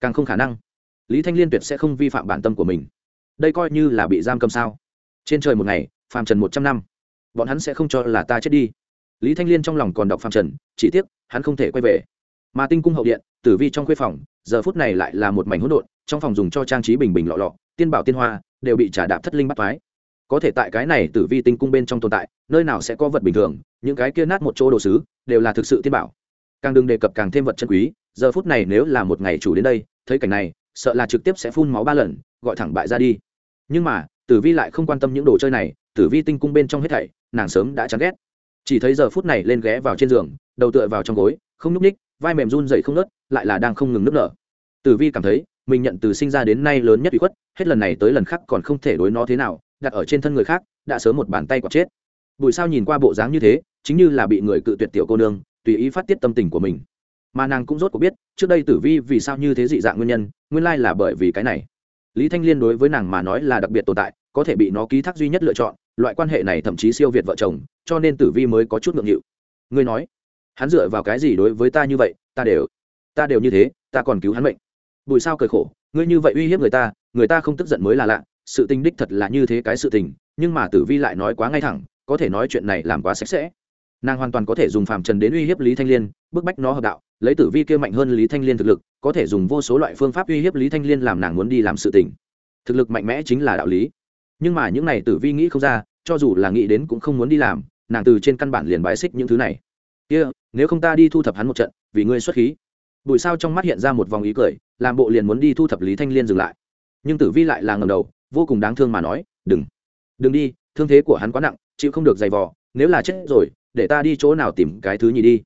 A: Càng không khả năng. Lý thanh liên tuyệt sẽ không vi phạm bản tâm của mình. Đây coi như là bị giam cầm sao? Trên trời một ngày, phàm trần một trăm năm. Bọn hắn sẽ không cho là ta chết đi. Lý thanh liên trong lòng còn đọc phàm trần, chỉ tiếc, hắn không thể quay về. Mà tinh cung hậu điện, tử vi trong khuê phòng, giờ phút này lại là một mảnh hỗn độn, trong phòng dùng cho trang trí bình bình lọ lọ tiên bảo tiên hoa đều bị trả đạp thất linh bắt thoái. Có thể tại cái này tử vi tinh cung bên trong tồn tại, nơi nào sẽ có vật bình thường, những cái kia nát một chỗ đồ sứ đều là thực sự tiên bảo. Càng đừng đề cập càng thêm vật chân quý, giờ phút này nếu là một ngày chủ đến đây, thấy cảnh này, sợ là trực tiếp sẽ phun máu ba lần, gọi thẳng bại ra đi. Nhưng mà, tử vi lại không quan tâm những đồ chơi này, tử vi tinh cung bên trong hết thảy, nàng sớm đã chán ghét. Chỉ thấy giờ phút này lên ghé vào trên giường, đầu tựa vào trong gối, không nhúc ních vai mềm run dậy không nớt lại là đang không ngừng nức nở. Tử vi cảm thấy mình nhận từ sinh ra đến nay lớn nhất bị khuất, hết lần này tới lần khác còn không thể đối nó thế nào, đặt ở trên thân người khác, đã sớm một bàn tay quạt chết. Bùi sao nhìn qua bộ dáng như thế, chính như là bị người cự tuyệt tiểu cô nương, tùy ý phát tiết tâm tình của mình. Mà nàng cũng rốt cuộc biết, trước đây tử vi vì sao như thế dị dạng nguyên nhân, nguyên lai là bởi vì cái này. Lý thanh liên đối với nàng mà nói là đặc biệt tồn tại, có thể bị nó ký thác duy nhất lựa chọn, loại quan hệ này thậm chí siêu việt vợ chồng, cho nên tử vi mới có chút ngượng nghịu. Ngươi nói, hắn dựa vào cái gì đối với ta như vậy, ta đều ta đều như thế, ta còn cứu hắn bệnh bùi sao cười khổ ngươi như vậy uy hiếp người ta người ta không tức giận mới là lạ sự tình đích thật là như thế cái sự tình nhưng mà tử vi lại nói quá ngay thẳng có thể nói chuyện này làm quá sạch sẽ. Nàng hoàn toàn có thể dùng phàm trần đến uy hiếp lý thanh liên bức bách nó hợp đạo lấy tử vi kia mạnh hơn lý thanh liên thực lực có thể dùng vô số loại phương pháp uy hiếp lý thanh liên làm nàng muốn đi làm sự tình. Thực lực mạnh mẽ chính là đạo lý. Nhưng mà những này tử vi nghĩ không ra cho dù là nghĩ đến cũng không muốn đi làm nàng từ trên căn bản liền bãi xích những thứ này. Kia、yeah, nếu không ta đi thu thập hắn một trận vì ngươi xuất khí bùi sao trong mắt hiện ra một vòng ý cười, làm bộ liền muốn đi thu thập lý thanh liên dừng lại. Nhưng tử vi lại là ngầm đầu, vô cùng đáng thương mà nói, đừng đừng đi, thương thế của hắn quá nặng, chịu không được giày vò, nếu là chết rồi, để ta đi chỗ nào tìm cái thứ nhì đi.